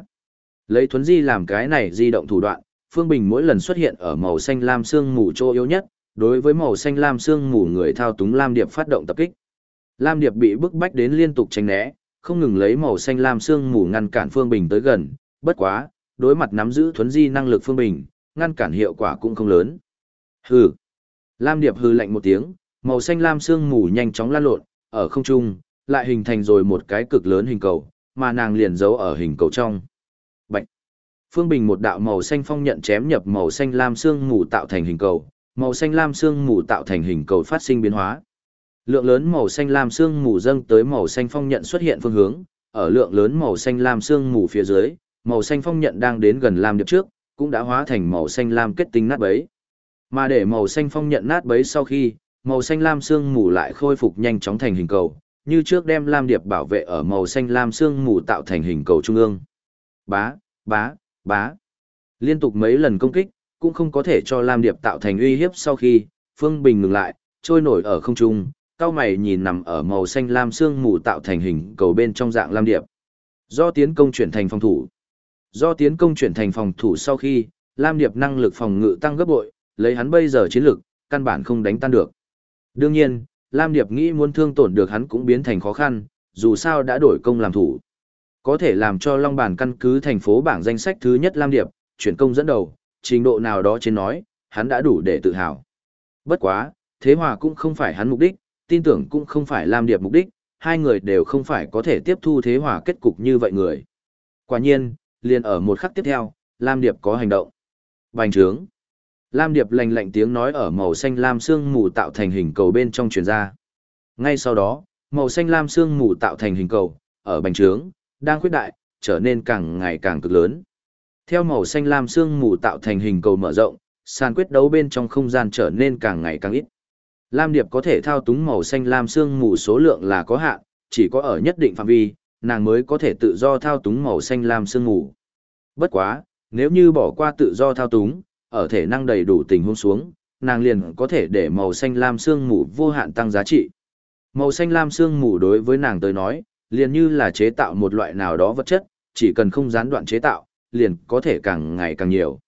Lấy thuấn di làm cái này di động thủ đoạn, Phương Bình mỗi lần xuất hiện ở màu xanh lam xương mù chỗ yếu nhất, đối với màu xanh lam xương mù người thao túng Lam Điệp phát động tập kích. Lam Điệp bị bức bách đến liên tục tránh né, không ngừng lấy màu xanh lam xương mù ngăn cản Phương Bình tới gần, bất quá, đối mặt nắm giữ thuấn di năng lực Phương Bình, ngăn cản hiệu quả cũng không lớn. Hừ. Lam Điệp hừ lạnh một tiếng, màu xanh lam xương mù nhanh chóng lan lộn, ở không trung, lại hình thành rồi một cái cực lớn hình cầu, mà nàng liền giấu ở hình cầu trong. Phương Bình một đạo màu xanh phong nhận chém nhập màu xanh lam xương mù tạo thành hình cầu, màu xanh lam xương mù tạo thành hình cầu phát sinh biến hóa. Lượng lớn màu xanh lam xương mù dâng tới màu xanh phong nhận xuất hiện phương hướng, ở lượng lớn màu xanh lam xương mù phía dưới, màu xanh phong nhận đang đến gần lam điệp trước, cũng đã hóa thành màu xanh lam kết tinh nát bấy. Mà để màu xanh phong nhận nát bấy sau khi, màu xanh lam xương mù lại khôi phục nhanh chóng thành hình cầu, như trước đem lam điệp bảo vệ ở màu xanh lam xương mù tạo thành hình cầu trung ương. Bá, bá, bá. Liên tục mấy lần công kích, cũng không có thể cho lam điệp tạo thành uy hiếp sau khi, Phương Bình ngừng lại, trôi nổi ở không trung, cao mày nhìn nằm ở màu xanh lam xương mù tạo thành hình cầu bên trong dạng lam điệp. Do tiến công chuyển thành phòng thủ. Do tiến công chuyển thành phòng thủ sau khi, lam điệp năng lực phòng ngự tăng gấp bội, lấy hắn bây giờ chiến lực, căn bản không đánh tan được. Đương nhiên, Lam Điệp nghĩ muốn thương tổn được hắn cũng biến thành khó khăn, dù sao đã đổi công làm thủ. Có thể làm cho Long Bản căn cứ thành phố bảng danh sách thứ nhất Lam Điệp, chuyển công dẫn đầu, trình độ nào đó trên nói, hắn đã đủ để tự hào. Bất quá, thế hòa cũng không phải hắn mục đích, tin tưởng cũng không phải Lam Điệp mục đích, hai người đều không phải có thể tiếp thu thế hòa kết cục như vậy người. Quả nhiên, liền ở một khắc tiếp theo, Lam Điệp có hành động. Bành trướng. Lam Điệp lạnh lạnh tiếng nói ở màu xanh lam xương mù tạo thành hình cầu bên trong truyền ra. Ngay sau đó, màu xanh lam xương mù tạo thành hình cầu, ở bành trướng, đang khuyết đại, trở nên càng ngày càng cực lớn. Theo màu xanh lam xương mù tạo thành hình cầu mở rộng, sàn quyết đấu bên trong không gian trở nên càng ngày càng ít. Lam Điệp có thể thao túng màu xanh lam xương mù số lượng là có hạn, chỉ có ở nhất định phạm vi, nàng mới có thể tự do thao túng màu xanh lam xương mù. Bất quá, nếu như bỏ qua tự do thao túng, ở thể năng đầy đủ tình huống xuống, nàng liền có thể để màu xanh lam xương mù vô hạn tăng giá trị. Màu xanh lam xương mù đối với nàng tới nói, liền như là chế tạo một loại nào đó vật chất, chỉ cần không gián đoạn chế tạo, liền có thể càng ngày càng nhiều.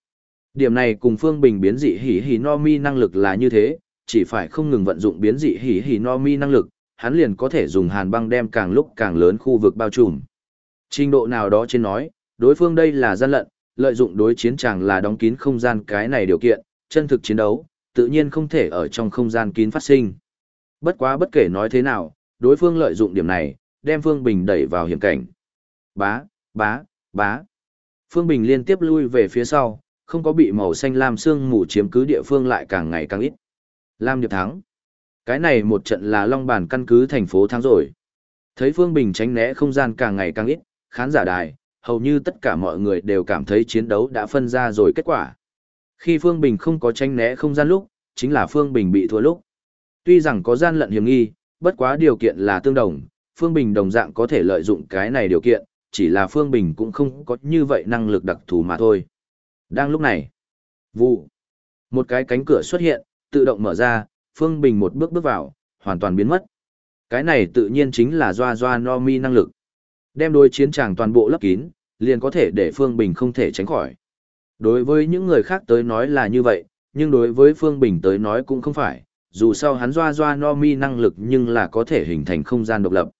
Điểm này cùng phương bình biến dị hỉ hỉ no mi năng lực là như thế, chỉ phải không ngừng vận dụng biến dị hỉ hỉ no mi năng lực, hắn liền có thể dùng hàn băng đem càng lúc càng lớn khu vực bao trùm. Trình độ nào đó trên nói, đối phương đây là gian lận, lợi dụng đối chiến chàng là đóng kín không gian cái này điều kiện, chân thực chiến đấu, tự nhiên không thể ở trong không gian kín phát sinh. Bất quá bất kể nói thế nào, đối phương lợi dụng điểm này, đem Phương Bình đẩy vào hiểm cảnh. Bá, bá, bá. Phương Bình liên tiếp lui về phía sau, không có bị màu xanh lam xương mù chiếm cứ địa phương lại càng ngày càng ít. Lam Điệp thắng. Cái này một trận là Long Bàn căn cứ thành phố thắng rồi. Thấy Phương Bình tránh né không gian càng ngày càng ít, khán giả đài, hầu như tất cả mọi người đều cảm thấy chiến đấu đã phân ra rồi kết quả. Khi Phương Bình không có tránh né không gian lúc, chính là Phương Bình bị thua lúc. Tuy rằng có gian lận hiểm nghi, bất quá điều kiện là tương đồng, Phương Bình đồng dạng có thể lợi dụng cái này điều kiện, chỉ là Phương Bình cũng không có như vậy năng lực đặc thù mà thôi. Đang lúc này, vụ, một cái cánh cửa xuất hiện, tự động mở ra, Phương Bình một bước bước vào, hoàn toàn biến mất. Cái này tự nhiên chính là doa doa no mi năng lực. Đem đôi chiến tràng toàn bộ lấp kín, liền có thể để Phương Bình không thể tránh khỏi. Đối với những người khác tới nói là như vậy, nhưng đối với Phương Bình tới nói cũng không phải, dù sao hắn doa doa no mi năng lực nhưng là có thể hình thành không gian độc lập.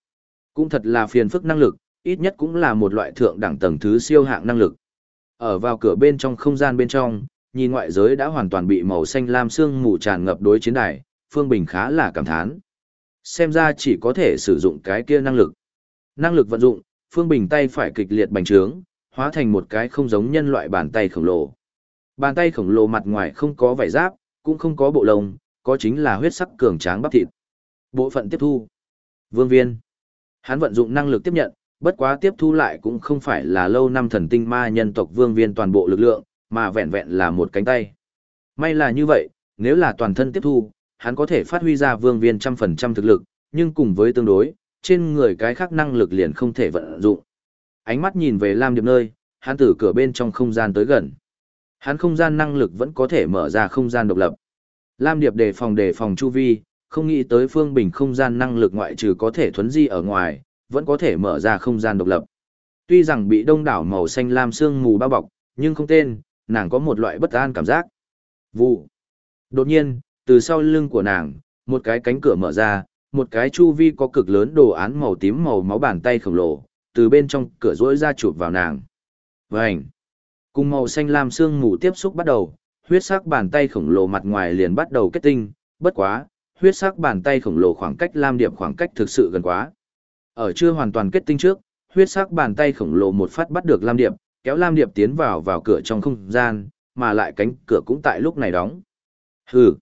Cũng thật là phiền phức năng lực, ít nhất cũng là một loại thượng đẳng tầng thứ siêu hạng năng lực. Ở vào cửa bên trong không gian bên trong, nhìn ngoại giới đã hoàn toàn bị màu xanh lam sương mù tràn ngập đối chiến đài, Phương Bình khá là cảm thán. Xem ra chỉ có thể sử dụng cái kia năng lực. Năng lực vận dụng, Phương Bình tay phải kịch liệt bành trướng, hóa thành một cái không giống nhân loại bàn tay khổng lồ. Bàn tay khổng lồ mặt ngoài không có vảy giáp, cũng không có bộ lông, có chính là huyết sắc cường tráng bắp thịt. Bộ phận tiếp thu. Vương Viên. Hắn vận dụng năng lực tiếp nhận, bất quá tiếp thu lại cũng không phải là lâu năm thần tinh ma nhân tộc Vương Viên toàn bộ lực lượng, mà vẹn vẹn là một cánh tay. May là như vậy, nếu là toàn thân tiếp thu, hắn có thể phát huy ra Vương Viên trăm phần trăm thực lực, nhưng cùng với tương đối, trên người cái khác năng lực liền không thể vận dụng. Ánh mắt nhìn về Lam Điệp nơi, hắn từ cửa bên trong không gian tới gần. Hắn không gian năng lực vẫn có thể mở ra không gian độc lập. Lam Điệp đề phòng đề phòng chu vi, không nghĩ tới Phương Bình không gian năng lực ngoại trừ có thể thuấn di ở ngoài, vẫn có thể mở ra không gian độc lập. Tuy rằng bị đông đảo màu xanh lam sương mù bao bọc, nhưng không tên, nàng có một loại bất an cảm giác. Vụ. Đột nhiên, từ sau lưng của nàng, một cái cánh cửa mở ra, một cái chu vi có cực lớn đồ án màu tím màu máu bàn tay khổng lồ, từ bên trong cửa rỗi ra chụp vào nàng. Vành. Cùng màu xanh lam sương mù tiếp xúc bắt đầu, huyết sắc bàn tay khổng lồ mặt ngoài liền bắt đầu kết tinh, bất quá, huyết sắc bàn tay khổng lồ khoảng cách lam điệp khoảng cách thực sự gần quá. Ở chưa hoàn toàn kết tinh trước, huyết sắc bàn tay khổng lồ một phát bắt được lam điệp, kéo lam điệp tiến vào vào cửa trong không gian, mà lại cánh cửa cũng tại lúc này đóng. Hừ.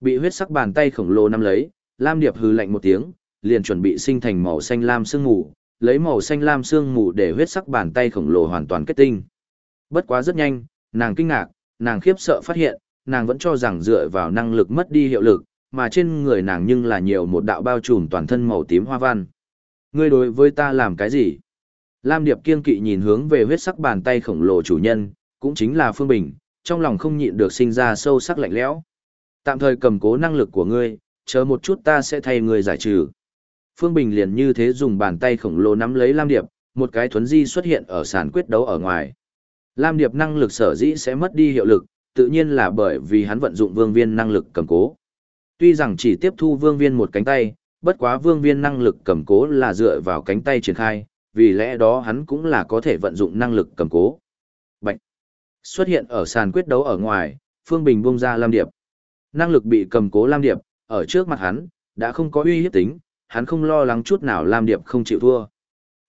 Bị huyết sắc bàn tay khổng lồ nắm lấy, lam điệp hừ lạnh một tiếng, liền chuẩn bị sinh thành màu xanh lam sương mù, lấy màu xanh lam sương mù để huyết sắc bàn tay khổng lồ hoàn toàn kết tinh. Bất quá rất nhanh, nàng kinh ngạc, nàng khiếp sợ phát hiện, nàng vẫn cho rằng dựa vào năng lực mất đi hiệu lực, mà trên người nàng nhưng là nhiều một đạo bao trùm toàn thân màu tím hoa văn. Ngươi đối với ta làm cái gì? Lam Điệp kiên kỵ nhìn hướng về huyết sắc bàn tay khổng lồ chủ nhân, cũng chính là Phương Bình, trong lòng không nhịn được sinh ra sâu sắc lạnh lẽo. Tạm thời cầm cố năng lực của ngươi, chờ một chút ta sẽ thay ngươi giải trừ. Phương Bình liền như thế dùng bàn tay khổng lồ nắm lấy Lam Điệp, một cái thuấn di xuất hiện ở sàn quyết đấu ở ngoài. Lam Điệp năng lực sở dĩ sẽ mất đi hiệu lực, tự nhiên là bởi vì hắn vận dụng vương viên năng lực cầm cố. Tuy rằng chỉ tiếp thu vương viên một cánh tay, bất quá vương viên năng lực cầm cố là dựa vào cánh tay triển khai, vì lẽ đó hắn cũng là có thể vận dụng năng lực cầm cố. Bạch! Xuất hiện ở sàn quyết đấu ở ngoài, Phương Bình bung ra Lam Điệp. Năng lực bị cầm cố Lam Điệp, ở trước mặt hắn, đã không có uy hiếp tính, hắn không lo lắng chút nào Lam Điệp không chịu thua.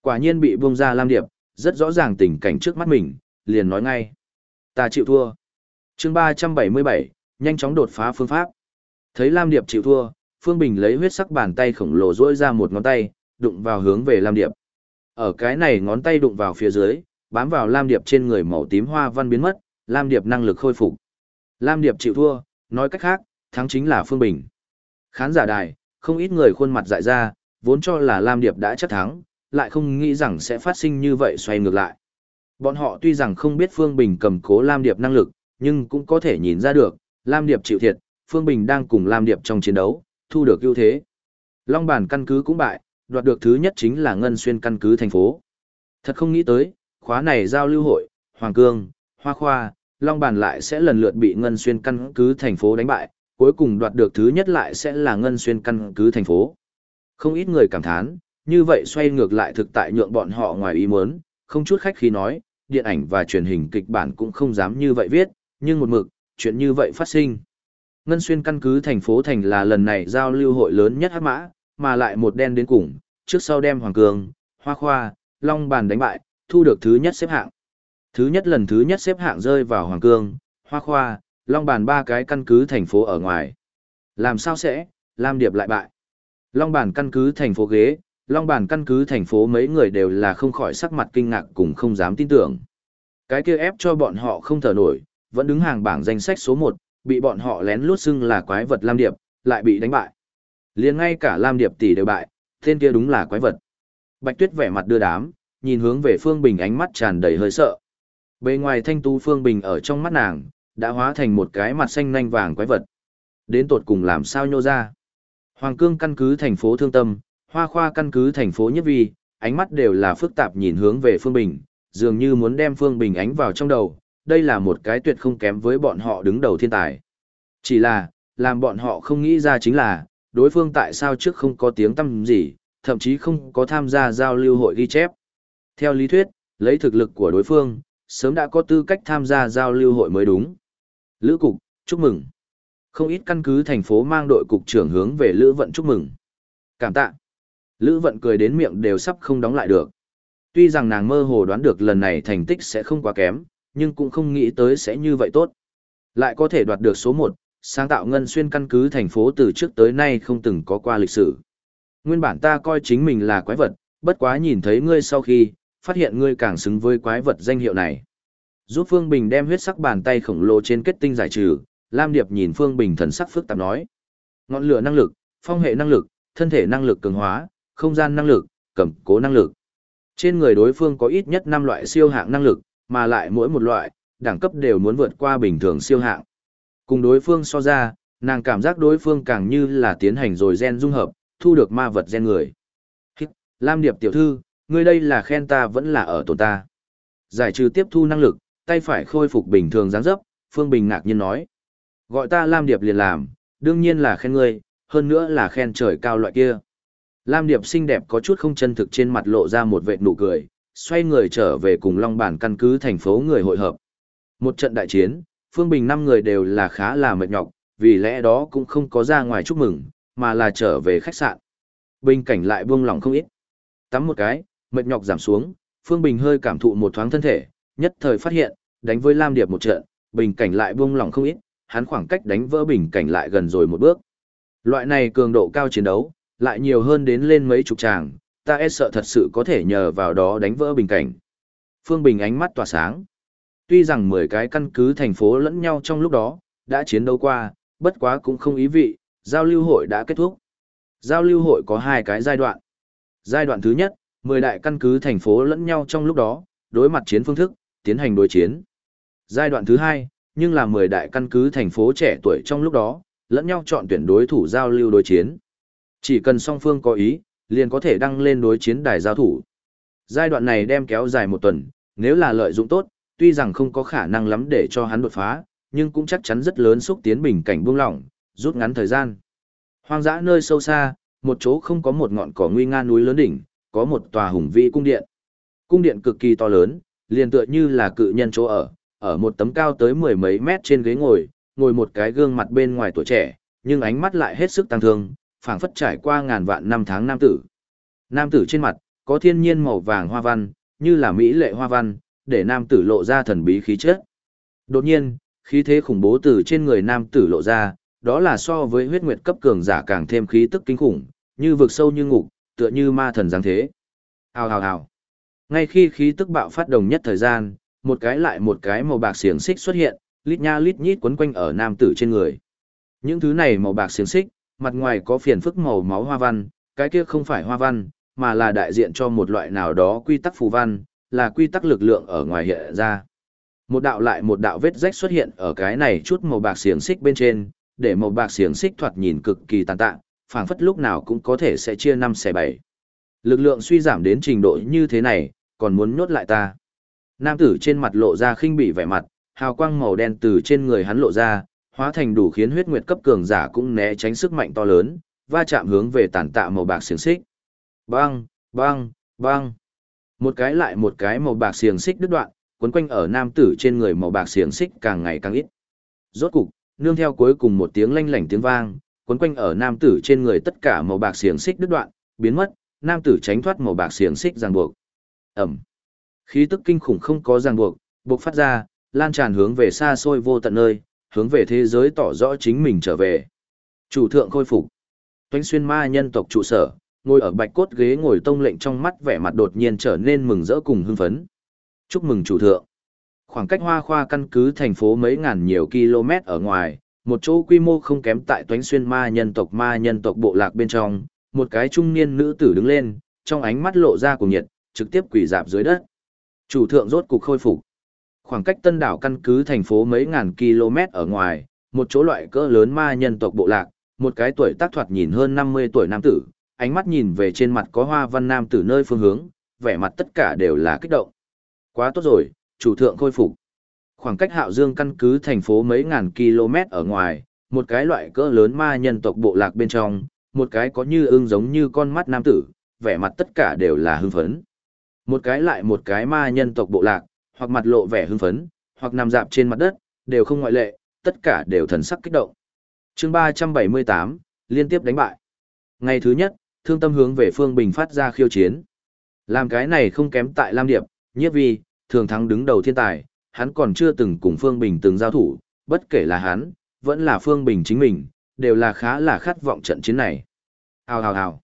Quả nhiên bị bung ra Lam Điệp, rất rõ ràng tình cảnh trước mắt mình, liền nói ngay. Ta chịu thua. chương 377, nhanh chóng đột phá phương pháp. Thấy Lam Điệp chịu thua, Phương Bình lấy huyết sắc bàn tay khổng lồ duỗi ra một ngón tay, đụng vào hướng về Lam Điệp. Ở cái này ngón tay đụng vào phía dưới, bám vào Lam Điệp trên người màu tím hoa văn biến mất, Lam Điệp năng lực khôi phục. Lam Điệp chịu thua, nói cách khác, thắng chính là Phương Bình. Khán giả đài, không ít người khuôn mặt dại ra, vốn cho là Lam Điệp đã chắc thắng, lại không nghĩ rằng sẽ phát sinh như vậy xoay ngược lại. Bọn họ tuy rằng không biết Phương Bình cầm cố Lam Điệp năng lực, nhưng cũng có thể nhìn ra được, Lam Điệp chịu thiệt, Phương Bình đang cùng Lam Điệp trong chiến đấu, thu được ưu thế. Long bản căn cứ cũng bại, đoạt được thứ nhất chính là Ngân Xuyên căn cứ thành phố. Thật không nghĩ tới, khóa này giao lưu hội, Hoàng Cương, Hoa Khoa, Long bản lại sẽ lần lượt bị Ngân Xuyên căn cứ thành phố đánh bại, cuối cùng đoạt được thứ nhất lại sẽ là Ngân Xuyên căn cứ thành phố. Không ít người cảm thán, như vậy xoay ngược lại thực tại nhượng bọn họ ngoài ý muốn, không chút khách khí nói, điện ảnh và truyền hình kịch bản cũng không dám như vậy viết, nhưng một mực, chuyện như vậy phát sinh. Ngân Xuyên căn cứ thành phố thành là lần này giao lưu hội lớn nhất hắc mã, mà lại một đen đến cùng, trước sau đem Hoàng Cường, Hoa Khoa, Long Bàn đánh bại, thu được thứ nhất xếp hạng. Thứ nhất lần thứ nhất xếp hạng rơi vào Hoàng Cương, Hoa Khoa, Long Bàn ba cái căn cứ thành phố ở ngoài. Làm sao sẽ, Lam Điệp lại bại. Long Bàn căn cứ thành phố ghế, Long Bàn căn cứ thành phố mấy người đều là không khỏi sắc mặt kinh ngạc cùng không dám tin tưởng. Cái kia ép cho bọn họ không thở nổi, vẫn đứng hàng bảng danh sách số 1, bị bọn họ lén lút xưng là quái vật Lam Điệp, lại bị đánh bại. liền ngay cả Lam Điệp tỷ đều bại, tên kia đúng là quái vật. Bạch Tuyết vẻ mặt đưa đám, nhìn hướng về Phương Bình ánh mắt tràn đầy hơi sợ. Bề ngoài thanh tu Phương Bình ở trong mắt nàng, đã hóa thành một cái mặt xanh nhanh vàng quái vật. Đến tột cùng làm sao nhô ra. Hoàng cương căn cứ thành phố Thương Tâm, Hoa Khoa căn cứ thành phố Nhất Vi, ánh mắt đều là phức tạp nhìn hướng về Phương Bình, dường như muốn đem Phương Bình ánh vào trong đầu. Đây là một cái tuyệt không kém với bọn họ đứng đầu thiên tài. Chỉ là, làm bọn họ không nghĩ ra chính là, đối phương tại sao trước không có tiếng tâm gì, thậm chí không có tham gia giao lưu hội ghi chép. Theo lý thuyết, lấy thực lực của đối phương, sớm đã có tư cách tham gia giao lưu hội mới đúng. Lữ cục, chúc mừng. Không ít căn cứ thành phố mang đội cục trưởng hướng về Lữ Vận chúc mừng. Cảm tạ. Lữ Vận cười đến miệng đều sắp không đóng lại được. Tuy rằng nàng mơ hồ đoán được lần này thành tích sẽ không quá kém, nhưng cũng không nghĩ tới sẽ như vậy tốt. Lại có thể đoạt được số 1, sáng tạo ngân xuyên căn cứ thành phố từ trước tới nay không từng có qua lịch sử. Nguyên bản ta coi chính mình là quái vật, bất quá nhìn thấy ngươi sau khi, phát hiện ngươi càng xứng với quái vật danh hiệu này. Giúp Phương Bình đem huyết sắc bàn tay khổng lồ trên kết tinh giải trừ, Lam Điệp nhìn Phương Bình thần sắc phức tạp nói. Ngọn lửa năng lực, phong hệ năng lực, thân thể năng lực cường hóa, không gian năng lực, cầm cố năng lực. Trên người đối phương có ít nhất 5 loại siêu hạng năng lực, mà lại mỗi một loại, đẳng cấp đều muốn vượt qua bình thường siêu hạng. Cùng đối phương so ra, nàng cảm giác đối phương càng như là tiến hành rồi gen dung hợp, thu được ma vật gen người. Hít, Lam Điệp tiểu thư, ngươi đây là khen ta vẫn là ở tổn ta. Giải trừ tiếp thu năng lực, tay phải khôi phục bình thường dáng dấp, Phương Bình ngạc nhiên nói. Gọi ta Lam Điệp liền làm, đương nhiên là khen ngươi, hơn nữa là khen trời cao loại kia. Lam Điệp xinh đẹp có chút không chân thực trên mặt lộ ra một vệt nụ cười, xoay người trở về cùng Long Bản căn cứ thành phố người hội hợp. Một trận đại chiến, Phương Bình năm người đều là khá là mệt nhọc, vì lẽ đó cũng không có ra ngoài chúc mừng, mà là trở về khách sạn. Bình cảnh lại buông lỏng không ít. Tắm một cái, mệt nhọc giảm xuống, Phương Bình hơi cảm thụ một thoáng thân thể, nhất thời phát hiện, đánh với Lam Điệp một trận, bình cảnh lại buông lỏng không ít, hắn khoảng cách đánh vỡ bình cảnh lại gần rồi một bước. Loại này cường độ cao chiến đấu, lại nhiều hơn đến lên mấy chục tràng, ta e sợ thật sự có thể nhờ vào đó đánh vỡ bình cảnh. Phương Bình ánh mắt tỏa sáng. Tuy rằng 10 cái căn cứ thành phố lẫn nhau trong lúc đó, đã chiến đấu qua, bất quá cũng không ý vị, giao lưu hội đã kết thúc. Giao lưu hội có hai cái giai đoạn. Giai đoạn thứ nhất, 10 đại căn cứ thành phố lẫn nhau trong lúc đó, đối mặt chiến phương thức, tiến hành đối chiến. Giai đoạn thứ hai, nhưng là 10 đại căn cứ thành phố trẻ tuổi trong lúc đó, lẫn nhau chọn tuyển đối thủ giao lưu đối chiến. Chỉ cần song phương có ý, liền có thể đăng lên đối chiến đài giao thủ. Giai đoạn này đem kéo dài một tuần, nếu là lợi dụng tốt, tuy rằng không có khả năng lắm để cho hắn đột phá, nhưng cũng chắc chắn rất lớn xúc tiến bình cảnh buông lỏng, rút ngắn thời gian. Hoang dã nơi sâu xa, một chỗ không có một ngọn cỏ nguy nga núi lớn đỉnh, có một tòa hùng vĩ cung điện. Cung điện cực kỳ to lớn, liền tựa như là cự nhân chỗ ở, ở một tấm cao tới mười mấy mét trên ghế ngồi, ngồi một cái gương mặt bên ngoài tuổi trẻ, nhưng ánh mắt lại hết sức tăng thương, phảng phất trải qua ngàn vạn năm tháng nam tử. Nam tử trên mặt, có thiên nhiên màu vàng hoa văn, như là mỹ lệ hoa văn, để nam tử lộ ra thần bí khí chất. Đột nhiên, khí thế khủng bố từ trên người nam tử lộ ra, đó là so với huyết nguyệt cấp cường giả càng thêm khí tức kinh khủng, như vực sâu như ngục, tựa như ma thần giáng thế. Hào hào hào. Ngay khi khí tức bạo phát đồng nhất thời gian, một cái lại một cái màu bạc xiềng xích xuất hiện, lít nha lít nhít quấn quanh ở nam tử trên người. Những thứ này màu bạc xiềng xích, mặt ngoài có phiền phức màu máu hoa văn, cái kia không phải hoa văn, mà là đại diện cho một loại nào đó quy tắc phù văn, là quy tắc lực lượng ở ngoài hiện ra. Một đạo lại một đạo vết rách xuất hiện ở cái này chút màu bạc xiềng xích bên trên, để màu bạc xiềng xích thoạt nhìn cực kỳ tàn tạ, phảng phất lúc nào cũng có thể sẽ chia năm xẻ bảy. Lực lượng suy giảm đến trình độ như thế này, còn muốn nhốt lại ta. Nam tử trên mặt lộ ra khinh bỉ vẻ mặt, hào quang màu đen từ trên người hắn lộ ra, hóa thành đủ khiến huyết nguyệt cấp cường giả cũng né tránh sức mạnh to lớn, va chạm hướng về tàn tạ màu bạc xiềng xích. Bang, bang, bang. Một cái lại một cái màu bạc xiềng xích đứt đoạn, quấn quanh ở nam tử trên người màu bạc xiềng xích càng ngày càng ít. Rốt cục, nương theo cuối cùng một tiếng lanh lảnh tiếng vang, quấn quanh ở nam tử trên người tất cả màu bạc xiềng xích đứt đoạn, biến mất, nam tử tránh thoát màu bạc xiềng xích ràng buộc. Ẩm. Khí tức kinh khủng không có ràng buộc, buộc phát ra, lan tràn hướng về xa xôi vô tận nơi, hướng về thế giới tỏ rõ chính mình trở về. Chủ thượng khôi phục. Toánh xuyên ma nhân tộc trụ sở, ngồi ở bạch cốt ghế ngồi tông lệnh trong mắt vẻ mặt đột nhiên trở nên mừng rỡ cùng hưng phấn. Chúc mừng chủ thượng. Khoảng cách hoa khoa căn cứ thành phố mấy ngàn nhiều km ở ngoài, một chỗ quy mô không kém tại toánh xuyên ma nhân tộc ma nhân tộc bộ lạc bên trong, một cái trung niên nữ tử đứng lên, trong ánh mắt lộ ra cùng nhiệt, trực tiếp quỳ dạp dưới đất. Chủ thượng rốt cục khôi phục. Khoảng cách tân đảo căn cứ thành phố mấy ngàn km ở ngoài, một chỗ loại cỡ lớn ma nhân tộc bộ lạc, một cái tuổi tác thoạt nhìn hơn 50 tuổi nam tử, ánh mắt nhìn về trên mặt có hoa văn nam tử nơi phương hướng, vẻ mặt tất cả đều là kích động. Quá tốt rồi, chủ thượng khôi phục. Khoảng cách Hạo Dương căn cứ thành phố mấy ngàn km ở ngoài, một cái loại cỡ lớn ma nhân tộc bộ lạc bên trong, một cái có như ưng giống như con mắt nam tử, vẻ mặt tất cả đều là hưng phấn. Một cái lại một cái ma nhân tộc bộ lạc, hoặc mặt lộ vẻ hưng phấn, hoặc nằm dạp trên mặt đất, đều không ngoại lệ, tất cả đều thần sắc kích động. chương 378, liên tiếp đánh bại. Ngày thứ nhất, thương tâm hướng về Phương Bình phát ra khiêu chiến. Làm cái này không kém tại Lam Điệp, nhiếp vi, thường thắng đứng đầu thiên tài, hắn còn chưa từng cùng Phương Bình từng giao thủ, bất kể là hắn, vẫn là Phương Bình chính mình, đều là khá là khát vọng trận chiến này. Hào hào hào.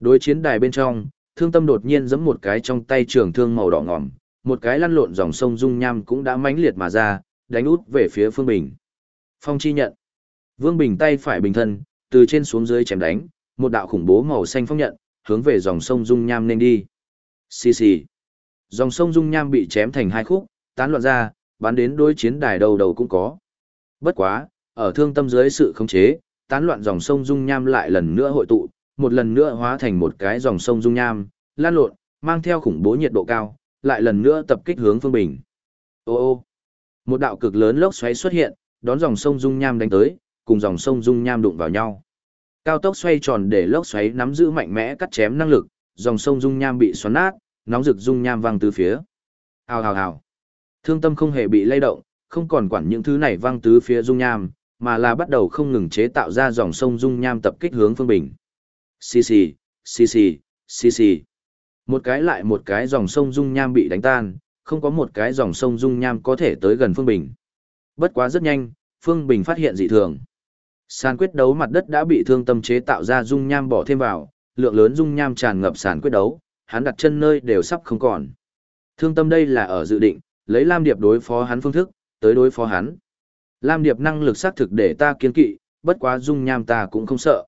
Đối chiến đài bên trong, thương tâm đột nhiên giẫm một cái trong tay trường thương màu đỏ ngòm, một cái lăn lộn dòng sông dung nham cũng đã mãnh liệt mà ra, đánh út về phía Phương Bình. Phong chi nhận. Vương Bình tay phải bình thân, từ trên xuống dưới chém đánh, một đạo khủng bố màu xanh phong nhận, hướng về dòng sông dung nham nên đi. Xì xì. Dòng sông dung nham bị chém thành hai khúc, tán loạn ra, bắn đến đối chiến đài đầu đầu cũng có. Bất quá, ở thương tâm dưới sự khống chế, tán loạn dòng sông dung nham lại lần nữa hội tụ, một lần nữa hóa thành một cái dòng sông dung nham, lan lộn, mang theo khủng bố nhiệt độ cao, lại lần nữa tập kích hướng phương bình. Ô ô, một đạo cực lớn lốc xoáy xuất hiện, đón dòng sông dung nham đánh tới, cùng dòng sông dung nham đụng vào nhau. Cao tốc xoay tròn để lốc xoáy nắm giữ mạnh mẽ cắt chém năng lực, dòng sông dung nham bị xoắn nát, nóng rực dung nham văng từ phía. Hào hào hào. Thương tâm không hề bị lay động, không còn quản những thứ này văng tứ phía dung nham, mà là bắt đầu không ngừng chế tạo ra dòng sông dung nham tập kích hướng phương bình. Xì xì, xì xì, xì xì. Một cái lại một cái dòng sông dung nham bị đánh tan, không có một cái dòng sông dung nham có thể tới gần phương bình. Bất quá rất nhanh, phương bình phát hiện dị thường. Sàn quyết đấu mặt đất đã bị thương tâm chế tạo ra dung nham bỏ thêm vào, lượng lớn dung nham tràn ngập sàn quyết đấu, hắn đặt chân nơi đều sắp không còn. Thương tâm đây là ở dự định, lấy Lam Điệp đối phó hắn phương thức, tới đối phó hắn. Lam Điệp năng lực xác thực để ta kiên kỵ, bất quá dung nham ta cũng không sợ.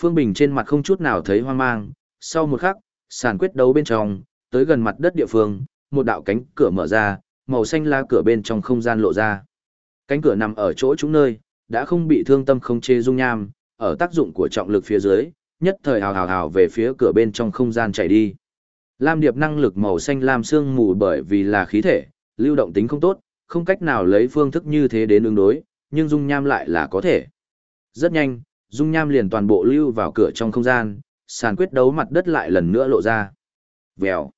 Phương Bình trên mặt không chút nào thấy hoang mang, sau một khắc, sàn quyết đấu bên trong, tới gần mặt đất địa phương, một đạo cánh cửa mở ra, màu xanh lá cửa bên trong không gian lộ ra. Cánh cửa nằm ở chỗ chúng nơi, đã không bị thương tâm không chê dung nham, ở tác dụng của trọng lực phía dưới, nhất thời hào hào hào về phía cửa bên trong không gian chạy đi. Lam điệp năng lực màu xanh lam xương mù bởi vì là khí thể, lưu động tính không tốt, không cách nào lấy phương thức như thế đến ứng đối, nhưng dung nham lại là có thể. Rất nhanh, dung nham liền toàn bộ lưu vào cửa trong không gian, sàn quyết đấu mặt đất lại lần nữa lộ ra. Vèo.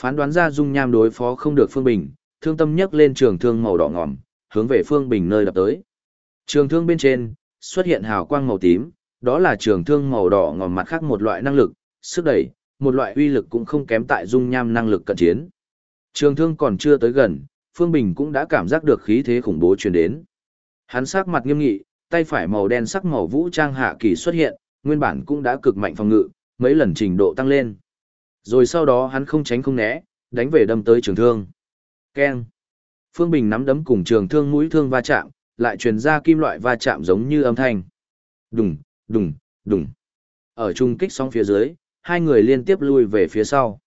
Phán đoán ra dung nham đối phó không được Phương Bình, thương tâm nhấc lên trường thương màu đỏ ngòm, hướng về Phương Bình nơi đập tới. Trường thương bên trên, xuất hiện hào quang màu tím, đó là trường thương màu đỏ ngòm mặt khác một loại năng lực, sức đẩy, một loại uy lực cũng không kém tại dung nham năng lực cận chiến. Trường thương còn chưa tới gần, Phương Bình cũng đã cảm giác được khí thế khủng bố truyền đến. Hắn sắc mặt nghiêm nghị, tay phải màu đen sắc màu vũ trang hạ kỳ xuất hiện, nguyên bản cũng đã cực mạnh phòng ngự, mấy lần trình độ tăng lên. Rồi sau đó hắn không tránh không né, đánh về đâm tới trường thương. Keng. Phương Bình nắm đấm cùng trường thương mũi thương va chạm, lại truyền ra kim loại va chạm giống như âm thanh. Đùng, đùng, đùng. Ở trung kích sóng phía dưới, hai người liên tiếp lui về phía sau.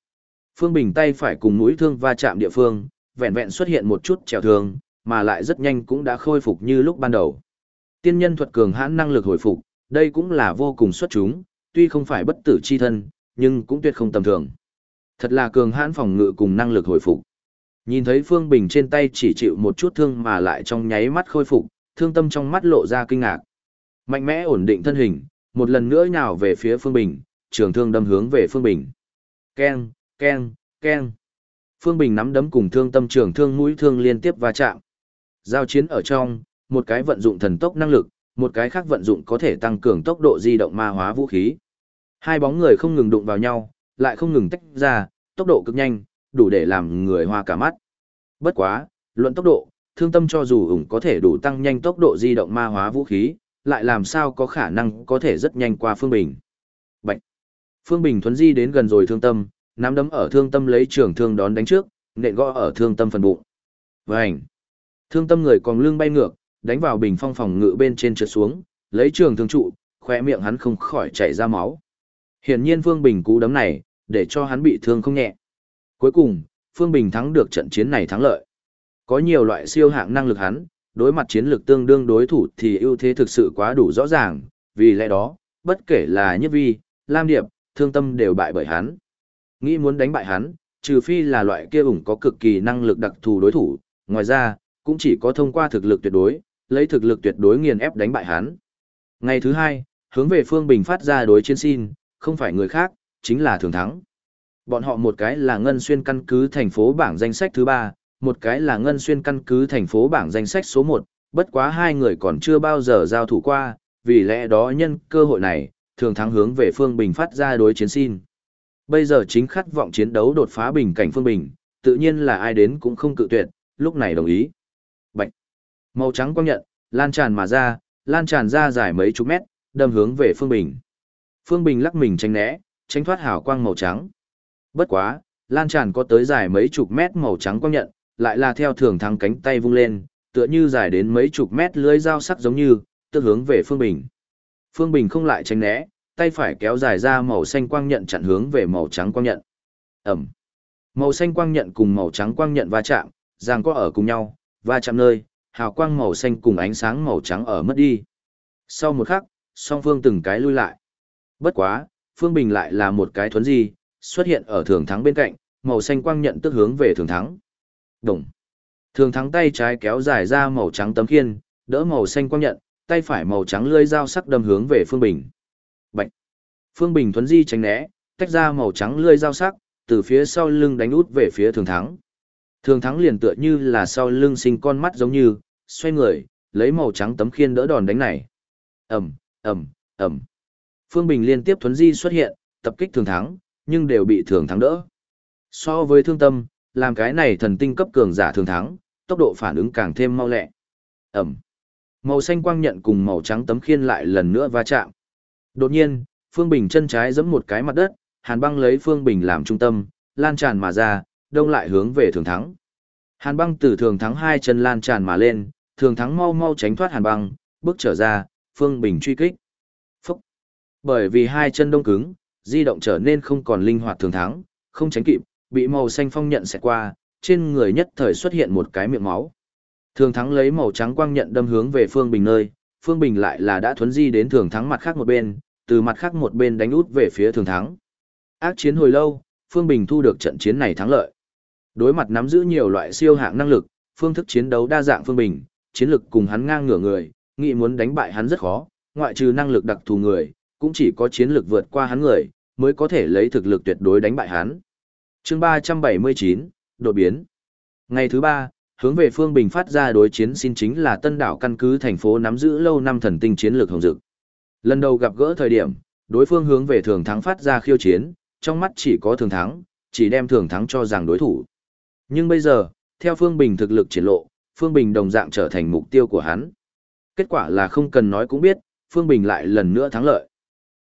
Phương Bình tay phải cùng mũi thương va chạm địa phương, vẹn vẹn xuất hiện một chút trèo thương, mà lại rất nhanh cũng đã khôi phục như lúc ban đầu. Tiên nhân thuật cường hãn năng lực hồi phục, đây cũng là vô cùng xuất chúng, tuy không phải bất tử chi thân, nhưng cũng tuyệt không tầm thường. Thật là cường hãn phòng ngự cùng năng lực hồi phục. Nhìn thấy Phương Bình trên tay chỉ chịu một chút thương mà lại trong nháy mắt khôi phục, thương tâm trong mắt lộ ra kinh ngạc. Mạnh mẽ ổn định thân hình, một lần nữa nhào về phía Phương Bình, trường thương đâm hướng về Phương Bình. Keng, keng, keng. Phương Bình nắm đấm cùng thương tâm trường thương mũi thương liên tiếp va chạm. Giao chiến ở trong, một cái vận dụng thần tốc năng lực, một cái khác vận dụng có thể tăng cường tốc độ di động ma hóa vũ khí. Hai bóng người không ngừng đụng vào nhau, lại không ngừng tách ra, tốc độ cực nhanh, đủ để làm người hoa cả mắt. Bất quá, luận tốc độ, thương tâm cho dù ủng có thể đủ tăng nhanh tốc độ di động ma hóa vũ khí, lại làm sao có khả năng có thể rất nhanh qua Phương Bình. Bạch! Phương Bình thuấn di đến gần rồi thương tâm, nắm đấm ở thương tâm lấy trường thương đón đánh trước, nện gõ ở thương tâm phần bụng. Vành! Thương tâm người còn lưng bay ngược, đánh vào bình phong phòng ngự bên trên trượt xuống, lấy trường thương trụ, khỏe miệng hắn không khỏi chảy ra máu. Hiển nhiên Phương Bình cú đấm này, để cho hắn bị thương không nhẹ. Cuối cùng, Phương Bình thắng được trận chiến này thắng lợi. Có nhiều loại siêu hạng năng lực hắn, đối mặt chiến lược tương đương đối thủ thì ưu thế thực sự quá đủ rõ ràng, vì lẽ đó, bất kể là Nhất Vi, Lam Điệp, Thương Tâm đều bại bởi hắn. Nghĩ muốn đánh bại hắn, trừ phi là loại kia ủng có cực kỳ năng lực đặc thù đối thủ, ngoài ra, cũng chỉ có thông qua thực lực tuyệt đối, lấy thực lực tuyệt đối nghiền ép đánh bại hắn. Ngày thứ hai, hướng về Phương Bình phát ra đối chiến xin, không phải người khác, chính là Thường Thắng. Bọn họ một cái là Ngân Xuyên căn cứ thành phố bảng danh sách thứ ba, một cái là Ngân Xuyên căn cứ thành phố bảng danh sách số một, bất quá hai người còn chưa bao giờ giao thủ qua, vì lẽ đó nhân cơ hội này, Thường Thắng hướng về Phương Bình phát ra đối chiến xin. Bây giờ chính khát vọng chiến đấu đột phá bình cảnh Phương Bình, tự nhiên là ai đến cũng không cự tuyệt, lúc này đồng ý. Màu trắng quang nhận, lan tràn mà ra, lan tràn ra dài mấy chục mét, đâm hướng về Phương Bình. Phương Bình lắc mình tránh né, tránh thoát hào quang màu trắng. Bất quá, lan tràn có tới dài mấy chục mét màu trắng quang nhận, lại là theo thường thắng cánh tay vung lên, tựa như dài đến mấy chục mét lưới dao sắc giống như, tức hướng về Phương Bình. Phương Bình không lại tránh né, tay phải kéo dài ra màu xanh quang nhận chặn hướng về màu trắng quang nhận. Ẩm. Màu xanh quang nhận cùng màu trắng quang nhận va chạm, giằng có ở cùng nhau, va chạm nơi, hào quang màu xanh cùng ánh sáng màu trắng ở mất đi. Sau một khắc, song phương từng cái lui lại. Bất quá, Phương Bình lại là một cái thuấn di, xuất hiện ở thường thắng bên cạnh, màu xanh quang nhận tức hướng về thường thắng. Đồng. Thường thắng tay trái kéo dài ra màu trắng tấm khiên, đỡ màu xanh quang nhận, tay phải màu trắng lưỡi dao sắc đâm hướng về Phương Bình. Bạch. Phương Bình thuấn di tránh né, tách ra màu trắng lưỡi dao sắc, từ phía sau lưng đánh út về phía thường thắng. Thường thắng liền tựa như là sau lưng sinh con mắt giống như, xoay người, lấy màu trắng tấm khiên đỡ đòn đánh này. Ẩm, Ẩm, Ẩm. Phương Bình liên tiếp thuấn di xuất hiện, tập kích thường thắng, nhưng đều bị thường thắng đỡ. So với thương tâm, làm cái này thần tinh cấp cường giả thường thắng, tốc độ phản ứng càng thêm mau lẹ. Ẩm. Màu xanh quang nhận cùng màu trắng tấm khiên lại lần nữa va chạm. Đột nhiên, Phương Bình chân trái giẫm một cái mặt đất, Hàn băng lấy Phương Bình làm trung tâm, lan tràn mà ra, đông lại hướng về thường thắng. Hàn băng từ thường thắng hai chân lan tràn mà lên, thường thắng mau mau tránh thoát hàn băng, bước trở ra, Phương Bình truy kích. Phúc! Bởi vì hai chân đông cứng, di động trở nên không còn linh hoạt thường thắng, không tránh kịp, bị màu xanh phong nhận xẹt qua, trên người nhất thời xuất hiện một cái miệng máu. Thường thắng lấy màu trắng quang nhận đâm hướng về Phương Bình nơi, Phương Bình lại là đã thuấn di đến thường thắng mặt khác một bên, từ mặt khác một bên đánh út về phía thường thắng. Ác chiến hồi lâu, Phương Bình thu được trận chiến này thắng lợi. Đối mặt nắm giữ nhiều loại siêu hạng năng lực, phương thức chiến đấu đa dạng Phương Bình, chiến lực cùng hắn ngang ngửa người, nghĩ muốn đánh bại hắn rất khó, ngoại trừ năng lực đặc thù người, cũng chỉ có chiến lực vượt qua hắn người, mới có thể lấy thực lực tuyệt đối đánh bại hắn. Chương 379, đột biến. Ngày thứ ba, hướng về Phương Bình phát ra đối chiến xin chính là Tân đảo căn cứ thành phố nắm giữ lâu năm thần tinh chiến lược hồng dực. Lần đầu gặp gỡ thời điểm, đối phương hướng về thường thắng phát ra khiêu chiến, trong mắt chỉ có thường thắng, chỉ đem thường thắng cho rằng đối thủ. Nhưng bây giờ, theo Phương Bình thực lực triển lộ, Phương Bình đồng dạng trở thành mục tiêu của hắn. Kết quả là không cần nói cũng biết, Phương Bình lại lần nữa thắng lợi.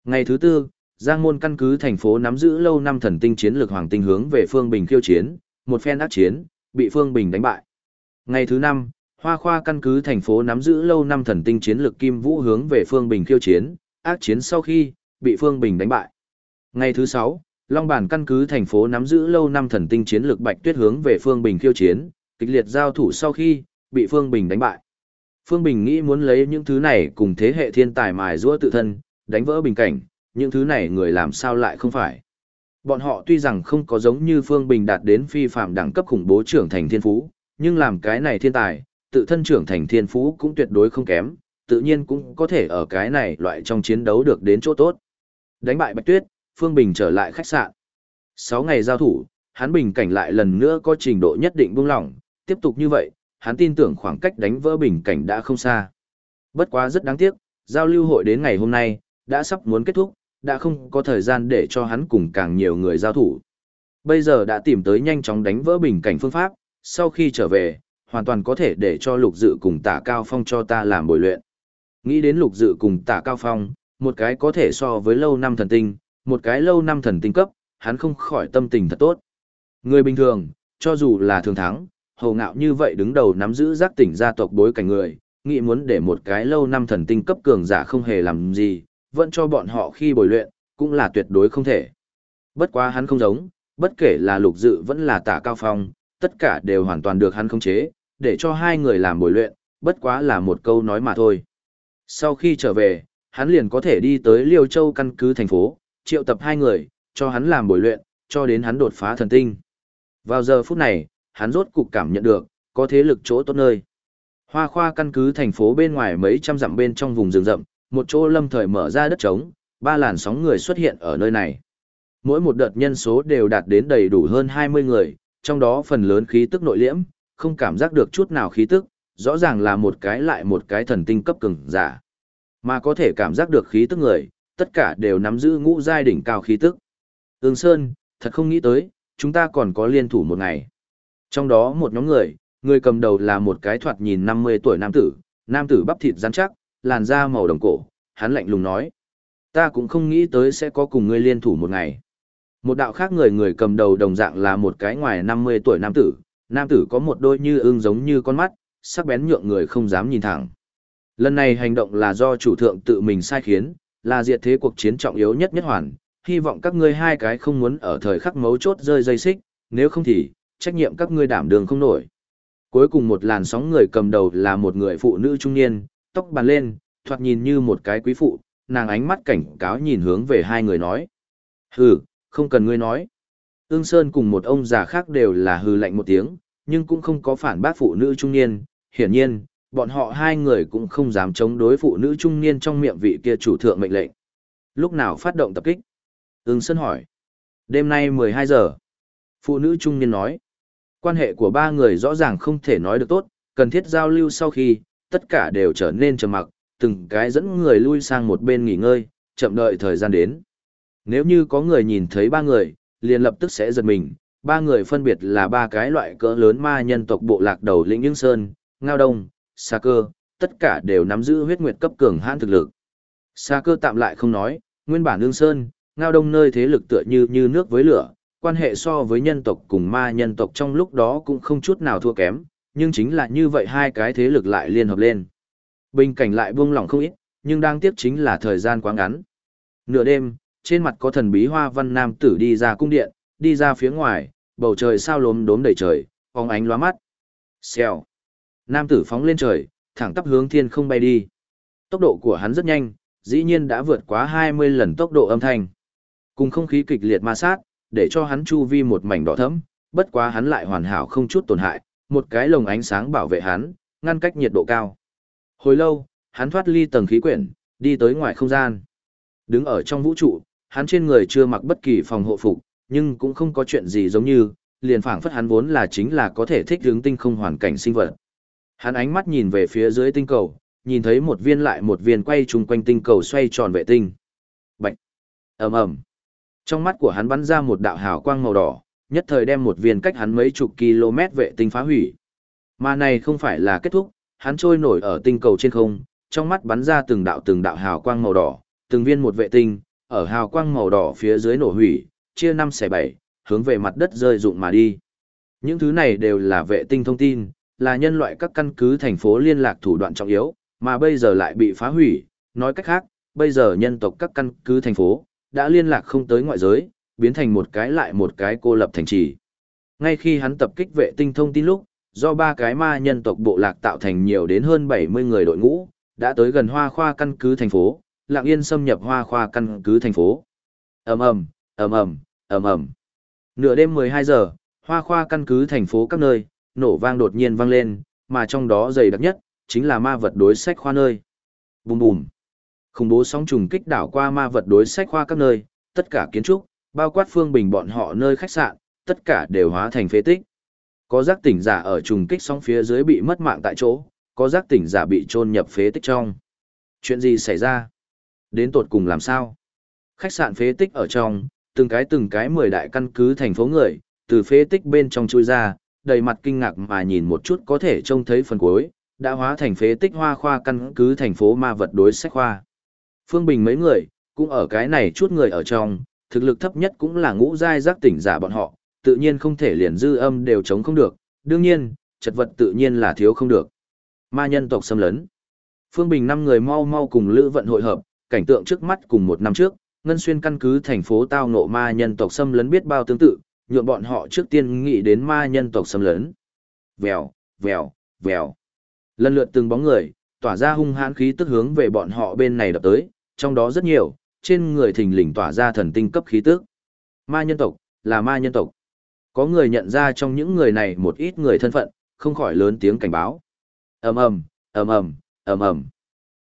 Ngày thứ tư, Giang Môn căn cứ thành phố nắm giữ lâu năm thần tinh chiến lược hoàng tinh hướng về Phương Bình khiêu chiến, một phen ác chiến, bị Phương Bình đánh bại. Ngày thứ năm, Hoa Khoa căn cứ thành phố nắm giữ lâu năm thần tinh chiến lược Kim Vũ hướng về Phương Bình khiêu chiến, ác chiến sau khi, bị Phương Bình đánh bại. Ngày thứ sáu, Long Bản căn cứ thành phố nắm giữ lâu năm thần tinh chiến lược Bạch Tuyết hướng về Phương Bình khiêu chiến, kịch liệt giao thủ sau khi, bị Phương Bình đánh bại. Phương Bình nghĩ muốn lấy những thứ này cùng thế hệ thiên tài mài giũa tự thân, đánh vỡ bình cảnh, những thứ này người làm sao lại không phải. Bọn họ tuy rằng không có giống như Phương Bình đạt đến phi phạm đẳng cấp khủng bố trưởng thành thiên phú, nhưng làm cái này thiên tài, tự thân trưởng thành thiên phú cũng tuyệt đối không kém, tự nhiên cũng có thể ở cái này loại trong chiến đấu được đến chỗ tốt. Đánh bại Bạch Tuyết, Phương Bình trở lại khách sạn. 6 ngày giao thủ, hắn bình cảnh lại lần nữa có trình độ nhất định buông lỏng, tiếp tục như vậy, hắn tin tưởng khoảng cách đánh vỡ bình cảnh đã không xa. Bất quá rất đáng tiếc, giao lưu hội đến ngày hôm nay, đã sắp muốn kết thúc, đã không có thời gian để cho hắn cùng càng nhiều người giao thủ. Bây giờ đã tìm tới nhanh chóng đánh vỡ bình cảnh phương pháp, sau khi trở về, hoàn toàn có thể để cho lục dự cùng tả cao phong cho ta làm bồi luyện. Nghĩ đến lục dự cùng tả cao phong, một cái có thể so với lâu năm thần tinh, một cái lâu năm thần tinh cấp, hắn không khỏi tâm tình thật tốt. Người bình thường, cho dù là thường thắng, hầu ngạo như vậy đứng đầu nắm giữ giác tỉnh gia tộc bối cảnh người, nghĩ muốn để một cái lâu năm thần tinh cấp cường giả không hề làm gì, vẫn cho bọn họ khi bồi luyện, cũng là tuyệt đối không thể. Bất quá hắn không giống, bất kể là lục dự vẫn là tả cao phong, tất cả đều hoàn toàn được hắn khống chế, để cho hai người làm bồi luyện, bất quá là một câu nói mà thôi. Sau khi trở về, hắn liền có thể đi tới Liêu Châu căn cứ thành phố, triệu tập hai người, cho hắn làm bồi luyện, cho đến hắn đột phá thần tinh. Vào giờ phút này, hắn rốt cục cảm nhận được, có thế lực chỗ tốt nơi. Hoa khoa căn cứ thành phố bên ngoài mấy trăm dặm bên trong vùng rừng rậm, một chỗ lâm thời mở ra đất trống, ba làn sóng người xuất hiện ở nơi này. Mỗi một đợt nhân số đều đạt đến đầy đủ hơn 20 người, trong đó phần lớn khí tức nội liễm, không cảm giác được chút nào khí tức, rõ ràng là một cái lại một cái thần tinh cấp cường giả. Mà có thể cảm giác được khí tức người, tất cả đều nắm giữ ngũ giai đỉnh cao khí tức. Ưng Sơn, thật không nghĩ tới, chúng ta còn có liên thủ một ngày. Trong đó một nhóm người, người cầm đầu là một cái thoạt nhìn 50 tuổi nam tử, nam tử bắp thịt rắn chắc, làn da màu đồng cổ, hắn lạnh lùng nói. Ta cũng không nghĩ tới sẽ có cùng ngươi liên thủ một ngày. Một đạo khác người người cầm đầu đồng dạng là một cái ngoài 50 tuổi nam tử, nam tử có một đôi như ưng giống như con mắt, sắc bén nhượng người không dám nhìn thẳng. Lần này hành động là do chủ thượng tự mình sai khiến, là diệt thế cuộc chiến trọng yếu nhất nhất hoàn, hy vọng các ngươi hai cái không muốn ở thời khắc mấu chốt rơi dây xích, nếu không thì, trách nhiệm các ngươi đảm đường không nổi. Cuối cùng một làn sóng người cầm đầu là một người phụ nữ trung niên, tóc bàn lên, thoạt nhìn như một cái quý phụ, nàng ánh mắt cảnh cáo nhìn hướng về hai người nói. Hừ, không cần ngươi nói. Ương Sơn cùng một ông già khác đều là hừ lạnh một tiếng, nhưng cũng không có phản bác phụ nữ trung niên, hiển nhiên, bọn họ hai người cũng không dám chống đối phụ nữ trung niên trong miệng vị kia chủ thượng mệnh lệnh. Lúc nào phát động tập kích? Ưng Sơn hỏi. Đêm nay 12 giờ. Phụ nữ trung niên nói. Quan hệ của ba người rõ ràng không thể nói được tốt, cần thiết giao lưu sau khi, tất cả đều trở nên trầm mặc, từng cái dẫn người lui sang một bên nghỉ ngơi, chậm đợi thời gian đến. Nếu như có người nhìn thấy ba người, liền lập tức sẽ giật mình, ba người phân biệt là ba cái loại cỡ lớn ma nhân tộc bộ lạc đầu lĩnh Những Sơn, Ngao Đông, xa Cơ, tất cả đều nắm giữ huyết nguyệt cấp cường hãn thực lực. Xa Cơ tạm lại không nói, nguyên bản lương Sơn, Ngao Đông nơi thế lực tựa như như nước với lửa, quan hệ so với nhân tộc cùng ma nhân tộc trong lúc đó cũng không chút nào thua kém, nhưng chính là như vậy hai cái thế lực lại liên hợp lên. Bình cảnh lại buông lỏng không ít, nhưng đang tiếp chính là thời gian quá ngắn. Nửa đêm, trên mặt có thần bí hoa văn nam tử đi ra cung điện, đi ra phía ngoài, bầu trời sao lốm đốm đầy trời, phóng ánh lóa mắt. Xèo. Nam tử phóng lên trời, thẳng tắp hướng thiên không bay đi. Tốc độ của hắn rất nhanh, dĩ nhiên đã vượt quá 20 lần tốc độ âm thanh. Cùng không khí kịch liệt ma sát, để cho hắn chu vi một mảnh đỏ thẫm, bất quá hắn lại hoàn hảo không chút tổn hại, một cái lồng ánh sáng bảo vệ hắn, ngăn cách nhiệt độ cao. Hồi lâu, hắn thoát ly tầng khí quyển, đi tới ngoài không gian. Đứng ở trong vũ trụ, hắn trên người chưa mặc bất kỳ phòng hộ phục, nhưng cũng không có chuyện gì giống như, liền phảng phất hắn vốn là chính là có thể thích hướng tinh không hoàn cảnh sinh vật. Hắn ánh mắt nhìn về phía dưới tinh cầu, nhìn thấy một viên lại một viên quay chung quanh tinh cầu xoay tròn vệ tinh. Bạch! ầm ầm Trong mắt của hắn bắn ra một đạo hào quang màu đỏ, nhất thời đem một viên cách hắn mấy chục km vệ tinh phá hủy. Mà này không phải là kết thúc, hắn trôi nổi ở tinh cầu trên không, trong mắt bắn ra từng đạo từng đạo hào quang màu đỏ, từng viên một vệ tinh, ở hào quang màu đỏ phía dưới nổ hủy, chia năm xẻ bảy, hướng về mặt đất rơi rụng mà đi. Những thứ này đều là vệ tinh thông tin, là nhân loại các căn cứ thành phố liên lạc thủ đoạn trọng yếu, mà bây giờ lại bị phá hủy. Nói cách khác, bây giờ nhân tộc các căn cứ thành phố, đã liên lạc không tới ngoại giới, biến thành một cái lại một cái cô lập thành trì. Ngay khi hắn tập kích vệ tinh thông tin lúc, do ba cái ma nhân tộc bộ lạc tạo thành nhiều đến hơn 70 người đội ngũ, đã tới gần hoa khoa căn cứ thành phố, lặng yên xâm nhập hoa khoa căn cứ thành phố. ầm ầm, ầm ầm, ầm ầm. Nửa đêm 12 giờ, hoa khoa căn cứ thành phố các nơi, nổ vang đột nhiên vang lên, mà trong đó dày đặc nhất, chính là ma vật đối sách khoa nơi. Bùm bùm. Khủng bố sóng trùng kích đảo qua ma vật đối sách khoa các nơi, tất cả kiến trúc, bao quát phương bình bọn họ nơi khách sạn, tất cả đều hóa thành phế tích. Có giác tỉnh giả ở trùng kích sóng phía dưới bị mất mạng tại chỗ, có giác tỉnh giả bị chôn nhập phế tích trong. Chuyện gì xảy ra? Đến tột cùng làm sao? Khách sạn phế tích ở trong, từng cái từng cái mười đại căn cứ thành phố người, từ phế tích bên trong chui ra, đầy mặt kinh ngạc mà nhìn một chút có thể trông thấy phần cuối, đã hóa thành phế tích hoa khoa căn cứ thành phố ma vật đối sách khoa. Phương Bình mấy người, cũng ở cái này chút người ở trong, thực lực thấp nhất cũng là ngũ giai giác tỉnh giả bọn họ, tự nhiên không thể liền dư âm đều chống không được, đương nhiên, chật vật tự nhiên là thiếu không được. Ma nhân tộc xâm lấn. Phương Bình năm người mau mau cùng Lữ Vận hội hợp, cảnh tượng trước mắt cùng một năm trước, Ngân Xuyên căn cứ thành phố tao ngộ ma nhân tộc xâm lấn biết bao tương tự, nhượng bọn họ trước tiên nghĩ đến ma nhân tộc xâm lấn. Vèo, vèo, vèo. Lần lượt từng bóng người, tỏa ra hung hãn khí tức hướng về bọn họ bên này đập tới, trong đó rất nhiều, trên người thình lình tỏa ra thần tinh cấp khí tức. Ma nhân tộc, là ma nhân tộc. Có người nhận ra trong những người này một ít người thân phận, không khỏi lớn tiếng cảnh báo. ầm ầm, ầm ầm, ầm ầm.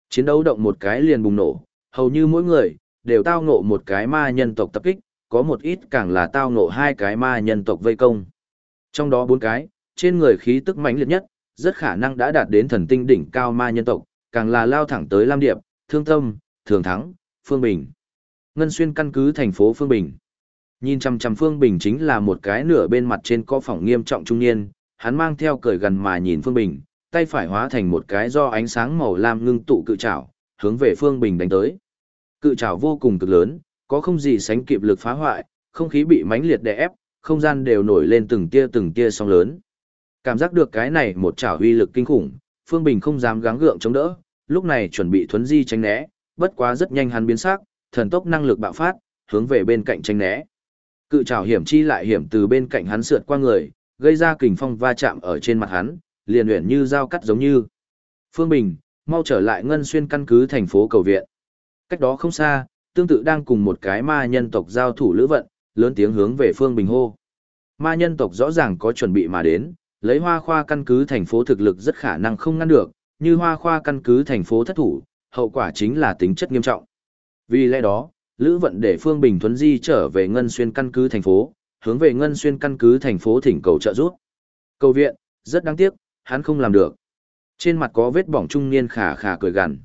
Chiến đấu động một cái liền bùng nổ, hầu như mỗi người đều tao ngộ một cái ma nhân tộc tập kích, có một ít càng là tao ngộ hai cái ma nhân tộc vây công. Trong đó bốn cái, trên người khí tức mãnh liệt nhất, rất khả năng đã đạt đến thần tinh đỉnh cao ma nhân tộc, càng là lao thẳng tới Lam Điệp, Thương Tâm, Thường Thắng, Phương Bình. Ngân Xuyên căn cứ thành phố Phương Bình. Nhìn chằm chằm Phương Bình chính là một cái nửa bên mặt trên có phỏng nghiêm trọng trung niên, hắn mang theo cởi gần mà nhìn Phương Bình, tay phải hóa thành một cái do ánh sáng màu lam ngưng tụ cự trảo, hướng về Phương Bình đánh tới. Cự trảo vô cùng cực lớn, có không gì sánh kịp lực phá hoại, không khí bị mãnh liệt đè ép, không gian đều nổi lên từng tia từng tia sóng lớn. Cảm giác được cái này một trảo uy lực kinh khủng, Phương Bình không dám gắng gượng chống đỡ, lúc này chuẩn bị thuấn di tránh né, bất quá rất nhanh hắn biến sắc, thần tốc năng lực bạo phát, hướng về bên cạnh tránh né. Cự trảo hiểm chi lại hiểm từ bên cạnh hắn sượt qua người, gây ra kình phong va chạm ở trên mặt hắn, liền luyện như dao cắt giống như. Phương Bình, mau trở lại ngân xuyên căn cứ thành phố cầu viện. Cách đó không xa, tương tự đang cùng một cái ma nhân tộc giao thủ lữ vận, lớn tiếng hướng về Phương Bình hô. Ma nhân tộc rõ ràng có chuẩn bị mà đến, lấy hoa khoa căn cứ thành phố thực lực rất khả năng không ngăn được, như hoa khoa căn cứ thành phố thất thủ, hậu quả chính là tính chất nghiêm trọng. Vì lẽ đó, Lữ Vận để Phương Bình Thuấn Di trở về Ngân Xuyên căn cứ thành phố, hướng về Ngân Xuyên căn cứ thành phố thỉnh cầu trợ giúp. Cầu viện, rất đáng tiếc, hắn không làm được. Trên mặt có vết bỏng trung niên khả khả cười gằn.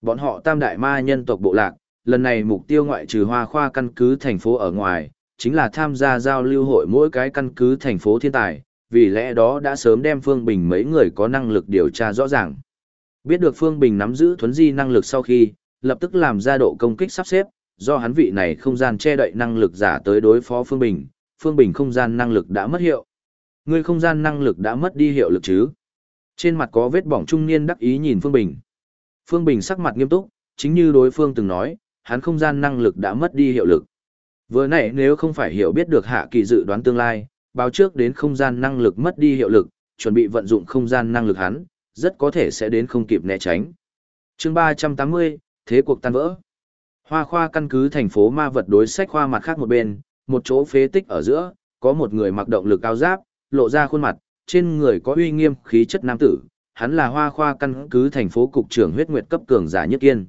Bọn họ tam đại ma nhân tộc bộ lạc, lần này mục tiêu ngoại trừ hoa khoa căn cứ thành phố ở ngoài, chính là tham gia giao lưu hội mỗi cái căn cứ thành phố thiên tài, vì lẽ đó đã sớm đem Phương Bình mấy người có năng lực điều tra rõ ràng. Biết được Phương Bình nắm giữ thuấn di năng lực sau khi, lập tức làm ra độ công kích sắp xếp, do hắn vị này không gian che đậy năng lực giả tới đối phó Phương Bình, Phương Bình không gian năng lực đã mất hiệu. Người không gian năng lực đã mất đi hiệu lực chứ? Trên mặt có vết bỏng trung niên đắc ý nhìn Phương Bình. Phương Bình sắc mặt nghiêm túc, chính như đối phương từng nói, hắn không gian năng lực đã mất đi hiệu lực. Vừa nãy nếu không phải hiểu biết được hạ kỳ dự đoán tương lai, báo trước đến không gian năng lực mất đi hiệu lực, chuẩn bị vận dụng không gian năng lực hắn, rất có thể sẽ đến không kịp né tránh. chương 380, Thế cuộc tan vỡ. Hoa khoa căn cứ thành phố ma vật đối sách khoa mặt khác một bên, một chỗ phế tích ở giữa, có một người mặc động lực cao giáp, lộ ra khuôn mặt, trên người có uy nghiêm khí chất nam tử, hắn là hoa khoa căn cứ thành phố cục trưởng huyết nguyệt cấp cường giả nhất kiên.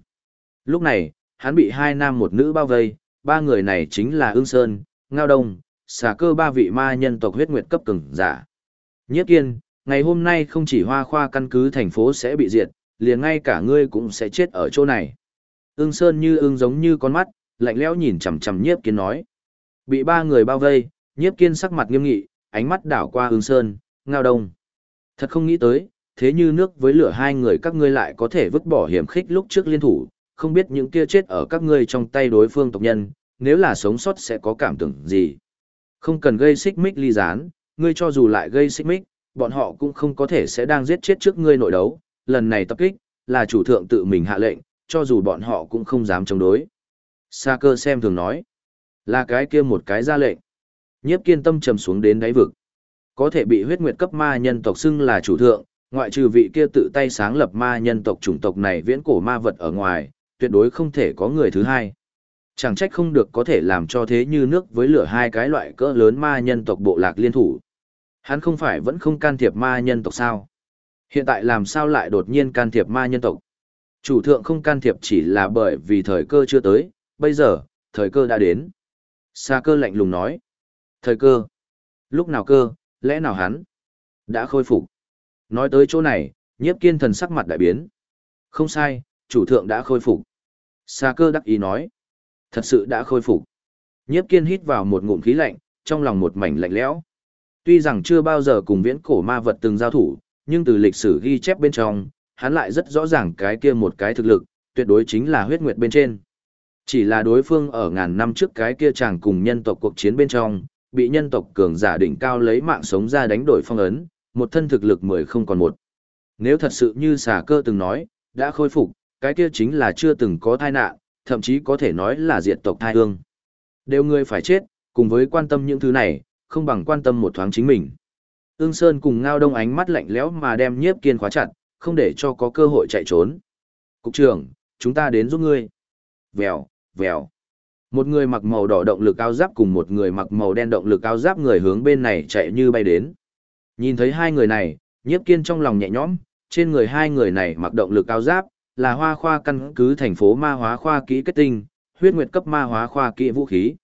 Lúc này, hắn bị hai nam một nữ bao vây, ba người này chính là Ưng sơn, ngao đông, xà cơ ba vị ma nhân tộc huyết nguyệt cấp cường giả. Nhất kiên, ngày hôm nay không chỉ hoa khoa căn cứ thành phố sẽ bị diệt, liền ngay cả ngươi cũng sẽ chết ở chỗ này. Ưng Sơn như ưng giống như con mắt, lạnh lẽo nhìn chằm chằm Nhiếp Kiên nói. Bị ba người bao vây, Nhiếp Kiên sắc mặt nghiêm nghị, ánh mắt đảo qua Ưng Sơn, ngao đông. Thật không nghĩ tới, thế như nước với lửa hai người các ngươi lại có thể vứt bỏ hiểm khích lúc trước liên thủ, không biết những kia chết ở các ngươi trong tay đối phương tộc nhân, nếu là sống sót sẽ có cảm tưởng gì. Không cần gây xích mích ly gián, ngươi cho dù lại gây xích mích, bọn họ cũng không có thể sẽ đang giết chết trước ngươi nội đấu, lần này tập kích, là chủ thượng tự mình hạ lệnh, cho dù bọn họ cũng không dám chống đối. Sa cơ xem thường nói, là cái kia một cái ra lệnh. Nhiếp kiên tâm trầm xuống đến đáy vực. Có thể bị huyết nguyệt cấp ma nhân tộc xưng là chủ thượng, ngoại trừ vị kia tự tay sáng lập ma nhân tộc chủng tộc này viễn cổ ma vật ở ngoài, tuyệt đối không thể có người thứ hai. Chẳng trách không được có thể làm cho thế như nước với lửa hai cái loại cỡ lớn ma nhân tộc bộ lạc liên thủ. Hắn không phải vẫn không can thiệp ma nhân tộc sao? Hiện tại làm sao lại đột nhiên can thiệp ma nhân tộc? Chủ thượng không can thiệp chỉ là bởi vì thời cơ chưa tới, bây giờ, thời cơ đã đến. Sa cơ lạnh lùng nói. Thời cơ? Lúc nào cơ, lẽ nào hắn? Đã khôi phục. Nói tới chỗ này, nhiếp kiên thần sắc mặt đại biến. Không sai, chủ thượng đã khôi phục. Sa cơ đắc ý nói. Thật sự đã khôi phục. Nhiếp kiên hít vào một ngụm khí lạnh, trong lòng một mảnh lạnh lẽo. Tuy rằng chưa bao giờ cùng viễn cổ ma vật từng giao thủ, nhưng từ lịch sử ghi chép bên trong, hắn lại rất rõ ràng cái kia một cái thực lực, tuyệt đối chính là huyết nguyệt bên trên. Chỉ là đối phương ở ngàn năm trước cái kia chàng cùng nhân tộc cuộc chiến bên trong, bị nhân tộc cường giả đỉnh cao lấy mạng sống ra đánh đổi phong ấn, một thân thực lực mười không còn một. Nếu thật sự như xà cơ từng nói, đã khôi phục, cái kia chính là chưa từng có tai nạn, thậm chí có thể nói là diệt tộc thai hương. Đều người phải chết, cùng với quan tâm những thứ này, không bằng quan tâm một thoáng chính mình. Ưng Sơn cùng Ngao Đông ánh mắt lạnh lẽo mà đem nhiếp kiên khóa chặt, không để cho có cơ hội chạy trốn. Cục trưởng, chúng ta đến giúp ngươi. Vèo, vèo. Một người mặc màu đỏ động lực cao giáp cùng một người mặc màu đen động lực cao giáp người hướng bên này chạy như bay đến. Nhìn thấy hai người này, nhiếp kiên trong lòng nhẹ nhõm, trên người hai người này mặc động lực cao giáp, là hoa khoa căn cứ thành phố ma hóa khoa kỹ kết tinh, huyết nguyệt cấp ma hóa khoa kỹ vũ khí.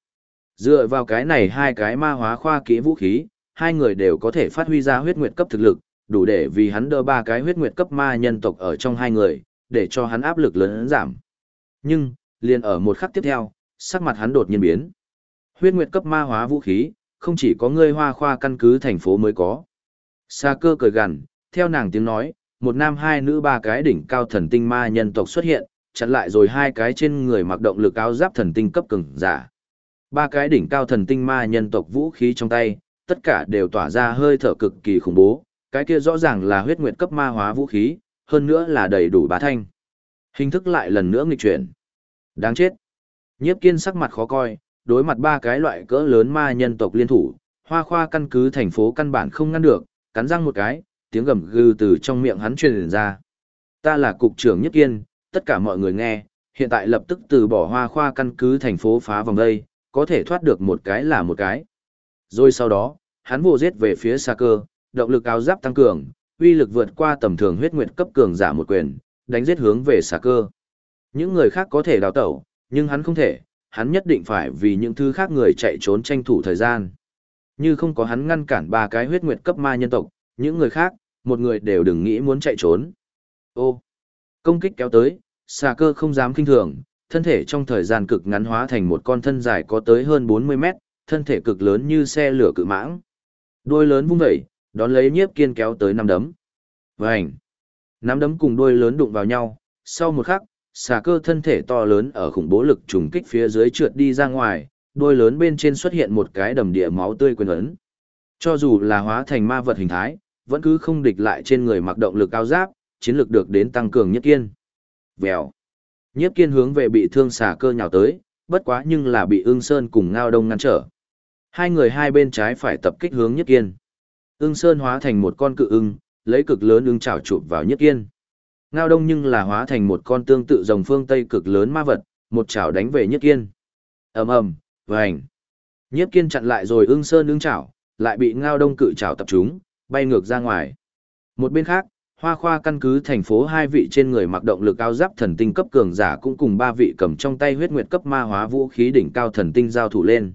Dựa vào cái này hai cái ma hóa khoa kỹ vũ khí, hai người đều có thể phát huy ra huyết nguyệt cấp thực lực, đủ để vì hắn đỡ ba cái huyết nguyệt cấp ma nhân tộc ở trong hai người, để cho hắn áp lực lớn giảm. Nhưng, liền ở một khắc tiếp theo, sắc mặt hắn đột nhiên biến. Huyết nguyệt cấp ma hóa vũ khí, không chỉ có ngươi hoa khoa căn cứ thành phố mới có. Sa cơ cười gằn, theo nàng tiếng nói, một nam hai nữ ba cái đỉnh cao thần tinh ma nhân tộc xuất hiện, chặn lại rồi hai cái trên người mặc động lực áo giáp thần tinh cấp cường giả. Ba cái đỉnh cao thần tinh ma nhân tộc vũ khí trong tay, tất cả đều tỏa ra hơi thở cực kỳ khủng bố, cái kia rõ ràng là huyết nguyệt cấp ma hóa vũ khí, hơn nữa là đầy đủ bá thanh. Hình thức lại lần nữa nghịch chuyển. Đáng chết. Nhiếp kiên sắc mặt khó coi, đối mặt ba cái loại cỡ lớn ma nhân tộc liên thủ, hoa khoa căn cứ thành phố căn bản không ngăn được, cắn răng một cái, tiếng gầm gừ từ trong miệng hắn truyền ra. Ta là cục trưởng Nhất Kiên, tất cả mọi người nghe, hiện tại lập tức từ bỏ hoa khoa căn cứ thành phố phá vòng đây, có thể thoát được một cái là một cái. Rồi sau đó, hắn vồ giết về phía xa cơ, động lực áo giáp tăng cường, uy lực vượt qua tầm thường huyết nguyệt cấp cường giả một quyền, đánh giết hướng về xa cơ. Những người khác có thể đào tẩu, nhưng hắn không thể, hắn nhất định phải vì những thứ khác người chạy trốn tranh thủ thời gian. Như không có hắn ngăn cản ba cái huyết nguyệt cấp ma nhân tộc, những người khác, một người đều đừng nghĩ muốn chạy trốn. Ô, công kích kéo tới, xà cơ không dám kinh thường, thân thể trong thời gian cực ngắn hóa thành một con thân dài có tới hơn 40 mét, thân thể cực lớn như xe lửa cự mãng. Đôi lớn vung vẩy, đón lấy nhiếp kiên kéo tới năm đấm. Vành! Năm đấm cùng đôi lớn đụng vào nhau, sau một khắc, xà cơ thân thể to lớn ở khủng bố lực trùng kích phía dưới trượt đi ra ngoài, đôi lớn bên trên xuất hiện một cái đầm địa máu tươi quyền ấn. Cho dù là hóa thành ma vật hình thái, vẫn cứ không địch lại trên người mặc động lực cao giáp, chiến lực được đến tăng cường nhất kiên. Vèo. Nhiếp kiên hướng về bị thương xả cơ nhào tới, bất quá nhưng là bị ương sơn cùng ngao đông ngăn trở. Hai người hai bên trái phải tập kích hướng nhất kiên. Ưng sơn hóa thành một con cự ưng, lấy cực lớn ưng chảo chụp vào nhất kiên. Ngao đông nhưng là hóa thành một con tương tự rồng phương Tây cực lớn ma vật, một chảo đánh về nhất kiên. ầm ầm, vành. Nhiếp kiên chặn lại rồi ưng sơn ưng chảo, lại bị ngao đông cự chảo tập trúng, bay ngược ra ngoài. Một bên khác, hoa khoa căn cứ thành phố hai vị trên người mặc động lực áo giáp thần tinh cấp cường giả cũng cùng ba vị cầm trong tay huyết nguyệt cấp ma hóa vũ khí đỉnh cao thần tinh giao thủ lên.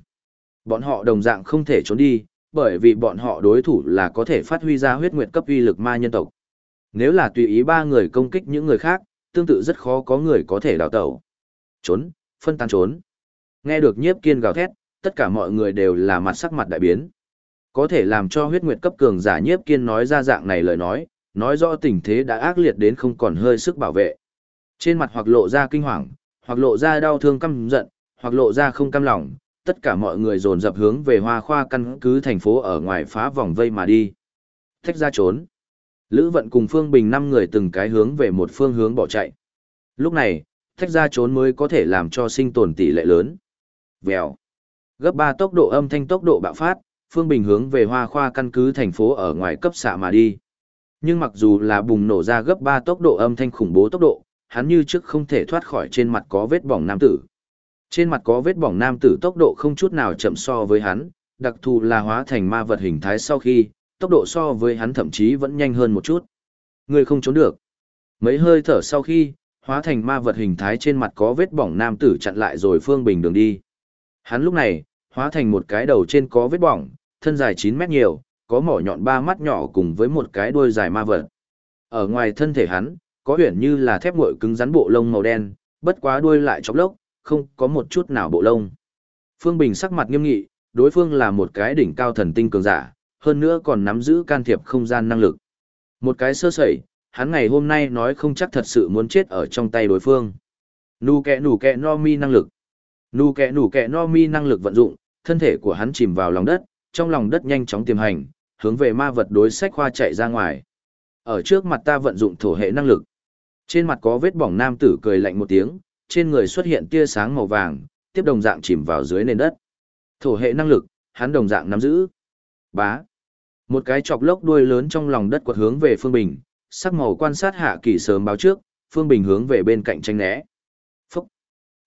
Bọn họ đồng dạng không thể trốn đi, bởi vì bọn họ đối thủ là có thể phát huy ra huyết nguyệt cấp uy lực ma nhân tộc. Nếu là tùy ý ba người công kích những người khác, tương tự rất khó có người có thể đào tẩu. Trốn, phân tán trốn. Nghe được nhiếp kiên gào thét, tất cả mọi người đều là mặt sắc mặt đại biến. Có thể làm cho huyết nguyệt cấp cường giả nhiếp kiên nói ra dạng này lời nói, nói rõ tình thế đã ác liệt đến không còn hơi sức bảo vệ. Trên mặt hoặc lộ ra kinh hoàng, hoặc lộ ra đau thương căm giận, hoặc lộ ra không cam lòng, tất cả mọi người dồn dập hướng về hoa khoa căn cứ thành phố ở ngoài phá vòng vây mà đi. Thách ra trốn. Lữ vận cùng Phương Bình năm người từng cái hướng về một phương hướng bỏ chạy. Lúc này, thách ra trốn mới có thể làm cho sinh tồn tỷ lệ lớn. Vèo. Gấp 3 tốc độ âm thanh tốc độ bạo phát, Phương Bình hướng về hoa khoa căn cứ thành phố ở ngoài cấp xạ mà đi. Nhưng mặc dù là bùng nổ ra gấp 3 tốc độ âm thanh khủng bố tốc độ, hắn như trước không thể thoát khỏi trên mặt có vết bỏng nam tử. Trên mặt có vết bỏng nam tử tốc độ không chút nào chậm so với hắn, đặc thù là hóa thành ma vật hình thái sau khi, tốc độ so với hắn thậm chí vẫn nhanh hơn một chút. Người không trốn được. Mấy hơi thở sau khi, hóa thành ma vật hình thái trên mặt có vết bỏng nam tử chặn lại rồi Phương Bình đường đi. Hắn lúc này, hóa thành một cái đầu trên có vết bỏng, thân dài 9 mét nhiều, có mỏ nhọn ba mắt nhỏ cùng với một cái đuôi dài ma vật. Ở ngoài thân thể hắn, có huyền như là thép nguội cứng rắn bộ lông màu đen, bất quá đuôi lại chọc lốc, không có một chút nào bộ lông. Phương Bình sắc mặt nghiêm nghị, đối phương là một cái đỉnh cao thần tinh cường giả, hơn nữa còn nắm giữ can thiệp không gian năng lực. Một cái sơ sẩy, hắn ngày hôm nay nói không chắc thật sự muốn chết ở trong tay đối phương. Nù kẹ nù kẹ no mi năng lực. Nù kẹ nù kẹ no mi năng lực vận dụng, thân thể của hắn chìm vào lòng đất, trong lòng đất nhanh chóng tiềm hành, hướng về ma vật đối sách khoa chạy ra ngoài. Ở trước mặt ta vận dụng thổ hệ năng lực. Trên mặt có vết bỏng nam tử cười lạnh một tiếng, trên người xuất hiện tia sáng màu vàng, tiếp đồng dạng chìm vào dưới nền đất. Thổ hệ năng lực, hắn đồng dạng nắm giữ. Bá. Một cái chọc lốc đuôi lớn trong lòng đất quật hướng về Phương Bình, sắc màu quan sát hạ kỳ sớm báo trước, Phương Bình hướng về bên cạnh tranh né. Phúc.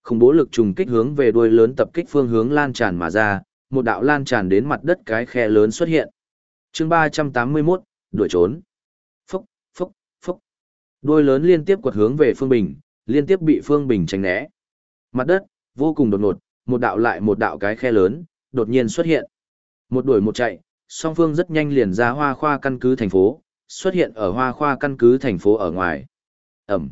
Khủng bố lực trùng kích hướng về đuôi lớn tập kích phương hướng lan tràn mà ra, một đạo lan tràn đến mặt đất cái khe lớn xuất hiện. chương 381, đuổi trốn. Phúc, phúc, phúc. đôi lớn liên tiếp quật hướng về Phương Bình, liên tiếp bị Phương Bình tránh né. Mặt đất, vô cùng đột ngột, một đạo lại một đạo cái khe lớn, đột nhiên xuất hiện. Một đuổi một chạy, song phương rất nhanh liền ra hoa khoa căn cứ thành phố, xuất hiện ở hoa khoa căn cứ thành phố ở ngoài. Ẩm.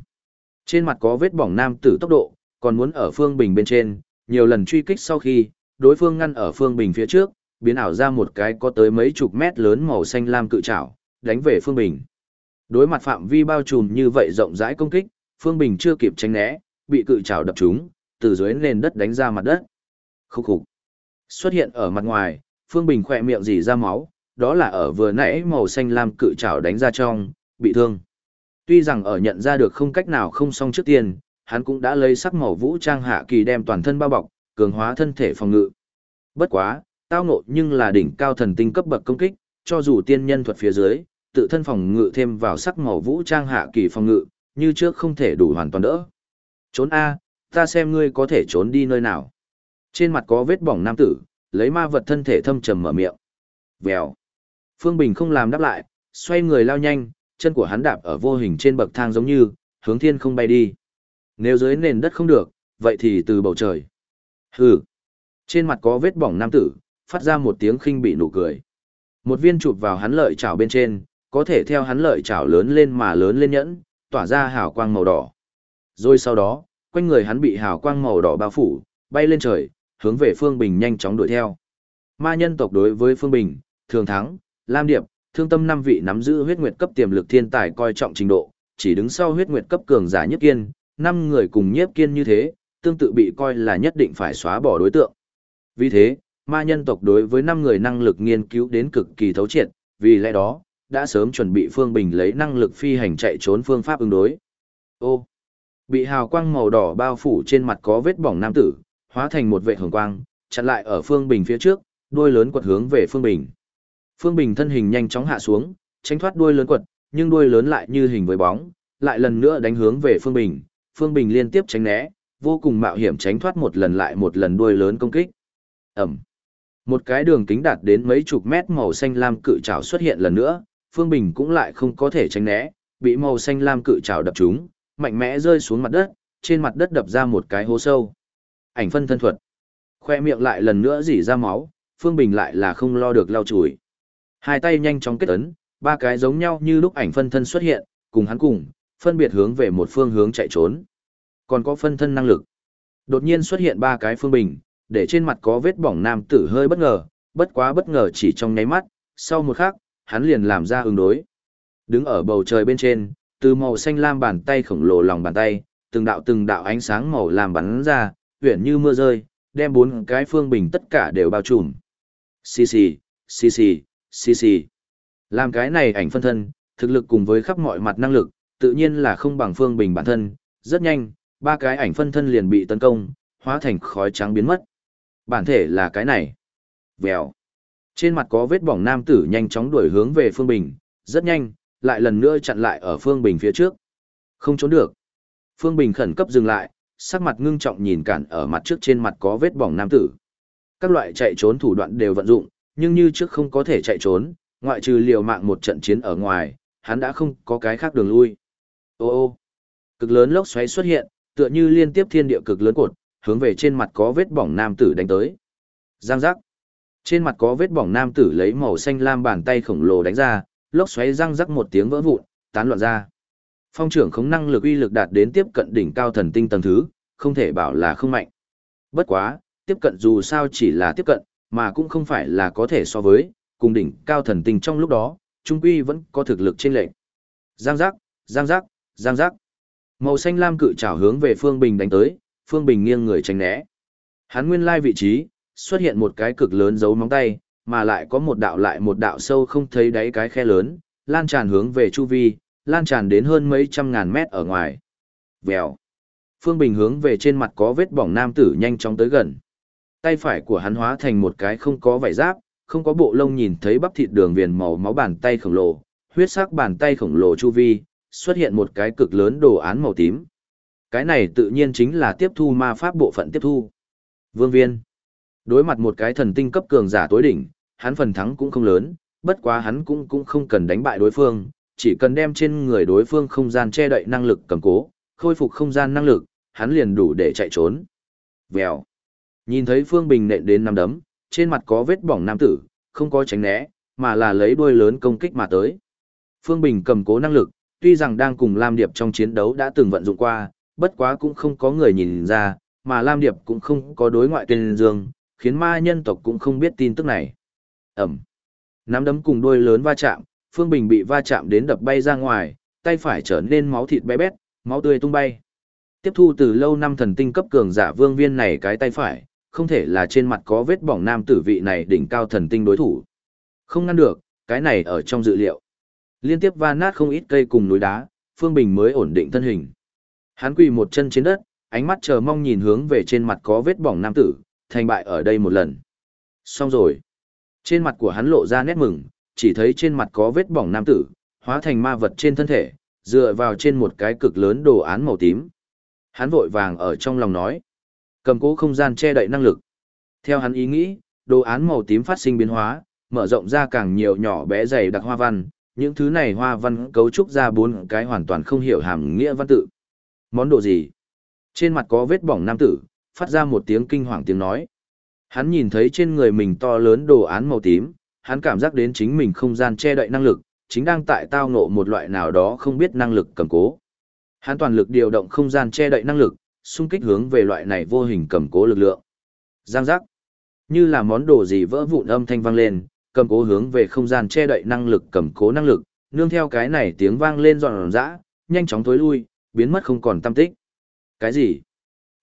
Trên mặt có vết bỏng nam tử tốc độ, còn muốn ở phương bình bên trên, nhiều lần truy kích sau khi, đối phương ngăn ở phương bình phía trước, biến ảo ra một cái có tới mấy chục mét lớn màu xanh lam cự trảo, đánh về phương bình. Đối mặt phạm vi bao trùm như vậy rộng rãi công kích, phương bình chưa kịp tránh né, bị cự trảo đập trúng, từ dưới nền đất đánh ra mặt đất. Khúc khục. Xuất hiện ở mặt ngoài, Phương Bình khỏe miệng dì ra máu, đó là ở vừa nãy màu xanh lam cự trảo đánh ra trong, bị thương. Tuy rằng ở nhận ra được không cách nào không xong trước tiên, hắn cũng đã lấy sắc màu vũ trang hạ kỳ đem toàn thân bao bọc, cường hóa thân thể phòng ngự. Bất quá, tao ngộ nhưng là đỉnh cao thần tinh cấp bậc công kích, cho dù tiên nhân thuật phía dưới, tự thân phòng ngự thêm vào sắc màu vũ trang hạ kỳ phòng ngự, như trước không thể đủ hoàn toàn đỡ. Trốn A, ta xem ngươi có thể trốn đi nơi nào. Trên mặt có vết bỏng nam tử, lấy ma vật thân thể thâm trầm mở miệng. Vèo. Phương Bình không làm đáp lại, xoay người lao nhanh, chân của hắn đạp ở vô hình trên bậc thang giống như, hướng thiên không bay đi. Nếu dưới nền đất không được, vậy thì từ bầu trời. Hừ. Trên mặt có vết bỏng nam tử, phát ra một tiếng khinh bị nụ cười. Một viên chụp vào hắn lợi chảo bên trên, có thể theo hắn lợi chảo lớn lên mà lớn lên nhẫn, tỏa ra hào quang màu đỏ. Rồi sau đó, quanh người hắn bị hào quang màu đỏ bao phủ, bay lên trời, hướng về Phương Bình nhanh chóng đuổi theo. Ma nhân tộc đối với Phương Bình, Thường Thắng, Lam Điệp, Thương Tâm năm vị nắm giữ huyết nguyệt cấp tiềm lực thiên tài coi trọng trình độ, chỉ đứng sau huyết nguyệt cấp cường giả nhất kiên, năm người cùng nhiếp kiên như thế, tương tự bị coi là nhất định phải xóa bỏ đối tượng. Vì thế, ma nhân tộc đối với năm người năng lực nghiên cứu đến cực kỳ thấu triệt, vì lẽ đó, đã sớm chuẩn bị Phương Bình lấy năng lực phi hành chạy trốn phương pháp ứng đối. Ô, bị hào quang màu đỏ bao phủ trên mặt có vết bỏng nam tử, hóa thành một vệ hồng quang, chặn lại ở Phương Bình phía trước, đuôi lớn quật hướng về Phương Bình. Phương Bình thân hình nhanh chóng hạ xuống, tránh thoát đuôi lớn quật, nhưng đuôi lớn lại như hình với bóng, lại lần nữa đánh hướng về Phương Bình. Phương Bình liên tiếp tránh né, vô cùng mạo hiểm tránh thoát một lần lại một lần đuôi lớn công kích. Ẩm. Một cái đường kính đạt đến mấy chục mét màu xanh lam cự trảo xuất hiện lần nữa, Phương Bình cũng lại không có thể tránh né, bị màu xanh lam cự trảo đập trúng, mạnh mẽ rơi xuống mặt đất, trên mặt đất đập ra một cái hố sâu ảnh phân thân thuật. Khoe miệng lại lần nữa dỉ ra máu, Phương Bình lại là không lo được lau chùi. Hai tay nhanh chóng kết ấn, ba cái giống nhau như lúc ảnh phân thân xuất hiện, cùng hắn cùng, phân biệt hướng về một phương hướng chạy trốn. Còn có phân thân năng lực. Đột nhiên xuất hiện ba cái Phương Bình, để trên mặt có vết bỏng nam tử hơi bất ngờ, bất quá bất ngờ chỉ trong nháy mắt, sau một khắc, hắn liền làm ra ứng đối. Đứng ở bầu trời bên trên, từ màu xanh lam bàn tay khổng lồ lòng bàn tay, từng đạo từng đạo ánh sáng màu làm bắn ra, uyển như mưa rơi, đem bốn cái phương bình tất cả đều bao trùm. Xì xì, xì xì, xì xì. Làm cái này ảnh phân thân, thực lực cùng với khắp mọi mặt năng lực, tự nhiên là không bằng phương bình bản thân, rất nhanh, ba cái ảnh phân thân liền bị tấn công, hóa thành khói trắng biến mất. Bản thể là cái này. Vèo. Trên mặt có vết bỏng nam tử nhanh chóng đuổi hướng về phương bình, rất nhanh, lại lần nữa chặn lại ở phương bình phía trước. Không trốn được. Phương Bình khẩn cấp dừng lại, sắc mặt ngưng trọng nhìn cản ở mặt trước trên mặt có vết bỏng nam tử. Các loại chạy trốn thủ đoạn đều vận dụng, nhưng như trước không có thể chạy trốn, ngoại trừ liều mạng một trận chiến ở ngoài, hắn đã không có cái khác đường lui. Ô ô, cực lớn lốc xoáy xuất hiện, tựa như liên tiếp thiên địa cực lớn cột, hướng về trên mặt có vết bỏng nam tử đánh tới. Giang giác. Trên mặt có vết bỏng nam tử lấy màu xanh lam bàn tay khổng lồ đánh ra, lốc xoáy răng rắc một tiếng vỡ vụn, tán loạn ra. Phong trưởng không năng lực uy lực đạt đến tiếp cận đỉnh cao thần tinh tầng thứ, không thể bảo là không mạnh. Bất quá, tiếp cận dù sao chỉ là tiếp cận, mà cũng không phải là có thể so với, cùng đỉnh cao thần tinh trong lúc đó, trung quy vẫn có thực lực trên lệnh. Giang giác, giang giác, giang giác. Màu xanh lam cự trảo hướng về Phương Bình đánh tới, Phương Bình nghiêng người tránh né. Hắn nguyên lai vị trí, xuất hiện một cái cực lớn dấu móng tay, mà lại có một đạo lại một đạo sâu không thấy đáy cái khe lớn, lan tràn hướng về chu vi, lan tràn đến hơn mấy trăm ngàn mét ở ngoài. Vèo. Phương Bình hướng về trên mặt có vết bỏng nam tử nhanh chóng tới gần. Tay phải của hắn hóa thành một cái không có vảy giáp, không có bộ lông nhìn thấy bắp thịt đường viền màu máu bàn tay khổng lồ, huyết sắc bàn tay khổng lồ chu vi, xuất hiện một cái cực lớn đồ án màu tím. Cái này tự nhiên chính là tiếp thu ma pháp bộ phận tiếp thu. Vương Viên. Đối mặt một cái thần tinh cấp cường giả tối đỉnh, hắn phần thắng cũng không lớn, bất quá hắn cũng cũng không cần đánh bại đối phương, chỉ cần đem trên người đối phương không gian che đậy năng lực cầm cố, khôi phục không gian năng lực, hắn liền đủ để chạy trốn. Vèo. Nhìn thấy Phương Bình nện đến năm đấm, trên mặt có vết bỏng nam tử, không có tránh né, mà là lấy đuôi lớn công kích mà tới. Phương Bình cầm cố năng lực, tuy rằng đang cùng Lam Điệp trong chiến đấu đã từng vận dụng qua, bất quá cũng không có người nhìn ra, mà Lam Điệp cũng không có đối ngoại tuyên dương, khiến ma nhân tộc cũng không biết tin tức này. Ẩm. Nắm đấm cùng đuôi lớn va chạm, Phương Bình bị va chạm đến đập bay ra ngoài, tay phải trở nên máu thịt bé bét, máu tươi tung bay. Tiếp thu từ lâu năm thần tinh cấp cường giả vương viên này cái tay phải, không thể là trên mặt có vết bỏng nam tử vị này đỉnh cao thần tinh đối thủ. Không ngăn được, cái này ở trong dự liệu. Liên tiếp va nát không ít cây cùng núi đá, Phương Bình mới ổn định thân hình. Hắn quỳ một chân trên đất, ánh mắt chờ mong nhìn hướng về trên mặt có vết bỏng nam tử, thành bại ở đây một lần. Xong rồi. Trên mặt của hắn lộ ra nét mừng, chỉ thấy trên mặt có vết bỏng nam tử, hóa thành ma vật trên thân thể, dựa vào trên một cái cực lớn đồ án màu tím. Hắn vội vàng ở trong lòng nói. Cầm cố không gian che đậy năng lực. Theo hắn ý nghĩ, đồ án màu tím phát sinh biến hóa, mở rộng ra càng nhiều nhỏ bé dày đặc hoa văn, những thứ này hoa văn cấu trúc ra bốn cái hoàn toàn không hiểu hàm nghĩa văn tự. Món đồ gì? Trên mặt có vết bỏng nam tử, phát ra một tiếng kinh hoàng tiếng nói. Hắn nhìn thấy trên người mình to lớn đồ án màu tím, hắn cảm giác đến chính mình không gian che đậy năng lực, chính đang tại tao ngộ một loại nào đó không biết năng lực cầm cố. Hắn toàn lực điều động không gian che đậy năng lực, xung kích hướng về loại này vô hình cầm cố lực lượng. Giang giác. Như là món đồ gì vỡ vụn âm thanh vang lên, cầm cố hướng về không gian che đậy năng lực cầm cố năng lực, nương theo cái này tiếng vang lên dọn dã, nhanh chóng tối lui, biến mất không còn tâm tích. Cái gì?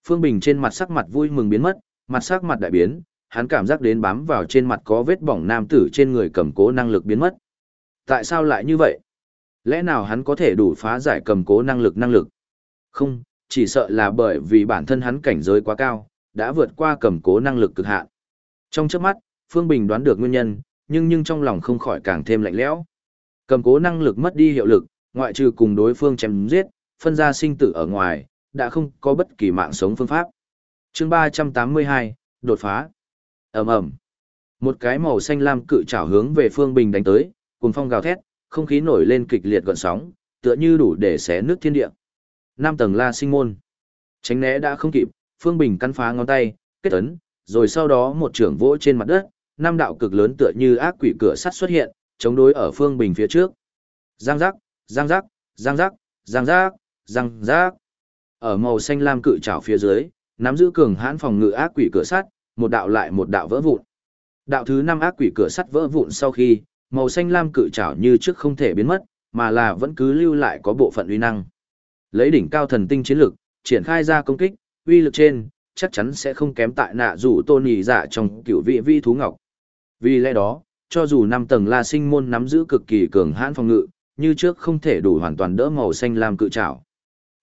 Phương Bình trên mặt sắc mặt vui mừng biến mất, mặt sắc mặt đại biến, hắn cảm giác đến bám vào trên mặt có vết bỏng nam tử trên người cầm cố năng lực biến mất. Tại sao lại như vậy? Lẽ nào hắn có thể đủ phá giải cầm cố năng lực năng lực? Không, chỉ sợ là bởi vì bản thân hắn cảnh giới quá cao, đã vượt qua cầm cố năng lực cực hạn. Trong chớp mắt, Phương Bình đoán được nguyên nhân, nhưng nhưng trong lòng không khỏi càng thêm lạnh lẽo. Cầm cố năng lực mất đi hiệu lực, ngoại trừ cùng đối phương chém giết, phân ra sinh tử ở ngoài, đã không có bất kỳ mạng sống phương pháp. Chương 382, đột phá. Ầm ầm. Một cái màu xanh lam cự trảo hướng về Phương Bình đánh tới, cùng phong gào thét, không khí nổi lên kịch liệt gợn sóng, tựa như đủ để xé nước thiên địa. Nam tầng La Sinh môn. Tránh né đã không kịp, Phương Bình cắn phá ngón tay, kết ấn, rồi sau đó một trưởng vỗ trên mặt đất, năm đạo cực lớn tựa như ác quỷ cửa sắt xuất hiện, chống đối ở Phương Bình phía trước. Giang giác, giang giác, giang giác, giang giác, giang giác. Ở màu xanh lam cự trảo phía dưới, nắm giữ cường hãn phòng ngự ác quỷ cửa sắt, một đạo lại một đạo vỡ vụn. Đạo thứ năm ác quỷ cửa sắt vỡ vụn sau khi, màu xanh lam cự trảo như trước không thể biến mất, mà là vẫn cứ lưu lại có bộ phận uy năng. Lấy đỉnh cao thần tinh chiến lực, triển khai ra công kích, uy lực trên, chắc chắn sẽ không kém tại nạ rủ tôn nhị dạ trong cựu vị vi thú ngọc. Vì lẽ đó, cho dù năm tầng La Sinh môn nắm giữ cực kỳ cường hãn phòng ngự, như trước không thể đủ hoàn toàn đỡ màu xanh lam cự trảo.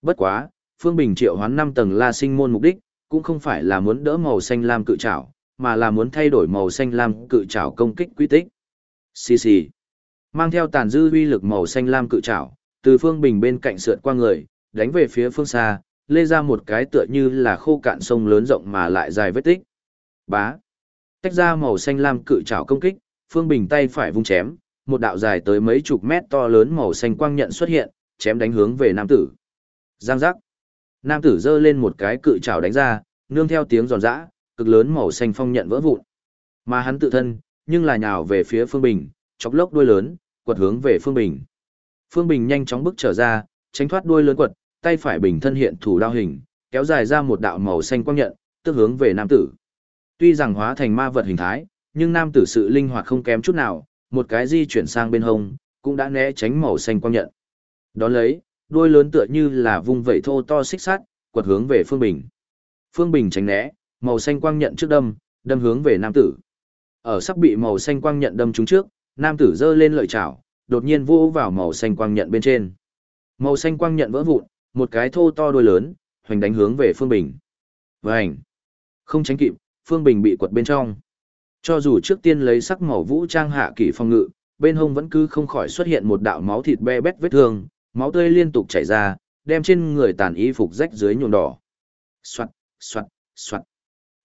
Bất quá, Phương Bình triệu hoán năm tầng La Sinh môn mục đích, cũng không phải là muốn đỡ màu xanh lam cự trảo, mà là muốn thay đổi màu xanh lam cự trảo công kích quy tích. Xì xì. Mang theo tàn dư uy lực màu xanh lam cự trảo, từ Phương Bình bên cạnh sượt qua người, đánh về phía phương xa, lê ra một cái tựa như là khô cạn sông lớn rộng mà lại dài vết tích. Bá. Tách ra màu xanh lam cự trảo công kích, Phương Bình tay phải vung chém, một đạo dài tới mấy chục mét to lớn màu xanh quang nhận xuất hiện, chém đánh hướng về nam tử. Giang giác. Nam tử giơ lên một cái cự trảo đánh ra, nương theo tiếng giòn giã, cực lớn màu xanh phong nhận vỡ vụn. Mà hắn tự thân, nhưng là nhào về phía Phương Bình, chọc lốc đuôi lớn, quật hướng về Phương Bình. Phương Bình nhanh chóng bước trở ra, tránh thoát đuôi lớn quật, tay phải bình thân hiện thủ đao hình, kéo dài ra một đạo màu xanh quang nhận, tức hướng về nam tử. Tuy rằng hóa thành ma vật hình thái, nhưng nam tử sự linh hoạt không kém chút nào, một cái di chuyển sang bên hông, cũng đã né tránh màu xanh quang nhận. Đón lấy, đuôi lớn tựa như là vung vẩy thô to xích sắt, quật hướng về Phương Bình. Phương Bình tránh né, màu xanh quang nhận trước đâm, đâm hướng về nam tử. Ở sắp bị màu xanh quang nhận đâm trúng trước, nam tử giơ lên lợi chảo, đột nhiên vô vào màu xanh quang nhận bên trên. Màu xanh quang nhận vỡ vụn, một cái thô to đuôi lớn, hoành đánh hướng về Phương Bình. Vành! Không tránh kịp, Phương Bình bị quật bên trong. Cho dù trước tiên lấy sắc màu vũ trang hạ kỷ phong ngự, bên hông vẫn cứ không khỏi xuất hiện một đạo máu thịt be bét vết thương, máu tươi liên tục chảy ra, đem trên người tàn y phục rách dưới nhuộm đỏ. Soạt, soạt, soạt.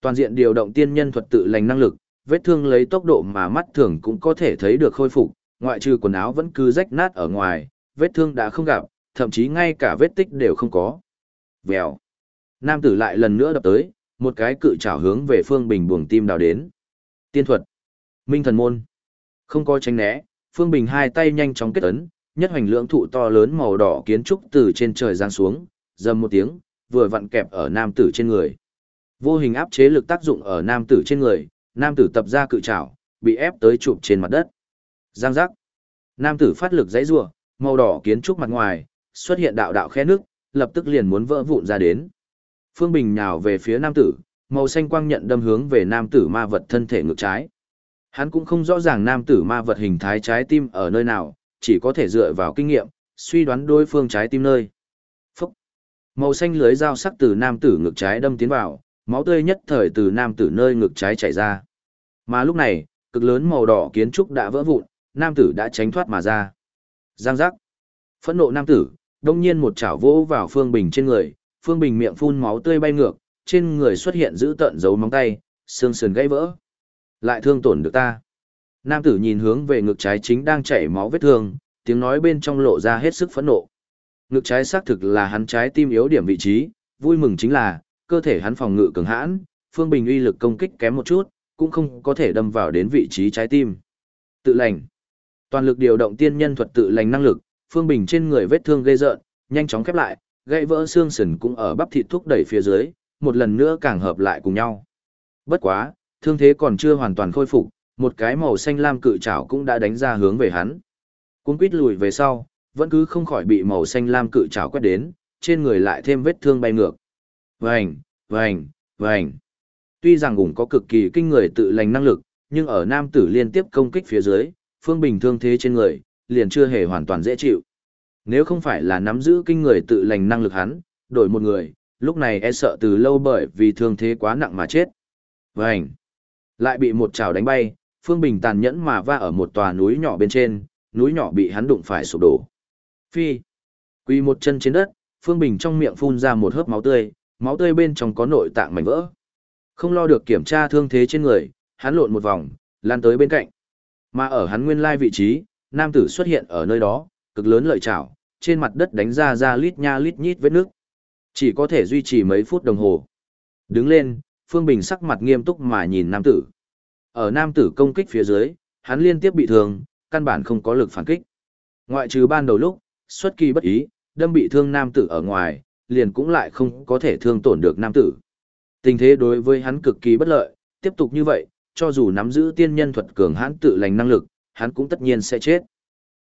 Toàn diện điều động tiên nhân thuật tự lành năng lực, vết thương lấy tốc độ mà mắt thường cũng có thể thấy được khôi phục, ngoại trừ quần áo vẫn cứ rách nát ở ngoài, vết thương đã không gặp, thậm chí ngay cả vết tích đều không có. Vèo. Nam tử lại lần nữa đập tới, một cái cự trảo hướng về Phương Bình buồng tim đào đến. Tiên thuật. Minh thần môn. Không có tránh né, Phương Bình hai tay nhanh chóng kết ấn, nhất hoành lượng thụ to lớn màu đỏ kiến trúc từ trên trời giáng xuống, dầm một tiếng, vừa vặn kẹp ở nam tử trên người. Vô hình áp chế lực tác dụng ở nam tử trên người, nam tử tập ra cự trảo, bị ép tới chụp trên mặt đất. Giang giác. Nam tử phát lực dãy rủa, màu đỏ kiến trúc mặt ngoài, xuất hiện đạo đạo khe nước, lập tức liền muốn vỡ vụn ra đến. Phương Bình nhào về phía nam tử, màu xanh quang nhận đâm hướng về nam tử ma vật thân thể ngược trái. Hắn cũng không rõ ràng nam tử ma vật hình thái trái tim ở nơi nào, chỉ có thể dựa vào kinh nghiệm, suy đoán đối phương trái tim nơi. Phúc! Màu xanh lưới dao sắc từ nam tử ngực trái đâm tiến vào, máu tươi nhất thời từ nam tử nơi ngực trái chảy ra. Mà lúc này, cực lớn màu đỏ kiến trúc đã vỡ vụn, nam tử đã tránh thoát mà ra. Giang giác! Phẫn nộ nam tử, đông nhiên một chảo vỗ vào Phương Bình trên người, Phương Bình miệng phun máu tươi bay ngược, trên người xuất hiện dữ tợn dấu móng tay, xương sườn gãy vỡ. Lại thương tổn được ta. Nam tử nhìn hướng về ngực trái chính đang chảy máu vết thương, tiếng nói bên trong lộ ra hết sức phẫn nộ. Ngực trái xác thực là hắn trái tim yếu điểm vị trí, vui mừng chính là, cơ thể hắn phòng ngự cường hãn, Phương Bình uy lực công kích kém một chút, cũng không có thể đâm vào đến vị trí trái tim. Tự lành. Toàn lực điều động tiên nhân thuật tự lành năng lực, Phương Bình trên người vết thương gây rợn, nhanh chóng khép lại, gãy vỡ xương sườn cũng ở bắp thịt thúc đẩy phía dưới, một lần nữa càng hợp lại cùng nhau. Bất quá, thương thế còn chưa hoàn toàn khôi phục, một cái màu xanh lam cự trảo cũng đã đánh ra hướng về hắn. Cuốn quýt lùi về sau, vẫn cứ không khỏi bị màu xanh lam cự trảo quét đến, trên người lại thêm vết thương bay ngược. Vành, vành, vành. Tuy rằng cũng có cực kỳ kinh người tự lành năng lực, nhưng ở nam tử liên tiếp công kích phía dưới, phương bình thương thế trên người, liền chưa hề hoàn toàn dễ chịu. Nếu không phải là nắm giữ kinh người tự lành năng lực hắn, đổi một người, lúc này e sợ từ lâu bởi vì thương thế quá nặng mà chết. Vành. Lại bị một trào đánh bay, Phương Bình tàn nhẫn mà va ở một tòa núi nhỏ bên trên, núi nhỏ bị hắn đụng phải sụp đổ. Phi. Quỳ một chân trên đất, Phương Bình trong miệng phun ra một hớp máu tươi, máu tươi bên trong có nội tạng mảnh vỡ. Không lo được kiểm tra thương thế trên người, hắn lộn một vòng, lan tới bên cạnh. Mà ở hắn nguyên lai vị trí, nam tử xuất hiện ở nơi đó, cực lớn lợi chảo, trên mặt đất đánh ra ra lít nha lít nhít vết nước. Chỉ có thể duy trì mấy phút đồng hồ. Đứng lên, Phương Bình sắc mặt nghiêm túc mà nhìn nam tử. Ở nam tử công kích phía dưới, hắn liên tiếp bị thương, căn bản không có lực phản kích. Ngoại trừ ban đầu lúc, xuất kỳ bất ý, đâm bị thương nam tử ở ngoài, liền cũng lại không có thể thương tổn được nam tử. Tình thế đối với hắn cực kỳ bất lợi, tiếp tục như vậy, cho dù nắm giữ tiên nhân thuật cường hãn tự lành năng lực, hắn cũng tất nhiên sẽ chết.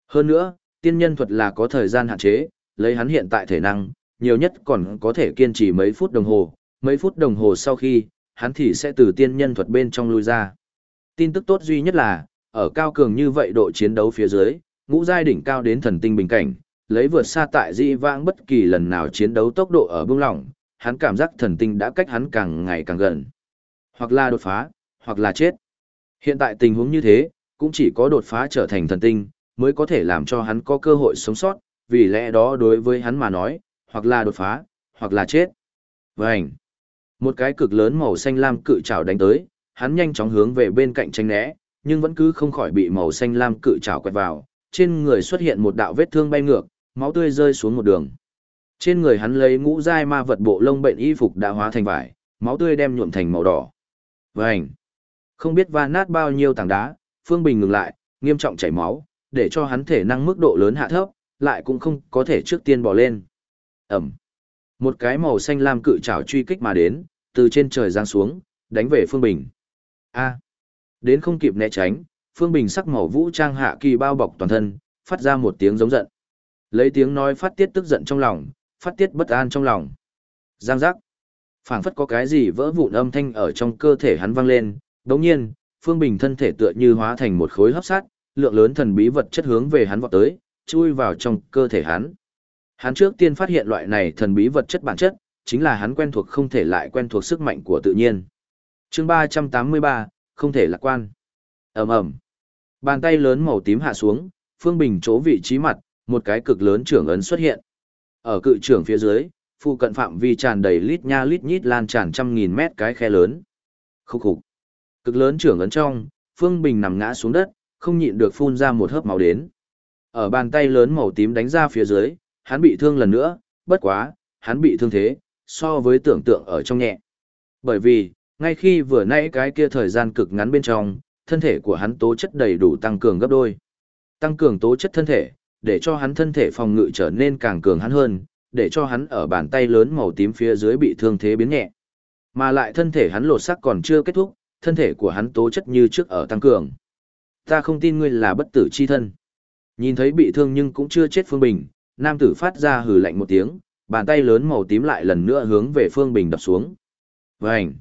Hơn nữa, tiên nhân thuật là có thời gian hạn chế, lấy hắn hiện tại thể năng, nhiều nhất còn có thể kiên trì mấy phút đồng hồ, mấy phút đồng hồ sau khi, hắn thì sẽ từ tiên nhân thuật bên trong lui ra. Tin tức tốt duy nhất là, ở cao cường như vậy độ chiến đấu phía dưới, ngũ giai đỉnh cao đến thần tinh bình cảnh, lấy vượt xa tại di vãng bất kỳ lần nào chiến đấu tốc độ ở bưng lỏng, hắn cảm giác thần tinh đã cách hắn càng ngày càng gần. Hoặc là đột phá, hoặc là chết. Hiện tại tình huống như thế, cũng chỉ có đột phá trở thành thần tinh, mới có thể làm cho hắn có cơ hội sống sót, vì lẽ đó đối với hắn mà nói, hoặc là đột phá, hoặc là chết. Vânh! Một cái cực lớn màu xanh lam cự trảo đánh tới, hắn nhanh chóng hướng về bên cạnh tranh né, nhưng vẫn cứ không khỏi bị màu xanh lam cự trảo quẹt vào, trên người xuất hiện một đạo vết thương bay ngược, máu tươi rơi xuống một đường. Trên người hắn lấy ngũ giai ma vật bộ lông bệnh y phục đã hóa thành vải, máu tươi đem nhuộm thành màu đỏ. Vành! Không biết va nát bao nhiêu tảng đá, Phương Bình ngừng lại, nghiêm trọng chảy máu, để cho hắn thể năng mức độ lớn hạ thấp, lại cũng không có thể trước tiên bỏ lên. Ẩm! Một cái màu xanh lam cự trảo truy kích mà đến, từ trên trời giáng xuống, đánh về Phương Bình. A. Đến không kịp né tránh, Phương Bình sắc màu vũ trang hạ kỳ bao bọc toàn thân, phát ra một tiếng giống giận. Lấy tiếng nói phát tiết tức giận trong lòng, phát tiết bất an trong lòng. Giang giác. phảng phất có cái gì vỡ vụn âm thanh ở trong cơ thể hắn vang lên, đồng nhiên, Phương Bình thân thể tựa như hóa thành một khối hấp sát, lượng lớn thần bí vật chất hướng về hắn vọt tới, chui vào trong cơ thể hắn. Hắn trước tiên phát hiện loại này thần bí vật chất bản chất, chính là hắn quen thuộc không thể lại quen thuộc sức mạnh của tự nhiên. chương 383, không thể lạc quan. ầm ầm Bàn tay lớn màu tím hạ xuống, Phương Bình chỗ vị trí mặt, một cái cực lớn trưởng ấn xuất hiện. Ở cự trưởng phía dưới, phụ cận phạm vi tràn đầy lít nha lít nhít lan tràn trăm nghìn mét cái khe lớn. Khúc khục. Cực lớn trưởng ấn trong, Phương Bình nằm ngã xuống đất, không nhịn được phun ra một hớp máu đến. Ở bàn tay lớn màu tím đánh ra phía dưới, hắn bị thương lần nữa, bất quá, hắn bị thương thế, so với tưởng tượng ở trong nhẹ. Bởi vì, ngay khi vừa nãy cái kia thời gian cực ngắn bên trong, thân thể của hắn tố chất đầy đủ tăng cường gấp đôi. Tăng cường tố chất thân thể, để cho hắn thân thể phòng ngự trở nên càng cường hắn hơn, để cho hắn ở bàn tay lớn màu tím phía dưới bị thương thế biến nhẹ. Mà lại thân thể hắn lột sắc còn chưa kết thúc, thân thể của hắn tố chất như trước ở tăng cường. Ta không tin ngươi là bất tử chi thân. Nhìn thấy bị thương nhưng cũng chưa chết Phương Bình, nam tử phát ra hừ lạnh một tiếng, bàn tay lớn màu tím lại lần nữa hướng về Phương Bình đập xuống. Vành!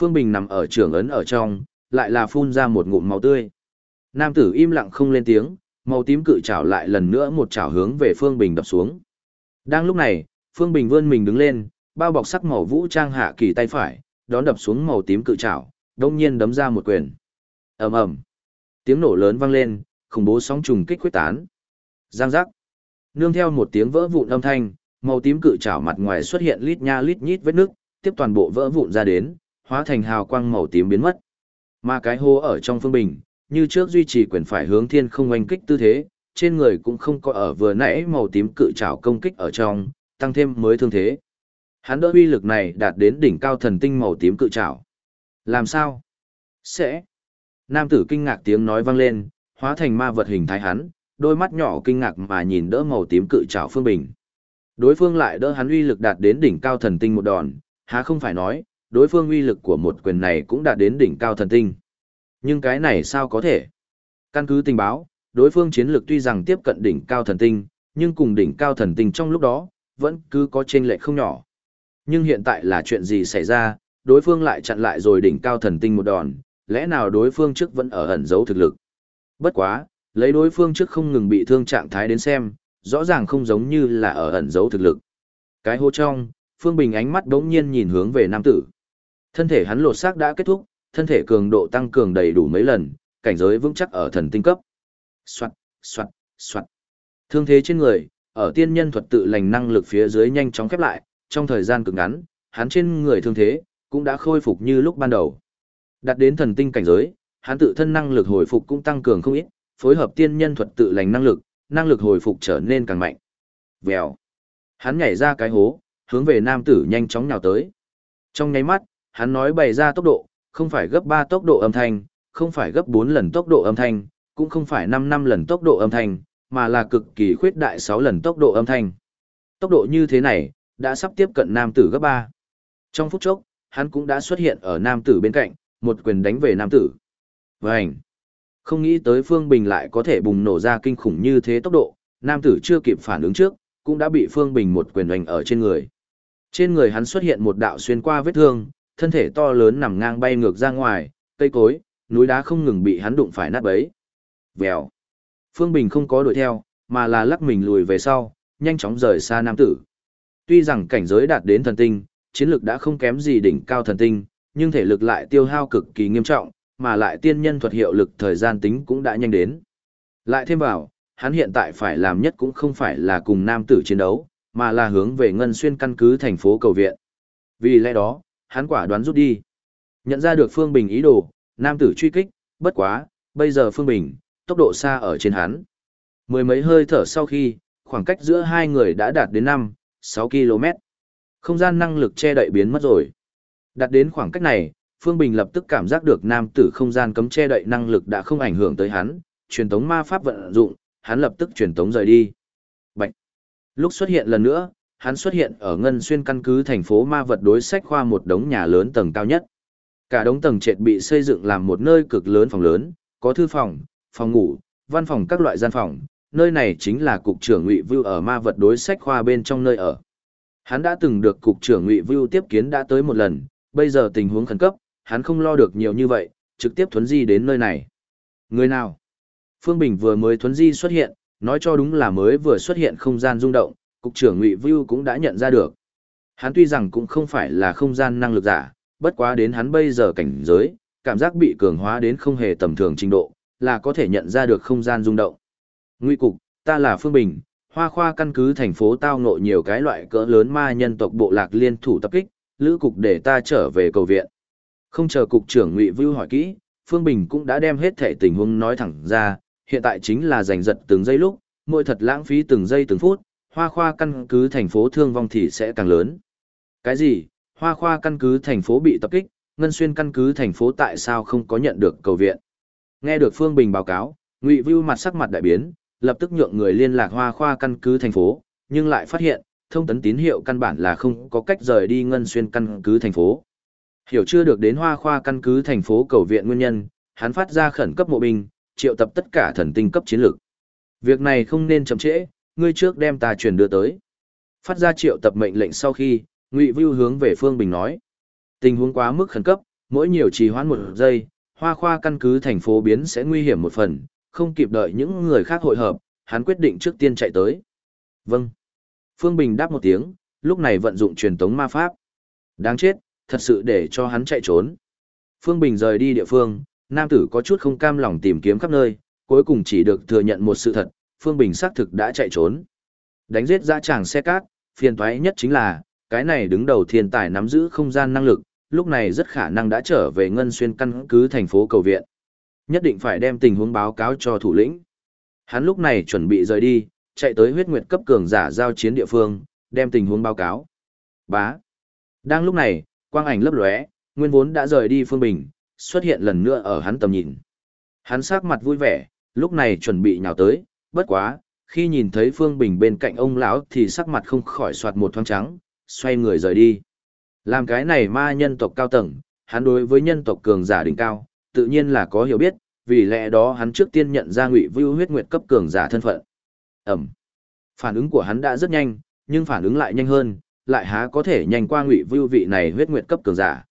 Phương Bình nằm ở trường ấn ở trong, lại là phun ra một ngụm máu tươi. Nam tử im lặng không lên tiếng, màu tím cự trảo lại lần nữa một trảo hướng về Phương Bình đập xuống. Đang lúc này, Phương Bình vươn mình đứng lên, bao bọc sắc màu vũ trang hạ kỳ tay phải, đón đập xuống màu tím cự trảo, đông nhiên đấm ra một quyền. ầm ầm, tiếng nổ lớn vang lên, khủng bố sóng trùng kích quyết tán. Giang giác, nương theo một tiếng vỡ vụn âm thanh, màu tím cự trảo mặt ngoài xuất hiện lít nha lít nhít vết nước, tiếp toàn bộ vỡ vụn ra đến, hóa thành hào quang màu tím biến mất. Mà cái hô ở trong phương bình, như trước duy trì quyền phải hướng thiên không oanh kích tư thế, trên người cũng không có ở vừa nãy màu tím cự trảo công kích ở trong, tăng thêm mới thương thế. Hắn đỡ uy lực này đạt đến đỉnh cao thần tinh màu tím cự trảo. Làm sao? Sẽ. Nam tử kinh ngạc tiếng nói vang lên, hóa thành ma vật hình thái hắn, đôi mắt nhỏ kinh ngạc mà nhìn đỡ màu tím cự trảo Phương Bình. Đối phương lại đỡ hắn uy lực đạt đến đỉnh cao thần tinh một đòn, há không phải nói, đối phương uy lực của một quyền này cũng đạt đến đỉnh cao thần tinh. Nhưng cái này sao có thể? Căn cứ tình báo, đối phương chiến lược tuy rằng tiếp cận đỉnh cao thần tinh, nhưng cùng đỉnh cao thần tinh trong lúc đó, vẫn cứ có chênh lệch không nhỏ. Nhưng hiện tại là chuyện gì xảy ra, đối phương lại chặn lại rồi đỉnh cao thần tinh một đòn, lẽ nào đối phương trước vẫn ở ẩn giấu thực lực. Bất quá, lấy đối phương trước không ngừng bị thương trạng thái đến xem, rõ ràng không giống như là ở ẩn giấu thực lực. Cái hô trong, Phương Bình ánh mắt đống nhiên nhìn hướng về nam tử. Thân thể hắn lột xác đã kết thúc, thân thể cường độ tăng cường đầy đủ mấy lần, cảnh giới vững chắc ở thần tinh cấp. Soạt, soạt, soạt. Thương thế trên người, ở tiên nhân thuật tự lành năng lực phía dưới nhanh chóng khép lại, trong thời gian cực ngắn, hắn trên người thương thế cũng đã khôi phục như lúc ban đầu. Đạt đến thần tinh cảnh giới, hắn tự thân năng lực hồi phục cũng tăng cường không ít, phối hợp tiên nhân thuật tự lành năng lực, năng lực hồi phục trở nên càng mạnh. Vèo. Hắn nhảy ra cái hố, hướng về nam tử nhanh chóng nhào tới. Trong nháy mắt, hắn nói bày ra tốc độ, không phải gấp 3 tốc độ âm thanh, không phải gấp 4 lần tốc độ âm thanh, cũng không phải 5 năm lần tốc độ âm thanh, mà là cực kỳ khuyết đại 6 lần tốc độ âm thanh. Tốc độ như thế này, đã sắp tiếp cận nam tử gấp 3. Trong phút chốc, hắn cũng đã xuất hiện ở nam tử bên cạnh, một quyền đánh về nam tử. Vành! Không nghĩ tới Phương Bình lại có thể bùng nổ ra kinh khủng như thế tốc độ, nam tử chưa kịp phản ứng trước, cũng đã bị Phương Bình một quyền đánh ở trên người. Trên người hắn xuất hiện một đạo xuyên qua vết thương, thân thể to lớn nằm ngang bay ngược ra ngoài, cây cối, núi đá không ngừng bị hắn đụng phải nát bấy. Vèo. Phương Bình không có đuổi theo, mà là lắc mình lùi về sau, nhanh chóng rời xa nam tử. Tuy rằng cảnh giới đạt đến thần tinh, chiến lực đã không kém gì đỉnh cao thần tinh, nhưng thể lực lại tiêu hao cực kỳ nghiêm trọng, mà lại tiên nhân thuật hiệu lực thời gian tính cũng đã nhanh đến. Lại thêm vào, hắn hiện tại phải làm nhất cũng không phải là cùng nam tử chiến đấu, mà là hướng về ngân xuyên căn cứ thành phố cầu viện. Vì lẽ đó, hắn quả đoán rút đi. Nhận ra được Phương Bình ý đồ, nam tử truy kích, bất quá, bây giờ Phương Bình, tốc độ xa ở trên hắn. Mười mấy hơi thở sau khi, khoảng cách giữa hai người đã đạt đến 5, 6 km. Không gian năng lực che đậy biến mất rồi. Đạt đến khoảng cách này, Phương Bình lập tức cảm giác được nam tử không gian cấm che đậy năng lực đã không ảnh hưởng tới hắn, truyền tống ma pháp vận dụng, hắn lập tức truyền tống rời đi. Bạch. Lúc xuất hiện lần nữa, hắn xuất hiện ở ngân xuyên căn cứ thành phố ma vật đối sách khoa một đống nhà lớn tầng cao nhất. Cả đống tầng trệt bị xây dựng làm một nơi cực lớn phòng lớn, có thư phòng, phòng ngủ, văn phòng các loại gian phòng, nơi này chính là cục trưởng Ngụy Vưu ở ma vật đối sách khoa bên trong nơi ở. Hắn đã từng được cục trưởng Ngụy Vưu tiếp kiến đã tới một lần, bây giờ tình huống khẩn cấp, hắn không lo được nhiều như vậy, trực tiếp thuấn di đến nơi này. Người nào? Phương Bình vừa mới thuấn di xuất hiện, nói cho đúng là mới vừa xuất hiện không gian rung động, cục trưởng Ngụy Vưu cũng đã nhận ra được. Hắn tuy rằng cũng không phải là không gian năng lực giả, bất quá đến hắn bây giờ cảnh giới, cảm giác bị cường hóa đến không hề tầm thường trình độ, là có thể nhận ra được không gian rung động. Ngụy cục, ta là Phương Bình, hoa khoa căn cứ thành phố tao ngộ nhiều cái loại cỡ lớn ma nhân tộc bộ lạc liên thủ tập kích, lữ cục để ta trở về cầu viện. Không chờ cục trưởng Ngụy Vưu hỏi kỹ, Phương Bình cũng đã đem hết thể tình huống nói thẳng ra, hiện tại chính là giành giật từng giây lúc, mỗi thật lãng phí từng giây từng phút, hoa khoa căn cứ thành phố thương vong thì sẽ càng lớn. Cái gì? Hoa khoa căn cứ thành phố bị tập kích, Ngân Xuyên căn cứ thành phố tại sao không có nhận được cầu viện? Nghe được Phương Bình báo cáo, Ngụy Vưu mặt sắc mặt đại biến, lập tức nhượng người liên lạc hoa khoa căn cứ thành phố, nhưng lại phát hiện, thông tấn tín hiệu căn bản là không có cách rời đi Ngân Xuyên căn cứ thành phố. Hiểu chưa được đến hoa khoa căn cứ thành phố cầu viện nguyên nhân, hắn phát ra khẩn cấp mộ binh, triệu tập tất cả thần tinh cấp chiến lược. Việc này không nên chậm trễ, ngươi trước đem ta truyền đưa tới. Phát ra triệu tập mệnh lệnh sau khi, Ngụy Vưu hướng về Phương Bình nói. Tình huống quá mức khẩn cấp, mỗi nhiều trì hoãn một giây, hoa khoa căn cứ thành phố biến sẽ nguy hiểm một phần, không kịp đợi những người khác hội hợp, hắn quyết định trước tiên chạy tới. Vâng. Phương Bình đáp một tiếng, lúc này vận dụng truyền tống ma pháp. Đáng chết, thật sự để cho hắn chạy trốn. Phương Bình rời đi địa phương, nam tử có chút không cam lòng tìm kiếm khắp nơi, cuối cùng chỉ được thừa nhận một sự thật, Phương Bình xác thực đã chạy trốn. Đánh giết ra tràng xe cát, phiền toái nhất chính là, cái này đứng đầu thiên tài nắm giữ không gian năng lực, lúc này rất khả năng đã trở về ngân xuyên căn cứ thành phố cầu viện. Nhất định phải đem tình huống báo cáo cho thủ lĩnh. Hắn lúc này chuẩn bị rời đi, chạy tới huyết nguyệt cấp cường giả giao chiến địa phương, đem tình huống báo cáo. Bá. Đang lúc này, quang ảnh lấp lóe, nguyên vốn đã rời đi phương bình, xuất hiện lần nữa ở hắn tầm nhìn. Hắn sắc mặt vui vẻ, lúc này chuẩn bị nhào tới, bất quá, khi nhìn thấy phương bình bên cạnh ông lão thì sắc mặt không khỏi soạt một thoáng trắng, xoay người rời đi. Làm cái này ma nhân tộc cao tầng, hắn đối với nhân tộc cường giả đỉnh cao, tự nhiên là có hiểu biết, vì lẽ đó hắn trước tiên nhận ra ngụy vưu huyết nguyệt cấp cường giả thân phận. Ẩm. Phản ứng của hắn đã rất nhanh, nhưng phản ứng lại nhanh hơn, lại há có thể nhanh qua ngụy vưu vị này huyết nguyệt cấp cường giả.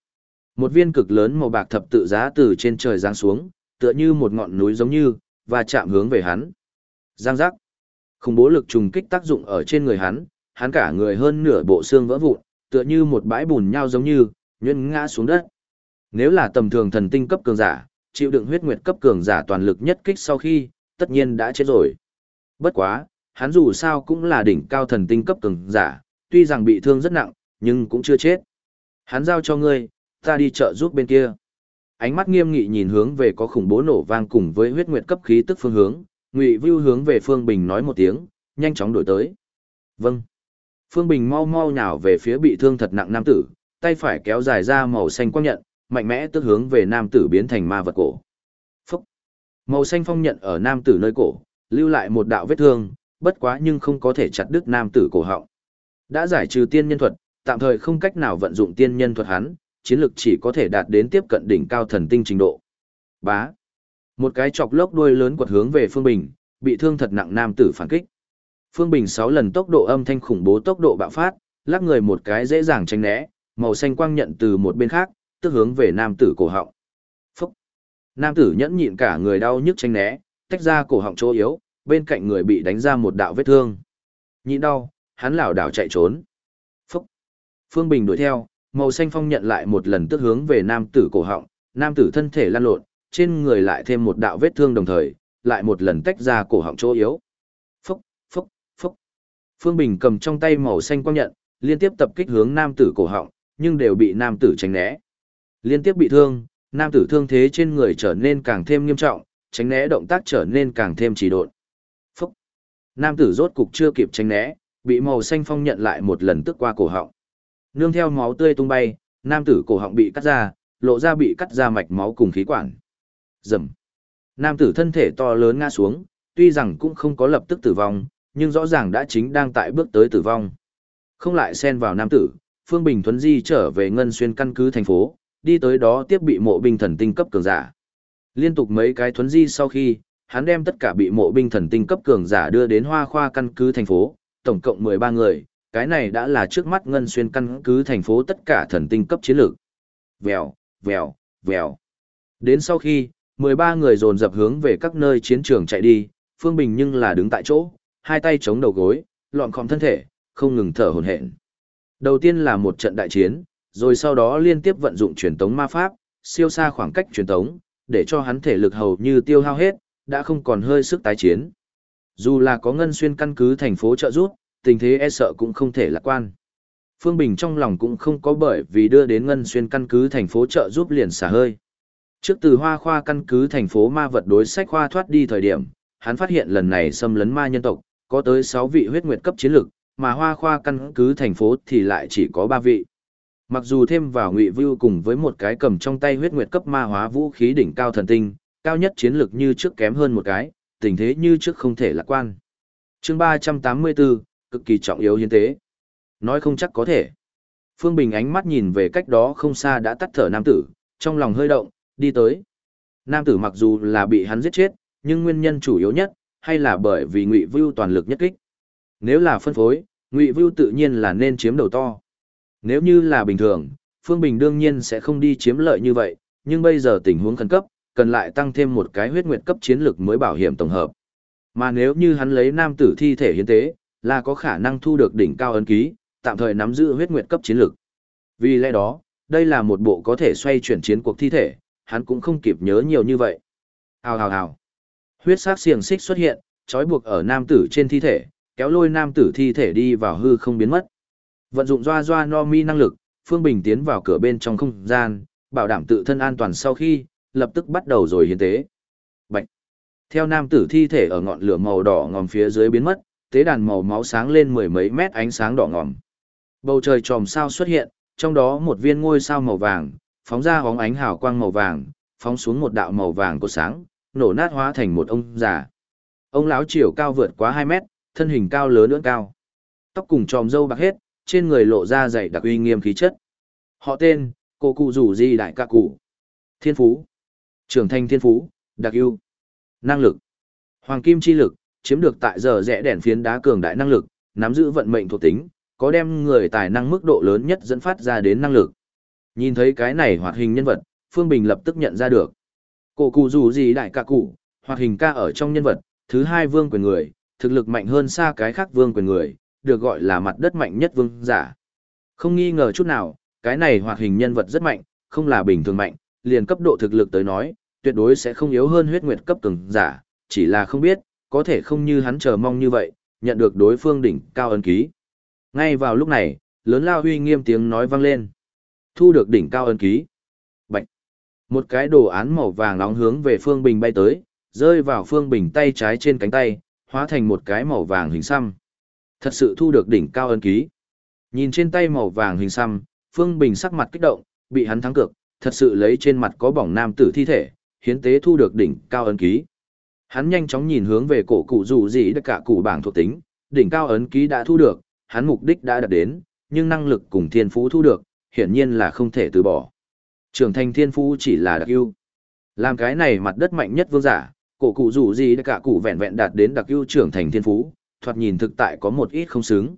Một viên cực lớn màu bạc thập tự giá từ trên trời giáng xuống, tựa như một ngọn núi giống như, và chạm hướng về hắn. Giang giác. Khủng bố lực trùng kích tác dụng ở trên người hắn, hắn cả người hơn nửa bộ xương vỡ vụn, tựa như một bãi bùn nhau giống như, nhuyễn ngã xuống đất. Nếu là tầm thường thần tinh cấp cường giả, chịu đựng huyết nguyệt cấp cường giả toàn lực nhất kích sau khi, tất nhiên đã chết rồi. Bất quá, hắn dù sao cũng là đỉnh cao thần tinh cấp cường giả, tuy rằng bị thương rất nặng, nhưng cũng chưa chết. Hắn giao cho ngươi, ta đi chợ giúp bên kia. Ánh mắt nghiêm nghị nhìn hướng về có khủng bố nổ vang cùng với huyết nguyệt cấp khí tức phương hướng, Ngụy Vưu hướng về Phương Bình nói một tiếng, nhanh chóng đổi tới. Vâng. Phương Bình mau mau nhào về phía bị thương thật nặng nam tử, tay phải kéo dài ra màu xanh quang nhận, mạnh mẽ tức hướng về nam tử biến thành ma vật cổ. Phúc! Màu xanh phong nhận ở nam tử nơi cổ, lưu lại một đạo vết thương, bất quá nhưng không có thể chặt đứt nam tử cổ họng. Đã giải trừ tiên nhân thuật, tạm thời không cách nào vận dụng tiên nhân thuật hắn, chiến lực chỉ có thể đạt đến tiếp cận đỉnh cao thần tinh trình độ. Bá! Một cái chọc lốc đuôi lớn quật hướng về Phương Bình, bị thương thật nặng nam tử phản kích. Phương Bình 6 lần tốc độ âm thanh khủng bố tốc độ bạo phát, lắc người một cái dễ dàng tránh né, màu xanh quang nhận từ một bên khác, tức hướng về nam tử cổ họng. Phúc! Nam tử nhẫn nhịn cả người đau nhức tránh né, tách ra cổ họng chỗ yếu, bên cạnh người bị đánh ra một đạo vết thương. Nhịn đau, hắn lảo đảo chạy trốn. Phúc! Phương Bình đuổi theo, màu xanh phong nhận lại một lần tức hướng về nam tử cổ họng, nam tử thân thể lăn lộn, trên người lại thêm một đạo vết thương đồng thời, lại một lần tách ra cổ họng chỗ yếu. Phúc, phúc, phúc. Phương Bình cầm trong tay màu xanh quang nhận, liên tiếp tập kích hướng nam tử cổ họng, nhưng đều bị nam tử tránh né. Liên tiếp bị thương, nam tử thương thế trên người trở nên càng thêm nghiêm trọng, tránh né động tác trở nên càng thêm trì độn. Phúc. Nam tử rốt cục chưa kịp tránh né, bị màu xanh phong nhận lại một lần tức qua cổ họng. Nương theo máu tươi tung bay, nam tử cổ họng bị cắt ra, lộ ra bị cắt ra mạch máu cùng khí quản. Rầm. Nam tử thân thể to lớn ngã xuống, tuy rằng cũng không có lập tức tử vong, nhưng rõ ràng đã chính đang tại bước tới tử vong. Không lại xen vào nam tử, Phương Bình Thuấn Di trở về Ngân Xuyên căn cứ thành phố, đi tới đó tiếp bị mộ binh thần tinh cấp cường giả. Liên tục mấy cái Thuấn Di sau khi, hắn đem tất cả bị mộ binh thần tinh cấp cường giả đưa đến hoa khoa căn cứ thành phố, tổng cộng 13 người, cái này đã là trước mắt ngân xuyên căn cứ thành phố tất cả thần tinh cấp chiến lược. Vèo, vèo, vèo. Đến sau khi, 13 người dồn dập hướng về các nơi chiến trường chạy đi, Phương Bình nhưng là đứng tại chỗ, hai tay chống đầu gối, lọn khom thân thể, không ngừng thở hổn hển. Đầu tiên là một trận đại chiến, rồi sau đó liên tiếp vận dụng truyền tống ma pháp, siêu xa khoảng cách truyền tống, để cho hắn thể lực hầu như tiêu hao hết, đã không còn hơi sức tái chiến. Dù là có ngân xuyên căn cứ thành phố trợ giúp, tình thế e sợ cũng không thể lạc quan. Phương Bình trong lòng cũng không có bởi vì đưa đến ngân xuyên căn cứ thành phố trợ giúp liền xả hơi. Trước từ hoa khoa căn cứ thành phố ma vật đối sách khoa thoát đi thời điểm, hắn phát hiện lần này xâm lấn ma nhân tộc, có tới 6 vị huyết nguyệt cấp chiến lực, mà hoa khoa căn cứ thành phố thì lại chỉ có 3 vị. Mặc dù thêm vào ngụy Vưu cùng với một cái cầm trong tay huyết nguyệt cấp ma hóa vũ khí đỉnh cao thần tinh, cao nhất chiến lực như trước kém hơn một cái, tình thế như trước không thể lạc quan. chương 384, cực kỳ trọng yếu hiến tế. Nói không chắc có thể. Phương Bình ánh mắt nhìn về cách đó không xa đã tắt thở nam tử, trong lòng hơi động, đi tới. Nam tử mặc dù là bị hắn giết chết, nhưng nguyên nhân chủ yếu nhất, hay là bởi vì Ngụy Vưu toàn lực nhất kích. Nếu là phân phối, Ngụy Vưu tự nhiên là nên chiếm đầu to. Nếu như là bình thường, Phương Bình đương nhiên sẽ không đi chiếm lợi như vậy, nhưng bây giờ tình huống khẩn cấp, cần lại tăng thêm một cái huyết nguyệt cấp chiến lực mới bảo hiểm tổng hợp. Mà nếu như hắn lấy nam tử thi thể hiến tế, là có khả năng thu được đỉnh cao ấn ký, tạm thời nắm giữ huyết nguyệt cấp chiến lực. Vì lẽ đó, đây là một bộ có thể xoay chuyển chiến cuộc thi thể, hắn cũng không kịp nhớ nhiều như vậy. Hào hào hào. Huyết sắc xiềng xích xuất hiện, trói buộc ở nam tử trên thi thể, kéo lôi nam tử thi thể đi vào hư không biến mất. Vận dụng doa doa no mi năng lực, Phương Bình tiến vào cửa bên trong không gian, bảo đảm tự thân an toàn sau khi, lập tức bắt đầu rồi hiến tế. Bạch. Theo nam tử thi thể ở ngọn lửa màu đỏ ngòm phía dưới biến mất, tế đàn màu máu sáng lên mười mấy mét ánh sáng đỏ ngòm. Bầu trời tròm sao xuất hiện, trong đó một viên ngôi sao màu vàng, phóng ra hóng ánh hào quang màu vàng, phóng xuống một đạo màu vàng của sáng, nổ nát hóa thành một ông già. Ông lão chiều cao vượt quá 2 mét, thân hình cao lớn nữa cao. Tóc cùng tròm râu bạc hết, trên người lộ ra dày đặc uy nghiêm khí chất. Họ tên, cô cụ rủ di đại ca cụ. Thiên phú. Trưởng thành thiên phú, đặc ưu. Năng lực. Hoàng kim chi lực, chiếm được tại giờ rẽ đèn phiến đá cường đại năng lực, nắm giữ vận mệnh thuộc tính, có đem người tài năng mức độ lớn nhất dẫn phát ra đến năng lực. Nhìn thấy cái này hoạt hình nhân vật, Phương Bình lập tức nhận ra được. Cổ cụ dù gì đại ca cụ, hoạt hình ca ở trong nhân vật, thứ hai vương quyền người, thực lực mạnh hơn xa cái khác vương quyền người, được gọi là mặt đất mạnh nhất vương giả. Không nghi ngờ chút nào, cái này hoạt hình nhân vật rất mạnh, không là bình thường mạnh, liền cấp độ thực lực tới nói, tuyệt đối sẽ không yếu hơn huyết nguyệt cấp cường giả, chỉ là không biết, có thể không như hắn chờ mong như vậy, nhận được đối phương đỉnh cao ấn ký. Ngay vào lúc này, lớn lao huy nghiêm tiếng nói vang lên. Thu được đỉnh cao ấn ký. Bạch. Một cái đồ án màu vàng nóng hướng về Phương Bình bay tới, rơi vào Phương Bình tay trái trên cánh tay, hóa thành một cái màu vàng hình xăm. Thật sự thu được đỉnh cao ấn ký. Nhìn trên tay màu vàng hình xăm, Phương Bình sắc mặt kích động, bị hắn thắng cược, thật sự lấy trên mặt có bỏng nam tử thi thể, hiến tế thu được đỉnh cao ấn ký. Hắn nhanh chóng nhìn hướng về cổ cụ dù gì tất cả cụ bảng thuộc tính, đỉnh cao ấn ký đã thu được, hắn mục đích đã đạt đến, nhưng năng lực cùng thiên phú thu được, hiển nhiên là không thể từ bỏ. Trưởng thành thiên phú chỉ là đặc ưu. Làm cái này mặt đất mạnh nhất vương giả, cổ cụ dù gì tất cả cụ vẹn vẹn đạt đến đặc ưu trưởng thành thiên phú, thoạt nhìn thực tại có một ít không xứng.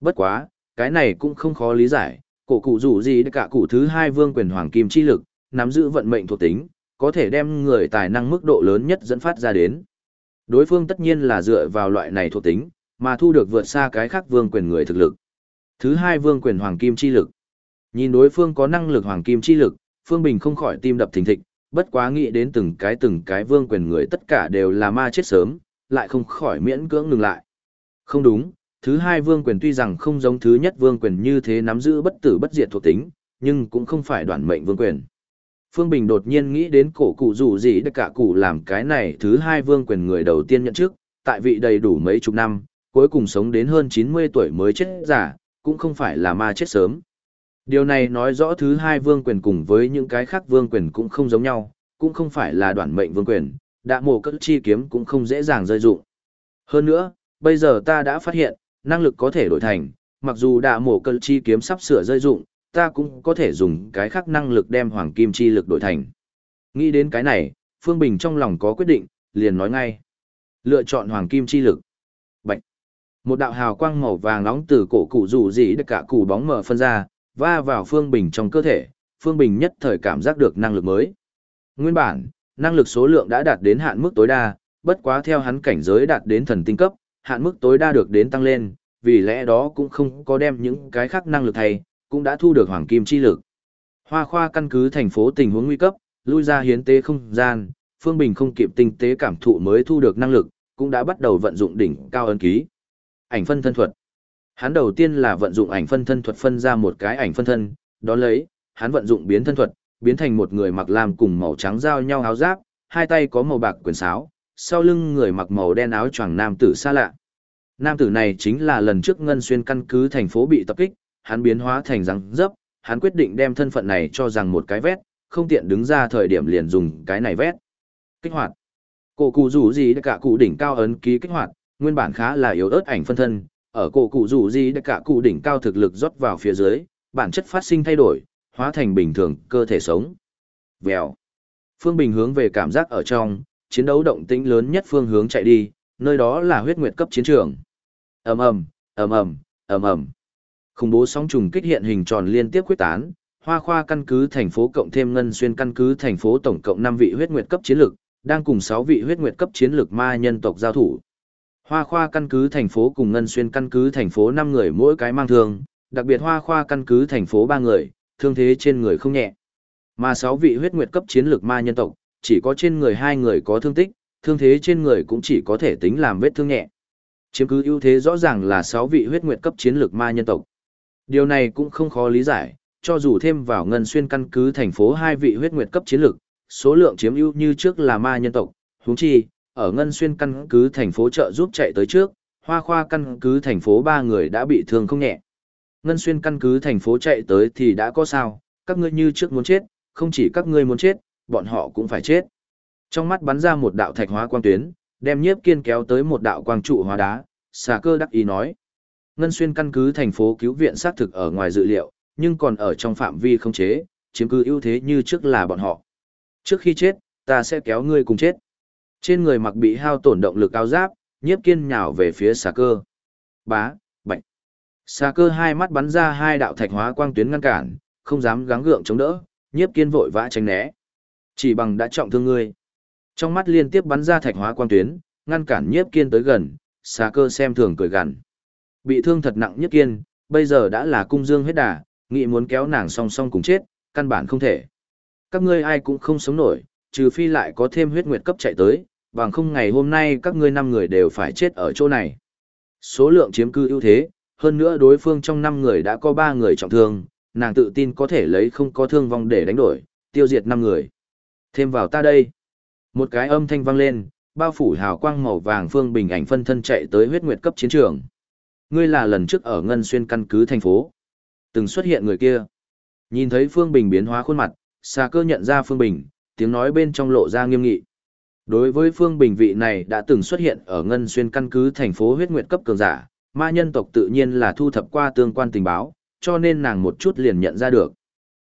Bất quá, cái này cũng không khó lý giải, cổ cụ rủ gì tất cả cụ thứ hai vương quyền hoàng kim chi lực, nắm giữ vận mệnh thuộc tính, có thể đem người tài năng mức độ lớn nhất dẫn phát ra đến. Đối phương tất nhiên là dựa vào loại này thuộc tính, mà thu được vượt xa cái khác vương quyền người thực lực. Thứ hai vương quyền hoàng kim chi lực. Nhìn đối phương có năng lực hoàng kim chi lực, Phương Bình không khỏi tim đập thình thịch, bất quá nghĩ đến từng cái từng cái vương quyền người tất cả đều là ma chết sớm, lại không khỏi miễn cưỡng ngừng lại. Không đúng, thứ hai vương quyền tuy rằng không giống thứ nhất vương quyền như thế nắm giữ bất tử bất diệt thuộc tính, nhưng cũng không phải đoạn mệnh vương quyền. Phương Bình đột nhiên nghĩ đến cổ cụ dù gì tất cả cụ làm cái này thứ hai vương quyền người đầu tiên nhận trước, tại vị đầy đủ mấy chục năm, cuối cùng sống đến hơn 90 tuổi mới chết giả, cũng không phải là ma chết sớm. Điều này nói rõ thứ hai vương quyền cùng với những cái khác vương quyền cũng không giống nhau, cũng không phải là đoạn mệnh vương quyền, đạ mộ cất chi kiếm cũng không dễ dàng rơi dụng. Hơn nữa, bây giờ ta đã phát hiện, năng lực có thể đổi thành, mặc dù đạ mộ cơ chi kiếm sắp sửa rơi dụng, ta cũng có thể dùng cái khác năng lực đem hoàng kim chi lực đổi thành. Nghĩ đến cái này, Phương Bình trong lòng có quyết định, liền nói ngay. Lựa chọn hoàng kim chi lực. Bạch. Một đạo hào quang màu vàng nóng từ cổ cụ rủ gì được cả cụ bóng mở phân ra, va vào Phương Bình trong cơ thể, Phương Bình nhất thời cảm giác được năng lực mới. Nguyên bản, năng lực số lượng đã đạt đến hạn mức tối đa, bất quá theo hắn cảnh giới đạt đến thần tinh cấp, hạn mức tối đa được đến tăng lên, vì lẽ đó cũng không có đem những cái khác năng lực thay, cũng đã thu được hoàng kim chi lực. Hoa khoa căn cứ thành phố tình huống nguy cấp, lui ra hiến tế không gian, Phương Bình không kịp tinh tế cảm thụ mới thu được năng lực, cũng đã bắt đầu vận dụng đỉnh cao ấn ký. Ảnh phân thân thuật. Hắn đầu tiên là vận dụng ảnh phân thân thuật phân ra một cái ảnh phân thân, đó lấy, hắn vận dụng biến thân thuật, biến thành một người mặc làm cùng màu trắng giao nhau áo giáp, hai tay có màu bạc quyền sáo, sau lưng người mặc màu đen áo choàng nam tử xa lạ. Nam tử này chính là lần trước Ngân Xuyên căn cứ thành phố bị tập kích, hắn biến hóa thành răng dấp, hắn quyết định đem thân phận này cho rằng một cái vét, không tiện đứng ra thời điểm liền dùng cái này vét. Kích hoạt. Cổ cụ rủ gì đã cả cụ đỉnh cao ấn ký kích hoạt, nguyên bản khá là yếu ớt ảnh phân thân, ở cổ cụ rủ gì đã cả cụ đỉnh cao thực lực rót vào phía dưới, bản chất phát sinh thay đổi, hóa thành bình thường cơ thể sống. Vèo. Phương Bình hướng về cảm giác ở trong, chiến đấu động tĩnh lớn nhất phương hướng chạy đi, nơi đó là huyết nguyệt cấp chiến trường. Ầm ầm, ầm ầm, ầm ầm. Khủng bố sóng trùng kích hiện hình tròn liên tiếp quyết tán, Hoa Khoa căn cứ thành phố cộng thêm Ngân Xuyên căn cứ thành phố tổng cộng 5 vị huyết nguyệt cấp chiến lực, đang cùng 6 vị huyết nguyệt cấp chiến lực ma nhân tộc giao thủ. Hoa Khoa căn cứ thành phố cùng Ngân Xuyên căn cứ thành phố 5 người mỗi cái mang thương, đặc biệt Hoa Khoa căn cứ thành phố 3 người, thương thế trên người không nhẹ. Mà 6 vị huyết nguyệt cấp chiến lực ma nhân tộc, chỉ có trên người hai người có thương tích, thương thế trên người cũng chỉ có thể tính làm vết thương nhẹ. Chiếm cứ ưu thế rõ ràng là 6 vị huyết nguyệt cấp chiến lược ma nhân tộc. Điều này cũng không khó lý giải, cho dù thêm vào ngân xuyên căn cứ thành phố hai vị huyết nguyệt cấp chiến lược, số lượng chiếm ưu như trước là ma nhân tộc, huống chi, ở ngân xuyên căn cứ thành phố trợ giúp chạy tới trước, hoa khoa căn cứ thành phố ba người đã bị thương không nhẹ. Ngân xuyên căn cứ thành phố chạy tới thì đã có sao, các ngươi như trước muốn chết, không chỉ các ngươi muốn chết, bọn họ cũng phải chết. Trong mắt bắn ra một đạo thạch hóa quang tuyến, đem nhiếp kiên kéo tới một đạo quang trụ hóa đá, xà cơ đắc ý nói. Ngân xuyên căn cứ thành phố cứu viện xác thực ở ngoài dự liệu, nhưng còn ở trong phạm vi không chế, chiếm cứ ưu thế như trước là bọn họ. Trước khi chết, ta sẽ kéo ngươi cùng chết. Trên người mặc bị hao tổn động lực cao giáp, nhiếp kiên nhào về phía xà cơ. Bá, bạch Xà cơ hai mắt bắn ra hai đạo thạch hóa quang tuyến ngăn cản, không dám gắng gượng chống đỡ, nhiếp kiên vội vã tránh né. Chỉ bằng đã trọng thương ngươi. Trong mắt liên tiếp bắn ra thạch hóa quang tuyến, ngăn cản nhiếp kiên tới gần, xà cơ xem thường cười gằn. Bị thương thật nặng nhiếp kiên, bây giờ đã là cung dương hết đà, nghị muốn kéo nàng song song cùng chết, căn bản không thể. Các ngươi ai cũng không sống nổi, trừ phi lại có thêm huyết nguyệt cấp chạy tới, bằng không ngày hôm nay các ngươi năm người đều phải chết ở chỗ này. Số lượng chiếm cư ưu thế, hơn nữa đối phương trong năm người đã có ba người trọng thương, nàng tự tin có thể lấy không có thương vong để đánh đổi, tiêu diệt năm người. Thêm vào ta đây. Một cái âm thanh vang lên, bao phủ hào quang màu vàng phương bình ảnh phân thân chạy tới huyết nguyệt cấp chiến trường. Ngươi là lần trước ở Ngân Xuyên căn cứ thành phố. Từng xuất hiện người kia. Nhìn thấy Phương Bình biến hóa khuôn mặt, xà cơ nhận ra Phương Bình, tiếng nói bên trong lộ ra nghiêm nghị. Đối với Phương Bình vị này đã từng xuất hiện ở Ngân Xuyên căn cứ thành phố huyết nguyệt cấp cường giả, ma nhân tộc tự nhiên là thu thập qua tương quan tình báo, cho nên nàng một chút liền nhận ra được.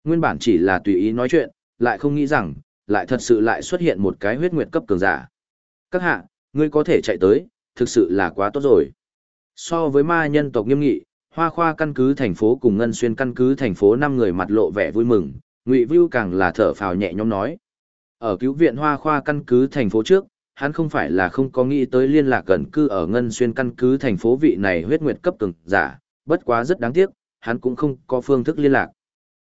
Nguyên bản chỉ là tùy ý nói chuyện, lại không nghĩ rằng, lại thật sự lại xuất hiện một cái huyết nguyệt cấp cường giả. Các hạ, ngươi có thể chạy tới, thực sự là quá tốt rồi. So với ma nhân tộc nghiêm nghị, hoa khoa căn cứ thành phố cùng ngân xuyên căn cứ thành phố năm người mặt lộ vẻ vui mừng, ngụy vưu càng là thở phào nhẹ nhõm nói. Ở cứu viện hoa khoa căn cứ thành phố trước, hắn không phải là không có nghĩ tới liên lạc gần cư ở ngân xuyên căn cứ thành phố vị này huyết nguyệt cấp cường giả, bất quá rất đáng tiếc, hắn cũng không có phương thức liên lạc.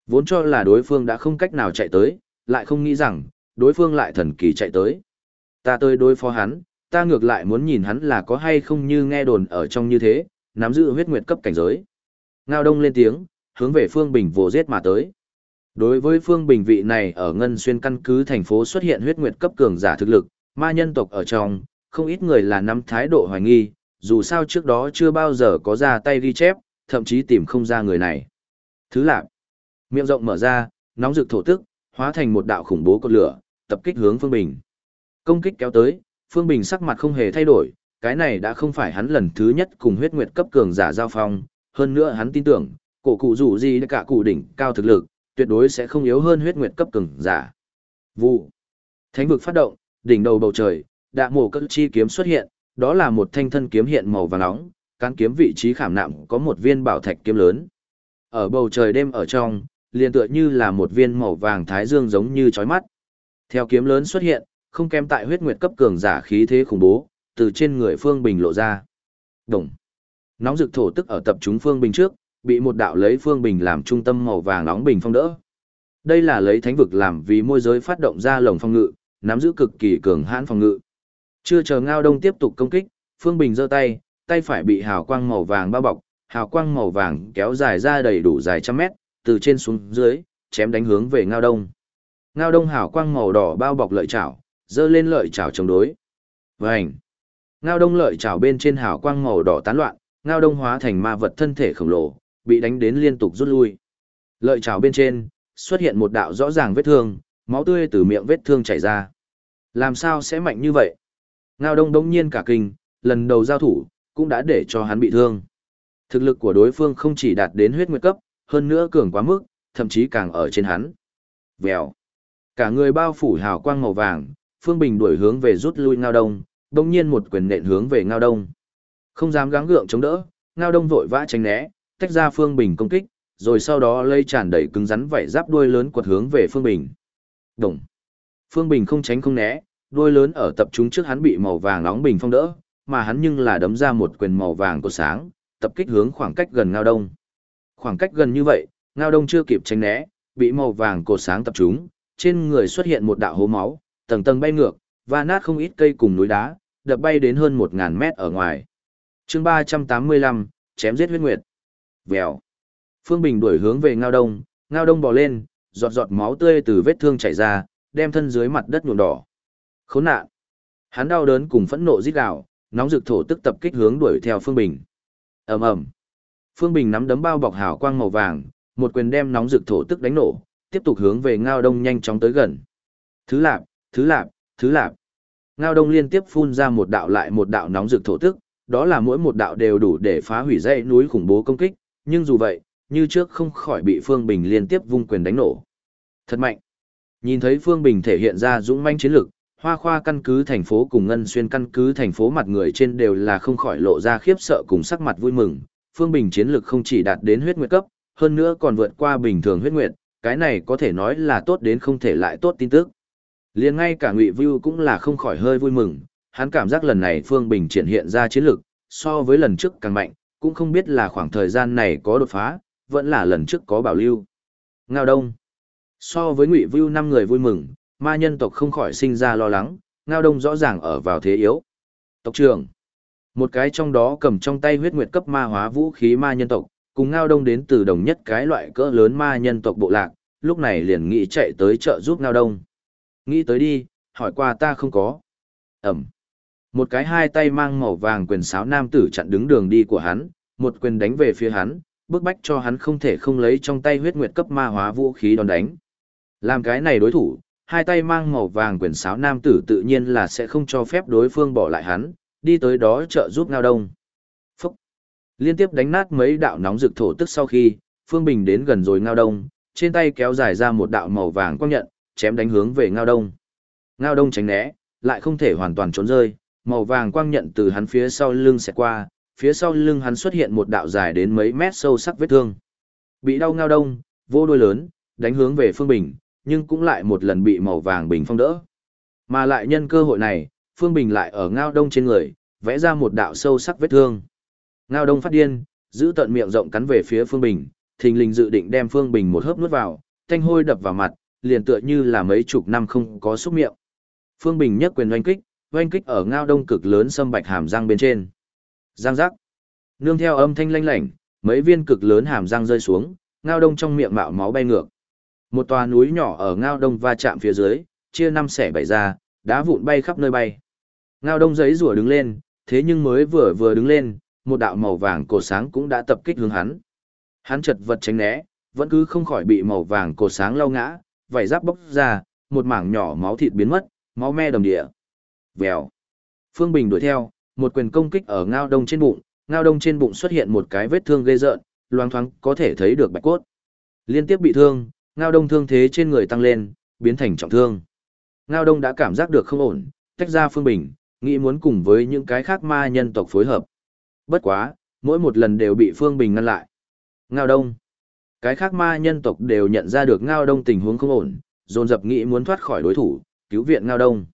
Vốn cho là đối phương đã không cách nào chạy tới, lại không nghĩ rằng, đối phương lại thần kỳ chạy tới. Ta tới đối phó hắn, ta ngược lại muốn nhìn hắn là có hay không như nghe đồn ở trong như thế, nắm giữ huyết nguyệt cấp cảnh giới. Ngao đông lên tiếng, hướng về Phương Bình vồ giết mà tới. Đối với Phương Bình vị này ở Ngân Xuyên căn cứ thành phố xuất hiện huyết nguyệt cấp cường giả thực lực, ma nhân tộc ở trong, không ít người là nắm thái độ hoài nghi, dù sao trước đó chưa bao giờ có ra tay ghi chép, thậm chí tìm không ra người này. Thứ lạc, miệng rộng mở ra, nóng rực thổ tức, hóa thành một đạo khủng bố cột lửa, tập kích hướng Phương Bình. Công kích kéo tới, Phương Bình sắc mặt không hề thay đổi, cái này đã không phải hắn lần thứ nhất cùng huyết nguyệt cấp cường giả giao phong, hơn nữa hắn tin tưởng, cổ cụ dù gì cả cụ đỉnh cao thực lực, tuyệt đối sẽ không yếu hơn huyết nguyệt cấp cường giả. Vụ. Thánh vực phát động, đỉnh đầu bầu trời, đạ mổ cất chi kiếm xuất hiện, đó là một thanh thân kiếm hiện màu vàng nóng, cán kiếm vị trí khảm nạm có một viên bảo thạch kiếm lớn. Ở bầu trời đêm ở trong, liền tựa như là một viên màu vàng thái dương giống như chói mắt. Theo kiếm lớn xuất hiện, không kém tại huyết nguyệt cấp cường giả khí thế khủng bố, từ trên người Phương Bình lộ ra. Đồng. Nóng rực thổ tức ở tập trung Phương Bình trước, bị một đạo lấy Phương Bình làm trung tâm màu vàng nóng bình phong đỡ. Đây là lấy thánh vực làm vì môi giới phát động ra lồng phong ngự, nắm giữ cực kỳ cường hãn phòng ngự. Chưa chờ Ngao Đông tiếp tục công kích, Phương Bình giơ tay, tay phải bị hào quang màu vàng bao bọc, hào quang màu vàng kéo dài ra đầy đủ dài trăm mét, từ trên xuống dưới, chém đánh hướng về Ngao Đông. Ngao Đông hào quang màu đỏ bao bọc lợi chảo, dơ lên lợi chảo chống đối. Vành! Ngao Đông lợi chảo bên trên hào quang màu đỏ tán loạn, Ngao Đông hóa thành ma vật thân thể khổng lồ, bị đánh đến liên tục rút lui. Lợi chảo bên trên, xuất hiện một đạo rõ ràng vết thương, máu tươi từ miệng vết thương chảy ra. Làm sao sẽ mạnh như vậy? Ngao Đông đống nhiên cả kinh, lần đầu giao thủ, cũng đã để cho hắn bị thương. Thực lực của đối phương không chỉ đạt đến huyết nguyệt cấp, hơn nữa cường quá mức, thậm chí càng ở trên hắn. Vèo. Cả người bao phủ hào quang màu vàng, Phương Bình đuổi hướng về rút lui Ngao Đông, đồng nhiên một quyền nện hướng về Ngao Đông. Không dám gắng gượng chống đỡ, Ngao Đông vội vã tránh né, tách ra Phương Bình công kích, rồi sau đó lây tràn đầy cứng rắn vảy giáp đuôi lớn quật hướng về Phương Bình. Đồng. Phương Bình không tránh không né, đuôi lớn ở tập trung trước hắn bị màu vàng nóng bình phong đỡ, mà hắn nhưng là đấm ra một quyền màu vàng của sáng, tập kích hướng khoảng cách gần Ngao Đông. Khoảng cách gần như vậy, Ngao Đông chưa kịp tránh né, bị màu vàng cột sáng tập trung, trên người xuất hiện một đạo hố máu, tầng tầng bay ngược, và nát không ít cây cùng núi đá, đập bay đến hơn 1000 mét ở ngoài. Chương 385, chém giết huyết nguyệt. Vèo. Phương Bình đuổi hướng về Ngao Đông, Ngao Đông bò lên, giọt giọt máu tươi từ vết thương chảy ra, đem thân dưới mặt đất nhuộm đỏ. Khốn nạn. Hắn đau đớn cùng phẫn nộ rít gào, nóng rực thổ tức tập kích hướng đuổi theo Phương Bình. Ầm ầm. Phương Bình nắm đấm bao bọc hào quang màu vàng, một quyền đem nóng rực thổ tức đánh nổ, tiếp tục hướng về Ngao Đông nhanh chóng tới gần. Thứ lạp, thứ lạp, thứ lạp. Ngao Đông liên tiếp phun ra một đạo lại một đạo nóng rực thổ tức, đó là mỗi một đạo đều đủ để phá hủy dãy núi khủng bố công kích, nhưng dù vậy, như trước không khỏi bị Phương Bình liên tiếp vung quyền đánh nổ. Thật mạnh. Nhìn thấy Phương Bình thể hiện ra dũng manh chiến lực, hoa khoa căn cứ thành phố cùng ngân xuyên căn cứ thành phố mặt người trên đều là không khỏi lộ ra khiếp sợ cùng sắc mặt vui mừng. Phương Bình chiến lực không chỉ đạt đến huyết nguyệt cấp, hơn nữa còn vượt qua bình thường huyết nguyệt, cái này có thể nói là tốt đến không thể lại tốt tin tức. Liền ngay cả Ngụy Vưu cũng là không khỏi hơi vui mừng, hắn cảm giác lần này Phương Bình triển hiện ra chiến lực, so với lần trước càng mạnh, cũng không biết là khoảng thời gian này có đột phá, vẫn là lần trước có bảo lưu. Ngao Đông So với Ngụy Vưu năm người vui mừng, ma nhân tộc không khỏi sinh ra lo lắng, Ngao Đông rõ ràng ở vào thế yếu. Tộc trưởng một cái trong đó cầm trong tay huyết nguyệt cấp ma hóa vũ khí ma nhân tộc, cùng Ngao Đông đến từ đồng nhất cái loại cỡ lớn ma nhân tộc bộ lạc, lúc này liền nghĩ chạy tới chợ giúp Ngao Đông. Nghĩ tới đi, hỏi qua ta không có. Ẩm. Một cái hai tay mang màu vàng quyền sáo nam tử chặn đứng đường đi của hắn, một quyền đánh về phía hắn, bức bách cho hắn không thể không lấy trong tay huyết nguyệt cấp ma hóa vũ khí đòn đánh. Làm cái này đối thủ, hai tay mang màu vàng quyền sáo nam tử tự nhiên là sẽ không cho phép đối phương bỏ lại hắn, đi tới đó trợ giúp Ngao Đông. Phúc! Liên tiếp đánh nát mấy đạo nóng rực thổ tức sau khi, Phương Bình đến gần rồi Ngao Đông, trên tay kéo dài ra một đạo màu vàng quang nhận, chém đánh hướng về Ngao Đông. Ngao Đông tránh né, lại không thể hoàn toàn trốn rơi, màu vàng quang nhận từ hắn phía sau lưng sẽ qua, phía sau lưng hắn xuất hiện một đạo dài đến mấy mét sâu sắc vết thương. Bị đau Ngao Đông, vô đôi lớn, đánh hướng về Phương Bình, nhưng cũng lại một lần bị màu vàng bình phong đỡ. Mà lại nhân cơ hội này, Phương Bình lại ở Ngao Đông trên người, vẽ ra một đạo sâu sắc vết thương. Ngao Đông phát điên, giữ tận miệng rộng cắn về phía Phương Bình, thình lình dự định đem Phương Bình một hớp nuốt vào, thanh hôi đập vào mặt, liền tựa như là mấy chục năm không có xúc miệng. Phương Bình nhất quyền oanh kích, oanh kích ở ngao đông cực lớn xâm bạch hàm răng bên trên. Giang giác. Nương theo âm thanh lanh lảnh, mấy viên cực lớn hàm răng rơi xuống, ngao đông trong miệng mạo máu bay ngược. Một tòa núi nhỏ ở ngao đông va chạm phía dưới, chia năm xẻ bảy ra, đá vụn bay khắp nơi bay. Ngao đông giấy rùa đứng lên, thế nhưng mới vừa vừa đứng lên, một đạo màu vàng cổ sáng cũng đã tập kích hướng hắn. Hắn chật vật tránh né, vẫn cứ không khỏi bị màu vàng cổ sáng lau ngã, vảy giáp bốc ra, một mảng nhỏ máu thịt biến mất, máu me đầm địa. Vèo. Phương Bình đuổi theo, một quyền công kích ở ngao đông trên bụng, ngao đông trên bụng xuất hiện một cái vết thương gây rợn, loang thoáng có thể thấy được bạch cốt. Liên tiếp bị thương, ngao đông thương thế trên người tăng lên, biến thành trọng thương. Ngao đông đã cảm giác được không ổn, tách ra Phương Bình, Nghĩ muốn cùng với những cái khác ma nhân tộc phối hợp. Bất quá, mỗi một lần đều bị Phương Bình ngăn lại. Ngao Đông. Cái khác ma nhân tộc đều nhận ra được Ngao Đông tình huống không ổn, dồn dập nghĩ muốn thoát khỏi đối thủ, cứu viện Ngao Đông.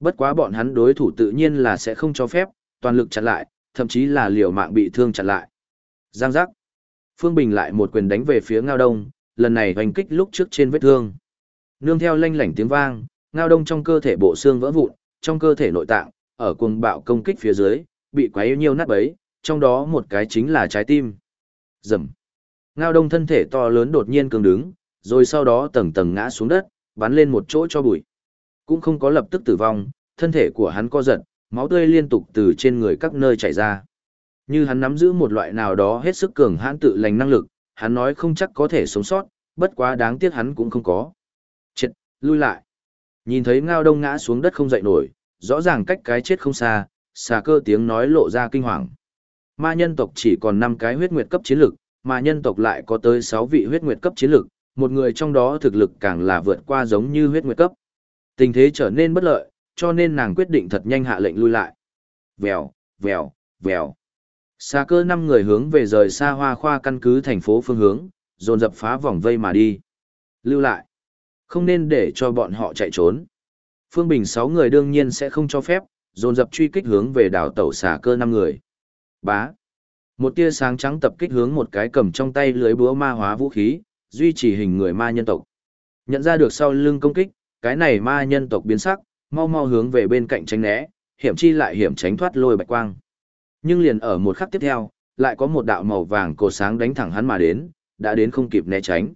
Bất quá bọn hắn đối thủ tự nhiên là sẽ không cho phép, toàn lực chặn lại, thậm chí là liều mạng bị thương chặn lại. Giang giác. Phương Bình lại một quyền đánh về phía Ngao Đông, lần này hoành kích lúc trước trên vết thương. Nương theo lanh lảnh tiếng vang, Ngao Đông trong cơ thể bộ xương vỡ vụn, trong cơ thể nội tạng, ở cuồng bạo công kích phía dưới, bị quấy nhiều nát bấy, trong đó một cái chính là trái tim. Rầm. Ngao Đông thân thể to lớn đột nhiên cứng đứng, rồi sau đó tầng tầng ngã xuống đất, bắn lên một chỗ cho bụi. Cũng không có lập tức tử vong, thân thể của hắn co giật, máu tươi liên tục từ trên người các nơi chảy ra. Như hắn nắm giữ một loại nào đó hết sức cường hãn tự lành năng lực, hắn nói không chắc có thể sống sót, bất quá đáng tiếc hắn cũng không có. Chết, lui lại. Nhìn thấy ngao đông ngã xuống đất không dậy nổi, rõ ràng cách cái chết không xa, xà cơ tiếng nói lộ ra kinh hoàng. Ma nhân tộc chỉ còn 5 cái huyết nguyệt cấp chiến lực, mà nhân tộc lại có tới 6 vị huyết nguyệt cấp chiến lực, một người trong đó thực lực càng là vượt qua giống như huyết nguyệt cấp. Tình thế trở nên bất lợi, cho nên nàng quyết định thật nhanh hạ lệnh lui lại. Vèo, vèo, vèo. Xa cơ năm người hướng về rời xa hoa khoa căn cứ thành phố phương hướng, dồn dập phá vòng vây mà đi. Lưu lại. Không nên để cho bọn họ chạy trốn. Phương Bình sáu người đương nhiên sẽ không cho phép, dồn dập truy kích hướng về đảo tàu xả cơ năm người. Bá. Một tia sáng trắng tập kích hướng một cái cầm trong tay lưới búa ma hóa vũ khí, duy trì hình người ma nhân tộc. Nhận ra được sau lưng công kích, cái này ma nhân tộc biến sắc, mau mau hướng về bên cạnh tránh né, hiểm chi lại hiểm tránh thoát lôi bạch quang. Nhưng liền ở một khắc tiếp theo, lại có một đạo màu vàng cổ sáng đánh thẳng hắn mà đến, đã đến không kịp né tránh.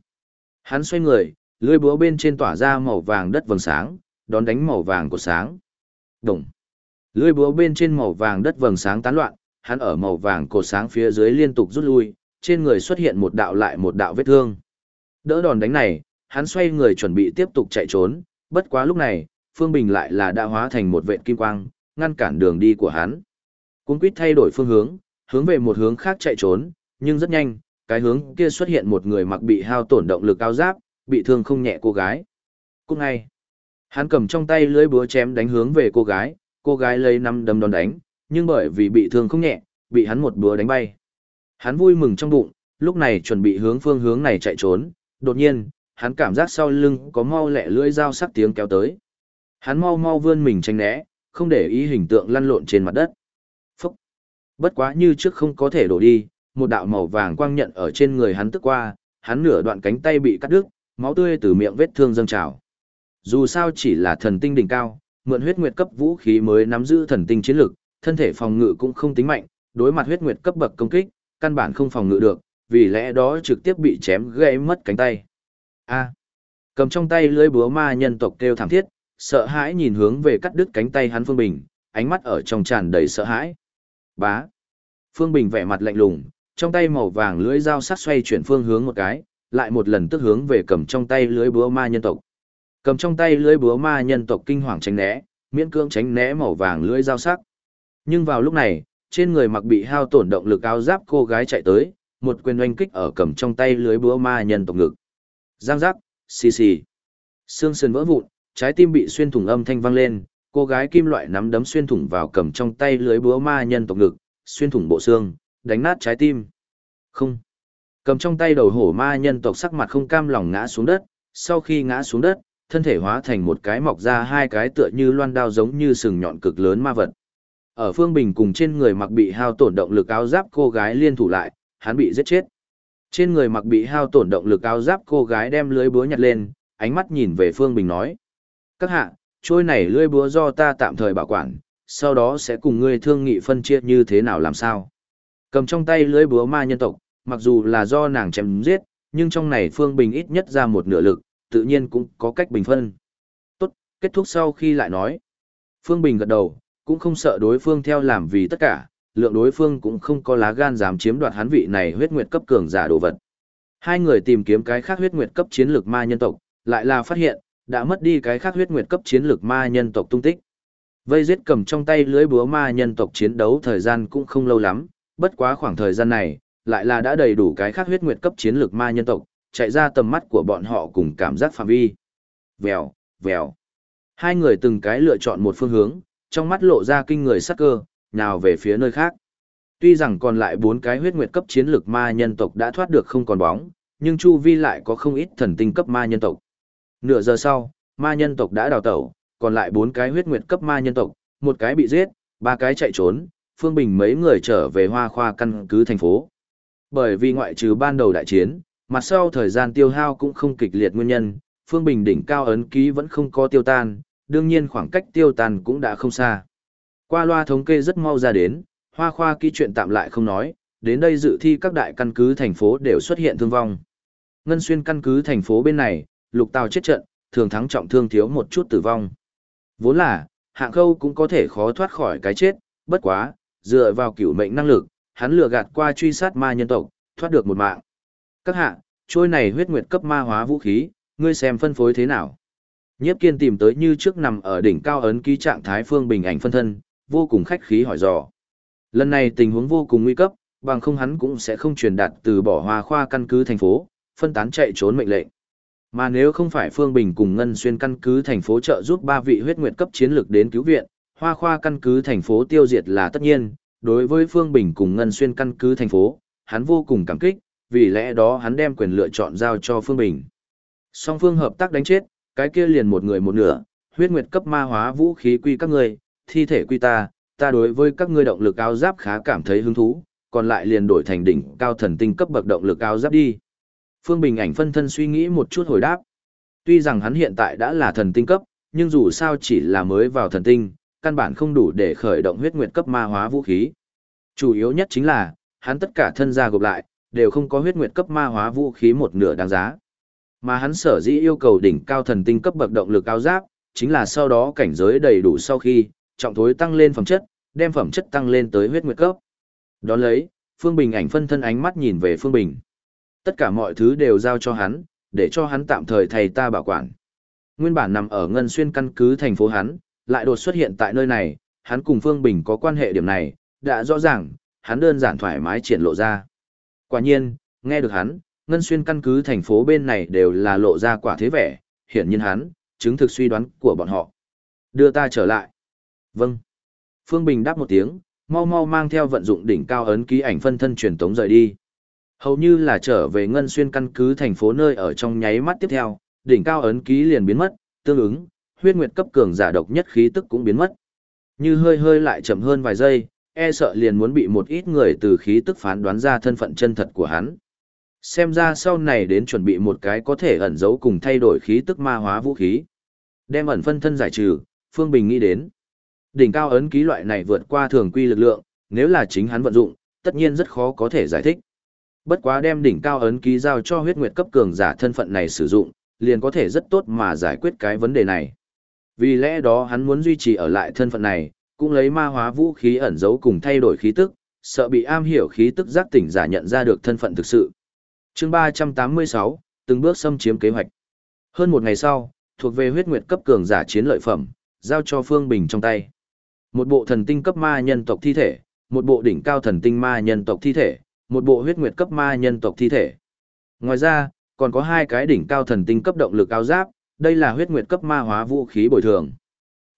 Hắn xoay người, lưỡi búa bên trên tỏa ra màu vàng đất vầng sáng, đón đánh màu vàng của sáng. Đồng. Lưỡi búa bên trên màu vàng đất vầng sáng tán loạn, hắn ở màu vàng cột sáng phía dưới liên tục rút lui, trên người xuất hiện một đạo lại một đạo vết thương. Đỡ đòn đánh này, hắn xoay người chuẩn bị tiếp tục chạy trốn, bất quá lúc này, Phương Bình lại là đã hóa thành một vệt kim quang, ngăn cản đường đi của hắn. Cung quýt thay đổi phương hướng, hướng về một hướng khác chạy trốn, nhưng rất nhanh, cái hướng kia xuất hiện một người mặc bị hao tổn động lực cao giáp, bị thương không nhẹ cô gái. Cũng ngay, hắn cầm trong tay lưỡi búa chém đánh hướng về cô gái, cô gái lấy năm đấm đòn đánh, nhưng bởi vì bị thương không nhẹ, bị hắn một búa đánh bay. Hắn vui mừng trong bụng, lúc này chuẩn bị hướng phương hướng này chạy trốn, đột nhiên, hắn cảm giác sau lưng có mau lẹ lưỡi dao sắc tiếng kéo tới. Hắn mau mau vươn mình tránh né, không để ý hình tượng lăn lộn trên mặt đất. Phúc! Bất quá như trước không có thể đổ đi, một đạo màu vàng quang nhận ở trên người hắn tức qua, hắn nửa đoạn cánh tay bị cắt đứt, máu tươi từ miệng vết thương dâng trào. Dù sao chỉ là thần tinh đỉnh cao, mượn huyết nguyệt cấp vũ khí mới nắm giữ thần tinh chiến lực, thân thể phòng ngự cũng không tính mạnh, đối mặt huyết nguyệt cấp bậc công kích, căn bản không phòng ngự được, vì lẽ đó trực tiếp bị chém gãy mất cánh tay. A. Cầm trong tay lưới búa ma nhân tộc kêu thảm thiết, sợ hãi nhìn hướng về cắt đứt cánh tay hắn Phương Bình, ánh mắt ở trong tràn đầy sợ hãi. Bá. Phương Bình vẻ mặt lạnh lùng, trong tay màu vàng lưỡi dao sắc xoay chuyển phương hướng một cái, lại một lần tức hướng về cầm trong tay lưới búa ma nhân tộc. Cầm trong tay lưỡi búa ma nhân tộc kinh hoàng tránh né, miễn cưỡng tránh né màu vàng lưỡi dao sắc. Nhưng vào lúc này, trên người mặc bị hao tổn động lực áo giáp cô gái chạy tới, một quyền oanh kích ở cầm trong tay lưới búa ma nhân tộc ngực. Giang giác, xì xì. Xương sườn vỡ vụn, trái tim bị xuyên thủng âm thanh vang lên, cô gái kim loại nắm đấm xuyên thủng vào cầm trong tay lưới búa ma nhân tộc ngực, xuyên thủng bộ xương, đánh nát trái tim. Không. Cầm trong tay đầu hổ ma nhân tộc sắc mặt không cam lòng ngã xuống đất, sau khi ngã xuống đất, thân thể hóa thành một cái mọc ra hai cái tựa như loan đao giống như sừng nhọn cực lớn ma vật. Ở Phương Bình cùng trên người mặc bị hao tổn động lực áo giáp cô gái liên thủ lại, hắn bị giết chết. Trên người mặc bị hao tổn động lực áo giáp cô gái đem lưới búa nhặt lên, ánh mắt nhìn về Phương Bình nói. Các hạ, trôi này lưới búa do ta tạm thời bảo quản, sau đó sẽ cùng ngươi thương nghị phân chia như thế nào làm sao. Cầm trong tay lưới búa ma nhân tộc, mặc dù là do nàng chém giết, nhưng trong này Phương Bình ít nhất ra một nửa lực, tự nhiên cũng có cách bình phân. Tốt, kết thúc sau khi lại nói. Phương Bình gật đầu, cũng không sợ đối phương theo làm vì tất cả, lượng đối phương cũng không có lá gan dám chiếm đoạt hắn vị này huyết nguyệt cấp cường giả đồ vật. Hai người tìm kiếm cái khác huyết nguyệt cấp chiến lược ma nhân tộc, lại là phát hiện, đã mất đi cái khác huyết nguyệt cấp chiến lược ma nhân tộc tung tích. Vây giết cầm trong tay lưới búa ma nhân tộc chiến đấu thời gian cũng không lâu lắm, bất quá khoảng thời gian này, lại là đã đầy đủ cái khác huyết nguyệt cấp chiến lược ma nhân tộc, chạy ra tầm mắt của bọn họ cùng cảm giác phạm vi. Vèo, vèo. Hai người từng cái lựa chọn một phương hướng, trong mắt lộ ra kinh người sắc cơ, nào về phía nơi khác. Tuy rằng còn lại bốn cái huyết nguyệt cấp chiến lực ma nhân tộc đã thoát được không còn bóng, nhưng chu vi lại có không ít thần tinh cấp ma nhân tộc. Nửa giờ sau, ma nhân tộc đã đào tẩu, còn lại bốn cái huyết nguyệt cấp ma nhân tộc, một cái bị giết, ba cái chạy trốn, Phương Bình mấy người trở về hoa khoa căn cứ thành phố. Bởi vì ngoại trừ ban đầu đại chiến, mặt sau thời gian tiêu hao cũng không kịch liệt nguyên nhân, Phương Bình đỉnh cao ấn ký vẫn không có tiêu tan, đương nhiên khoảng cách tiêu tan cũng đã không xa. Qua loa thống kê rất mau ra đến, hoa khoa ký chuyện tạm lại không nói, đến đây dự thi các đại căn cứ thành phố đều xuất hiện thương vong. Ngân xuyên căn cứ thành phố bên này, lục tàu chết trận, thường thắng trọng thương thiếu một chút tử vong. Vốn là, hạng khâu cũng có thể khó thoát khỏi cái chết, bất quá, dựa vào cửu mệnh năng lực, hắn lừa gạt qua truy sát ma nhân tộc, thoát được một mạng. Các hạ, trôi này huyết nguyệt cấp ma hóa vũ khí, ngươi xem phân phối thế nào. Nhiếp kiên tìm tới như trước nằm ở đỉnh cao ấn ký trạng thái phương bình ảnh phân thân, vô cùng khách khí hỏi dò. Lần này tình huống vô cùng nguy cấp, bằng không hắn cũng sẽ không truyền đạt từ bỏ hoa khoa căn cứ thành phố, phân tán chạy trốn mệnh lệnh. Mà nếu không phải Phương Bình cùng Ngân Xuyên căn cứ thành phố trợ giúp ba vị huyết nguyệt cấp chiến lược đến cứu viện, hoa khoa căn cứ thành phố tiêu diệt là tất nhiên, đối với Phương Bình cùng Ngân Xuyên căn cứ thành phố, hắn vô cùng cảm kích, vì lẽ đó hắn đem quyền lựa chọn giao cho Phương Bình. Song phương hợp tác đánh chết, cái kia liền một người một nửa, huyết nguyệt cấp ma hóa vũ khí quy các ngươi, thi thể quy ta, ta đối với các ngươi động lực áo giáp khá cảm thấy hứng thú, còn lại liền đổi thành đỉnh cao thần tinh cấp bậc động lực áo giáp đi. Phương Bình ảnh phân thân suy nghĩ một chút hồi đáp. Tuy rằng hắn hiện tại đã là thần tinh cấp, nhưng dù sao chỉ là mới vào thần tinh, căn bản không đủ để khởi động huyết nguyệt cấp ma hóa vũ khí. Chủ yếu nhất chính là, hắn tất cả thân gia gộp lại, đều không có huyết nguyệt cấp ma hóa vũ khí một nửa đáng giá. Mà hắn sở dĩ yêu cầu đỉnh cao thần tinh cấp bậc động lực cao giáp, chính là sau đó cảnh giới đầy đủ sau khi, trọng thối tăng lên phẩm chất, đem phẩm chất tăng lên tới huyết nguyệt cấp. Đón lấy, Phương Bình ảnh phân thân ánh mắt nhìn về Phương Bình. Tất cả mọi thứ đều giao cho hắn, để cho hắn tạm thời thầy ta bảo quản. Nguyên bản nằm ở Ngân Xuyên căn cứ thành phố hắn, lại đột xuất hiện tại nơi này, hắn cùng Phương Bình có quan hệ điểm này, đã rõ ràng, hắn đơn giản thoải mái triển lộ ra. Quả nhiên, nghe được hắn, Ngân Xuyên căn cứ thành phố bên này đều là lộ ra quả thế vẻ, hiển nhiên hắn, chứng thực suy đoán của bọn họ. Đưa ta trở lại. Vâng. Phương Bình đáp một tiếng, mau mau mang theo vận dụng đỉnh cao ấn ký ảnh phân thân truyền tống rời đi. Hầu như là trở về ngân xuyên căn cứ thành phố nơi ở trong nháy mắt tiếp theo, đỉnh cao ấn ký liền biến mất, tương ứng, huyết nguyệt cấp cường giả độc nhất khí tức cũng biến mất. Như hơi hơi lại chậm hơn vài giây, e sợ liền muốn bị một ít người từ khí tức phán đoán ra thân phận chân thật của hắn. Xem ra sau này đến chuẩn bị một cái có thể ẩn giấu cùng thay đổi khí tức ma hóa vũ khí. Đem ẩn phân thân giải trừ, Phương Bình nghĩ đến. Đỉnh cao ấn ký loại này vượt qua thường quy lực lượng, nếu là chính hắn vận dụng, tất nhiên rất khó có thể giải thích. Bất quá đem đỉnh cao ấn ký giao cho huyết nguyệt cấp cường giả thân phận này sử dụng, liền có thể rất tốt mà giải quyết cái vấn đề này. Vì lẽ đó hắn muốn duy trì ở lại thân phận này, cũng lấy ma hóa vũ khí ẩn giấu cùng thay đổi khí tức, sợ bị am hiểu khí tức giác tỉnh giả nhận ra được thân phận thực sự. Chương 386, từng bước xâm chiếm kế hoạch. Hơn một ngày sau, thuộc về huyết nguyệt cấp cường giả chiến lợi phẩm, giao cho Phương Bình trong tay. Một bộ thần tinh cấp ma nhân tộc thi thể, một bộ đỉnh cao thần tinh ma nhân tộc thi thể, một bộ huyết nguyệt cấp ma nhân tộc thi thể. Ngoài ra, còn có hai cái đỉnh cao thần tinh cấp động lực áo giáp, đây là huyết nguyệt cấp ma hóa vũ khí bồi thường.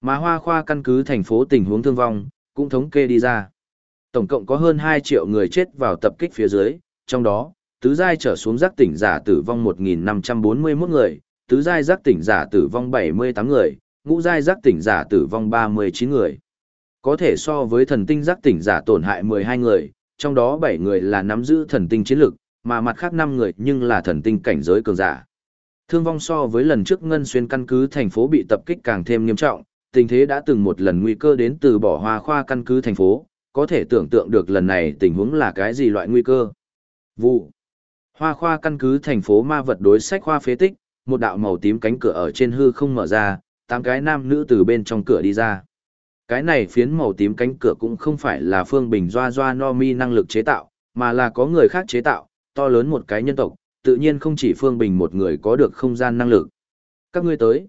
Mà hoa khoa căn cứ thành phố tình huống thương vong, cũng thống kê đi ra. Tổng cộng có hơn 2 triệu người chết vào tập kích phía dưới, trong đó, tứ giai trở xuống giác tỉnh giả tử vong 1.541 người, tứ giai giác tỉnh giả tử vong 78 người, ngũ giai giác tỉnh giả tử vong 39 người. Có thể so với thần tinh giác tỉnh giả tổn hại 12 người, trong đó 7 người là nắm giữ thần tinh chiến lực, mà mặt khác 5 người nhưng là thần tinh cảnh giới cường giả. Thương vong so với lần trước Ngân Xuyên căn cứ thành phố bị tập kích càng thêm nghiêm trọng, tình thế đã từng một lần nguy cơ đến từ bỏ hoa khoa căn cứ thành phố, có thể tưởng tượng được lần này tình huống là cái gì loại nguy cơ. Vụ. Hoa khoa căn cứ thành phố ma vật đối sách khoa phế tích, một đạo màu tím cánh cửa ở trên hư không mở ra, tám cái nam nữ từ bên trong cửa đi ra. Cái này phiến màu tím cánh cửa cũng không phải là phương bình doa doa no mi năng lực chế tạo, mà là có người khác chế tạo, to lớn một cái nhân tộc, tự nhiên không chỉ phương bình một người có được không gian năng lực. Các ngươi tới.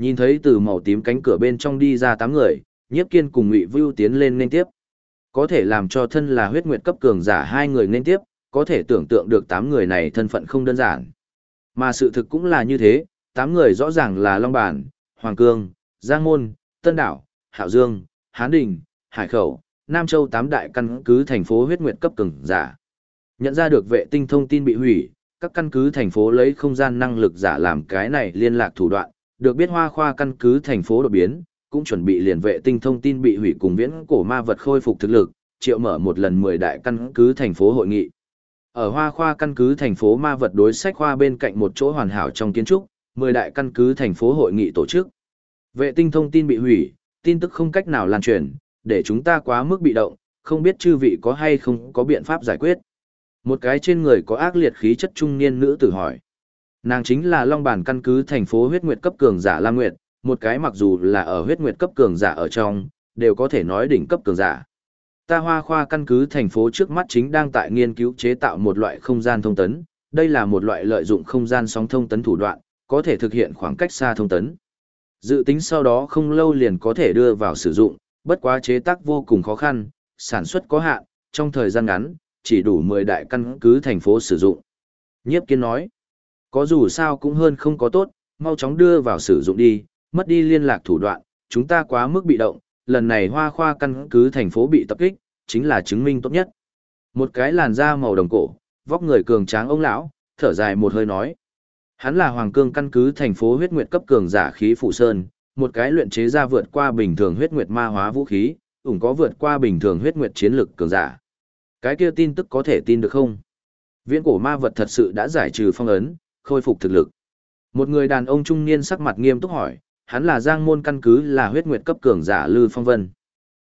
Nhìn thấy từ màu tím cánh cửa bên trong đi ra tám người, nhiếp kiên cùng ngụy vưu tiến lên nên tiếp. Có thể làm cho thân là huyết nguyệt cấp cường giả hai người nên tiếp, có thể tưởng tượng được tám người này thân phận không đơn giản. Mà sự thực cũng là như thế, tám người rõ ràng là Long Bản, Hoàng Cương, Giang Môn, Tân Đảo, Hạo Dương, Hán Đình, Hải Khẩu, Nam Châu tám đại căn cứ thành phố huyết nguyệt cấp cường giả. Nhận ra được vệ tinh thông tin bị hủy, các căn cứ thành phố lấy không gian năng lực giả làm cái này liên lạc thủ đoạn, được biết hoa khoa căn cứ thành phố đột biến, cũng chuẩn bị liền vệ tinh thông tin bị hủy cùng viễn cổ ma vật khôi phục thực lực, triệu mở một lần 10 đại căn cứ thành phố hội nghị. Ở hoa khoa căn cứ thành phố ma vật đối sách khoa bên cạnh một chỗ hoàn hảo trong kiến trúc, 10 đại căn cứ thành phố hội nghị tổ chức. Vệ tinh thông tin bị hủy, tin tức không cách nào lan truyền, để chúng ta quá mức bị động, không biết chư vị có hay không có biện pháp giải quyết. Một cái trên người có ác liệt khí chất trung niên nữ tử hỏi. Nàng chính là Long Bản căn cứ thành phố huyết nguyệt cấp cường giả Lam Nguyệt, một cái mặc dù là ở huyết nguyệt cấp cường giả ở trong, đều có thể nói đỉnh cấp cường giả. Ta hoa khoa căn cứ thành phố trước mắt chính đang tại nghiên cứu chế tạo một loại không gian thông tấn, đây là một loại lợi dụng không gian sóng thông tấn thủ đoạn, có thể thực hiện khoảng cách xa thông tấn. Dự tính sau đó không lâu liền có thể đưa vào sử dụng, bất quá chế tác vô cùng khó khăn, sản xuất có hạn, trong thời gian ngắn, chỉ đủ 10 đại căn cứ thành phố sử dụng. Nhiếp kiến nói, có dù sao cũng hơn không có tốt, mau chóng đưa vào sử dụng đi, mất đi liên lạc thủ đoạn, chúng ta quá mức bị động, lần này hoa khoa căn cứ thành phố bị tập kích, chính là chứng minh tốt nhất. Một cái làn da màu đồng cổ, vóc người cường tráng ông lão, thở dài một hơi nói. Hắn là hoàng cương căn cứ thành phố huyết nguyệt cấp cường giả khí phụ sơn, một cái luyện chế ra vượt qua bình thường huyết nguyệt ma hóa vũ khí, ủng có vượt qua bình thường huyết nguyệt chiến lực cường giả. Cái kia tin tức có thể tin được không? Viễn cổ ma vật thật sự đã giải trừ phong ấn, khôi phục thực lực. Một người đàn ông trung niên sắc mặt nghiêm túc hỏi, hắn là giang môn căn cứ là huyết nguyệt cấp cường giả Lư Phong Vân.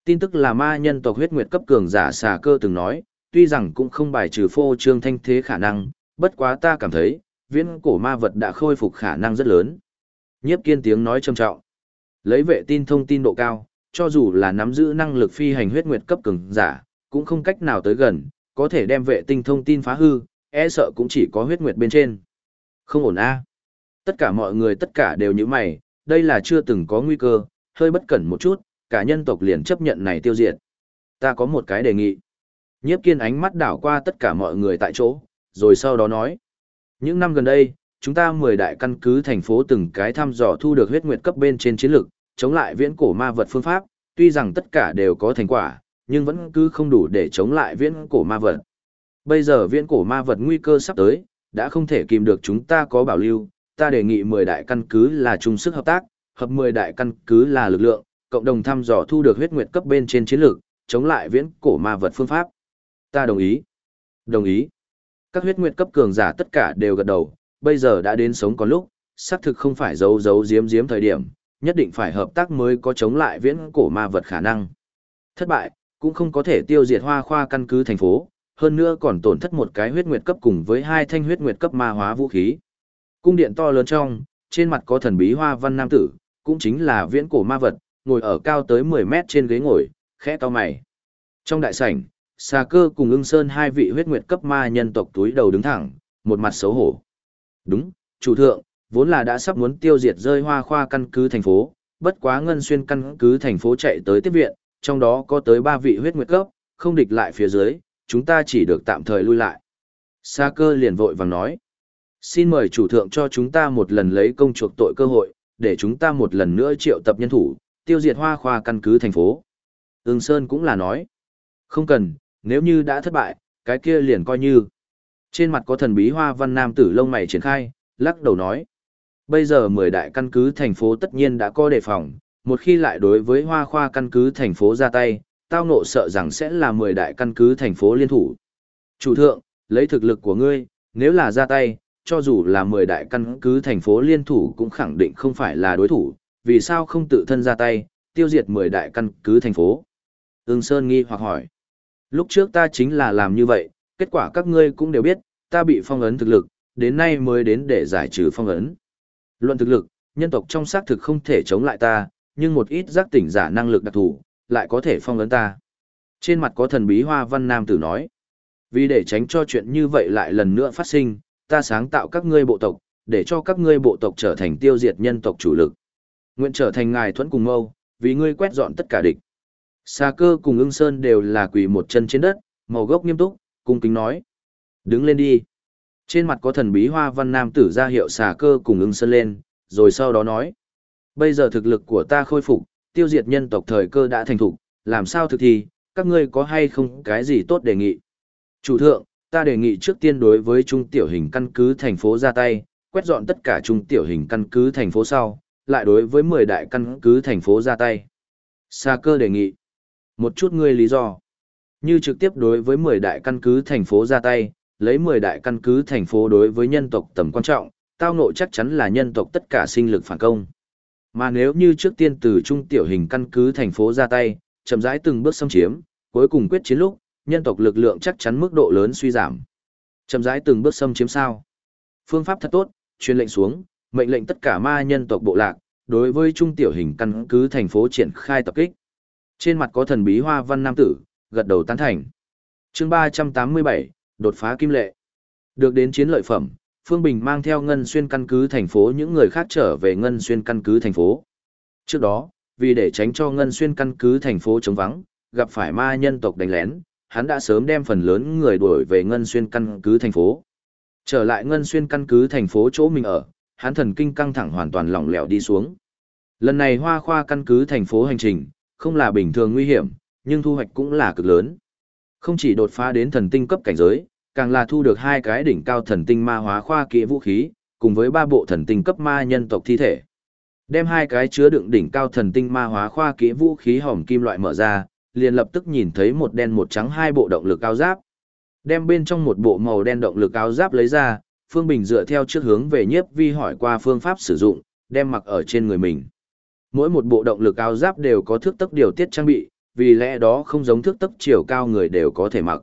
Tin tức là ma nhân tộc huyết nguyệt cấp cường giả xà cơ từng nói, tuy rằng cũng không bài trừ phô trương thanh thế khả năng, bất quá ta cảm thấy, viễn cổ ma vật đã khôi phục khả năng rất lớn. Nhiếp kiên tiếng nói trầm trọng. Lấy vệ tin thông tin độ cao, cho dù là nắm giữ năng lực phi hành huyết nguyệt cấp cường giả, cũng không cách nào tới gần, có thể đem vệ tinh thông tin phá hư, e sợ cũng chỉ có huyết nguyệt bên trên. Không ổn a. Tất cả mọi người tất cả đều như mày, đây là chưa từng có nguy cơ, hơi bất cẩn một chút, cả nhân tộc liền chấp nhận này tiêu diệt. Ta có một cái đề nghị. Nhiếp kiên ánh mắt đảo qua tất cả mọi người tại chỗ, rồi sau đó nói. Những năm gần đây, chúng ta 10 đại căn cứ thành phố từng cái thăm dò thu được huyết nguyệt cấp bên trên chiến lược, chống lại viễn cổ ma vật phương pháp, tuy rằng tất cả đều có thành quả, nhưng vẫn cứ không đủ để chống lại viễn cổ ma vật. Bây giờ viễn cổ ma vật nguy cơ sắp tới, đã không thể kìm được chúng ta có bảo lưu, ta đề nghị 10 đại căn cứ là chung sức hợp tác, hợp 10 đại căn cứ là lực lượng, cộng đồng thăm dò thu được huyết nguyệt cấp bên trên chiến lược, chống lại viễn cổ ma vật phương pháp. Ta đồng ý. Đồng ý. Các huyết nguyệt cấp cường giả tất cả đều gật đầu, bây giờ đã đến sống có lúc, xác thực không phải giấu giấu giếm giếm thời điểm, nhất định phải hợp tác mới có chống lại viễn cổ ma vật khả năng. Thất bại, cũng không có thể tiêu diệt hoa khoa căn cứ thành phố, hơn nữa còn tổn thất một cái huyết nguyệt cấp cùng với hai thanh huyết nguyệt cấp ma hóa vũ khí. Cung điện to lớn trong, trên mặt có thần bí hoa văn nam tử, cũng chính là viễn cổ ma vật, ngồi ở cao tới 10 mét trên ghế ngồi, khẽ to mày. Trong đại sảnh, xà cơ cùng ưng sơn hai vị huyết nguyệt cấp ma nhân tộc túi đầu đứng thẳng, một mặt xấu hổ. Đúng, chủ thượng, vốn là đã sắp muốn tiêu diệt rơi hoa khoa căn cứ thành phố, bất quá ngân xuyên căn cứ thành phố chạy tới tiếp viện, trong đó có tới ba vị huyết nguyệt cấp, không địch lại phía dưới, chúng ta chỉ được tạm thời lui lại. Sa cơ liền vội vàng nói. Xin mời chủ thượng cho chúng ta một lần lấy công chuộc tội cơ hội, để chúng ta một lần nữa triệu tập nhân thủ, tiêu diệt hoa khoa căn cứ thành phố. Ưng Sơn cũng là nói. Không cần, nếu như đã thất bại, cái kia liền coi như. Trên mặt có thần bí hoa văn nam tử lông mày triển khai, lắc đầu nói. Bây giờ mười đại căn cứ thành phố tất nhiên đã có đề phòng, một khi lại đối với hoa khoa căn cứ thành phố ra tay, tao nộ sợ rằng sẽ là mười đại căn cứ thành phố liên thủ. Chủ thượng, lấy thực lực của ngươi, nếu là ra tay, cho dù là mười đại căn cứ thành phố liên thủ cũng khẳng định không phải là đối thủ, vì sao không tự thân ra tay, tiêu diệt mười đại căn cứ thành phố. Ưng Sơn nghi hoặc hỏi. Lúc trước ta chính là làm như vậy, kết quả các ngươi cũng đều biết, ta bị phong ấn thực lực, đến nay mới đến để giải trừ phong ấn. Luận thực lực, nhân tộc trong xác thực không thể chống lại ta, nhưng một ít giác tỉnh giả năng lực đặc thù, lại có thể phong ấn ta. Trên mặt có thần bí hoa văn nam tử nói. Vì để tránh cho chuyện như vậy lại lần nữa phát sinh, ta sáng tạo các ngươi bộ tộc, để cho các ngươi bộ tộc trở thành tiêu diệt nhân tộc chủ lực. Nguyện trở thành ngài thuẫn cùng mâu, vì ngươi quét dọn tất cả địch. Sa cơ cùng ưng sơn đều là quỳ một chân trên đất, màu gốc nghiêm túc, cung kính nói. Đứng lên đi. Trên mặt có thần bí hoa văn nam tử ra hiệu xà cơ cùng ưng sơn lên, rồi sau đó nói. Bây giờ thực lực của ta khôi phục, tiêu diệt nhân tộc thời cơ đã thành thục, làm sao thực thi, các ngươi có hay không cái gì tốt đề nghị. Chủ thượng, ta đề nghị trước tiên đối với trung tiểu hình căn cứ thành phố ra tay, quét dọn tất cả trung tiểu hình căn cứ thành phố sau, lại đối với 10 đại căn cứ thành phố ra tay. Sa cơ đề nghị. Một chút ngươi lý do. Như trực tiếp đối với 10 đại căn cứ thành phố ra tay, lấy 10 đại căn cứ thành phố đối với nhân tộc tầm quan trọng, tao ngộ chắc chắn là nhân tộc tất cả sinh lực phản công. Mà nếu như trước tiên từ trung tiểu hình căn cứ thành phố ra tay, chậm rãi từng bước xâm chiếm, cuối cùng quyết chiến lúc, nhân tộc lực lượng chắc chắn mức độ lớn suy giảm. Chậm rãi từng bước xâm chiếm sao? Phương pháp thật tốt, truyền lệnh xuống, mệnh lệnh tất cả ma nhân tộc bộ lạc, đối với trung tiểu hình căn cứ thành phố triển khai tập kích. Trên mặt có thần bí hoa văn nam tử, gật đầu tán thành. Chương 387, đột phá kim lệ. Được đến chiến lợi phẩm, Phương Bình mang theo Ngân Xuyên căn cứ thành phố những người khác trở về Ngân Xuyên căn cứ thành phố. Trước đó, vì để tránh cho Ngân Xuyên căn cứ thành phố trống vắng, gặp phải ma nhân tộc đánh lén, hắn đã sớm đem phần lớn người đuổi về Ngân Xuyên căn cứ thành phố. Trở lại Ngân Xuyên căn cứ thành phố chỗ mình ở, hắn thần kinh căng thẳng hoàn toàn lỏng lẻo đi xuống. Lần này hoa khoa căn cứ thành phố hành trình, không là bình thường nguy hiểm, nhưng thu hoạch cũng là cực lớn. Không chỉ đột phá đến thần tinh cấp cảnh giới, càng là thu được hai cái đỉnh cao thần tinh ma hóa khoa kỹ vũ khí, cùng với ba bộ thần tinh cấp ma nhân tộc thi thể. Đem hai cái chứa đựng đỉnh cao thần tinh ma hóa khoa kỹ vũ khí hỏng kim loại mở ra, liền lập tức nhìn thấy một đen một trắng hai bộ động lực áo giáp. Đem bên trong một bộ màu đen động lực áo giáp lấy ra, Phương Bình dựa theo trước hướng về nhiếp vi hỏi qua phương pháp sử dụng, đem mặc ở trên người mình. Mỗi một bộ động lực áo giáp đều có thước tốc điều tiết trang bị, vì lẽ đó không giống thước tốc chiều cao người đều có thể mặc.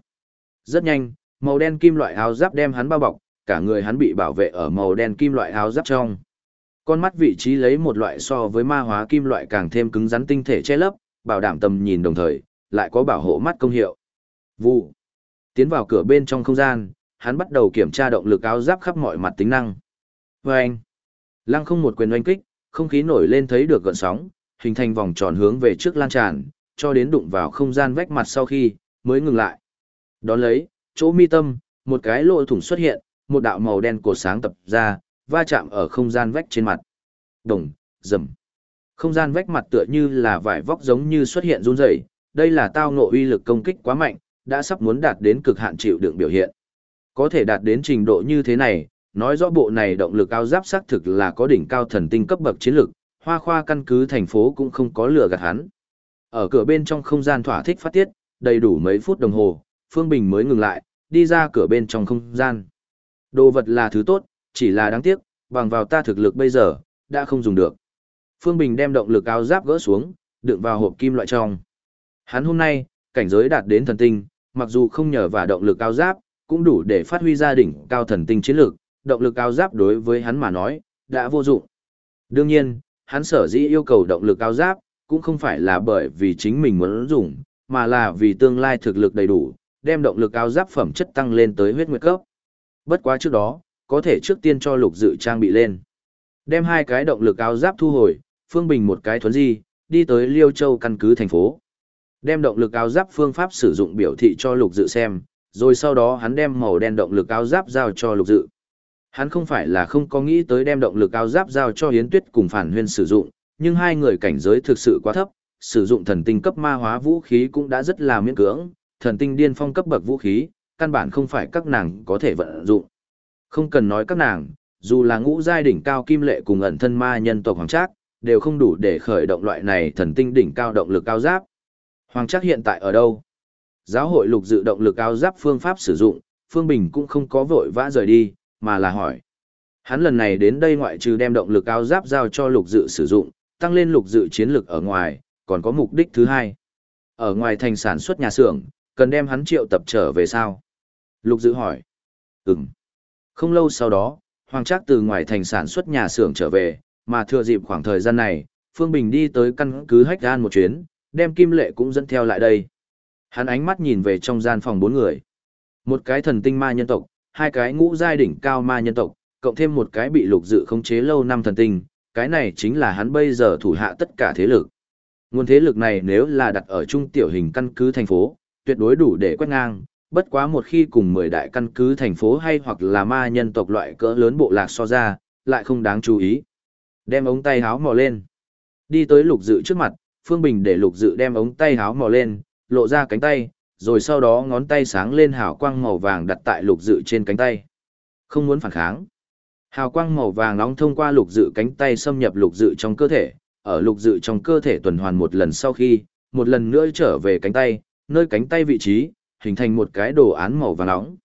Rất nhanh, màu đen kim loại áo giáp đem hắn bao bọc, cả người hắn bị bảo vệ ở màu đen kim loại áo giáp trong. Con mắt vị trí lấy một loại so với ma hóa kim loại càng thêm cứng rắn tinh thể che lấp, bảo đảm tầm nhìn đồng thời, lại có bảo hộ mắt công hiệu. Vụ. Tiến vào cửa bên trong không gian, hắn bắt đầu kiểm tra động lực áo giáp khắp mọi mặt tính năng. Vâng. Lăng không một quyền oanh kích, không khí nổi lên thấy được gợn sóng, hình thành vòng tròn hướng về trước lan tràn, cho đến đụng vào không gian vách mặt sau khi, mới ngừng lại. Đón lấy, chỗ mi tâm, một cái lỗ thủng xuất hiện, một đạo màu đen cột sáng tập ra, va chạm ở không gian vách trên mặt. Đồng, rầm. Không gian vách mặt tựa như là vải vóc giống như xuất hiện run rẩy, đây là tao ngộ uy lực công kích quá mạnh, đã sắp muốn đạt đến cực hạn chịu đựng biểu hiện. Có thể đạt đến trình độ như thế này, nói rõ bộ này động lực cao giáp xác thực là có đỉnh cao thần tinh cấp bậc chiến lực, hoa khoa căn cứ thành phố cũng không có lừa gạt hắn. Ở cửa bên trong không gian thỏa thích phát tiết, đầy đủ mấy phút đồng hồ, Phương Bình mới ngừng lại, đi ra cửa bên trong không gian. Đồ vật là thứ tốt, chỉ là đáng tiếc, bằng vào ta thực lực bây giờ, đã không dùng được. Phương Bình đem động lực áo giáp gỡ xuống, đựng vào hộp kim loại trong. Hắn hôm nay, cảnh giới đạt đến thần tinh, mặc dù không nhờ vào động lực áo giáp, cũng đủ để phát huy gia đỉnh cao thần tinh chiến lược động lực áo giáp đối với hắn mà nói, đã vô dụng. Đương nhiên, hắn sở dĩ yêu cầu động lực áo giáp, cũng không phải là bởi vì chính mình muốn dùng, mà là vì tương lai thực lực đầy đủ, đem động lực áo giáp phẩm chất tăng lên tới huyết nguyệt cấp. Bất quá trước đó, có thể trước tiên cho lục dự trang bị lên. Đem hai cái động lực áo giáp thu hồi, Phương Bình một cái thuấn di, đi tới Liêu Châu căn cứ thành phố. Đem động lực áo giáp phương pháp sử dụng biểu thị cho lục dự xem, rồi sau đó hắn đem màu đen động lực áo giáp giao cho lục dự. Hắn không phải là không có nghĩ tới đem động lực áo giáp giao cho Hiến Tuyết cùng Phản Huyên sử dụng, nhưng hai người cảnh giới thực sự quá thấp, sử dụng thần tinh cấp ma hóa vũ khí cũng đã rất là miễn cưỡng, thần tinh điên phong cấp bậc vũ khí, căn bản không phải các nàng có thể vận dụng. Không cần nói các nàng, dù là ngũ giai đỉnh cao kim lệ cùng ẩn thân ma nhân tộc hoàng trác, đều không đủ để khởi động loại này thần tinh đỉnh cao động lực cao giáp. Hoàng trác hiện tại ở đâu? Giáo hội lục dự động lực cao giáp phương pháp sử dụng, Phương Bình cũng không có vội vã rời đi, mà là hỏi. Hắn lần này đến đây ngoại trừ đem động lực cao giáp giao cho lục dự sử dụng, tăng lên lục dự chiến lực ở ngoài, còn có mục đích thứ hai. Ở ngoài thành sản xuất nhà xưởng, cần đem hắn triệu tập trở về sao? Lục Dữ hỏi. Ừm. Không lâu sau đó, Hoàng Trác từ ngoài thành sản xuất nhà xưởng trở về, mà thừa dịp khoảng thời gian này, Phương Bình đi tới căn cứ Hách Gan một chuyến, đem Kim Lệ cũng dẫn theo lại đây. Hắn ánh mắt nhìn về trong gian phòng bốn người. Một cái thần tinh ma nhân tộc, hai cái ngũ giai đỉnh cao ma nhân tộc, cộng thêm một cái bị lục dự khống chế lâu năm thần tinh, cái này chính là hắn bây giờ thủ hạ tất cả thế lực. Nguồn thế lực này nếu là đặt ở trung tiểu hình căn cứ thành phố, tuyệt đối đủ để quét ngang, bất quá một khi cùng 10 đại căn cứ thành phố hay hoặc là ma nhân tộc loại cỡ lớn bộ lạc so ra, lại không đáng chú ý. Đem ống tay háo mò lên. Đi tới lục dự trước mặt, Phương Bình để lục dự đem ống tay háo mò lên, lộ ra cánh tay, rồi sau đó ngón tay sáng lên hào quang màu vàng đặt tại lục dự trên cánh tay. Không muốn phản kháng. Hào quang màu vàng nóng thông qua lục dự cánh tay xâm nhập lục dự trong cơ thể, ở lục dự trong cơ thể tuần hoàn một lần sau khi, một lần nữa trở về cánh tay, nơi cánh tay vị trí, hình thành một cái đồ án màu vàng nóng.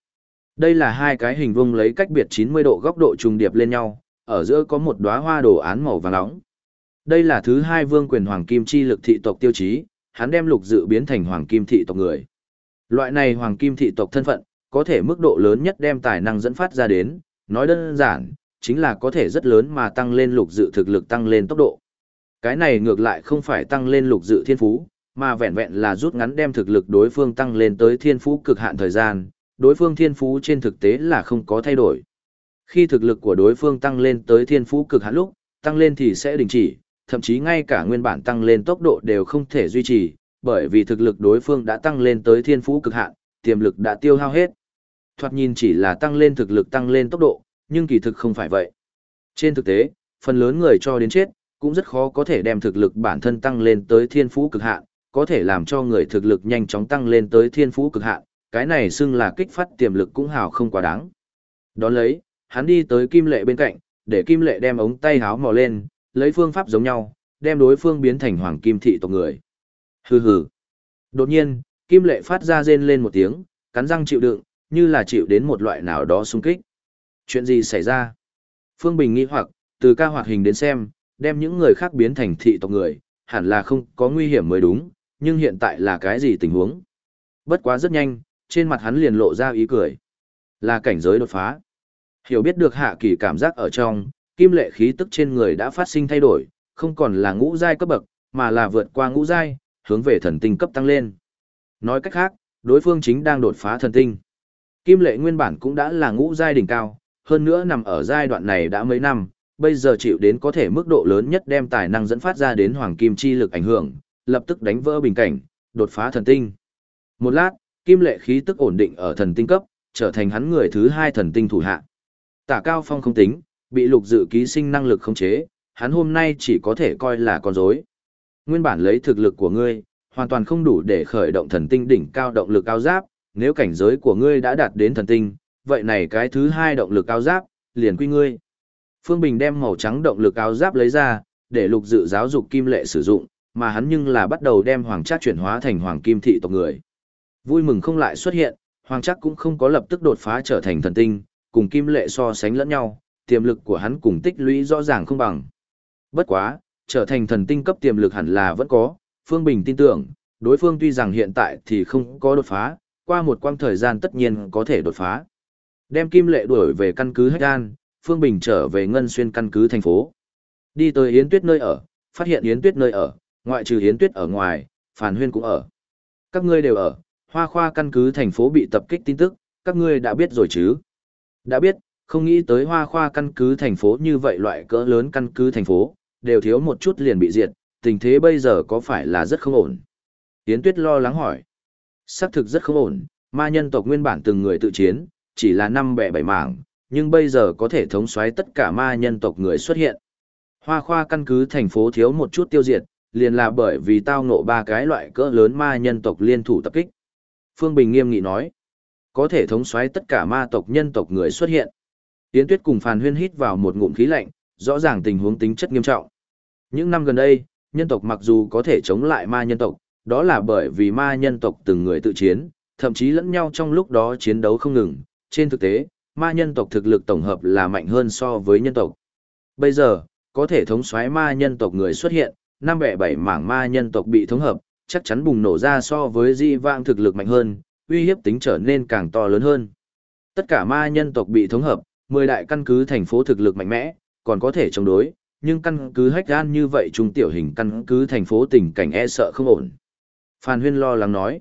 Đây là hai cái hình vuông lấy cách biệt 90 độ góc độ trùng điệp lên nhau, ở giữa có một đóa hoa đồ án màu vàng nóng. Đây là thứ hai vương quyền hoàng kim chi lực thị tộc tiêu chí, hắn đem lục dự biến thành hoàng kim thị tộc người. Loại này hoàng kim thị tộc thân phận, có thể mức độ lớn nhất đem tài năng dẫn phát ra đến, nói đơn giản, chính là có thể rất lớn mà tăng lên lục dự thực lực tăng lên tốc độ. Cái này ngược lại không phải tăng lên lục dự thiên phú, mà vẹn vẹn là rút ngắn đem thực lực đối phương tăng lên tới thiên phú cực hạn thời gian, đối phương thiên phú trên thực tế là không có thay đổi. Khi thực lực của đối phương tăng lên tới thiên phú cực hạn lúc, tăng lên thì sẽ đình chỉ, thậm chí ngay cả nguyên bản tăng lên tốc độ đều không thể duy trì, bởi vì thực lực đối phương đã tăng lên tới thiên phú cực hạn, tiềm lực đã tiêu hao hết. Thoạt nhìn chỉ là tăng lên thực lực tăng lên tốc độ, nhưng kỳ thực không phải vậy. Trên thực tế, phần lớn người cho đến chết, cũng rất khó có thể đem thực lực bản thân tăng lên tới thiên phú cực hạn, có thể làm cho người thực lực nhanh chóng tăng lên tới thiên phú cực hạn, cái này xưng là kích phát tiềm lực cũng hào không quá đáng. Đón lấy, hắn đi tới Kim Lệ bên cạnh, để Kim Lệ đem ống tay háo mò lên, lấy phương pháp giống nhau, đem đối phương biến thành hoàng kim thị tộc người. Hừ hừ. Đột nhiên, Kim Lệ phát ra rên lên một tiếng, cắn răng chịu đựng, như là chịu đến một loại nào đó xung kích. Chuyện gì xảy ra? Phương Bình nghĩ hoặc, từ ca hoạt hình đến xem, đem những người khác biến thành thị tộc người, hẳn là không có nguy hiểm mới đúng, nhưng hiện tại là cái gì tình huống? Bất quá rất nhanh, trên mặt hắn liền lộ ra ý cười. Là cảnh giới đột phá. Hiểu biết được hạ kỳ cảm giác ở trong, kim lệ khí tức trên người đã phát sinh thay đổi, không còn là ngũ giai cấp bậc, mà là vượt qua ngũ giai, hướng về thần tinh cấp tăng lên. Nói cách khác, đối phương chính đang đột phá thần tinh. Kim lệ nguyên bản cũng đã là ngũ giai đỉnh cao, hơn nữa nằm ở giai đoạn này đã mấy năm, bây giờ chịu đến có thể mức độ lớn nhất đem tài năng dẫn phát ra đến hoàng kim chi lực ảnh hưởng, lập tức đánh vỡ bình cảnh, đột phá thần tinh. Một lát, kim lệ khí tức ổn định ở thần tinh cấp, trở thành hắn người thứ hai thần tinh thủ hạ. Tả Cao Phong không tính, bị lục dự ký sinh năng lực khống chế, hắn hôm nay chỉ có thể coi là con rối. Nguyên bản lấy thực lực của ngươi, hoàn toàn không đủ để khởi động thần tinh đỉnh cao động lực cao giáp, nếu cảnh giới của ngươi đã đạt đến thần tinh, vậy này cái thứ hai động lực cao giáp, liền quy ngươi. Phương Bình đem màu trắng động lực cao giáp lấy ra, để lục dự giáo dục kim lệ sử dụng, mà hắn nhưng là bắt đầu đem hoàng trác chuyển hóa thành hoàng kim thị tộc người. Vui mừng không lại xuất hiện, hoàng trác cũng không có lập tức đột phá trở thành thần tinh, cùng kim lệ so sánh lẫn nhau, tiềm lực của hắn cùng tích lũy rõ ràng không bằng. Bất quá, trở thành thần tinh cấp tiềm lực hẳn là vẫn có, Phương Bình tin tưởng, đối phương tuy rằng hiện tại thì không có đột phá, qua một quãng thời gian tất nhiên có thể đột phá. Đem kim lệ đuổi về căn cứ Hách An, Phương Bình trở về Ngân Xuyên căn cứ thành phố. Đi tới Yến Tuyết nơi ở, phát hiện Yến Tuyết nơi ở, ngoại trừ Hiến Tuyết ở ngoài, Phàn Huyên cũng ở. Các ngươi đều ở, hoa khoa căn cứ thành phố bị tập kích tin tức, các ngươi đã biết rồi chứ? Đã biết, không nghĩ tới hoa khoa căn cứ thành phố như vậy loại cỡ lớn căn cứ thành phố, đều thiếu một chút liền bị diệt, tình thế bây giờ có phải là rất không ổn? Yến Tuyết lo lắng hỏi. Xác thực rất không ổn, ma nhân tộc nguyên bản từng người tự chiến, chỉ là năm bẻ bảy mảng, nhưng bây giờ có thể thống soái tất cả ma nhân tộc người xuất hiện. Hoa khoa căn cứ thành phố thiếu một chút tiêu diệt, liền là bởi vì tao ngộ ba cái loại cỡ lớn ma nhân tộc liên thủ tập kích. Phương Bình nghiêm nghị nói, có thể thống soái tất cả ma tộc nhân tộc người xuất hiện. Tiễn Tuyết cùng Phàn Huyên hít vào một ngụm khí lạnh, rõ ràng tình huống tính chất nghiêm trọng. Những năm gần đây, nhân tộc mặc dù có thể chống lại ma nhân tộc, đó là bởi vì ma nhân tộc từng người tự chiến, thậm chí lẫn nhau trong lúc đó chiến đấu không ngừng. Trên thực tế, ma nhân tộc thực lực tổng hợp là mạnh hơn so với nhân tộc. Bây giờ, có thể thống soái ma nhân tộc người xuất hiện, năm bẻ bảy mảng ma nhân tộc bị thống hợp, chắc chắn bùng nổ ra so với di vãng thực lực mạnh hơn, uy hiếp tính trở nên càng to lớn hơn. Tất cả ma nhân tộc bị thống hợp, 10 đại căn cứ thành phố thực lực mạnh mẽ, còn có thể chống đối, nhưng căn cứ hách gan như vậy trung tiểu hình căn cứ thành phố tình cảnh e sợ không ổn. Phan Huyên lo lắng nói.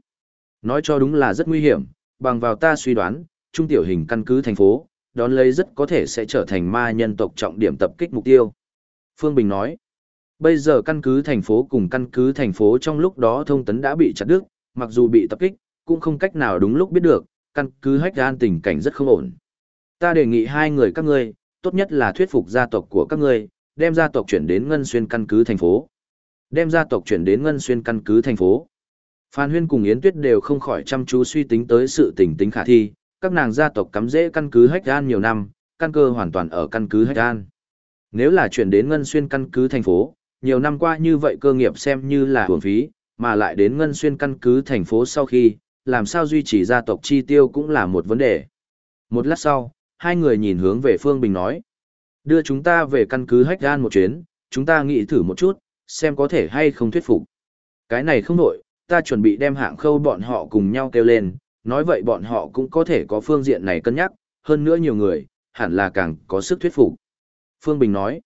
Nói cho đúng là rất nguy hiểm, bằng vào ta suy đoán, trung tiểu hình căn cứ thành phố, đón lấy rất có thể sẽ trở thành ma nhân tộc trọng điểm tập kích mục tiêu. Phương Bình nói, bây giờ căn cứ thành phố cùng căn cứ thành phố trong lúc đó thông tấn đã bị chặt đứt, mặc dù bị tập kích, cũng không cách nào đúng lúc biết được, căn cứ hách gan tình cảnh rất không ổn. Ta đề nghị hai người các ngươi, tốt nhất là thuyết phục gia tộc của các ngươi, đem gia tộc chuyển đến ngân xuyên căn cứ thành phố. Đem gia tộc chuyển đến Ngân Xuyên căn cứ thành phố. Phan Huyên cùng Yến Tuyết đều không khỏi chăm chú suy tính tới sự tình tính khả thi, các nàng gia tộc cắm rễ căn cứ Hách An nhiều năm, căn cơ hoàn toàn ở căn cứ Hách An. Nếu là chuyển đến Ngân Xuyên căn cứ thành phố, nhiều năm qua như vậy cơ nghiệp xem như là hưởng phí, mà lại đến Ngân Xuyên căn cứ thành phố sau khi, làm sao duy trì gia tộc chi tiêu cũng là một vấn đề. Một lát sau, hai người nhìn hướng về Phương Bình nói. Đưa chúng ta về căn cứ Hách gan một chuyến, chúng ta nghĩ thử một chút, xem có thể hay không thuyết phục. Cái này không nổi, ta chuẩn bị đem hạng khâu bọn họ cùng nhau kêu lên, nói vậy bọn họ cũng có thể có phương diện này cân nhắc, hơn nữa nhiều người, hẳn là càng có sức thuyết phục. Phương Bình nói,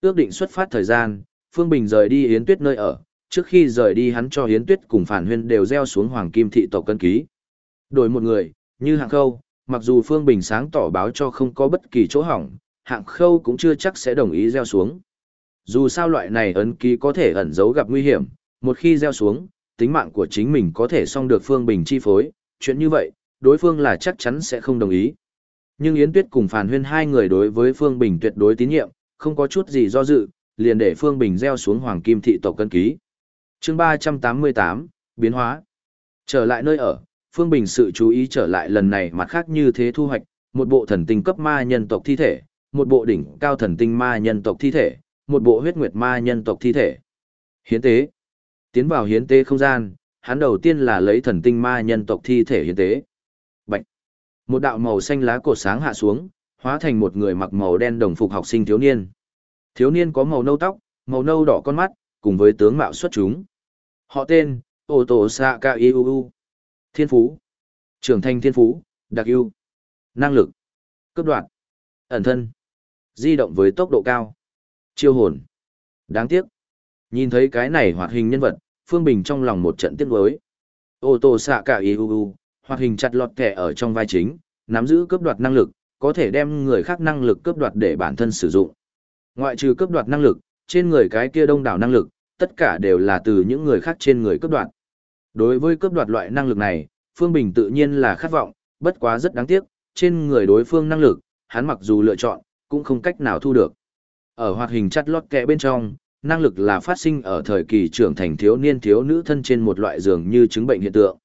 ước định xuất phát thời gian, Phương Bình rời đi Yến Tuyết nơi ở, trước khi rời đi hắn cho Yến Tuyết cùng Phản Huyên đều gieo xuống Hoàng Kim thị tộc cân ký. Đổi một người, như hạng khâu, mặc dù Phương Bình sáng tỏ báo cho không có bất kỳ chỗ hỏng, hạng khâu cũng chưa chắc sẽ đồng ý gieo xuống. Dù sao loại này ấn ký có thể ẩn giấu gặp nguy hiểm, một khi gieo xuống, tính mạng của chính mình có thể xong được Phương Bình chi phối, chuyện như vậy, đối phương là chắc chắn sẽ không đồng ý. Nhưng Yến Tuyết cùng Phàn Huyên hai người đối với Phương Bình tuyệt đối tín nhiệm, không có chút gì do dự, liền để Phương Bình gieo xuống Hoàng Kim thị tộc cân ký. Chương 388, biến hóa. Trở lại nơi ở, Phương Bình sự chú ý trở lại lần này mặt khác như thế thu hoạch, một bộ thần tinh cấp ma nhân tộc thi thể, một bộ đỉnh cao thần tinh ma nhân tộc thi thể, một bộ huyết nguyệt ma nhân tộc thi thể. Hiến tế. Tiến vào hiến tế không gian, hắn đầu tiên là lấy thần tinh ma nhân tộc thi thể hiến tế. Bạch. Một đạo màu xanh lá cột sáng hạ xuống, hóa thành một người mặc màu đen đồng phục học sinh thiếu niên. Thiếu niên có màu nâu tóc, màu nâu đỏ con mắt, cùng với tướng mạo xuất chúng. Họ tên, Ô Tổ Sạ Ca Iu Thiên Phú. Trưởng thành Thiên Phú, Đặc ưu Năng lực. Cấp đoạn. Ẩn thân. Di động với tốc độ cao. Chiêu hồn. Đáng tiếc. Nhìn thấy cái này hoạt hình nhân vật, Phương Bình trong lòng một trận tiếc nuối. Ô Tổ Sạ cả IUU, hoạt hình chặt lọt kẻ ở trong vai chính, nắm giữ cướp đoạt năng lực, có thể đem người khác năng lực cướp đoạt để bản thân sử dụng. Ngoại trừ cướp đoạt năng lực, trên người cái kia đông đảo năng lực, tất cả đều là từ những người khác trên người cướp đoạt. Đối với cướp đoạt loại năng lực này, Phương Bình tự nhiên là khát vọng, bất quá rất đáng tiếc, trên người đối phương năng lực, hắn mặc dù lựa chọn, cũng không cách nào thu được. Ở hoạt hình chắt lót kẹ bên trong, năng lực là phát sinh ở thời kỳ trưởng thành thiếu niên thiếu nữ thân trên một loại dường như chứng bệnh hiện tượng.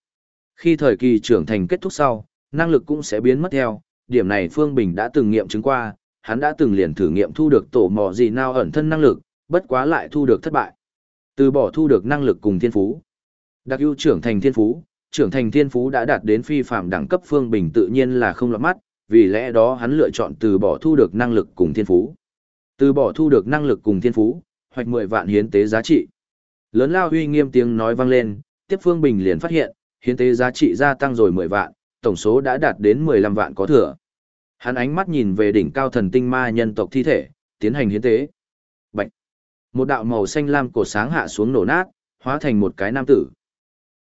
Khi thời kỳ trưởng thành kết thúc sau, năng lực cũng sẽ biến mất theo, điểm này Phương Bình đã từng nghiệm chứng qua, hắn đã từng liền thử nghiệm thu được tổ mò gì nào ẩn thân năng lực, bất quá lại thu được thất bại. Từ bỏ thu được năng lực cùng thiên phú. Đặc ưu trưởng thành thiên phú, trưởng thành thiên phú đã đạt đến phi phạm đẳng cấp Phương Bình tự nhiên là không lọt mắt, vì lẽ đó hắn lựa chọn từ bỏ thu được năng lực cùng thiên phú. Từ bỏ thu được năng lực cùng thiên phú, hoạch 10 vạn hiến tế giá trị. Lớn lao huy nghiêm tiếng nói vang lên, tiếp Phương Bình liền phát hiện, hiến tế giá trị gia tăng rồi 10 vạn, tổng số đã đạt đến 15 vạn có thừa. Hắn ánh mắt nhìn về đỉnh cao thần tinh ma nhân tộc thi thể, tiến hành hiến tế. Bạch. Một đạo màu xanh lam cổ sáng hạ xuống nổ nát, hóa thành một cái nam tử.